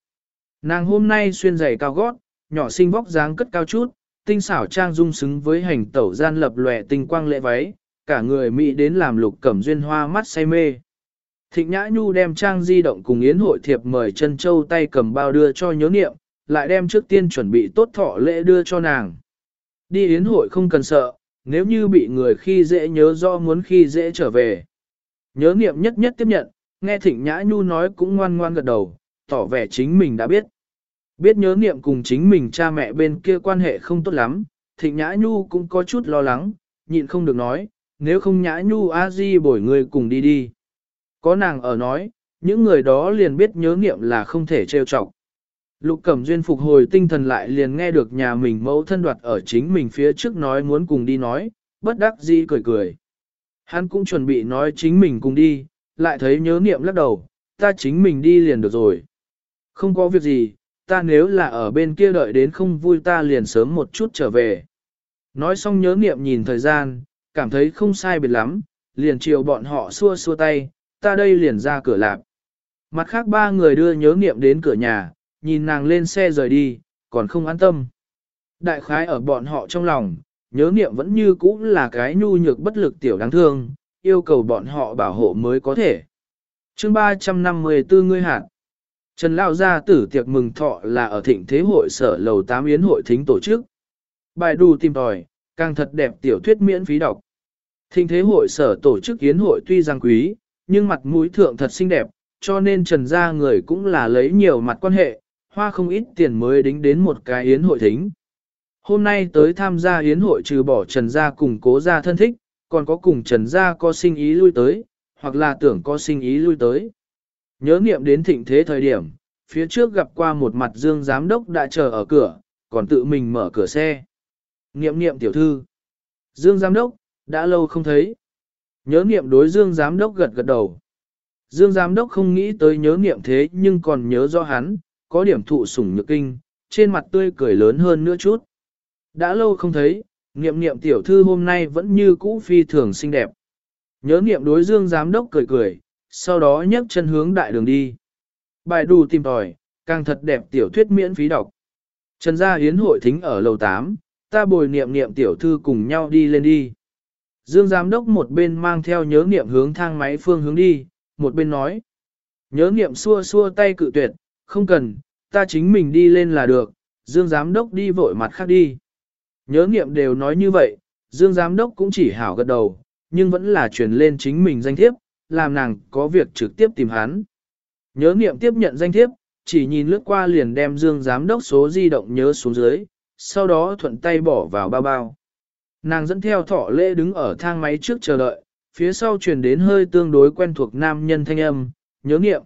Nàng hôm nay xuyên giày cao gót, nhỏ xinh vóc dáng cất cao chút, tinh xảo trang dung xứng với hành tẩu gian lập lòe tinh quang lễ váy, cả người Mỹ đến làm lục cẩm duyên hoa mắt say mê. Thịnh Nhã Nhu đem trang di động cùng Yến hội thiệp mời chân châu tay cầm bao đưa cho nhớ niệm, lại đem trước tiên chuẩn bị tốt thọ lễ đưa cho nàng. Đi Yến hội không cần sợ, nếu như bị người khi dễ nhớ do muốn khi dễ trở về. Nhớ niệm nhất nhất tiếp nhận, nghe Thịnh Nhã Nhu nói cũng ngoan ngoan gật đầu, tỏ vẻ chính mình đã biết. Biết nhớ niệm cùng chính mình cha mẹ bên kia quan hệ không tốt lắm, Thịnh Nhã Nhu cũng có chút lo lắng, nhịn không được nói, nếu không Nhã Nhu a di bổi người cùng đi đi. Có nàng ở nói, những người đó liền biết nhớ niệm là không thể trêu chọc. Lục Cẩm Duyên phục hồi tinh thần lại liền nghe được nhà mình mẫu thân đoạt ở chính mình phía trước nói muốn cùng đi nói, bất đắc dĩ cười cười. Hắn cũng chuẩn bị nói chính mình cùng đi, lại thấy nhớ niệm lắc đầu, ta chính mình đi liền được rồi. Không có việc gì, ta nếu là ở bên kia đợi đến không vui ta liền sớm một chút trở về. Nói xong nhớ niệm nhìn thời gian, cảm thấy không sai biệt lắm, liền chiều bọn họ xua xua tay, ta đây liền ra cửa lạp. Mặt khác ba người đưa nhớ niệm đến cửa nhà, nhìn nàng lên xe rời đi, còn không an tâm. Đại khái ở bọn họ trong lòng, nhớ niệm vẫn như cũ là cái nhu nhược bất lực tiểu đáng thương, yêu cầu bọn họ bảo hộ mới có thể. chương 354 ngươi hạn. Trần Lao gia tử tiệc mừng thọ là ở thịnh thế hội sở lầu 8 yến hội thính tổ chức. Bài đù tìm tòi, càng thật đẹp tiểu thuyết miễn phí đọc. Thịnh thế hội sở tổ chức yến hội tuy rằng quý, nhưng mặt mũi thượng thật xinh đẹp, cho nên trần gia người cũng là lấy nhiều mặt quan hệ, hoa không ít tiền mới đính đến một cái yến hội thính. Hôm nay tới tham gia yến hội trừ bỏ trần gia cùng cố gia thân thích, còn có cùng trần gia có sinh ý lui tới, hoặc là tưởng có sinh ý lui tới. Nhớ niệm đến thịnh thế thời điểm, phía trước gặp qua một mặt dương giám đốc đã chờ ở cửa, còn tự mình mở cửa xe. Niệm niệm tiểu thư. Dương giám đốc, đã lâu không thấy. Nhớ niệm đối dương giám đốc gật gật đầu. Dương giám đốc không nghĩ tới nhớ niệm thế nhưng còn nhớ do hắn, có điểm thụ sủng nhược kinh, trên mặt tươi cười lớn hơn nữa chút. Đã lâu không thấy, niệm niệm tiểu thư hôm nay vẫn như cũ phi thường xinh đẹp. Nhớ niệm đối dương giám đốc cười cười, sau đó nhấc chân hướng đại đường đi. Bài đủ tìm tòi, càng thật đẹp tiểu thuyết miễn phí đọc. Trần gia hiến hội thính ở lầu 8, ta bồi niệm niệm tiểu thư cùng nhau đi lên đi. Dương giám đốc một bên mang theo nhớ niệm hướng thang máy phương hướng đi, một bên nói. Nhớ niệm xua xua tay cự tuyệt, không cần, ta chính mình đi lên là được, Dương giám đốc đi vội mặt khác đi. Nhớ niệm đều nói như vậy, Dương giám đốc cũng chỉ hảo gật đầu, nhưng vẫn là truyền lên chính mình danh thiếp, làm nàng có việc trực tiếp tìm hắn. Nhớ niệm tiếp nhận danh thiếp, chỉ nhìn lướt qua liền đem Dương giám đốc số di động nhớ xuống dưới, sau đó thuận tay bỏ vào bao bao. Nàng dẫn theo thọ lễ đứng ở thang máy trước chờ đợi, phía sau truyền đến hơi tương đối quen thuộc nam nhân thanh âm, nhớ niệm.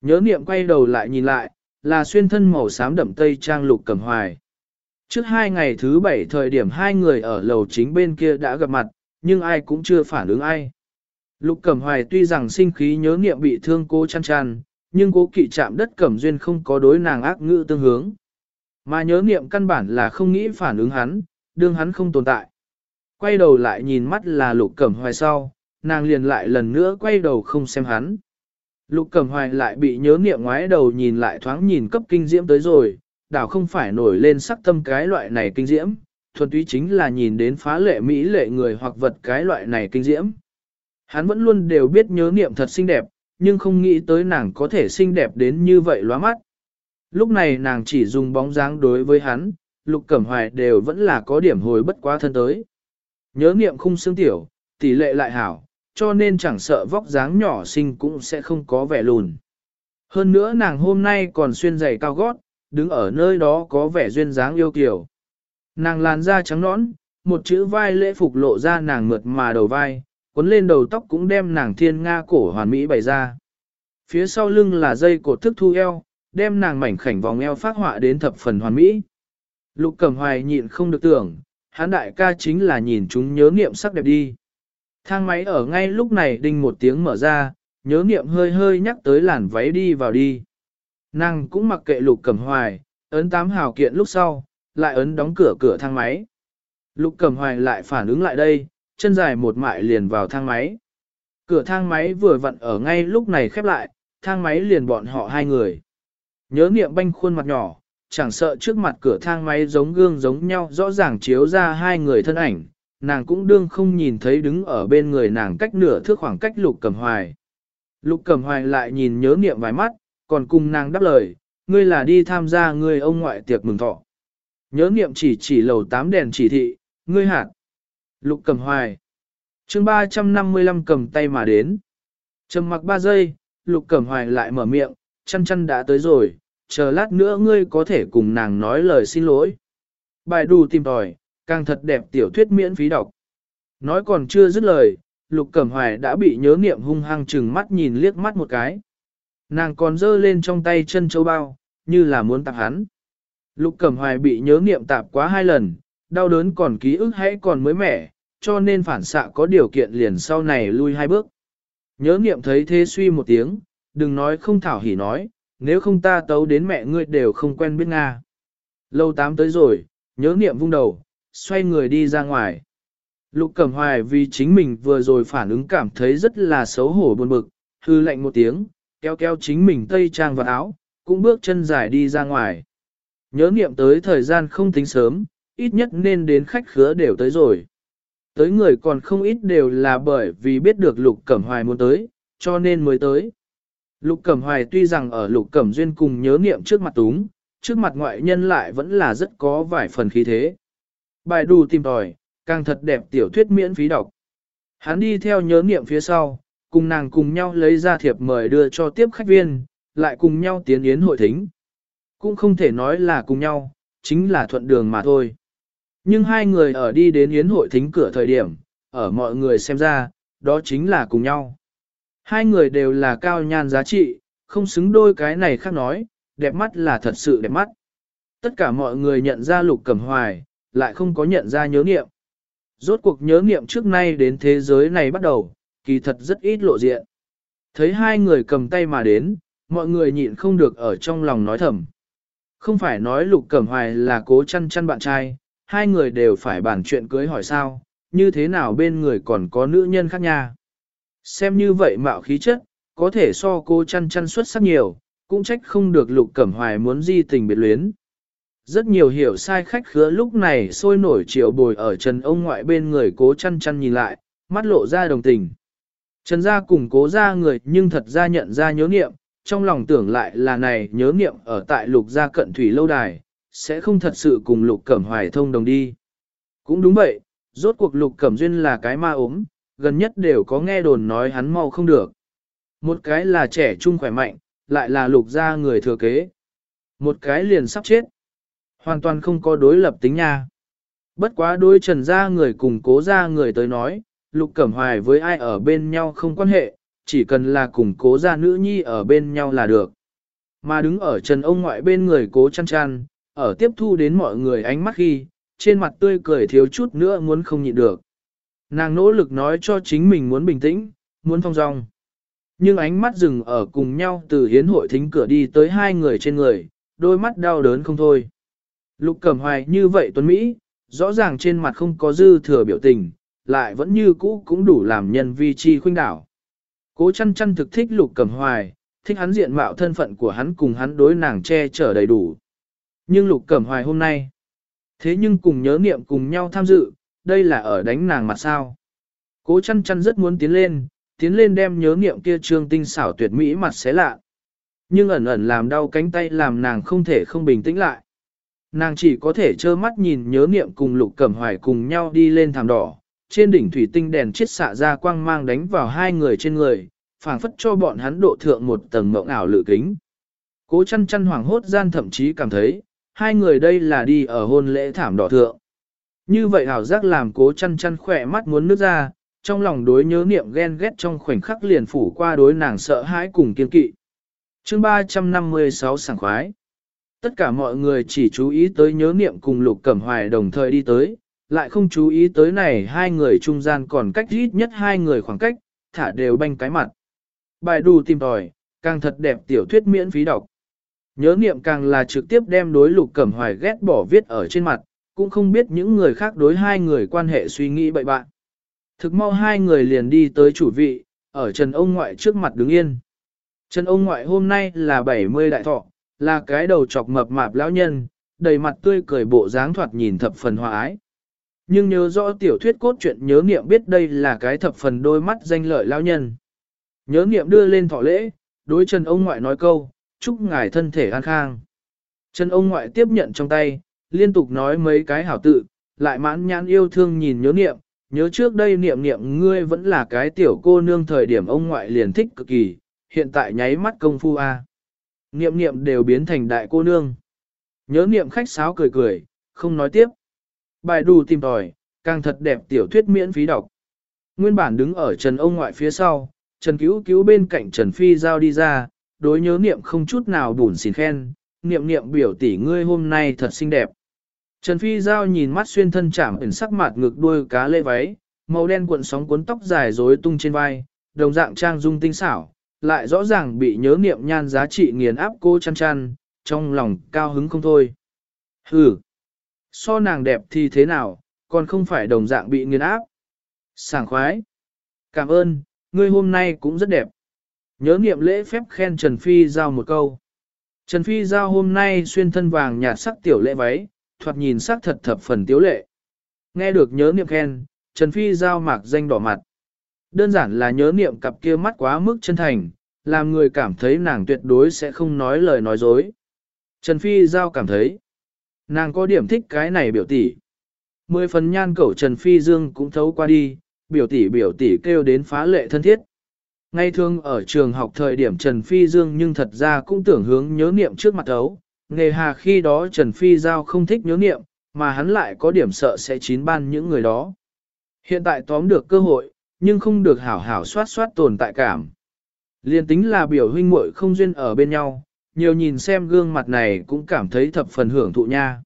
Nhớ niệm quay đầu lại nhìn lại, là xuyên thân màu xám đậm tây trang lục cẩm hoài. Trước hai ngày thứ bảy thời điểm hai người ở lầu chính bên kia đã gặp mặt, nhưng ai cũng chưa phản ứng ai. Lục Cẩm Hoài tuy rằng sinh khí nhớ niệm bị thương cô chăn chăn, nhưng cố kỵ chạm đất Cẩm Duyên không có đối nàng ác ngữ tương hướng. Mà nhớ niệm căn bản là không nghĩ phản ứng hắn, đương hắn không tồn tại. Quay đầu lại nhìn mắt là Lục Cẩm Hoài sau, nàng liền lại lần nữa quay đầu không xem hắn. Lục Cẩm Hoài lại bị nhớ niệm ngoái đầu nhìn lại thoáng nhìn cấp kinh diễm tới rồi, đảo không phải nổi lên sắc tâm cái loại này kinh diễm, thuần túy chính là nhìn đến phá lệ mỹ lệ người hoặc vật cái loại này kinh diễm. Hắn vẫn luôn đều biết nhớ niệm thật xinh đẹp, nhưng không nghĩ tới nàng có thể xinh đẹp đến như vậy lóa mắt. Lúc này nàng chỉ dùng bóng dáng đối với hắn, Lục Cẩm Hoài đều vẫn là có điểm hồi bất quá thân tới. Nhớ niệm khung xương tiểu, tỷ lệ lại hảo, cho nên chẳng sợ vóc dáng nhỏ xinh cũng sẽ không có vẻ lùn. Hơn nữa nàng hôm nay còn xuyên giày cao gót, đứng ở nơi đó có vẻ duyên dáng yêu kiều. Nàng làn da trắng nõn, một chữ vai lễ phục lộ ra nàng mượt mà đầu vai, cuốn lên đầu tóc cũng đem nàng thiên nga cổ hoàn mỹ bày ra. Phía sau lưng là dây cột thức thu eo, đem nàng mảnh khảnh vòng eo phát họa đến thập phần hoàn mỹ. Lục Cẩm Hoài nhịn không được tưởng, hắn đại ca chính là nhìn chúng nhớ niệm sắc đẹp đi. Thang máy ở ngay lúc này đinh một tiếng mở ra, nhớ niệm hơi hơi nhắc tới làn váy đi vào đi. Nàng cũng mặc kệ Lục Cẩm Hoài, ấn tám hào kiện lúc sau, lại ấn đóng cửa cửa thang máy. Lục Cẩm Hoài lại phản ứng lại đây, chân dài một mại liền vào thang máy. Cửa thang máy vừa vặn ở ngay lúc này khép lại, thang máy liền bọn họ hai người. Nhớ niệm banh khuôn mặt nhỏ, chẳng sợ trước mặt cửa thang máy giống gương giống nhau rõ ràng chiếu ra hai người thân ảnh, nàng cũng đương không nhìn thấy đứng ở bên người nàng cách nửa thước khoảng cách lục cầm hoài. Lục cầm hoài lại nhìn nhớ niệm vài mắt, còn cùng nàng đáp lời, ngươi là đi tham gia ngươi ông ngoại tiệc mừng thọ. Nhớ niệm chỉ chỉ lầu tám đèn chỉ thị, ngươi hạt. Lục cầm hoài. chương 355 cầm tay mà đến. Trầm mặc ba giây, lục cầm hoài lại mở miệng, chăn chăn đã tới rồi, chờ lát nữa ngươi có thể cùng nàng nói lời xin lỗi. Bài đù tìm tòi, càng thật đẹp tiểu thuyết miễn phí đọc. Nói còn chưa dứt lời, lục cẩm hoài đã bị nhớ niệm hung hăng chừng mắt nhìn liếc mắt một cái. Nàng còn giơ lên trong tay chân châu bao, như là muốn tạp hắn. Lục cẩm hoài bị nhớ niệm tạp quá hai lần, đau đớn còn ký ức hãy còn mới mẻ, cho nên phản xạ có điều kiện liền sau này lui hai bước. Nhớ niệm thấy thế suy một tiếng, đừng nói không thảo hỉ nói, nếu không ta tấu đến mẹ ngươi đều không quen biết Nga. Lâu tám tới rồi, nhớ niệm vung đầu, xoay người đi ra ngoài. Lục Cẩm Hoài vì chính mình vừa rồi phản ứng cảm thấy rất là xấu hổ buồn bực, hư lạnh một tiếng, kéo kéo chính mình tây trang và áo, cũng bước chân dài đi ra ngoài. Nhớ niệm tới thời gian không tính sớm, ít nhất nên đến khách khứa đều tới rồi. Tới người còn không ít đều là bởi vì biết được Lục Cẩm Hoài muốn tới, cho nên mới tới. Lục Cẩm Hoài tuy rằng ở Lục Cẩm Duyên cùng nhớ niệm trước mặt túng, trước mặt ngoại nhân lại vẫn là rất có vài phần khí thế. Bài đù tìm tòi, càng thật đẹp tiểu thuyết miễn phí đọc. Hắn đi theo nhớ niệm phía sau, cùng nàng cùng nhau lấy ra thiệp mời đưa cho tiếp khách viên, lại cùng nhau tiến yến hội thính. Cũng không thể nói là cùng nhau, chính là thuận đường mà thôi. Nhưng hai người ở đi đến yến hội thính cửa thời điểm, ở mọi người xem ra, đó chính là cùng nhau. Hai người đều là cao nhan giá trị, không xứng đôi cái này khác nói, đẹp mắt là thật sự đẹp mắt. Tất cả mọi người nhận ra lục cẩm hoài, lại không có nhận ra nhớ nghiệm. Rốt cuộc nhớ nghiệm trước nay đến thế giới này bắt đầu, kỳ thật rất ít lộ diện. Thấy hai người cầm tay mà đến, mọi người nhịn không được ở trong lòng nói thầm. Không phải nói lục cẩm hoài là cố chăn chăn bạn trai, hai người đều phải bàn chuyện cưới hỏi sao, như thế nào bên người còn có nữ nhân khác nha. Xem như vậy mạo khí chất, có thể so cô chăn chăn xuất sắc nhiều, cũng trách không được lục cẩm hoài muốn di tình biệt luyến. Rất nhiều hiểu sai khách khứa lúc này sôi nổi triệu bồi ở trần ông ngoại bên người cố chăn chăn nhìn lại, mắt lộ ra đồng tình. Trần gia cùng cố ra người nhưng thật ra nhận ra nhớ nghiệm, trong lòng tưởng lại là này nhớ nghiệm ở tại lục gia cận thủy lâu đài, sẽ không thật sự cùng lục cẩm hoài thông đồng đi. Cũng đúng vậy, rốt cuộc lục cẩm duyên là cái ma ốm, gần nhất đều có nghe đồn nói hắn mau không được. Một cái là trẻ trung khỏe mạnh, lại là lục gia người thừa kế. Một cái liền sắp chết. Hoàn toàn không có đối lập tính nha. Bất quá đối trần gia người cùng cố gia người tới nói, lục cẩm hoài với ai ở bên nhau không quan hệ, chỉ cần là cùng cố gia nữ nhi ở bên nhau là được. Mà đứng ở trần ông ngoại bên người cố chăn chăn, ở tiếp thu đến mọi người ánh mắt khi, trên mặt tươi cười thiếu chút nữa muốn không nhịn được. Nàng nỗ lực nói cho chính mình muốn bình tĩnh, muốn phong dong. Nhưng ánh mắt dừng ở cùng nhau từ hiến hội thính cửa đi tới hai người trên người, đôi mắt đau đớn không thôi. Lục cẩm hoài như vậy tuấn Mỹ, rõ ràng trên mặt không có dư thừa biểu tình, lại vẫn như cũ cũng đủ làm nhân vi chi khuynh đảo. Cố chăn chăn thực thích lục cẩm hoài, thích hắn diện mạo thân phận của hắn cùng hắn đối nàng che chở đầy đủ. Nhưng lục cẩm hoài hôm nay, thế nhưng cùng nhớ niệm cùng nhau tham dự, đây là ở đánh nàng mặt sao. Cố chăn chăn rất muốn tiến lên, tiến lên đem nhớ niệm kia trương tinh xảo tuyệt mỹ mặt xé lạ. Nhưng ẩn ẩn làm đau cánh tay làm nàng không thể không bình tĩnh lại. Nàng chỉ có thể trơ mắt nhìn nhớ niệm cùng lục cẩm hoài cùng nhau đi lên thảm đỏ, trên đỉnh thủy tinh đèn chiết xạ ra quang mang đánh vào hai người trên người, phảng phất cho bọn hắn độ thượng một tầng mộng ảo lự kính. Cố chăn chăn hoảng hốt gian thậm chí cảm thấy, hai người đây là đi ở hôn lễ thảm đỏ thượng. Như vậy ảo giác làm cố chăn chăn khỏe mắt muốn nước ra, trong lòng đối nhớ niệm ghen ghét trong khoảnh khắc liền phủ qua đối nàng sợ hãi cùng kiên kỵ. chương 356 sảng khoái. Tất cả mọi người chỉ chú ý tới nhớ niệm cùng lục cẩm hoài đồng thời đi tới, lại không chú ý tới này hai người trung gian còn cách ít nhất hai người khoảng cách, thả đều banh cái mặt. Bài đù tìm tòi, càng thật đẹp tiểu thuyết miễn phí đọc. Nhớ niệm càng là trực tiếp đem đối lục cẩm hoài ghét bỏ viết ở trên mặt, cũng không biết những người khác đối hai người quan hệ suy nghĩ bậy bạn. Thực mau hai người liền đi tới chủ vị, ở Trần ông ngoại trước mặt đứng yên. Trần ông ngoại hôm nay là 70 đại thọ, là cái đầu chọc mập mạp lão nhân, đầy mặt tươi cười bộ dáng thoạt nhìn thập phần hòa ái. Nhưng nhớ rõ tiểu thuyết cốt truyện nhớ niệm biết đây là cái thập phần đôi mắt danh lợi lão nhân. Nhớ niệm đưa lên thọ lễ, đối Trần ông ngoại nói câu, chúc ngài thân thể an khang. Trần ông ngoại tiếp nhận trong tay, liên tục nói mấy cái hảo tự, lại mãn nhãn yêu thương nhìn nhớ niệm, nhớ trước đây niệm niệm ngươi vẫn là cái tiểu cô nương thời điểm ông ngoại liền thích cực kỳ, hiện tại nháy mắt công phu a. Niệm niệm đều biến thành đại cô nương. Nhớ niệm khách sáo cười cười, không nói tiếp. Bài đù tìm tòi, càng thật đẹp tiểu thuyết miễn phí đọc. Nguyên bản đứng ở Trần ông ngoại phía sau, Trần cứu cứu bên cạnh Trần Phi giao đi ra, đối nhớ niệm không chút nào bùn xỉn khen, niệm niệm biểu tỷ ngươi hôm nay thật xinh đẹp. Trần Phi Giao nhìn mắt xuyên thân chạm ẩn sắc mặt ngực đuôi cá lê váy, màu đen cuộn sóng cuốn tóc dài rối tung trên vai, đồng dạng trang dung tinh xảo, lại rõ ràng bị nhớ niệm nhan giá trị nghiền áp cô chăn chăn, trong lòng cao hứng không thôi. Hừ, so nàng đẹp thì thế nào, còn không phải đồng dạng bị nghiền áp. Sảng khoái. Cảm ơn, ngươi hôm nay cũng rất đẹp. Nhớ niệm lễ phép khen Trần Phi Giao một câu. Trần Phi Giao hôm nay xuyên thân vàng nhạt sắc tiểu lễ váy, thoạt nhìn sắc thật thập phần tiếu lệ. Nghe được nhớ niệm khen, Trần Phi Giao mạc danh đỏ mặt. Đơn giản là nhớ niệm cặp kia mắt quá mức chân thành, làm người cảm thấy nàng tuyệt đối sẽ không nói lời nói dối. Trần Phi Giao cảm thấy, nàng có điểm thích cái này biểu tỷ. Mười phần nhan cẩu Trần Phi Dương cũng thấu qua đi, biểu tỷ biểu tỷ kêu đến phá lệ thân thiết. Ngay thường ở trường học thời điểm Trần Phi Dương nhưng thật ra cũng tưởng hướng nhớ niệm trước mặt ấu. Nghề hà khi đó Trần Phi Giao không thích nhớ niệm, mà hắn lại có điểm sợ sẽ chín ban những người đó. Hiện tại tóm được cơ hội, nhưng không được hảo hảo soát soát tồn tại cảm. Liên tính là biểu huynh muội không duyên ở bên nhau, nhiều nhìn xem gương mặt này cũng cảm thấy thập phần hưởng thụ nha.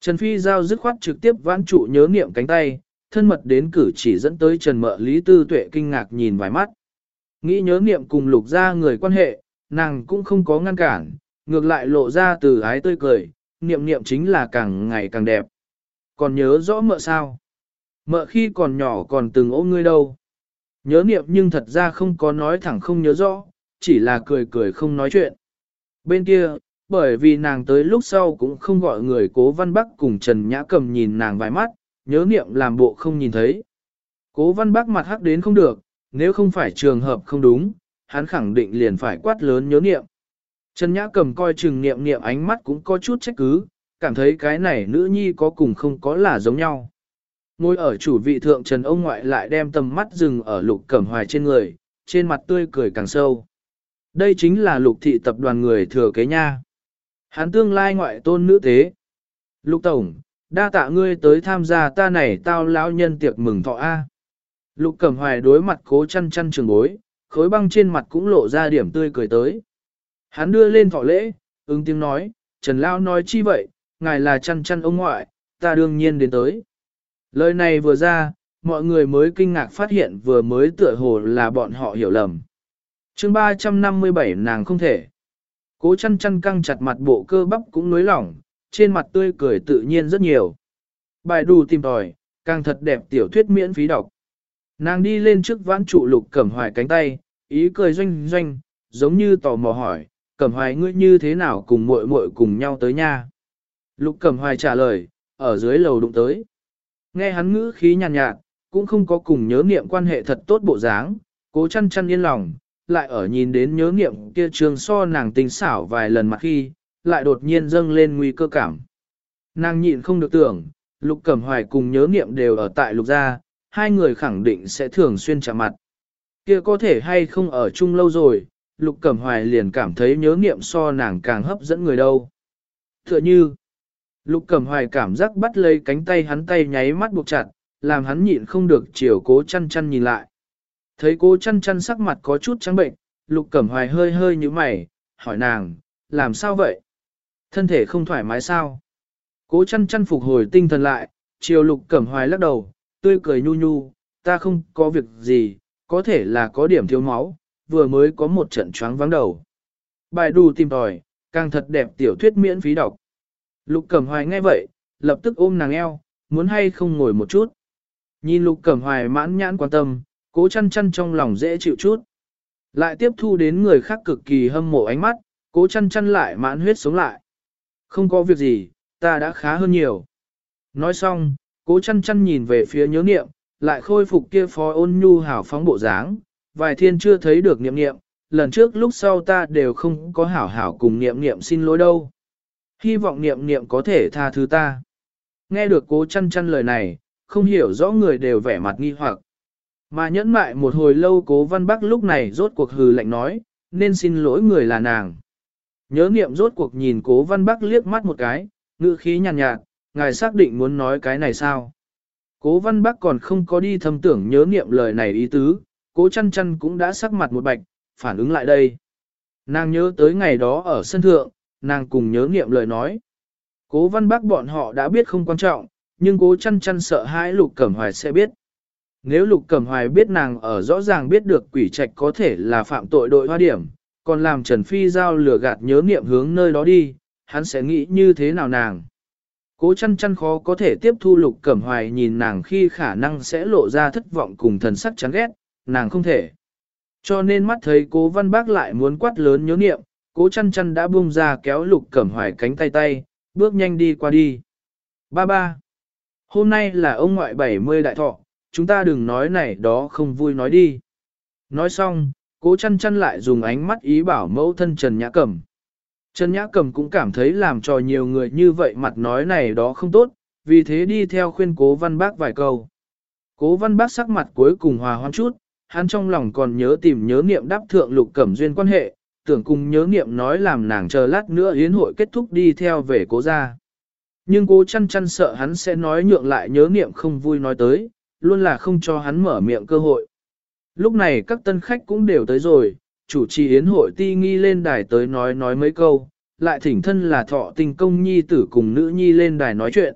Trần Phi Giao dứt khoát trực tiếp vãn trụ nhớ niệm cánh tay, thân mật đến cử chỉ dẫn tới Trần Mợ Lý Tư Tuệ kinh ngạc nhìn vài mắt. Nghĩ nhớ niệm cùng lục ra người quan hệ, nàng cũng không có ngăn cản, ngược lại lộ ra từ ái tươi cười, niệm niệm chính là càng ngày càng đẹp. Còn nhớ rõ mợ sao? Mợ khi còn nhỏ còn từng ôm ngươi đâu. Nhớ niệm nhưng thật ra không có nói thẳng không nhớ rõ, chỉ là cười cười không nói chuyện. Bên kia, bởi vì nàng tới lúc sau cũng không gọi người cố văn bắc cùng Trần Nhã Cầm nhìn nàng vài mắt, nhớ niệm làm bộ không nhìn thấy. Cố văn bắc mặt hắc đến không được, nếu không phải trường hợp không đúng, hắn khẳng định liền phải quát lớn nhớ niệm. Trần Nhã cầm coi chừng niệm niệm ánh mắt cũng có chút trách cứ, cảm thấy cái này nữ nhi có cùng không có là giống nhau. Ngồi ở chủ vị thượng Trần ông ngoại lại đem tầm mắt dừng ở lục cẩm hoài trên người, trên mặt tươi cười càng sâu. Đây chính là lục thị tập đoàn người thừa kế nha. Hán tương lai ngoại tôn nữ thế. Lục tổng, đa tạ ngươi tới tham gia ta này tao lão nhân tiệc mừng thọ A. Lục cẩm hoài đối mặt cố chăn chăn trường bối, khối băng trên mặt cũng lộ ra điểm tươi cười tới. Hắn đưa lên thọ lễ, ứng tiếng nói, Trần Lao nói chi vậy, ngài là chăn chăn ông ngoại, ta đương nhiên đến tới. Lời này vừa ra, mọi người mới kinh ngạc phát hiện vừa mới tựa hồ là bọn họ hiểu lầm. chương 357 nàng không thể. Cố chăn chăn căng chặt mặt bộ cơ bắp cũng nối lỏng, trên mặt tươi cười tự nhiên rất nhiều. Bài đủ tìm tòi, càng thật đẹp tiểu thuyết miễn phí đọc. Nàng đi lên trước vãn trụ lục cẩm hoài cánh tay, ý cười doanh doanh, giống như tò mò hỏi, cẩm hoài ngươi như thế nào cùng muội muội cùng nhau tới nha. Lục cẩm hoài trả lời, ở dưới lầu đụng tới. Nghe hắn ngữ khí nhàn nhạt, nhạt, cũng không có cùng nhớ niệm quan hệ thật tốt bộ dáng, cố chăn chăn yên lòng, lại ở nhìn đến nhớ niệm kia trường so nàng tình xảo vài lần mặt khi, lại đột nhiên dâng lên nguy cơ cảm. Nàng nhịn không được tưởng, Lục Cẩm Hoài cùng nhớ niệm đều ở tại Lục Gia, hai người khẳng định sẽ thường xuyên chạm mặt. Kia có thể hay không ở chung lâu rồi, Lục Cẩm Hoài liền cảm thấy nhớ niệm so nàng càng hấp dẫn người đâu. Tựa như, Lục Cẩm Hoài cảm giác bắt lấy cánh tay hắn tay nháy mắt buộc chặt, làm hắn nhịn không được chiều cố chăn chăn nhìn lại. Thấy cố chăn chăn sắc mặt có chút trắng bệnh, Lục Cẩm Hoài hơi hơi như mày, hỏi nàng, làm sao vậy? Thân thể không thoải mái sao? Cố chăn chăn phục hồi tinh thần lại, chiều Lục Cẩm Hoài lắc đầu, tươi cười nhu nhu, ta không có việc gì, có thể là có điểm thiếu máu, vừa mới có một trận choáng vắng đầu. Bài đù tìm tòi, càng thật đẹp tiểu thuyết miễn phí đọc. Lục Cẩm Hoài nghe vậy, lập tức ôm nàng eo, muốn hay không ngồi một chút. Nhìn Lục Cẩm Hoài mãn nhãn quan tâm, cố chăn chăn trong lòng dễ chịu chút. Lại tiếp thu đến người khác cực kỳ hâm mộ ánh mắt, cố chăn chăn lại mãn huyết sống lại. Không có việc gì, ta đã khá hơn nhiều. Nói xong, cố chăn chăn nhìn về phía nhớ niệm, lại khôi phục kia phó ôn nhu hảo phóng bộ dáng, vài thiên chưa thấy được niệm niệm, lần trước lúc sau ta đều không có hảo hảo cùng niệm niệm xin lỗi đâu. Hy vọng niệm niệm có thể tha thứ ta. Nghe được cố chăn chăn lời này, không hiểu rõ người đều vẻ mặt nghi hoặc. Mà nhẫn mại một hồi lâu cố văn bắc lúc này rốt cuộc hừ lạnh nói, nên xin lỗi người là nàng. Nhớ niệm rốt cuộc nhìn cố văn bắc liếc mắt một cái, ngữ khí nhàn nhạt, nhạt, ngài xác định muốn nói cái này sao? Cố văn bắc còn không có đi thâm tưởng nhớ niệm lời này ý tứ, cố chăn chăn cũng đã sắc mặt một bạch, phản ứng lại đây. Nàng nhớ tới ngày đó ở sân thượng, nàng cùng nhớ niệm lời nói. Cố văn Bác bọn họ đã biết không quan trọng, nhưng cố chăn chăn sợ hãi lục cẩm hoài sẽ biết. Nếu lục cẩm hoài biết nàng ở rõ ràng biết được quỷ trạch có thể là phạm tội đội hoa điểm, còn làm Trần Phi Giao lừa gạt nhớ niệm hướng nơi đó đi, hắn sẽ nghĩ như thế nào nàng. Cố chăn chăn khó có thể tiếp thu lục cẩm hoài nhìn nàng khi khả năng sẽ lộ ra thất vọng cùng thần sắc chán ghét, nàng không thể. Cho nên mắt thấy cố văn bác lại muốn quát lớn nhớ niệm, cố chăn chăn đã buông ra kéo lục cẩm hoài cánh tay tay, bước nhanh đi qua đi. Ba ba. Hôm nay là ông ngoại 70 đại thọ, chúng ta đừng nói này đó không vui nói đi. Nói xong, cố chăn chăn lại dùng ánh mắt ý bảo mẫu thân Trần Nhã Cẩm. Trần Nhã Cẩm cũng cảm thấy làm cho nhiều người như vậy mặt nói này đó không tốt, vì thế đi theo khuyên cố văn bác vài câu. Cố văn bác sắc mặt cuối cùng hòa hoãn chút, hắn trong lòng còn nhớ tìm nhớ niệm đáp thượng lục cẩm duyên quan hệ, tưởng cùng nhớ niệm nói làm nàng chờ lát nữa yến hội kết thúc đi theo về cố gia. Nhưng cố chăn chăn sợ hắn sẽ nói nhượng lại nhớ niệm không vui nói tới, luôn là không cho hắn mở miệng cơ hội. Lúc này các tân khách cũng đều tới rồi, chủ trì yến hội ti nghi lên đài tới nói nói mấy câu, lại thỉnh thân là thọ tình công nhi tử cùng nữ nhi lên đài nói chuyện.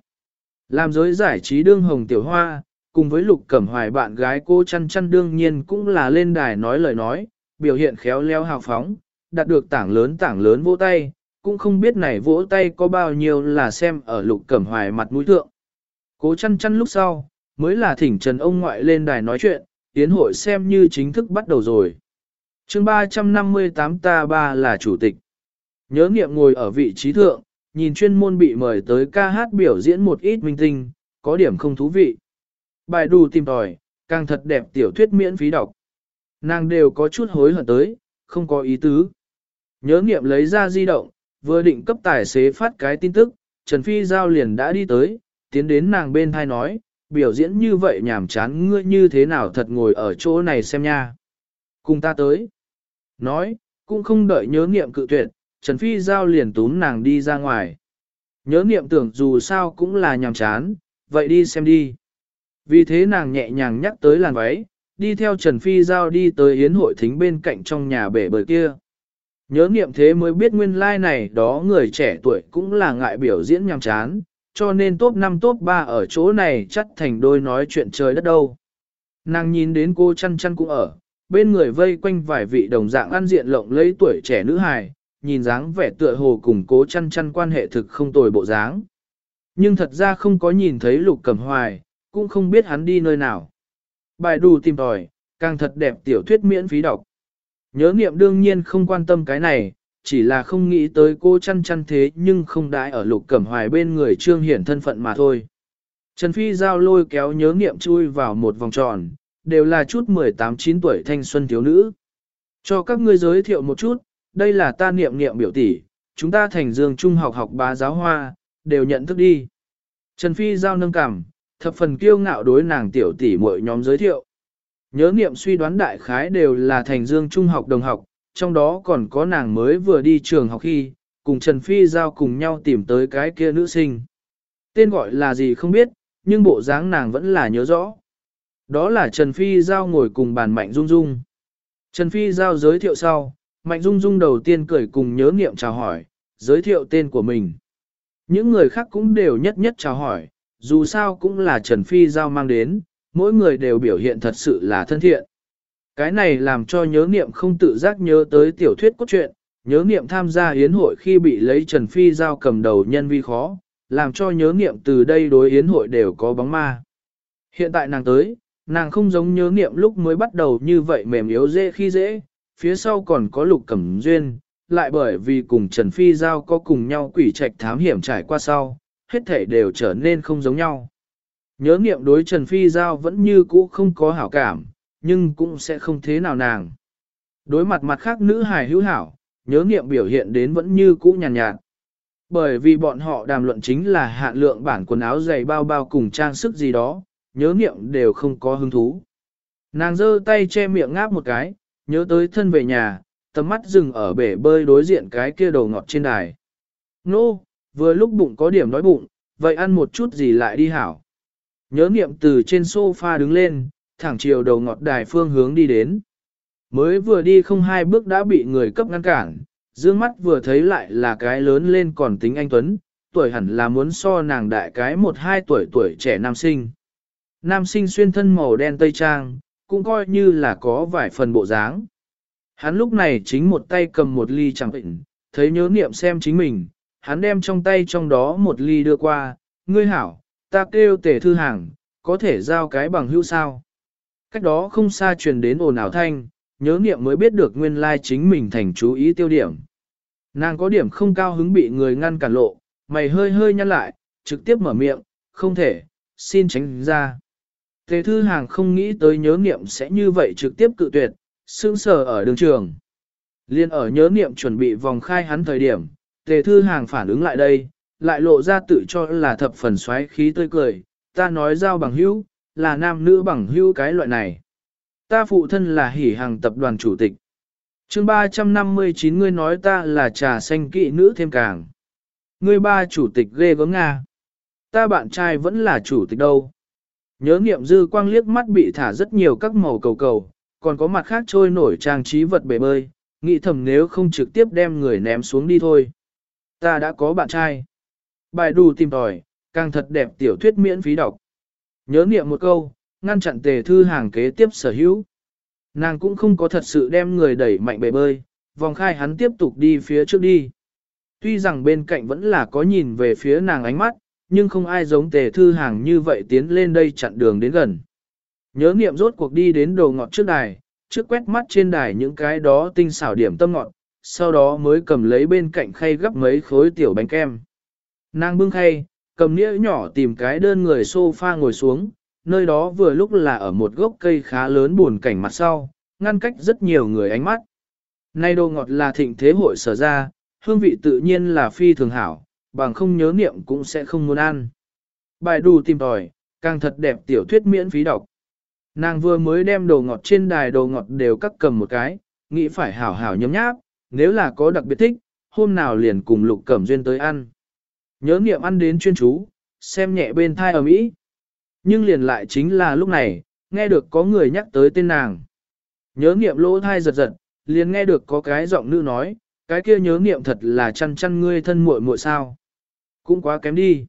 Làm giới giải trí đương hồng tiểu hoa, cùng với lục cẩm hoài bạn gái cô chăn chăn đương nhiên cũng là lên đài nói lời nói, biểu hiện khéo léo hào phóng, đạt được tảng lớn tảng lớn vỗ tay, cũng không biết này vỗ tay có bao nhiêu là xem ở lục cẩm hoài mặt mũi thượng. Cố chăn chăn lúc sau, mới là thỉnh trần ông ngoại lên đài nói chuyện, tiến hội xem như chính thức bắt đầu rồi. chương 358 ta ba là chủ tịch. Nhớ nghiệm ngồi ở vị trí thượng, nhìn chuyên môn bị mời tới ca hát biểu diễn một ít minh tinh, có điểm không thú vị. Bài đủ tìm tòi, càng thật đẹp tiểu thuyết miễn phí đọc. Nàng đều có chút hối hận tới, không có ý tứ. Nhớ nghiệm lấy ra di động, vừa định cấp tài xế phát cái tin tức, Trần Phi Giao liền đã đi tới, tiến đến nàng bên thai nói, biểu diễn như vậy nhảm chán ngươi như thế nào thật ngồi ở chỗ này xem nha. Cùng ta tới. Nói, cũng không đợi nhớ nghiệm cự tuyệt, Trần Phi Giao liền tún nàng đi ra ngoài. Nhớ nghiệm tưởng dù sao cũng là nhàm chán, vậy đi xem đi. Vì thế nàng nhẹ nhàng nhắc tới làn váy, đi theo Trần Phi Giao đi tới yến hội thính bên cạnh trong nhà bể bờ kia. Nhớ nghiệm thế mới biết nguyên lai like này đó người trẻ tuổi cũng là ngại biểu diễn nhằm chán, cho nên top 5 top 3 ở chỗ này chắc thành đôi nói chuyện trời đất đâu. Nàng nhìn đến cô chăn chăn cũng ở, bên người vây quanh vài vị đồng dạng ăn diện lộng lấy tuổi trẻ nữ hài, nhìn dáng vẻ tựa hồ cùng cố chăn chăn quan hệ thực không tồi bộ dáng. Nhưng thật ra không có nhìn thấy lục cẩm hoài, cũng không biết hắn đi nơi nào. Bài đủ tìm tòi, càng thật đẹp tiểu thuyết miễn phí đọc. Nhớ niệm đương nhiên không quan tâm cái này, chỉ là không nghĩ tới cô chăn chăn thế nhưng không đãi ở lục cẩm hoài bên người trương hiển thân phận mà thôi. Trần Phi giao lôi kéo nhớ niệm chui vào một vòng tròn, đều là chút 18-9 tuổi thanh xuân thiếu nữ. Cho các ngươi giới thiệu một chút, đây là ta niệm niệm biểu tỷ, chúng ta thành dương trung học học bá giáo hoa, đều nhận thức đi. Trần Phi giao nâng cảm thập phần kiêu ngạo đối nàng tiểu tỷ muội nhóm giới thiệu. Nhớ niệm suy đoán đại khái đều là thành dương trung học đồng học, trong đó còn có nàng mới vừa đi trường học khi, cùng Trần Phi giao cùng nhau tìm tới cái kia nữ sinh. Tên gọi là gì không biết, nhưng bộ dáng nàng vẫn là nhớ rõ. Đó là Trần Phi giao ngồi cùng bàn Mạnh Dung Dung. Trần Phi giao giới thiệu sau, Mạnh Dung Dung đầu tiên cười cùng nhớ niệm chào hỏi, giới thiệu tên của mình. Những người khác cũng đều nhất nhất chào hỏi, dù sao cũng là Trần Phi giao mang đến, mỗi người đều biểu hiện thật sự là thân thiện. Cái này làm cho nhớ niệm không tự giác nhớ tới tiểu thuyết cốt truyện, nhớ niệm tham gia yến hội khi bị lấy Trần Phi giao cầm đầu nhân vi khó, làm cho nhớ niệm từ đây đối yến hội đều có bóng ma. Hiện tại nàng tới, nàng không giống nhớ niệm lúc mới bắt đầu như vậy mềm yếu dễ khi dễ, phía sau còn có lục cẩm duyên, lại bởi vì cùng Trần Phi Giao có cùng nhau quỷ trạch thám hiểm trải qua sau, hết thể đều trở nên không giống nhau. Nhớ niệm đối Trần Phi Giao vẫn như cũ không có hảo cảm, nhưng cũng sẽ không thế nào nàng. Đối mặt mặt khác nữ hài hữu hảo, nhớ niệm biểu hiện đến vẫn như cũ nhàn nhạt, nhạt. Bởi vì bọn họ đàm luận chính là hạn lượng bản quần áo dày bao bao cùng trang sức gì đó, nhớ niệm đều không có hứng thú. Nàng giơ tay che miệng ngáp một cái, nhớ tới thân về nhà, tầm mắt dừng ở bể bơi đối diện cái kia đầu ngọt trên đài. Nô, vừa lúc bụng có điểm đói bụng, vậy ăn một chút gì lại đi hảo. Nhớ niệm từ trên sofa đứng lên, thẳng chiều đầu ngọt đài phương hướng đi đến. Mới vừa đi không hai bước đã bị người cấp ngăn cản, dương mắt vừa thấy lại là cái lớn lên còn tính anh Tuấn, tuổi hẳn là muốn so nàng đại cái một hai tuổi tuổi trẻ nam sinh. Nam sinh xuyên thân màu đen tây trang, cũng coi như là có vài phần bộ dáng. Hắn lúc này chính một tay cầm một ly chẳng bệnh, thấy nhớ niệm xem chính mình, hắn đem trong tay trong đó một ly đưa qua, ngươi hảo, ta kêu tể thư hàng, có thể giao cái bằng hữu sao. Cách đó không xa truyền đến ồn ảo thanh, nhớ niệm mới biết được nguyên lai chính mình thành chú ý tiêu điểm. Nàng có điểm không cao hứng bị người ngăn cản lộ, mày hơi hơi nhăn lại, trực tiếp mở miệng, không thể, xin tránh ra. Tề thư hàng không nghĩ tới nhớ niệm sẽ như vậy trực tiếp cự tuyệt, sững sờ ở đường trường. Liên ở nhớ niệm chuẩn bị vòng khai hắn thời điểm, tề thư hàng phản ứng lại đây, lại lộ ra tự cho là thập phần xoáy khí tươi cười, ta nói giao bằng hữu, là nam nữ bằng hữu cái loại này. Ta phụ thân là hỉ hàng tập đoàn chủ tịch. chương 359 ngươi nói ta là trà xanh kỵ nữ thêm càng. Ngươi ba chủ tịch ghê gớm Nga. Ta bạn trai vẫn là chủ tịch đâu. Nhớ nghiệm dư quang liếc mắt bị thả rất nhiều các màu cầu cầu, còn có mặt khác trôi nổi trang trí vật bể bơi, nghĩ thầm nếu không trực tiếp đem người ném xuống đi thôi. Ta đã có bạn trai. Bài đù tìm tòi, càng thật đẹp tiểu thuyết miễn phí đọc. Nhớ niệm một câu, ngăn chặn tề thư hàng kế tiếp sở hữu. Nàng cũng không có thật sự đem người đẩy mạnh bể bơi, vòng khai hắn tiếp tục đi phía trước đi. Tuy rằng bên cạnh vẫn là có nhìn về phía nàng ánh mắt, nhưng không ai giống tề thư hàng như vậy tiến lên đây chặn đường đến gần. Nhớ niệm rốt cuộc đi đến đồ ngọt trước đài, trước quét mắt trên đài những cái đó tinh xảo điểm tâm ngọt, sau đó mới cầm lấy bên cạnh khay gấp mấy khối tiểu bánh kem. Nàng bưng khay, cầm nĩa nhỏ tìm cái đơn người sofa ngồi xuống, nơi đó vừa lúc là ở một gốc cây khá lớn buồn cảnh mặt sau, ngăn cách rất nhiều người ánh mắt. Nay đồ ngọt là thịnh thế hội sở ra, hương vị tự nhiên là phi thường hảo, bằng không nhớ niệm cũng sẽ không muốn ăn. Bài đù tìm tòi, càng thật đẹp tiểu thuyết miễn phí đọc. Nàng vừa mới đem đồ ngọt trên đài đồ ngọt đều cắt cầm một cái, nghĩ phải hảo hảo nhấm nháp, nếu là có đặc biệt thích, hôm nào liền cùng lục cẩm duyên tới ăn. Nhớ niệm ăn đến chuyên chú, xem nhẹ bên thai ở mỹ. Nhưng liền lại chính là lúc này, nghe được có người nhắc tới tên nàng. Nhớ niệm lỗ thai giật giật, liền nghe được có cái giọng nữ nói, cái kia nhớ niệm thật là chăn chăn ngươi thân muội muội sao. Cũng quá kém đi.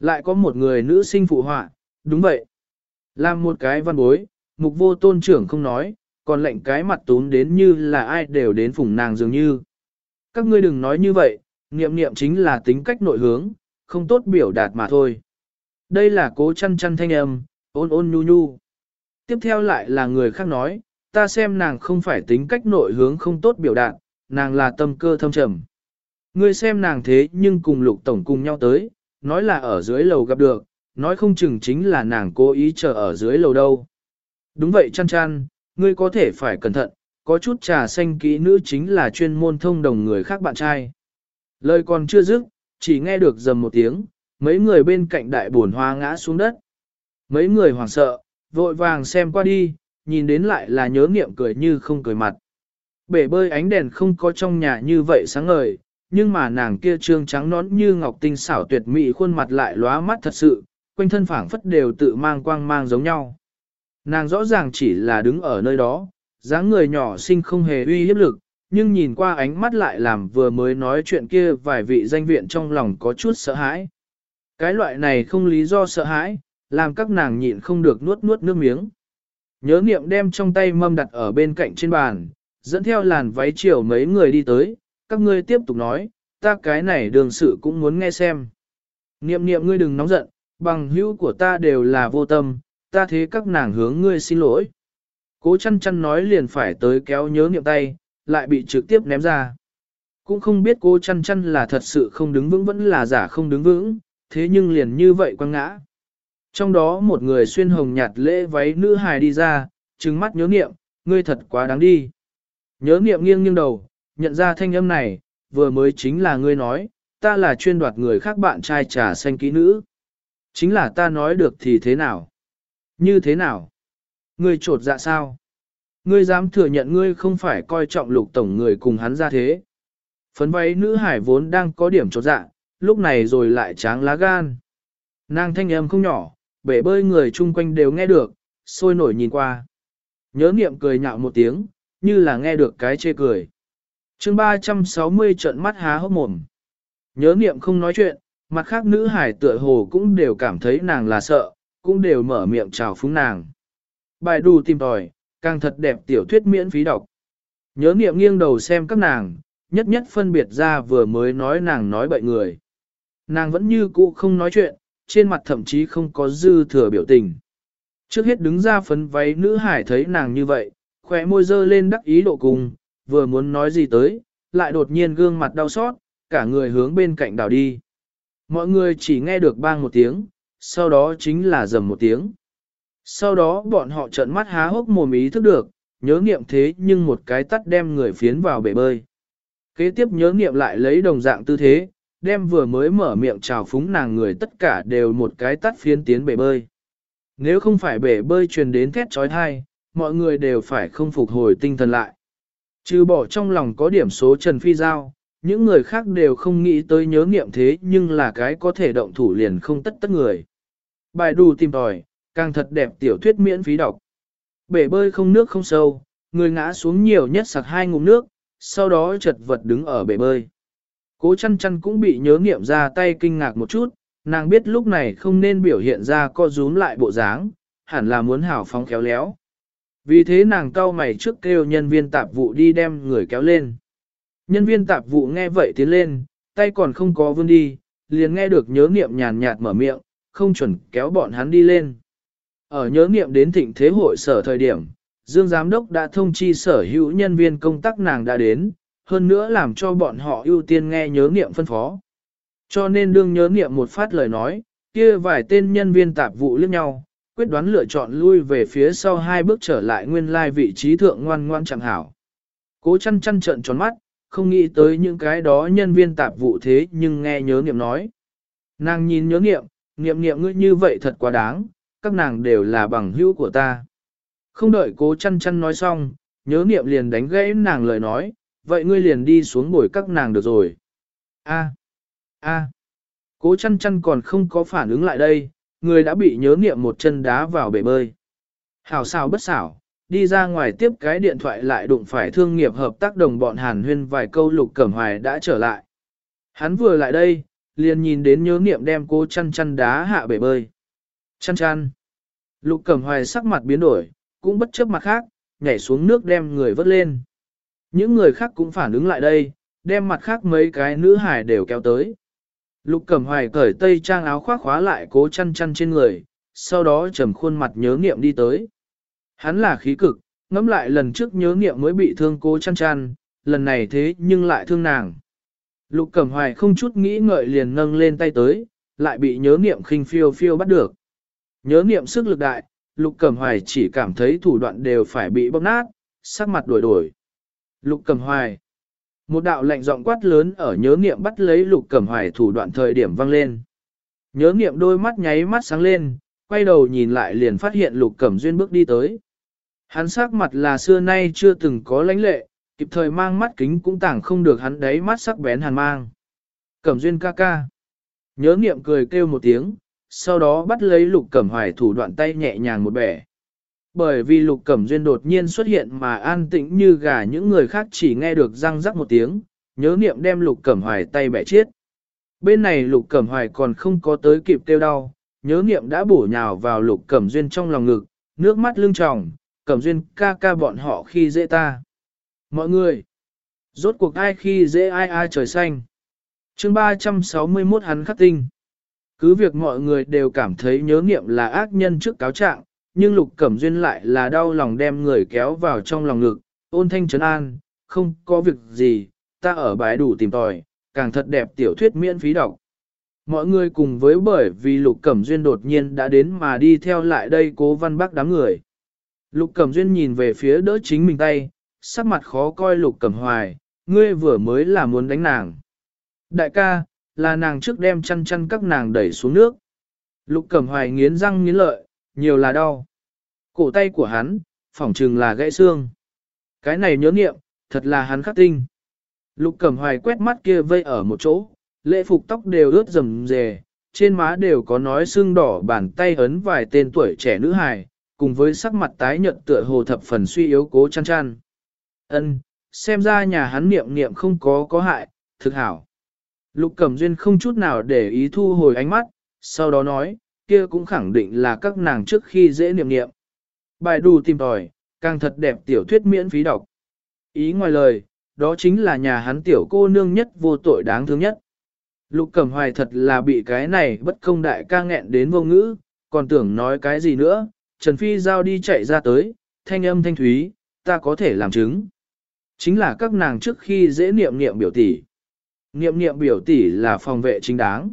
Lại có một người nữ sinh phụ họa, đúng vậy. Làm một cái văn bối, mục vô tôn trưởng không nói, còn lệnh cái mặt tún đến như là ai đều đến phủng nàng dường như. Các ngươi đừng nói như vậy, niệm niệm chính là tính cách nội hướng, không tốt biểu đạt mà thôi. Đây là cố chăn chăn thanh âm, ôn ôn nhu nhu. Tiếp theo lại là người khác nói, ta xem nàng không phải tính cách nội hướng không tốt biểu đạt, nàng là tâm cơ thâm trầm. Ngươi xem nàng thế nhưng cùng lục tổng cùng nhau tới, nói là ở dưới lầu gặp được, nói không chừng chính là nàng cố ý chờ ở dưới lầu đâu. Đúng vậy chăn chăn, ngươi có thể phải cẩn thận, có chút trà xanh kỹ nữ chính là chuyên môn thông đồng người khác bạn trai. Lời còn chưa dứt, chỉ nghe được dầm một tiếng, mấy người bên cạnh đại buồn hoa ngã xuống đất. Mấy người hoảng sợ, vội vàng xem qua đi, nhìn đến lại là nhớ nghiệm cười như không cười mặt. Bể bơi ánh đèn không có trong nhà như vậy sáng ngời, nhưng mà nàng kia trương trắng nón như ngọc tinh xảo tuyệt mỹ khuôn mặt lại lóa mắt thật sự, quanh thân phảng phất đều tự mang quang mang giống nhau. Nàng rõ ràng chỉ là đứng ở nơi đó, dáng người nhỏ xinh không hề uy hiếp lực, nhưng nhìn qua ánh mắt lại làm vừa mới nói chuyện kia vài vị danh viện trong lòng có chút sợ hãi. Cái loại này không lý do sợ hãi, làm các nàng nhịn không được nuốt nuốt nước miếng. Nhớ niệm đem trong tay mâm đặt ở bên cạnh trên bàn, dẫn theo làn váy chiều mấy người đi tới, các ngươi tiếp tục nói, ta cái này đường sự cũng muốn nghe xem. Niệm niệm ngươi đừng nóng giận, bằng hữu của ta đều là vô tâm, ta thế các nàng hướng ngươi xin lỗi. Cố chăn chăn nói liền phải tới kéo nhớ niệm tay, lại bị trực tiếp ném ra. Cũng không biết cố chăn chăn là thật sự không đứng vững vẫn là giả không đứng vững, thế nhưng liền như vậy quăng ngã. Trong đó một người xuyên hồng nhạt lễ váy nữ hài đi ra, trừng mắt nhớ niệm, ngươi thật quá đáng đi. Nhớ niệm nghiêng nghiêng đầu, nhận ra thanh âm này, vừa mới chính là ngươi nói, ta là chuyên đoạt người khác bạn trai trà xanh kỹ nữ. Chính là ta nói được thì thế nào? Như thế nào? Ngươi trột dạ sao? Ngươi dám thừa nhận ngươi không phải coi trọng lục tổng người cùng hắn ra thế. Phấn váy nữ hải vốn đang có điểm trột dạ, lúc này rồi lại tráng lá gan. Nàng thanh âm không nhỏ, bể bơi người chung quanh đều nghe được, sôi nổi nhìn qua. Nhớ niệm cười nhạo một tiếng, như là nghe được cái chê cười. chương 360 trận mắt há hốc mồm. Nhớ niệm không nói chuyện, mặt khác nữ hải tựa hồ cũng đều cảm thấy nàng là sợ, cũng đều mở miệng chào phúng nàng. Bài đù tìm tòi, càng thật đẹp tiểu thuyết miễn phí đọc. Nhớ niệm nghiêng đầu xem các nàng, nhất nhất phân biệt ra vừa mới nói nàng nói bậy người. Nàng vẫn như cũ không nói chuyện, trên mặt thậm chí không có dư thừa biểu tình. Trước hết đứng ra phấn váy nữ hải thấy nàng như vậy, khỏe môi dơ lên đắc ý độ cùng, vừa muốn nói gì tới, lại đột nhiên gương mặt đau xót, cả người hướng bên cạnh đảo đi. Mọi người chỉ nghe được bang một tiếng, sau đó chính là dầm một tiếng. Sau đó bọn họ trợn mắt há hốc mồm ý thức được, nhớ nghiệm thế nhưng một cái tắt đem người phiến vào bể bơi. Kế tiếp nhớ nghiệm lại lấy đồng dạng tư thế, đem vừa mới mở miệng chào phúng nàng người tất cả đều một cái tắt phiến tiến bể bơi. Nếu không phải bể bơi truyền đến thét trói thai, mọi người đều phải không phục hồi tinh thần lại. Trừ bỏ trong lòng có điểm số Trần Phi Giao, những người khác đều không nghĩ tới nhớ nghiệm thế nhưng là cái có thể động thủ liền không tất tất người. Bài đủ tìm tòi, càng thật đẹp tiểu thuyết miễn phí đọc. Bể bơi không nước không sâu, người ngã xuống nhiều nhất sặc hai ngụm nước, sau đó chật vật đứng ở bể bơi. Cố chăn chăn cũng bị nhớ nghiệm ra tay kinh ngạc một chút, nàng biết lúc này không nên biểu hiện ra co rúm lại bộ dáng, hẳn là muốn hảo phóng kéo léo. Vì thế nàng cau mày trước kêu nhân viên tạp vụ đi đem người kéo lên. Nhân viên tạp vụ nghe vậy tiến lên, tay còn không có vươn đi, liền nghe được nhớ nghiệm nhàn nhạt mở miệng, không chuẩn kéo bọn hắn đi lên. Ở nhớ nghiệm đến thịnh thế hội sở thời điểm, Dương Giám Đốc đã thông chi sở hữu nhân viên công tác nàng đã đến, hơn nữa làm cho bọn họ ưu tiên nghe nhớ nghiệm phân phó. Cho nên đương nhớ nghiệm một phát lời nói, kia vài tên nhân viên tạp vụ liếc nhau, quyết đoán lựa chọn lui về phía sau hai bước trở lại nguyên lai vị trí thượng ngoan ngoan chẳng hảo. Cố chăn chăn trợn tròn mắt, không nghĩ tới những cái đó nhân viên tạp vụ thế nhưng nghe nhớ nghiệm nói. Nàng nhìn nhớ nghiệm, nghiệm nghiệm ngươi như vậy thật quá đáng, các nàng đều là bằng hữu của ta. Không đợi cố chăn chăn nói xong, nhớ nghiệm liền đánh gãy nàng lời nói, vậy ngươi liền đi xuống bồi các nàng được rồi. A, a, cố chăn chăn còn không có phản ứng lại đây, người đã bị nhớ nghiệm một chân đá vào bể bơi. Hảo xào bất xảo, đi ra ngoài tiếp cái điện thoại lại đụng phải thương nghiệp hợp tác đồng bọn Hàn Huyên vài câu lục cẩm hoài đã trở lại. Hắn vừa lại đây, liền nhìn đến nhớ niệm đem cô chăn chăn đá hạ bể bơi. Chăn chăn. Lục cẩm hoài sắc mặt biến đổi, cũng bất chấp mặt khác, nhảy xuống nước đem người vớt lên. Những người khác cũng phản ứng lại đây, đem mặt khác mấy cái nữ hải đều kéo tới. Lục cẩm hoài cởi tây trang áo khoác khóa lại cố chăn chăn trên người, sau đó trầm khuôn mặt nhớ nghiệm đi tới. Hắn là khí cực, ngẫm lại lần trước nhớ nghiệm mới bị thương cố chăn chăn, lần này thế nhưng lại thương nàng. Lục cẩm hoài không chút nghĩ ngợi liền nâng lên tay tới, lại bị nhớ niệm khinh phiêu phiêu bắt được. Nhớ niệm sức lực đại, lục cẩm hoài chỉ cảm thấy thủ đoạn đều phải bị bóp nát, sắc mặt đổi đổi. Lục cẩm hoài. Một đạo lệnh giọng quát lớn ở nhớ niệm bắt lấy lục cẩm hoài thủ đoạn thời điểm vang lên. Nhớ niệm đôi mắt nháy mắt sáng lên, quay đầu nhìn lại liền phát hiện lục cẩm duyên bước đi tới. Hắn sắc mặt là xưa nay chưa từng có lãnh lệ, kịp thời mang mắt kính cũng tảng không được hắn đấy mắt sắc bén hàn mang. Cẩm duyên ca ca. Nhớ niệm cười kêu một tiếng, sau đó bắt lấy lục cẩm hoài thủ đoạn tay nhẹ nhàng một bẻ. Bởi vì lục cẩm duyên đột nhiên xuất hiện mà an tĩnh như gà những người khác chỉ nghe được răng rắc một tiếng, nhớ niệm đem lục cẩm hoài tay bẻ chết. Bên này lục cẩm hoài còn không có tới kịp kêu đau, nhớ niệm đã bổ nhào vào lục cẩm duyên trong lòng ngực, nước mắt lưng tròng, cẩm duyên ca ca bọn họ khi dễ ta. Mọi người, rốt cuộc ai khi dễ ai ai trời xanh. chương 361 hắn khắc tinh. Cứ việc mọi người đều cảm thấy nhớ niệm là ác nhân trước cáo trạng, nhưng lục cẩm duyên lại là đau lòng đem người kéo vào trong lòng ngực, ôn thanh trấn an, không có việc gì, ta ở bãi đủ tìm tòi, càng thật đẹp tiểu thuyết miễn phí đọc. Mọi người cùng với bởi vì Lục Cẩm Duyên đột nhiên đã đến mà đi theo lại đây cố văn bác đám người. Lục Cẩm Duyên nhìn về phía đỡ chính mình tay, sắc mặt khó coi Lục Cẩm Hoài, ngươi vừa mới là muốn đánh nàng. Đại ca, là nàng trước đem chăn chăn các nàng đẩy xuống nước. Lục Cẩm Hoài nghiến răng nghiến lợi, nhiều là đau. Cổ tay của hắn, phỏng trừng là gãy xương. Cái này nhớ nghiệm, thật là hắn khắc tinh. Lục Cẩm Hoài quét mắt kia vây ở một chỗ, lễ phục tóc đều ướt rầm rề, trên má đều có nói xương đỏ bàn tay ấn vài tên tuổi trẻ nữ hài, cùng với sắc mặt tái nhợt tựa hồ thập phần suy yếu cố chăn chăn. Ân, xem ra nhà hắn niệm niệm không có có hại, thực hảo. Lục Cẩm Duyên không chút nào để ý thu hồi ánh mắt, sau đó nói, kia cũng khẳng định là các nàng trước khi dễ niệm niệm. Bài đủ tìm tòi, càng thật đẹp tiểu thuyết miễn phí đọc. Ý ngoài lời, đó chính là nhà hắn tiểu cô nương nhất vô tội đáng thương nhất. Lục Cẩm Hoài thật là bị cái này bất công đại ca nghẹn đến vô ngữ, còn tưởng nói cái gì nữa, Trần Phi giao đi chạy ra tới, thanh âm thanh thúy, ta có thể làm chứng. Chính là các nàng trước khi dễ niệm niệm biểu tỷ. Niệm niệm biểu tỷ là phòng vệ chính đáng.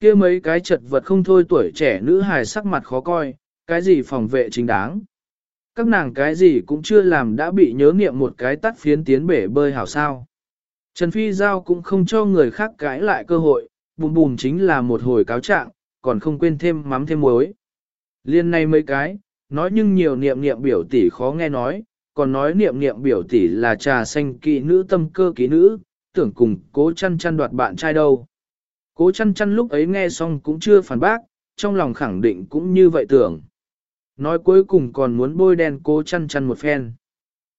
kia mấy cái chật vật không thôi tuổi trẻ nữ hài sắc mặt khó coi, cái gì phòng vệ chính đáng. Các nàng cái gì cũng chưa làm đã bị nhớ niệm một cái tắt phiến tiến bể bơi hảo sao. Trần Phi Giao cũng không cho người khác cãi lại cơ hội, bùm bùm chính là một hồi cáo trạng, còn không quên thêm mắm thêm muối. Liên này mấy cái, nói nhưng nhiều niệm niệm biểu tỷ khó nghe nói, còn nói niệm niệm biểu tỷ là trà xanh kỵ nữ tâm cơ kỹ nữ, tưởng cùng cố chăn chăn đoạt bạn trai đâu. Cố chăn chăn lúc ấy nghe xong cũng chưa phản bác, trong lòng khẳng định cũng như vậy tưởng. Nói cuối cùng còn muốn bôi đen cố chăn chăn một phen.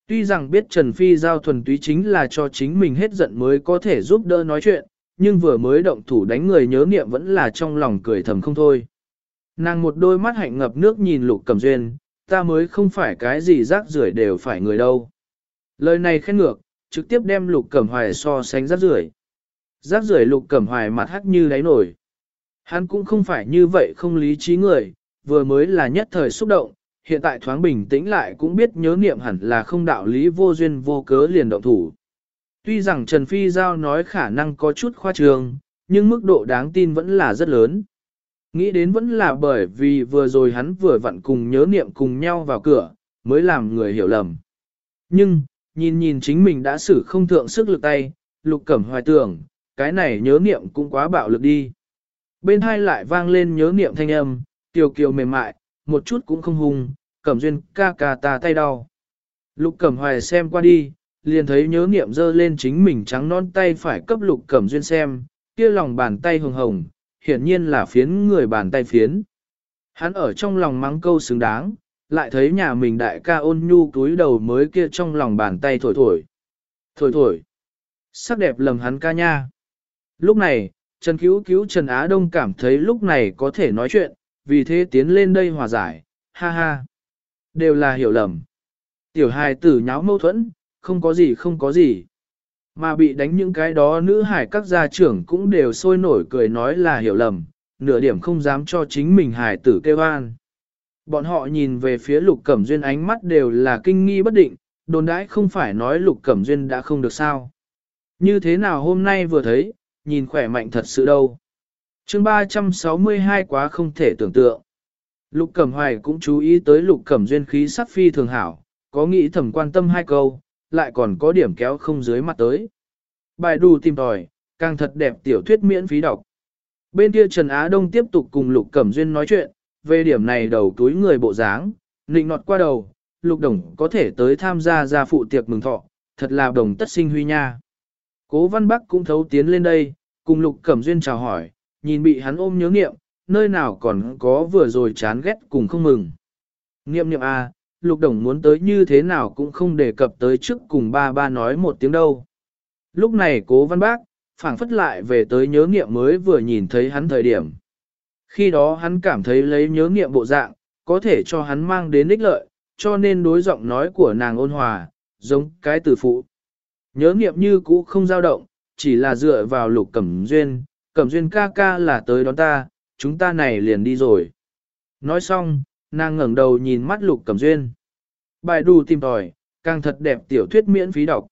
Tuy rằng biết Trần Phi giao thuần túy chính là cho chính mình hết giận mới có thể giúp đỡ nói chuyện, nhưng vừa mới động thủ đánh người nhớ niệm vẫn là trong lòng cười thầm không thôi. Nàng một đôi mắt hạnh ngập nước nhìn lục cầm duyên, ta mới không phải cái gì rác rưởi đều phải người đâu. Lời này khen ngược, trực tiếp đem lục cẩm hoài so sánh rác rưởi. Rác rưởi lục cẩm hoài mặt hắc như đáy nổi. Hắn cũng không phải như vậy không lý trí người, vừa mới là nhất thời xúc động, hiện tại thoáng bình tĩnh lại cũng biết nhớ niệm hẳn là không đạo lý vô duyên vô cớ liền động thủ. Tuy rằng Trần Phi Giao nói khả năng có chút khoa trương, nhưng mức độ đáng tin vẫn là rất lớn. Nghĩ đến vẫn là bởi vì vừa rồi hắn vừa vặn cùng nhớ niệm cùng nhau vào cửa, mới làm người hiểu lầm. Nhưng, nhìn nhìn chính mình đã xử không thượng sức lực tay, lục cẩm hoài tưởng, cái này nhớ niệm cũng quá bạo lực đi. Bên hai lại vang lên nhớ niệm thanh âm, kiều kiều mềm mại, một chút cũng không hung, cẩm duyên ca ca ta tay đau. Lục cẩm hoài xem qua đi, liền thấy nhớ niệm dơ lên chính mình trắng non tay phải cấp lục cẩm duyên xem, kia lòng bàn tay hồng hồng, hiển nhiên là phiến người bàn tay phiến. Hắn ở trong lòng mắng câu xứng đáng, lại thấy nhà mình đại ca ôn nhu túi đầu mới kia trong lòng bàn tay thổi thổi. Thổi thổi. Sắc đẹp lầm hắn ca nha. Lúc này, Trần Cứu Cứu Trần Á Đông cảm thấy lúc này có thể nói chuyện, vì thế tiến lên đây hòa giải, ha ha. Đều là hiểu lầm. Tiểu hài tử nháo mâu thuẫn, không có gì không có gì. Mà bị đánh những cái đó nữ hải các gia trưởng cũng đều sôi nổi cười nói là hiểu lầm, nửa điểm không dám cho chính mình hải tử kêu an. Bọn họ nhìn về phía lục cẩm duyên ánh mắt đều là kinh nghi bất định, đồn đãi không phải nói lục cẩm duyên đã không được sao. Như thế nào hôm nay vừa thấy, nhìn khỏe mạnh thật sự đâu. chương 362 quá không thể tưởng tượng. Lục Cẩm Hoài cũng chú ý tới Lục Cẩm Duyên khí sắc phi thường hảo, có nghĩ thầm quan tâm hai câu, lại còn có điểm kéo không dưới mặt tới. Bài đù tìm tòi, càng thật đẹp tiểu thuyết miễn phí đọc. Bên kia Trần Á Đông tiếp tục cùng Lục Cẩm Duyên nói chuyện, về điểm này đầu túi người bộ dáng, nịnh nọt qua đầu, Lục Đồng có thể tới tham gia gia phụ tiệc mừng thọ, thật là đồng tất sinh huy nha. Cố Văn Bắc cũng thấu tiến lên đây, cùng Lục Cẩm Duyên chào hỏi, nhìn bị hắn ôm nhớ nghiệm, nơi nào còn có vừa rồi chán ghét cùng không mừng. Nghiệm nghiệm à, Lục Đồng muốn tới như thế nào cũng không đề cập tới trước cùng ba ba nói một tiếng đâu. Lúc này cố văn bác, phảng phất lại về tới nhớ nghiệm mới vừa nhìn thấy hắn thời điểm. Khi đó hắn cảm thấy lấy nhớ nghiệm bộ dạng, có thể cho hắn mang đến ích lợi, cho nên đối giọng nói của nàng ôn hòa, giống cái từ phụ. Nhớ nghiệm như cũ không dao động, chỉ là dựa vào lục cẩm duyên, cẩm duyên ca ca là tới đón ta, chúng ta này liền đi rồi. Nói xong, nàng ngẩng đầu nhìn mắt lục cẩm duyên. Bài đù tìm tòi, càng thật đẹp tiểu thuyết miễn phí đọc.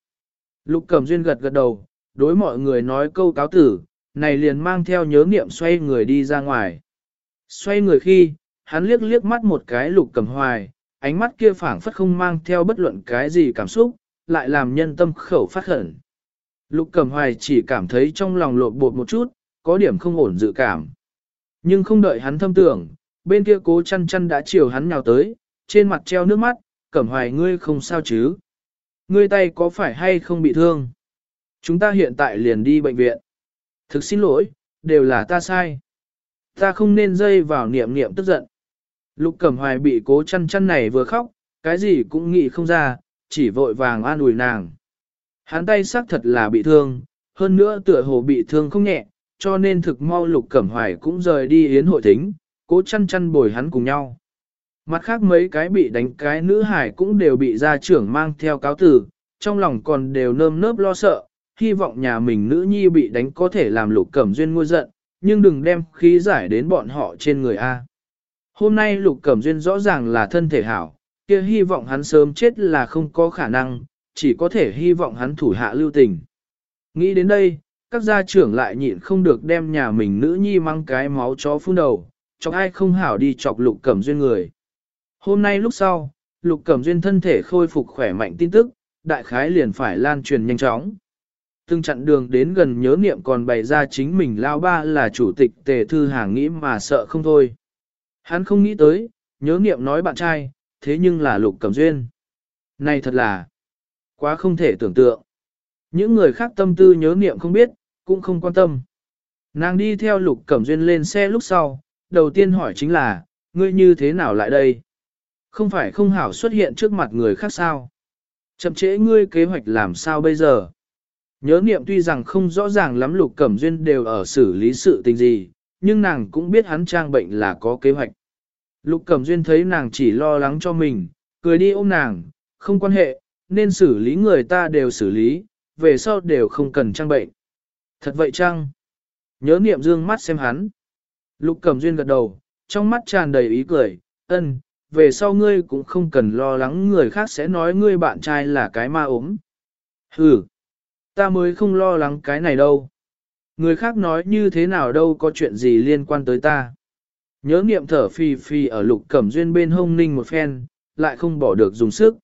Lục cẩm duyên gật gật đầu, đối mọi người nói câu cáo tử, này liền mang theo nhớ nghiệm xoay người đi ra ngoài. Xoay người khi, hắn liếc liếc mắt một cái lục cẩm hoài, ánh mắt kia phảng phất không mang theo bất luận cái gì cảm xúc, lại làm nhân tâm khẩu phát khẩn. Lục cẩm hoài chỉ cảm thấy trong lòng lột bột một chút, có điểm không ổn dự cảm. Nhưng không đợi hắn thâm tưởng, bên kia cố chăn chăn đã chiều hắn nhào tới, trên mặt treo nước mắt, cẩm hoài ngươi không sao chứ. Ngươi tay có phải hay không bị thương? Chúng ta hiện tại liền đi bệnh viện. Thực xin lỗi, đều là ta sai. Ta không nên dây vào niệm niệm tức giận. Lục cẩm hoài bị cố chăn chăn này vừa khóc, cái gì cũng nghĩ không ra, chỉ vội vàng an ủi nàng. Hắn tay xác thật là bị thương, hơn nữa tựa hồ bị thương không nhẹ, cho nên thực mau lục cẩm hoài cũng rời đi yến hội thính, cố chăn chăn bồi hắn cùng nhau. Mặt khác mấy cái bị đánh cái nữ hải cũng đều bị gia trưởng mang theo cáo tử, trong lòng còn đều nơm nớp lo sợ, hy vọng nhà mình nữ nhi bị đánh có thể làm lục cẩm duyên ngôi giận, nhưng đừng đem khí giải đến bọn họ trên người A. Hôm nay lục cẩm duyên rõ ràng là thân thể hảo, kia hy vọng hắn sớm chết là không có khả năng, chỉ có thể hy vọng hắn thủ hạ lưu tình. Nghĩ đến đây, các gia trưởng lại nhịn không được đem nhà mình nữ nhi mang cái máu chó phun đầu, chọc ai không hảo đi chọc lục cẩm duyên người. Hôm nay lúc sau, lục cẩm duyên thân thể khôi phục khỏe mạnh tin tức, đại khái liền phải lan truyền nhanh chóng. Từng chặn đường đến gần nhớ niệm còn bày ra chính mình lao ba là chủ tịch tề thư hàng nghĩ mà sợ không thôi. Hắn không nghĩ tới, nhớ niệm nói bạn trai, thế nhưng là lục cẩm duyên. Này thật là quá không thể tưởng tượng. Những người khác tâm tư nhớ niệm không biết, cũng không quan tâm. Nàng đi theo lục cẩm duyên lên xe lúc sau, đầu tiên hỏi chính là, ngươi như thế nào lại đây? Không phải không hảo xuất hiện trước mặt người khác sao? Chậm trễ ngươi kế hoạch làm sao bây giờ? Nhớ niệm tuy rằng không rõ ràng lắm lục cẩm duyên đều ở xử lý sự tình gì, nhưng nàng cũng biết hắn trang bệnh là có kế hoạch. Lục cẩm duyên thấy nàng chỉ lo lắng cho mình, cười đi ôm nàng, không quan hệ, nên xử lý người ta đều xử lý, về sau đều không cần trang bệnh. Thật vậy chăng? Nhớ niệm dương mắt xem hắn. Lục cẩm duyên gật đầu, trong mắt tràn đầy ý cười, ân, về sau ngươi cũng không cần lo lắng người khác sẽ nói ngươi bạn trai là cái ma ốm. Hừ, ta mới không lo lắng cái này đâu. Người khác nói như thế nào đâu có chuyện gì liên quan tới ta. Nhớ niệm thở phì phì ở lục cẩm duyên bên hông ninh một phen, lại không bỏ được dùng sức.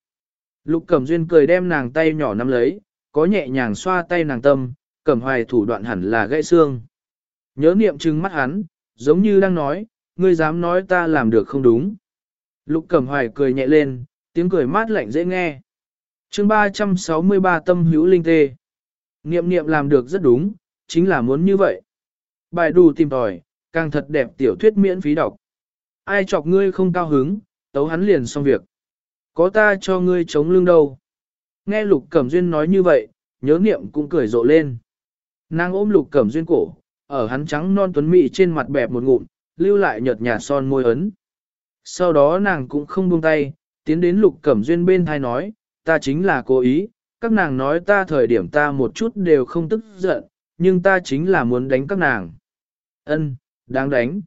Lục cẩm duyên cười đem nàng tay nhỏ nắm lấy, có nhẹ nhàng xoa tay nàng tâm, cẩm hoài thủ đoạn hẳn là gãy xương. Nhớ niệm trừng mắt hắn, giống như đang nói, ngươi dám nói ta làm được không đúng. Lục cẩm hoài cười nhẹ lên, tiếng cười mát lạnh dễ nghe. chương 363 tâm hữu linh tê. Niệm niệm làm được rất đúng, chính là muốn như vậy. Bài đủ tìm tòi, càng thật đẹp tiểu thuyết miễn phí đọc. Ai chọc ngươi không cao hứng, tấu hắn liền xong việc. Có ta cho ngươi chống lưng đâu. Nghe lục cẩm duyên nói như vậy, nhớ niệm cũng cười rộ lên. Nàng ôm lục cẩm duyên cổ, ở hắn trắng non tuấn mị trên mặt bẹp một ngụm, lưu lại nhợt nhạt son môi ấn. Sau đó nàng cũng không buông tay, tiến đến lục cẩm duyên bên thai nói, ta chính là cố ý, các nàng nói ta thời điểm ta một chút đều không tức giận, nhưng ta chính là muốn đánh các nàng. Ân, đáng đánh.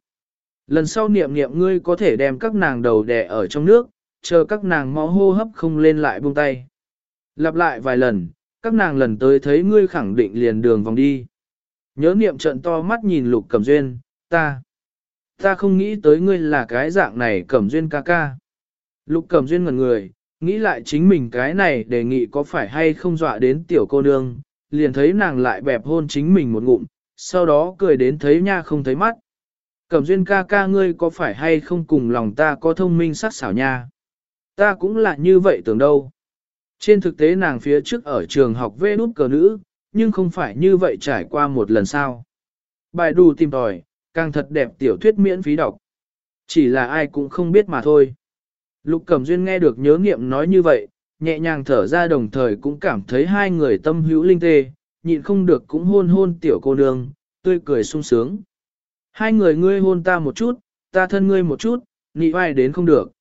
Lần sau niệm niệm ngươi có thể đem các nàng đầu đè ở trong nước, chờ các nàng mõ hô hấp không lên lại buông tay. Lặp lại vài lần, các nàng lần tới thấy ngươi khẳng định liền đường vòng đi. Nhớ niệm trận to mắt nhìn lục cẩm duyên, ta. Ta không nghĩ tới ngươi là cái dạng này cẩm duyên ca ca. Lục cẩm duyên ngần người, nghĩ lại chính mình cái này đề nghị có phải hay không dọa đến tiểu cô nương, liền thấy nàng lại bẹp hôn chính mình một ngụm, sau đó cười đến thấy nha không thấy mắt. Cẩm duyên ca ca ngươi có phải hay không cùng lòng ta có thông minh sắc xảo nha? Ta cũng là như vậy tưởng đâu. Trên thực tế nàng phía trước ở trường học vê nút cờ nữ, nhưng không phải như vậy trải qua một lần sao Bài đù tìm tòi, càng thật đẹp tiểu thuyết miễn phí đọc. Chỉ là ai cũng không biết mà thôi. Lục Cẩm Duyên nghe được nhớ nghiệm nói như vậy, nhẹ nhàng thở ra đồng thời cũng cảm thấy hai người tâm hữu linh tê, nhịn không được cũng hôn hôn tiểu cô nương, tươi cười sung sướng. Hai người ngươi hôn ta một chút, ta thân ngươi một chút, nị vai đến không được.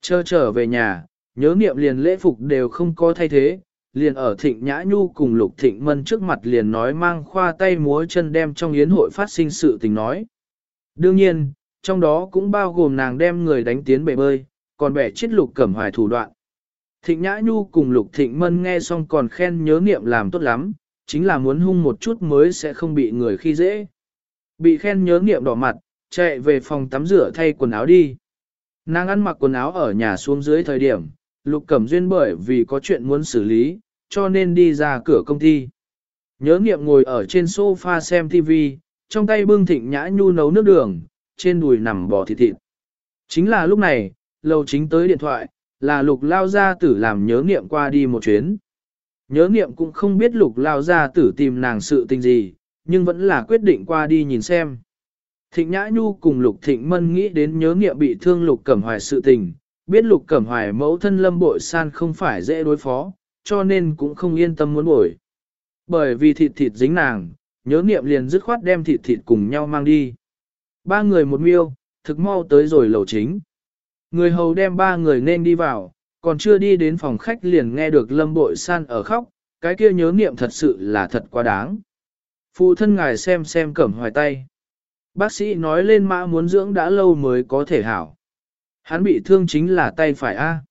Chờ trở về nhà, nhớ niệm liền lễ phục đều không có thay thế, liền ở thịnh nhã nhu cùng lục thịnh mân trước mặt liền nói mang khoa tay múa chân đem trong yến hội phát sinh sự tình nói. Đương nhiên, trong đó cũng bao gồm nàng đem người đánh tiến bể bơi, còn bẻ chết lục cẩm hoài thủ đoạn. Thịnh nhã nhu cùng lục thịnh mân nghe xong còn khen nhớ niệm làm tốt lắm, chính là muốn hung một chút mới sẽ không bị người khi dễ. Bị khen nhớ niệm đỏ mặt, chạy về phòng tắm rửa thay quần áo đi. Nàng ăn mặc quần áo ở nhà xuống dưới thời điểm, Lục Cẩm Duyên bởi vì có chuyện muốn xử lý, cho nên đi ra cửa công ty. Nhớ nghiệm ngồi ở trên sofa xem TV, trong tay bưng thịnh nhã nhu nấu nước đường, trên đùi nằm bò thịt thịt. Chính là lúc này, lầu chính tới điện thoại, là lục lao gia tử làm nhớ nghiệm qua đi một chuyến. Nhớ nghiệm cũng không biết lục lao gia tử tìm nàng sự tình gì, nhưng vẫn là quyết định qua đi nhìn xem. Thịnh Nhã Nhu cùng Lục Thịnh Mân nghĩ đến nhớ nghiệm bị thương Lục Cẩm Hoài sự tình, biết Lục Cẩm Hoài mẫu thân lâm bội san không phải dễ đối phó, cho nên cũng không yên tâm muốn bổi. Bởi vì thịt thịt dính nàng, nhớ niệm liền dứt khoát đem thịt thịt cùng nhau mang đi. Ba người một miêu, thực mau tới rồi lầu chính. Người hầu đem ba người nên đi vào, còn chưa đi đến phòng khách liền nghe được lâm bội san ở khóc, cái kia nhớ niệm thật sự là thật quá đáng. Phụ thân ngài xem xem cẩm hoài tay. Bác sĩ nói lên mã muốn dưỡng đã lâu mới có thể hảo. Hắn bị thương chính là tay phải A.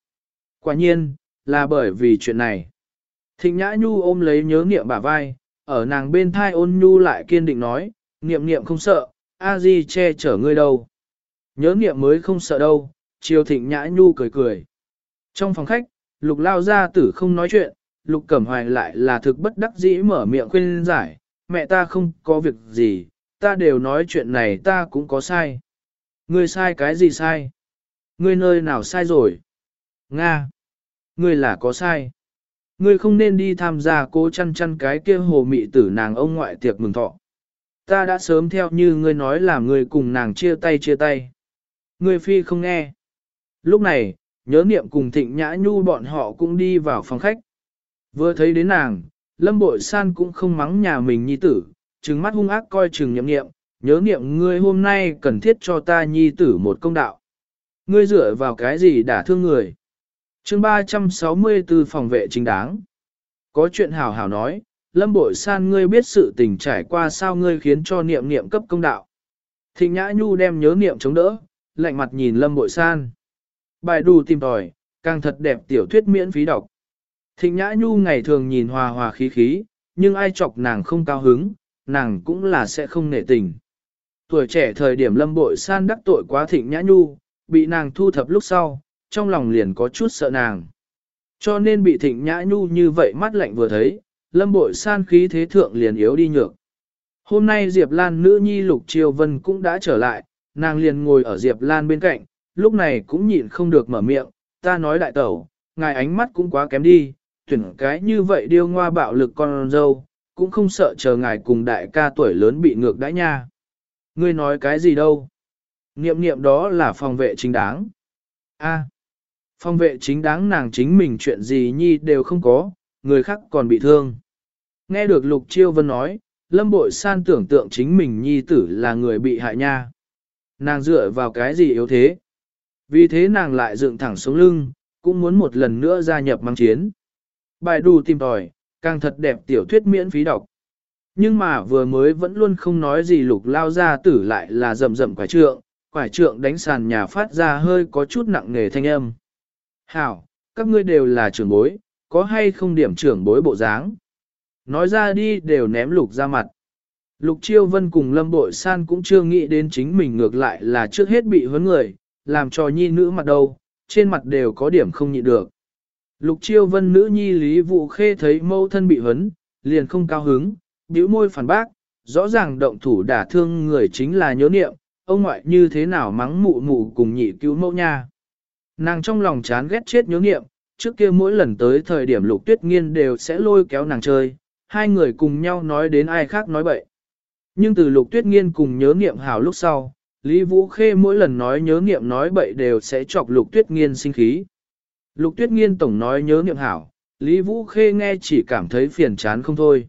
Quả nhiên, là bởi vì chuyện này. Thịnh Nhã Nhu ôm lấy nhớ niệm bả vai, ở nàng bên thai ôn nhu lại kiên định nói, niệm niệm không sợ, a di che chở ngươi đâu. Nhớ niệm mới không sợ đâu, chiều thịnh Nhã Nhu cười cười. Trong phòng khách, lục lao gia tử không nói chuyện, lục cẩm hoài lại là thực bất đắc dĩ mở miệng khuyên giải, mẹ ta không có việc gì, ta đều nói chuyện này ta cũng có sai. Ngươi sai cái gì sai? Ngươi nơi nào sai rồi? Nga! Ngươi là có sai. Ngươi không nên đi tham gia cố chăn chăn cái kia hồ mị tử nàng ông ngoại tiệc mừng thọ. Ta đã sớm theo như ngươi nói là ngươi cùng nàng chia tay chia tay. Ngươi phi không nghe. Lúc này, nhớ niệm cùng thịnh nhã nhu bọn họ cũng đi vào phòng khách. Vừa thấy đến nàng, lâm bội san cũng không mắng nhà mình nhi tử, trừng mắt hung ác coi chừng nhậm niệm. nhớ niệm, ngươi hôm nay cần thiết cho ta nhi tử một công đạo. Ngươi dựa vào cái gì đả thương người? chương 364 phòng vệ chính đáng. Có chuyện hảo hảo nói, lâm bội san ngươi biết sự tình trải qua sao ngươi khiến cho niệm niệm cấp công đạo. Thịnh Nhã Nhu đem nhớ niệm chống đỡ, lạnh mặt nhìn lâm bội san. Bài đù tìm tòi, càng thật đẹp tiểu thuyết miễn phí đọc. Thịnh Nhã Nhu ngày thường nhìn hòa hòa khí khí, nhưng ai chọc nàng không cao hứng, nàng cũng là sẽ không nể tình. Tuổi trẻ thời điểm lâm bội san đắc tội quá thịnh nhã nhu, bị nàng thu thập lúc sau, trong lòng liền có chút sợ nàng. Cho nên bị thịnh nhã nhu như vậy mắt lạnh vừa thấy, lâm bội san khí thế thượng liền yếu đi nhược. Hôm nay Diệp Lan nữ nhi Lục Triều Vân cũng đã trở lại, nàng liền ngồi ở Diệp Lan bên cạnh, lúc này cũng nhịn không được mở miệng, ta nói đại tẩu, ngài ánh mắt cũng quá kém đi, tuyển cái như vậy điêu ngoa bạo lực con dâu, cũng không sợ chờ ngài cùng đại ca tuổi lớn bị ngược đãi nha. Ngươi nói cái gì đâu? Niệm niệm đó là phòng vệ chính đáng. A, phòng vệ chính đáng nàng chính mình chuyện gì nhi đều không có, người khác còn bị thương. Nghe được Lục Chiêu Vân nói, Lâm Bội San tưởng tượng chính mình nhi tử là người bị hại nha. Nàng dựa vào cái gì yếu thế? Vì thế nàng lại dựng thẳng sống lưng, cũng muốn một lần nữa gia nhập mang chiến. Bài đù tìm tòi, càng thật đẹp tiểu thuyết miễn phí đọc. Nhưng mà vừa mới vẫn luôn không nói gì lục lao ra tử lại là rầm rầm quải trượng, quải trượng đánh sàn nhà phát ra hơi có chút nặng nề thanh âm. Hảo, các ngươi đều là trưởng bối, có hay không điểm trưởng bối bộ dáng? Nói ra đi đều ném lục ra mặt. Lục Chiêu Vân cùng Lâm Bội San cũng chưa nghĩ đến chính mình ngược lại là trước hết bị huấn người, làm cho nhi nữ mặt đâu, trên mặt đều có điểm không nhịn được. Lục chiêu vân nữ nhi Lý Vụ Khê thấy mâu thân bị huấn, liền không cao hứng, bĩu môi phản bác, Rõ ràng động thủ đả thương người chính là nhớ niệm, ông ngoại như thế nào mắng mụ mụ cùng nhị cứu mẫu nha. Nàng trong lòng chán ghét chết nhớ niệm, trước kia mỗi lần tới thời điểm lục tuyết nghiên đều sẽ lôi kéo nàng chơi, hai người cùng nhau nói đến ai khác nói bậy. Nhưng từ lục tuyết nghiên cùng nhớ niệm hảo lúc sau, Lý Vũ Khê mỗi lần nói nhớ niệm nói bậy đều sẽ chọc lục tuyết nghiên sinh khí. Lục tuyết nghiên tổng nói nhớ niệm hảo, Lý Vũ Khê nghe chỉ cảm thấy phiền chán không thôi.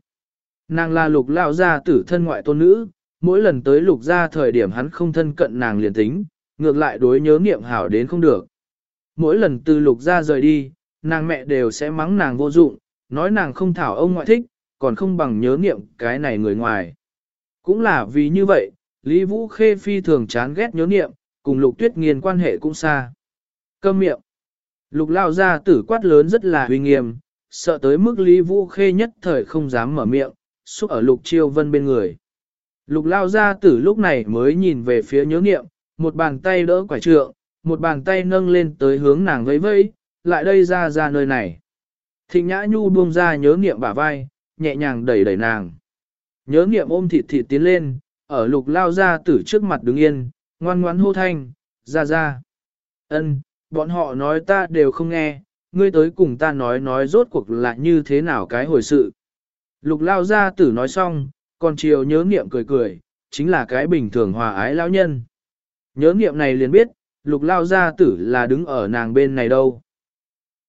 Nàng là lục lao gia tử thân ngoại tôn nữ, mỗi lần tới lục gia thời điểm hắn không thân cận nàng liền tính, ngược lại đối nhớ niệm hảo đến không được. Mỗi lần từ lục gia rời đi, nàng mẹ đều sẽ mắng nàng vô dụng, nói nàng không thảo ông ngoại thích, còn không bằng nhớ niệm cái này người ngoài. Cũng là vì như vậy, Lý Vũ Khê phi thường chán ghét nhớ niệm, cùng lục tuyết nghiền quan hệ cũng xa. Câm miệng. Lục lao ra tử quát lớn rất là uy nghiêm, sợ tới mức Lý Vũ Khê nhất thời không dám mở miệng, xúc ở lục chiêu vân bên người. Lục lao ra tử lúc này mới nhìn về phía nhớ niệm, một bàn tay đỡ quả trượng, một bàn tay nâng lên tới hướng nàng vẫy vẫy, lại đây ra ra nơi này. Thịnh nhã nhu buông ra nhớ niệm bả vai, nhẹ nhàng đẩy đẩy nàng. Nhớ niệm ôm thịt thịt tiến lên, ở lục lao ra tử trước mặt đứng yên, ngoan ngoãn hô thanh, ra ra. ân bọn họ nói ta đều không nghe, ngươi tới cùng ta nói nói rốt cuộc là như thế nào cái hồi sự. Lục lao ra tử nói xong, còn chiều nhớ niệm cười cười, chính là cái bình thường hòa ái lão nhân. Nhớ niệm này liền biết, lục lao gia tử là đứng ở nàng bên này đâu.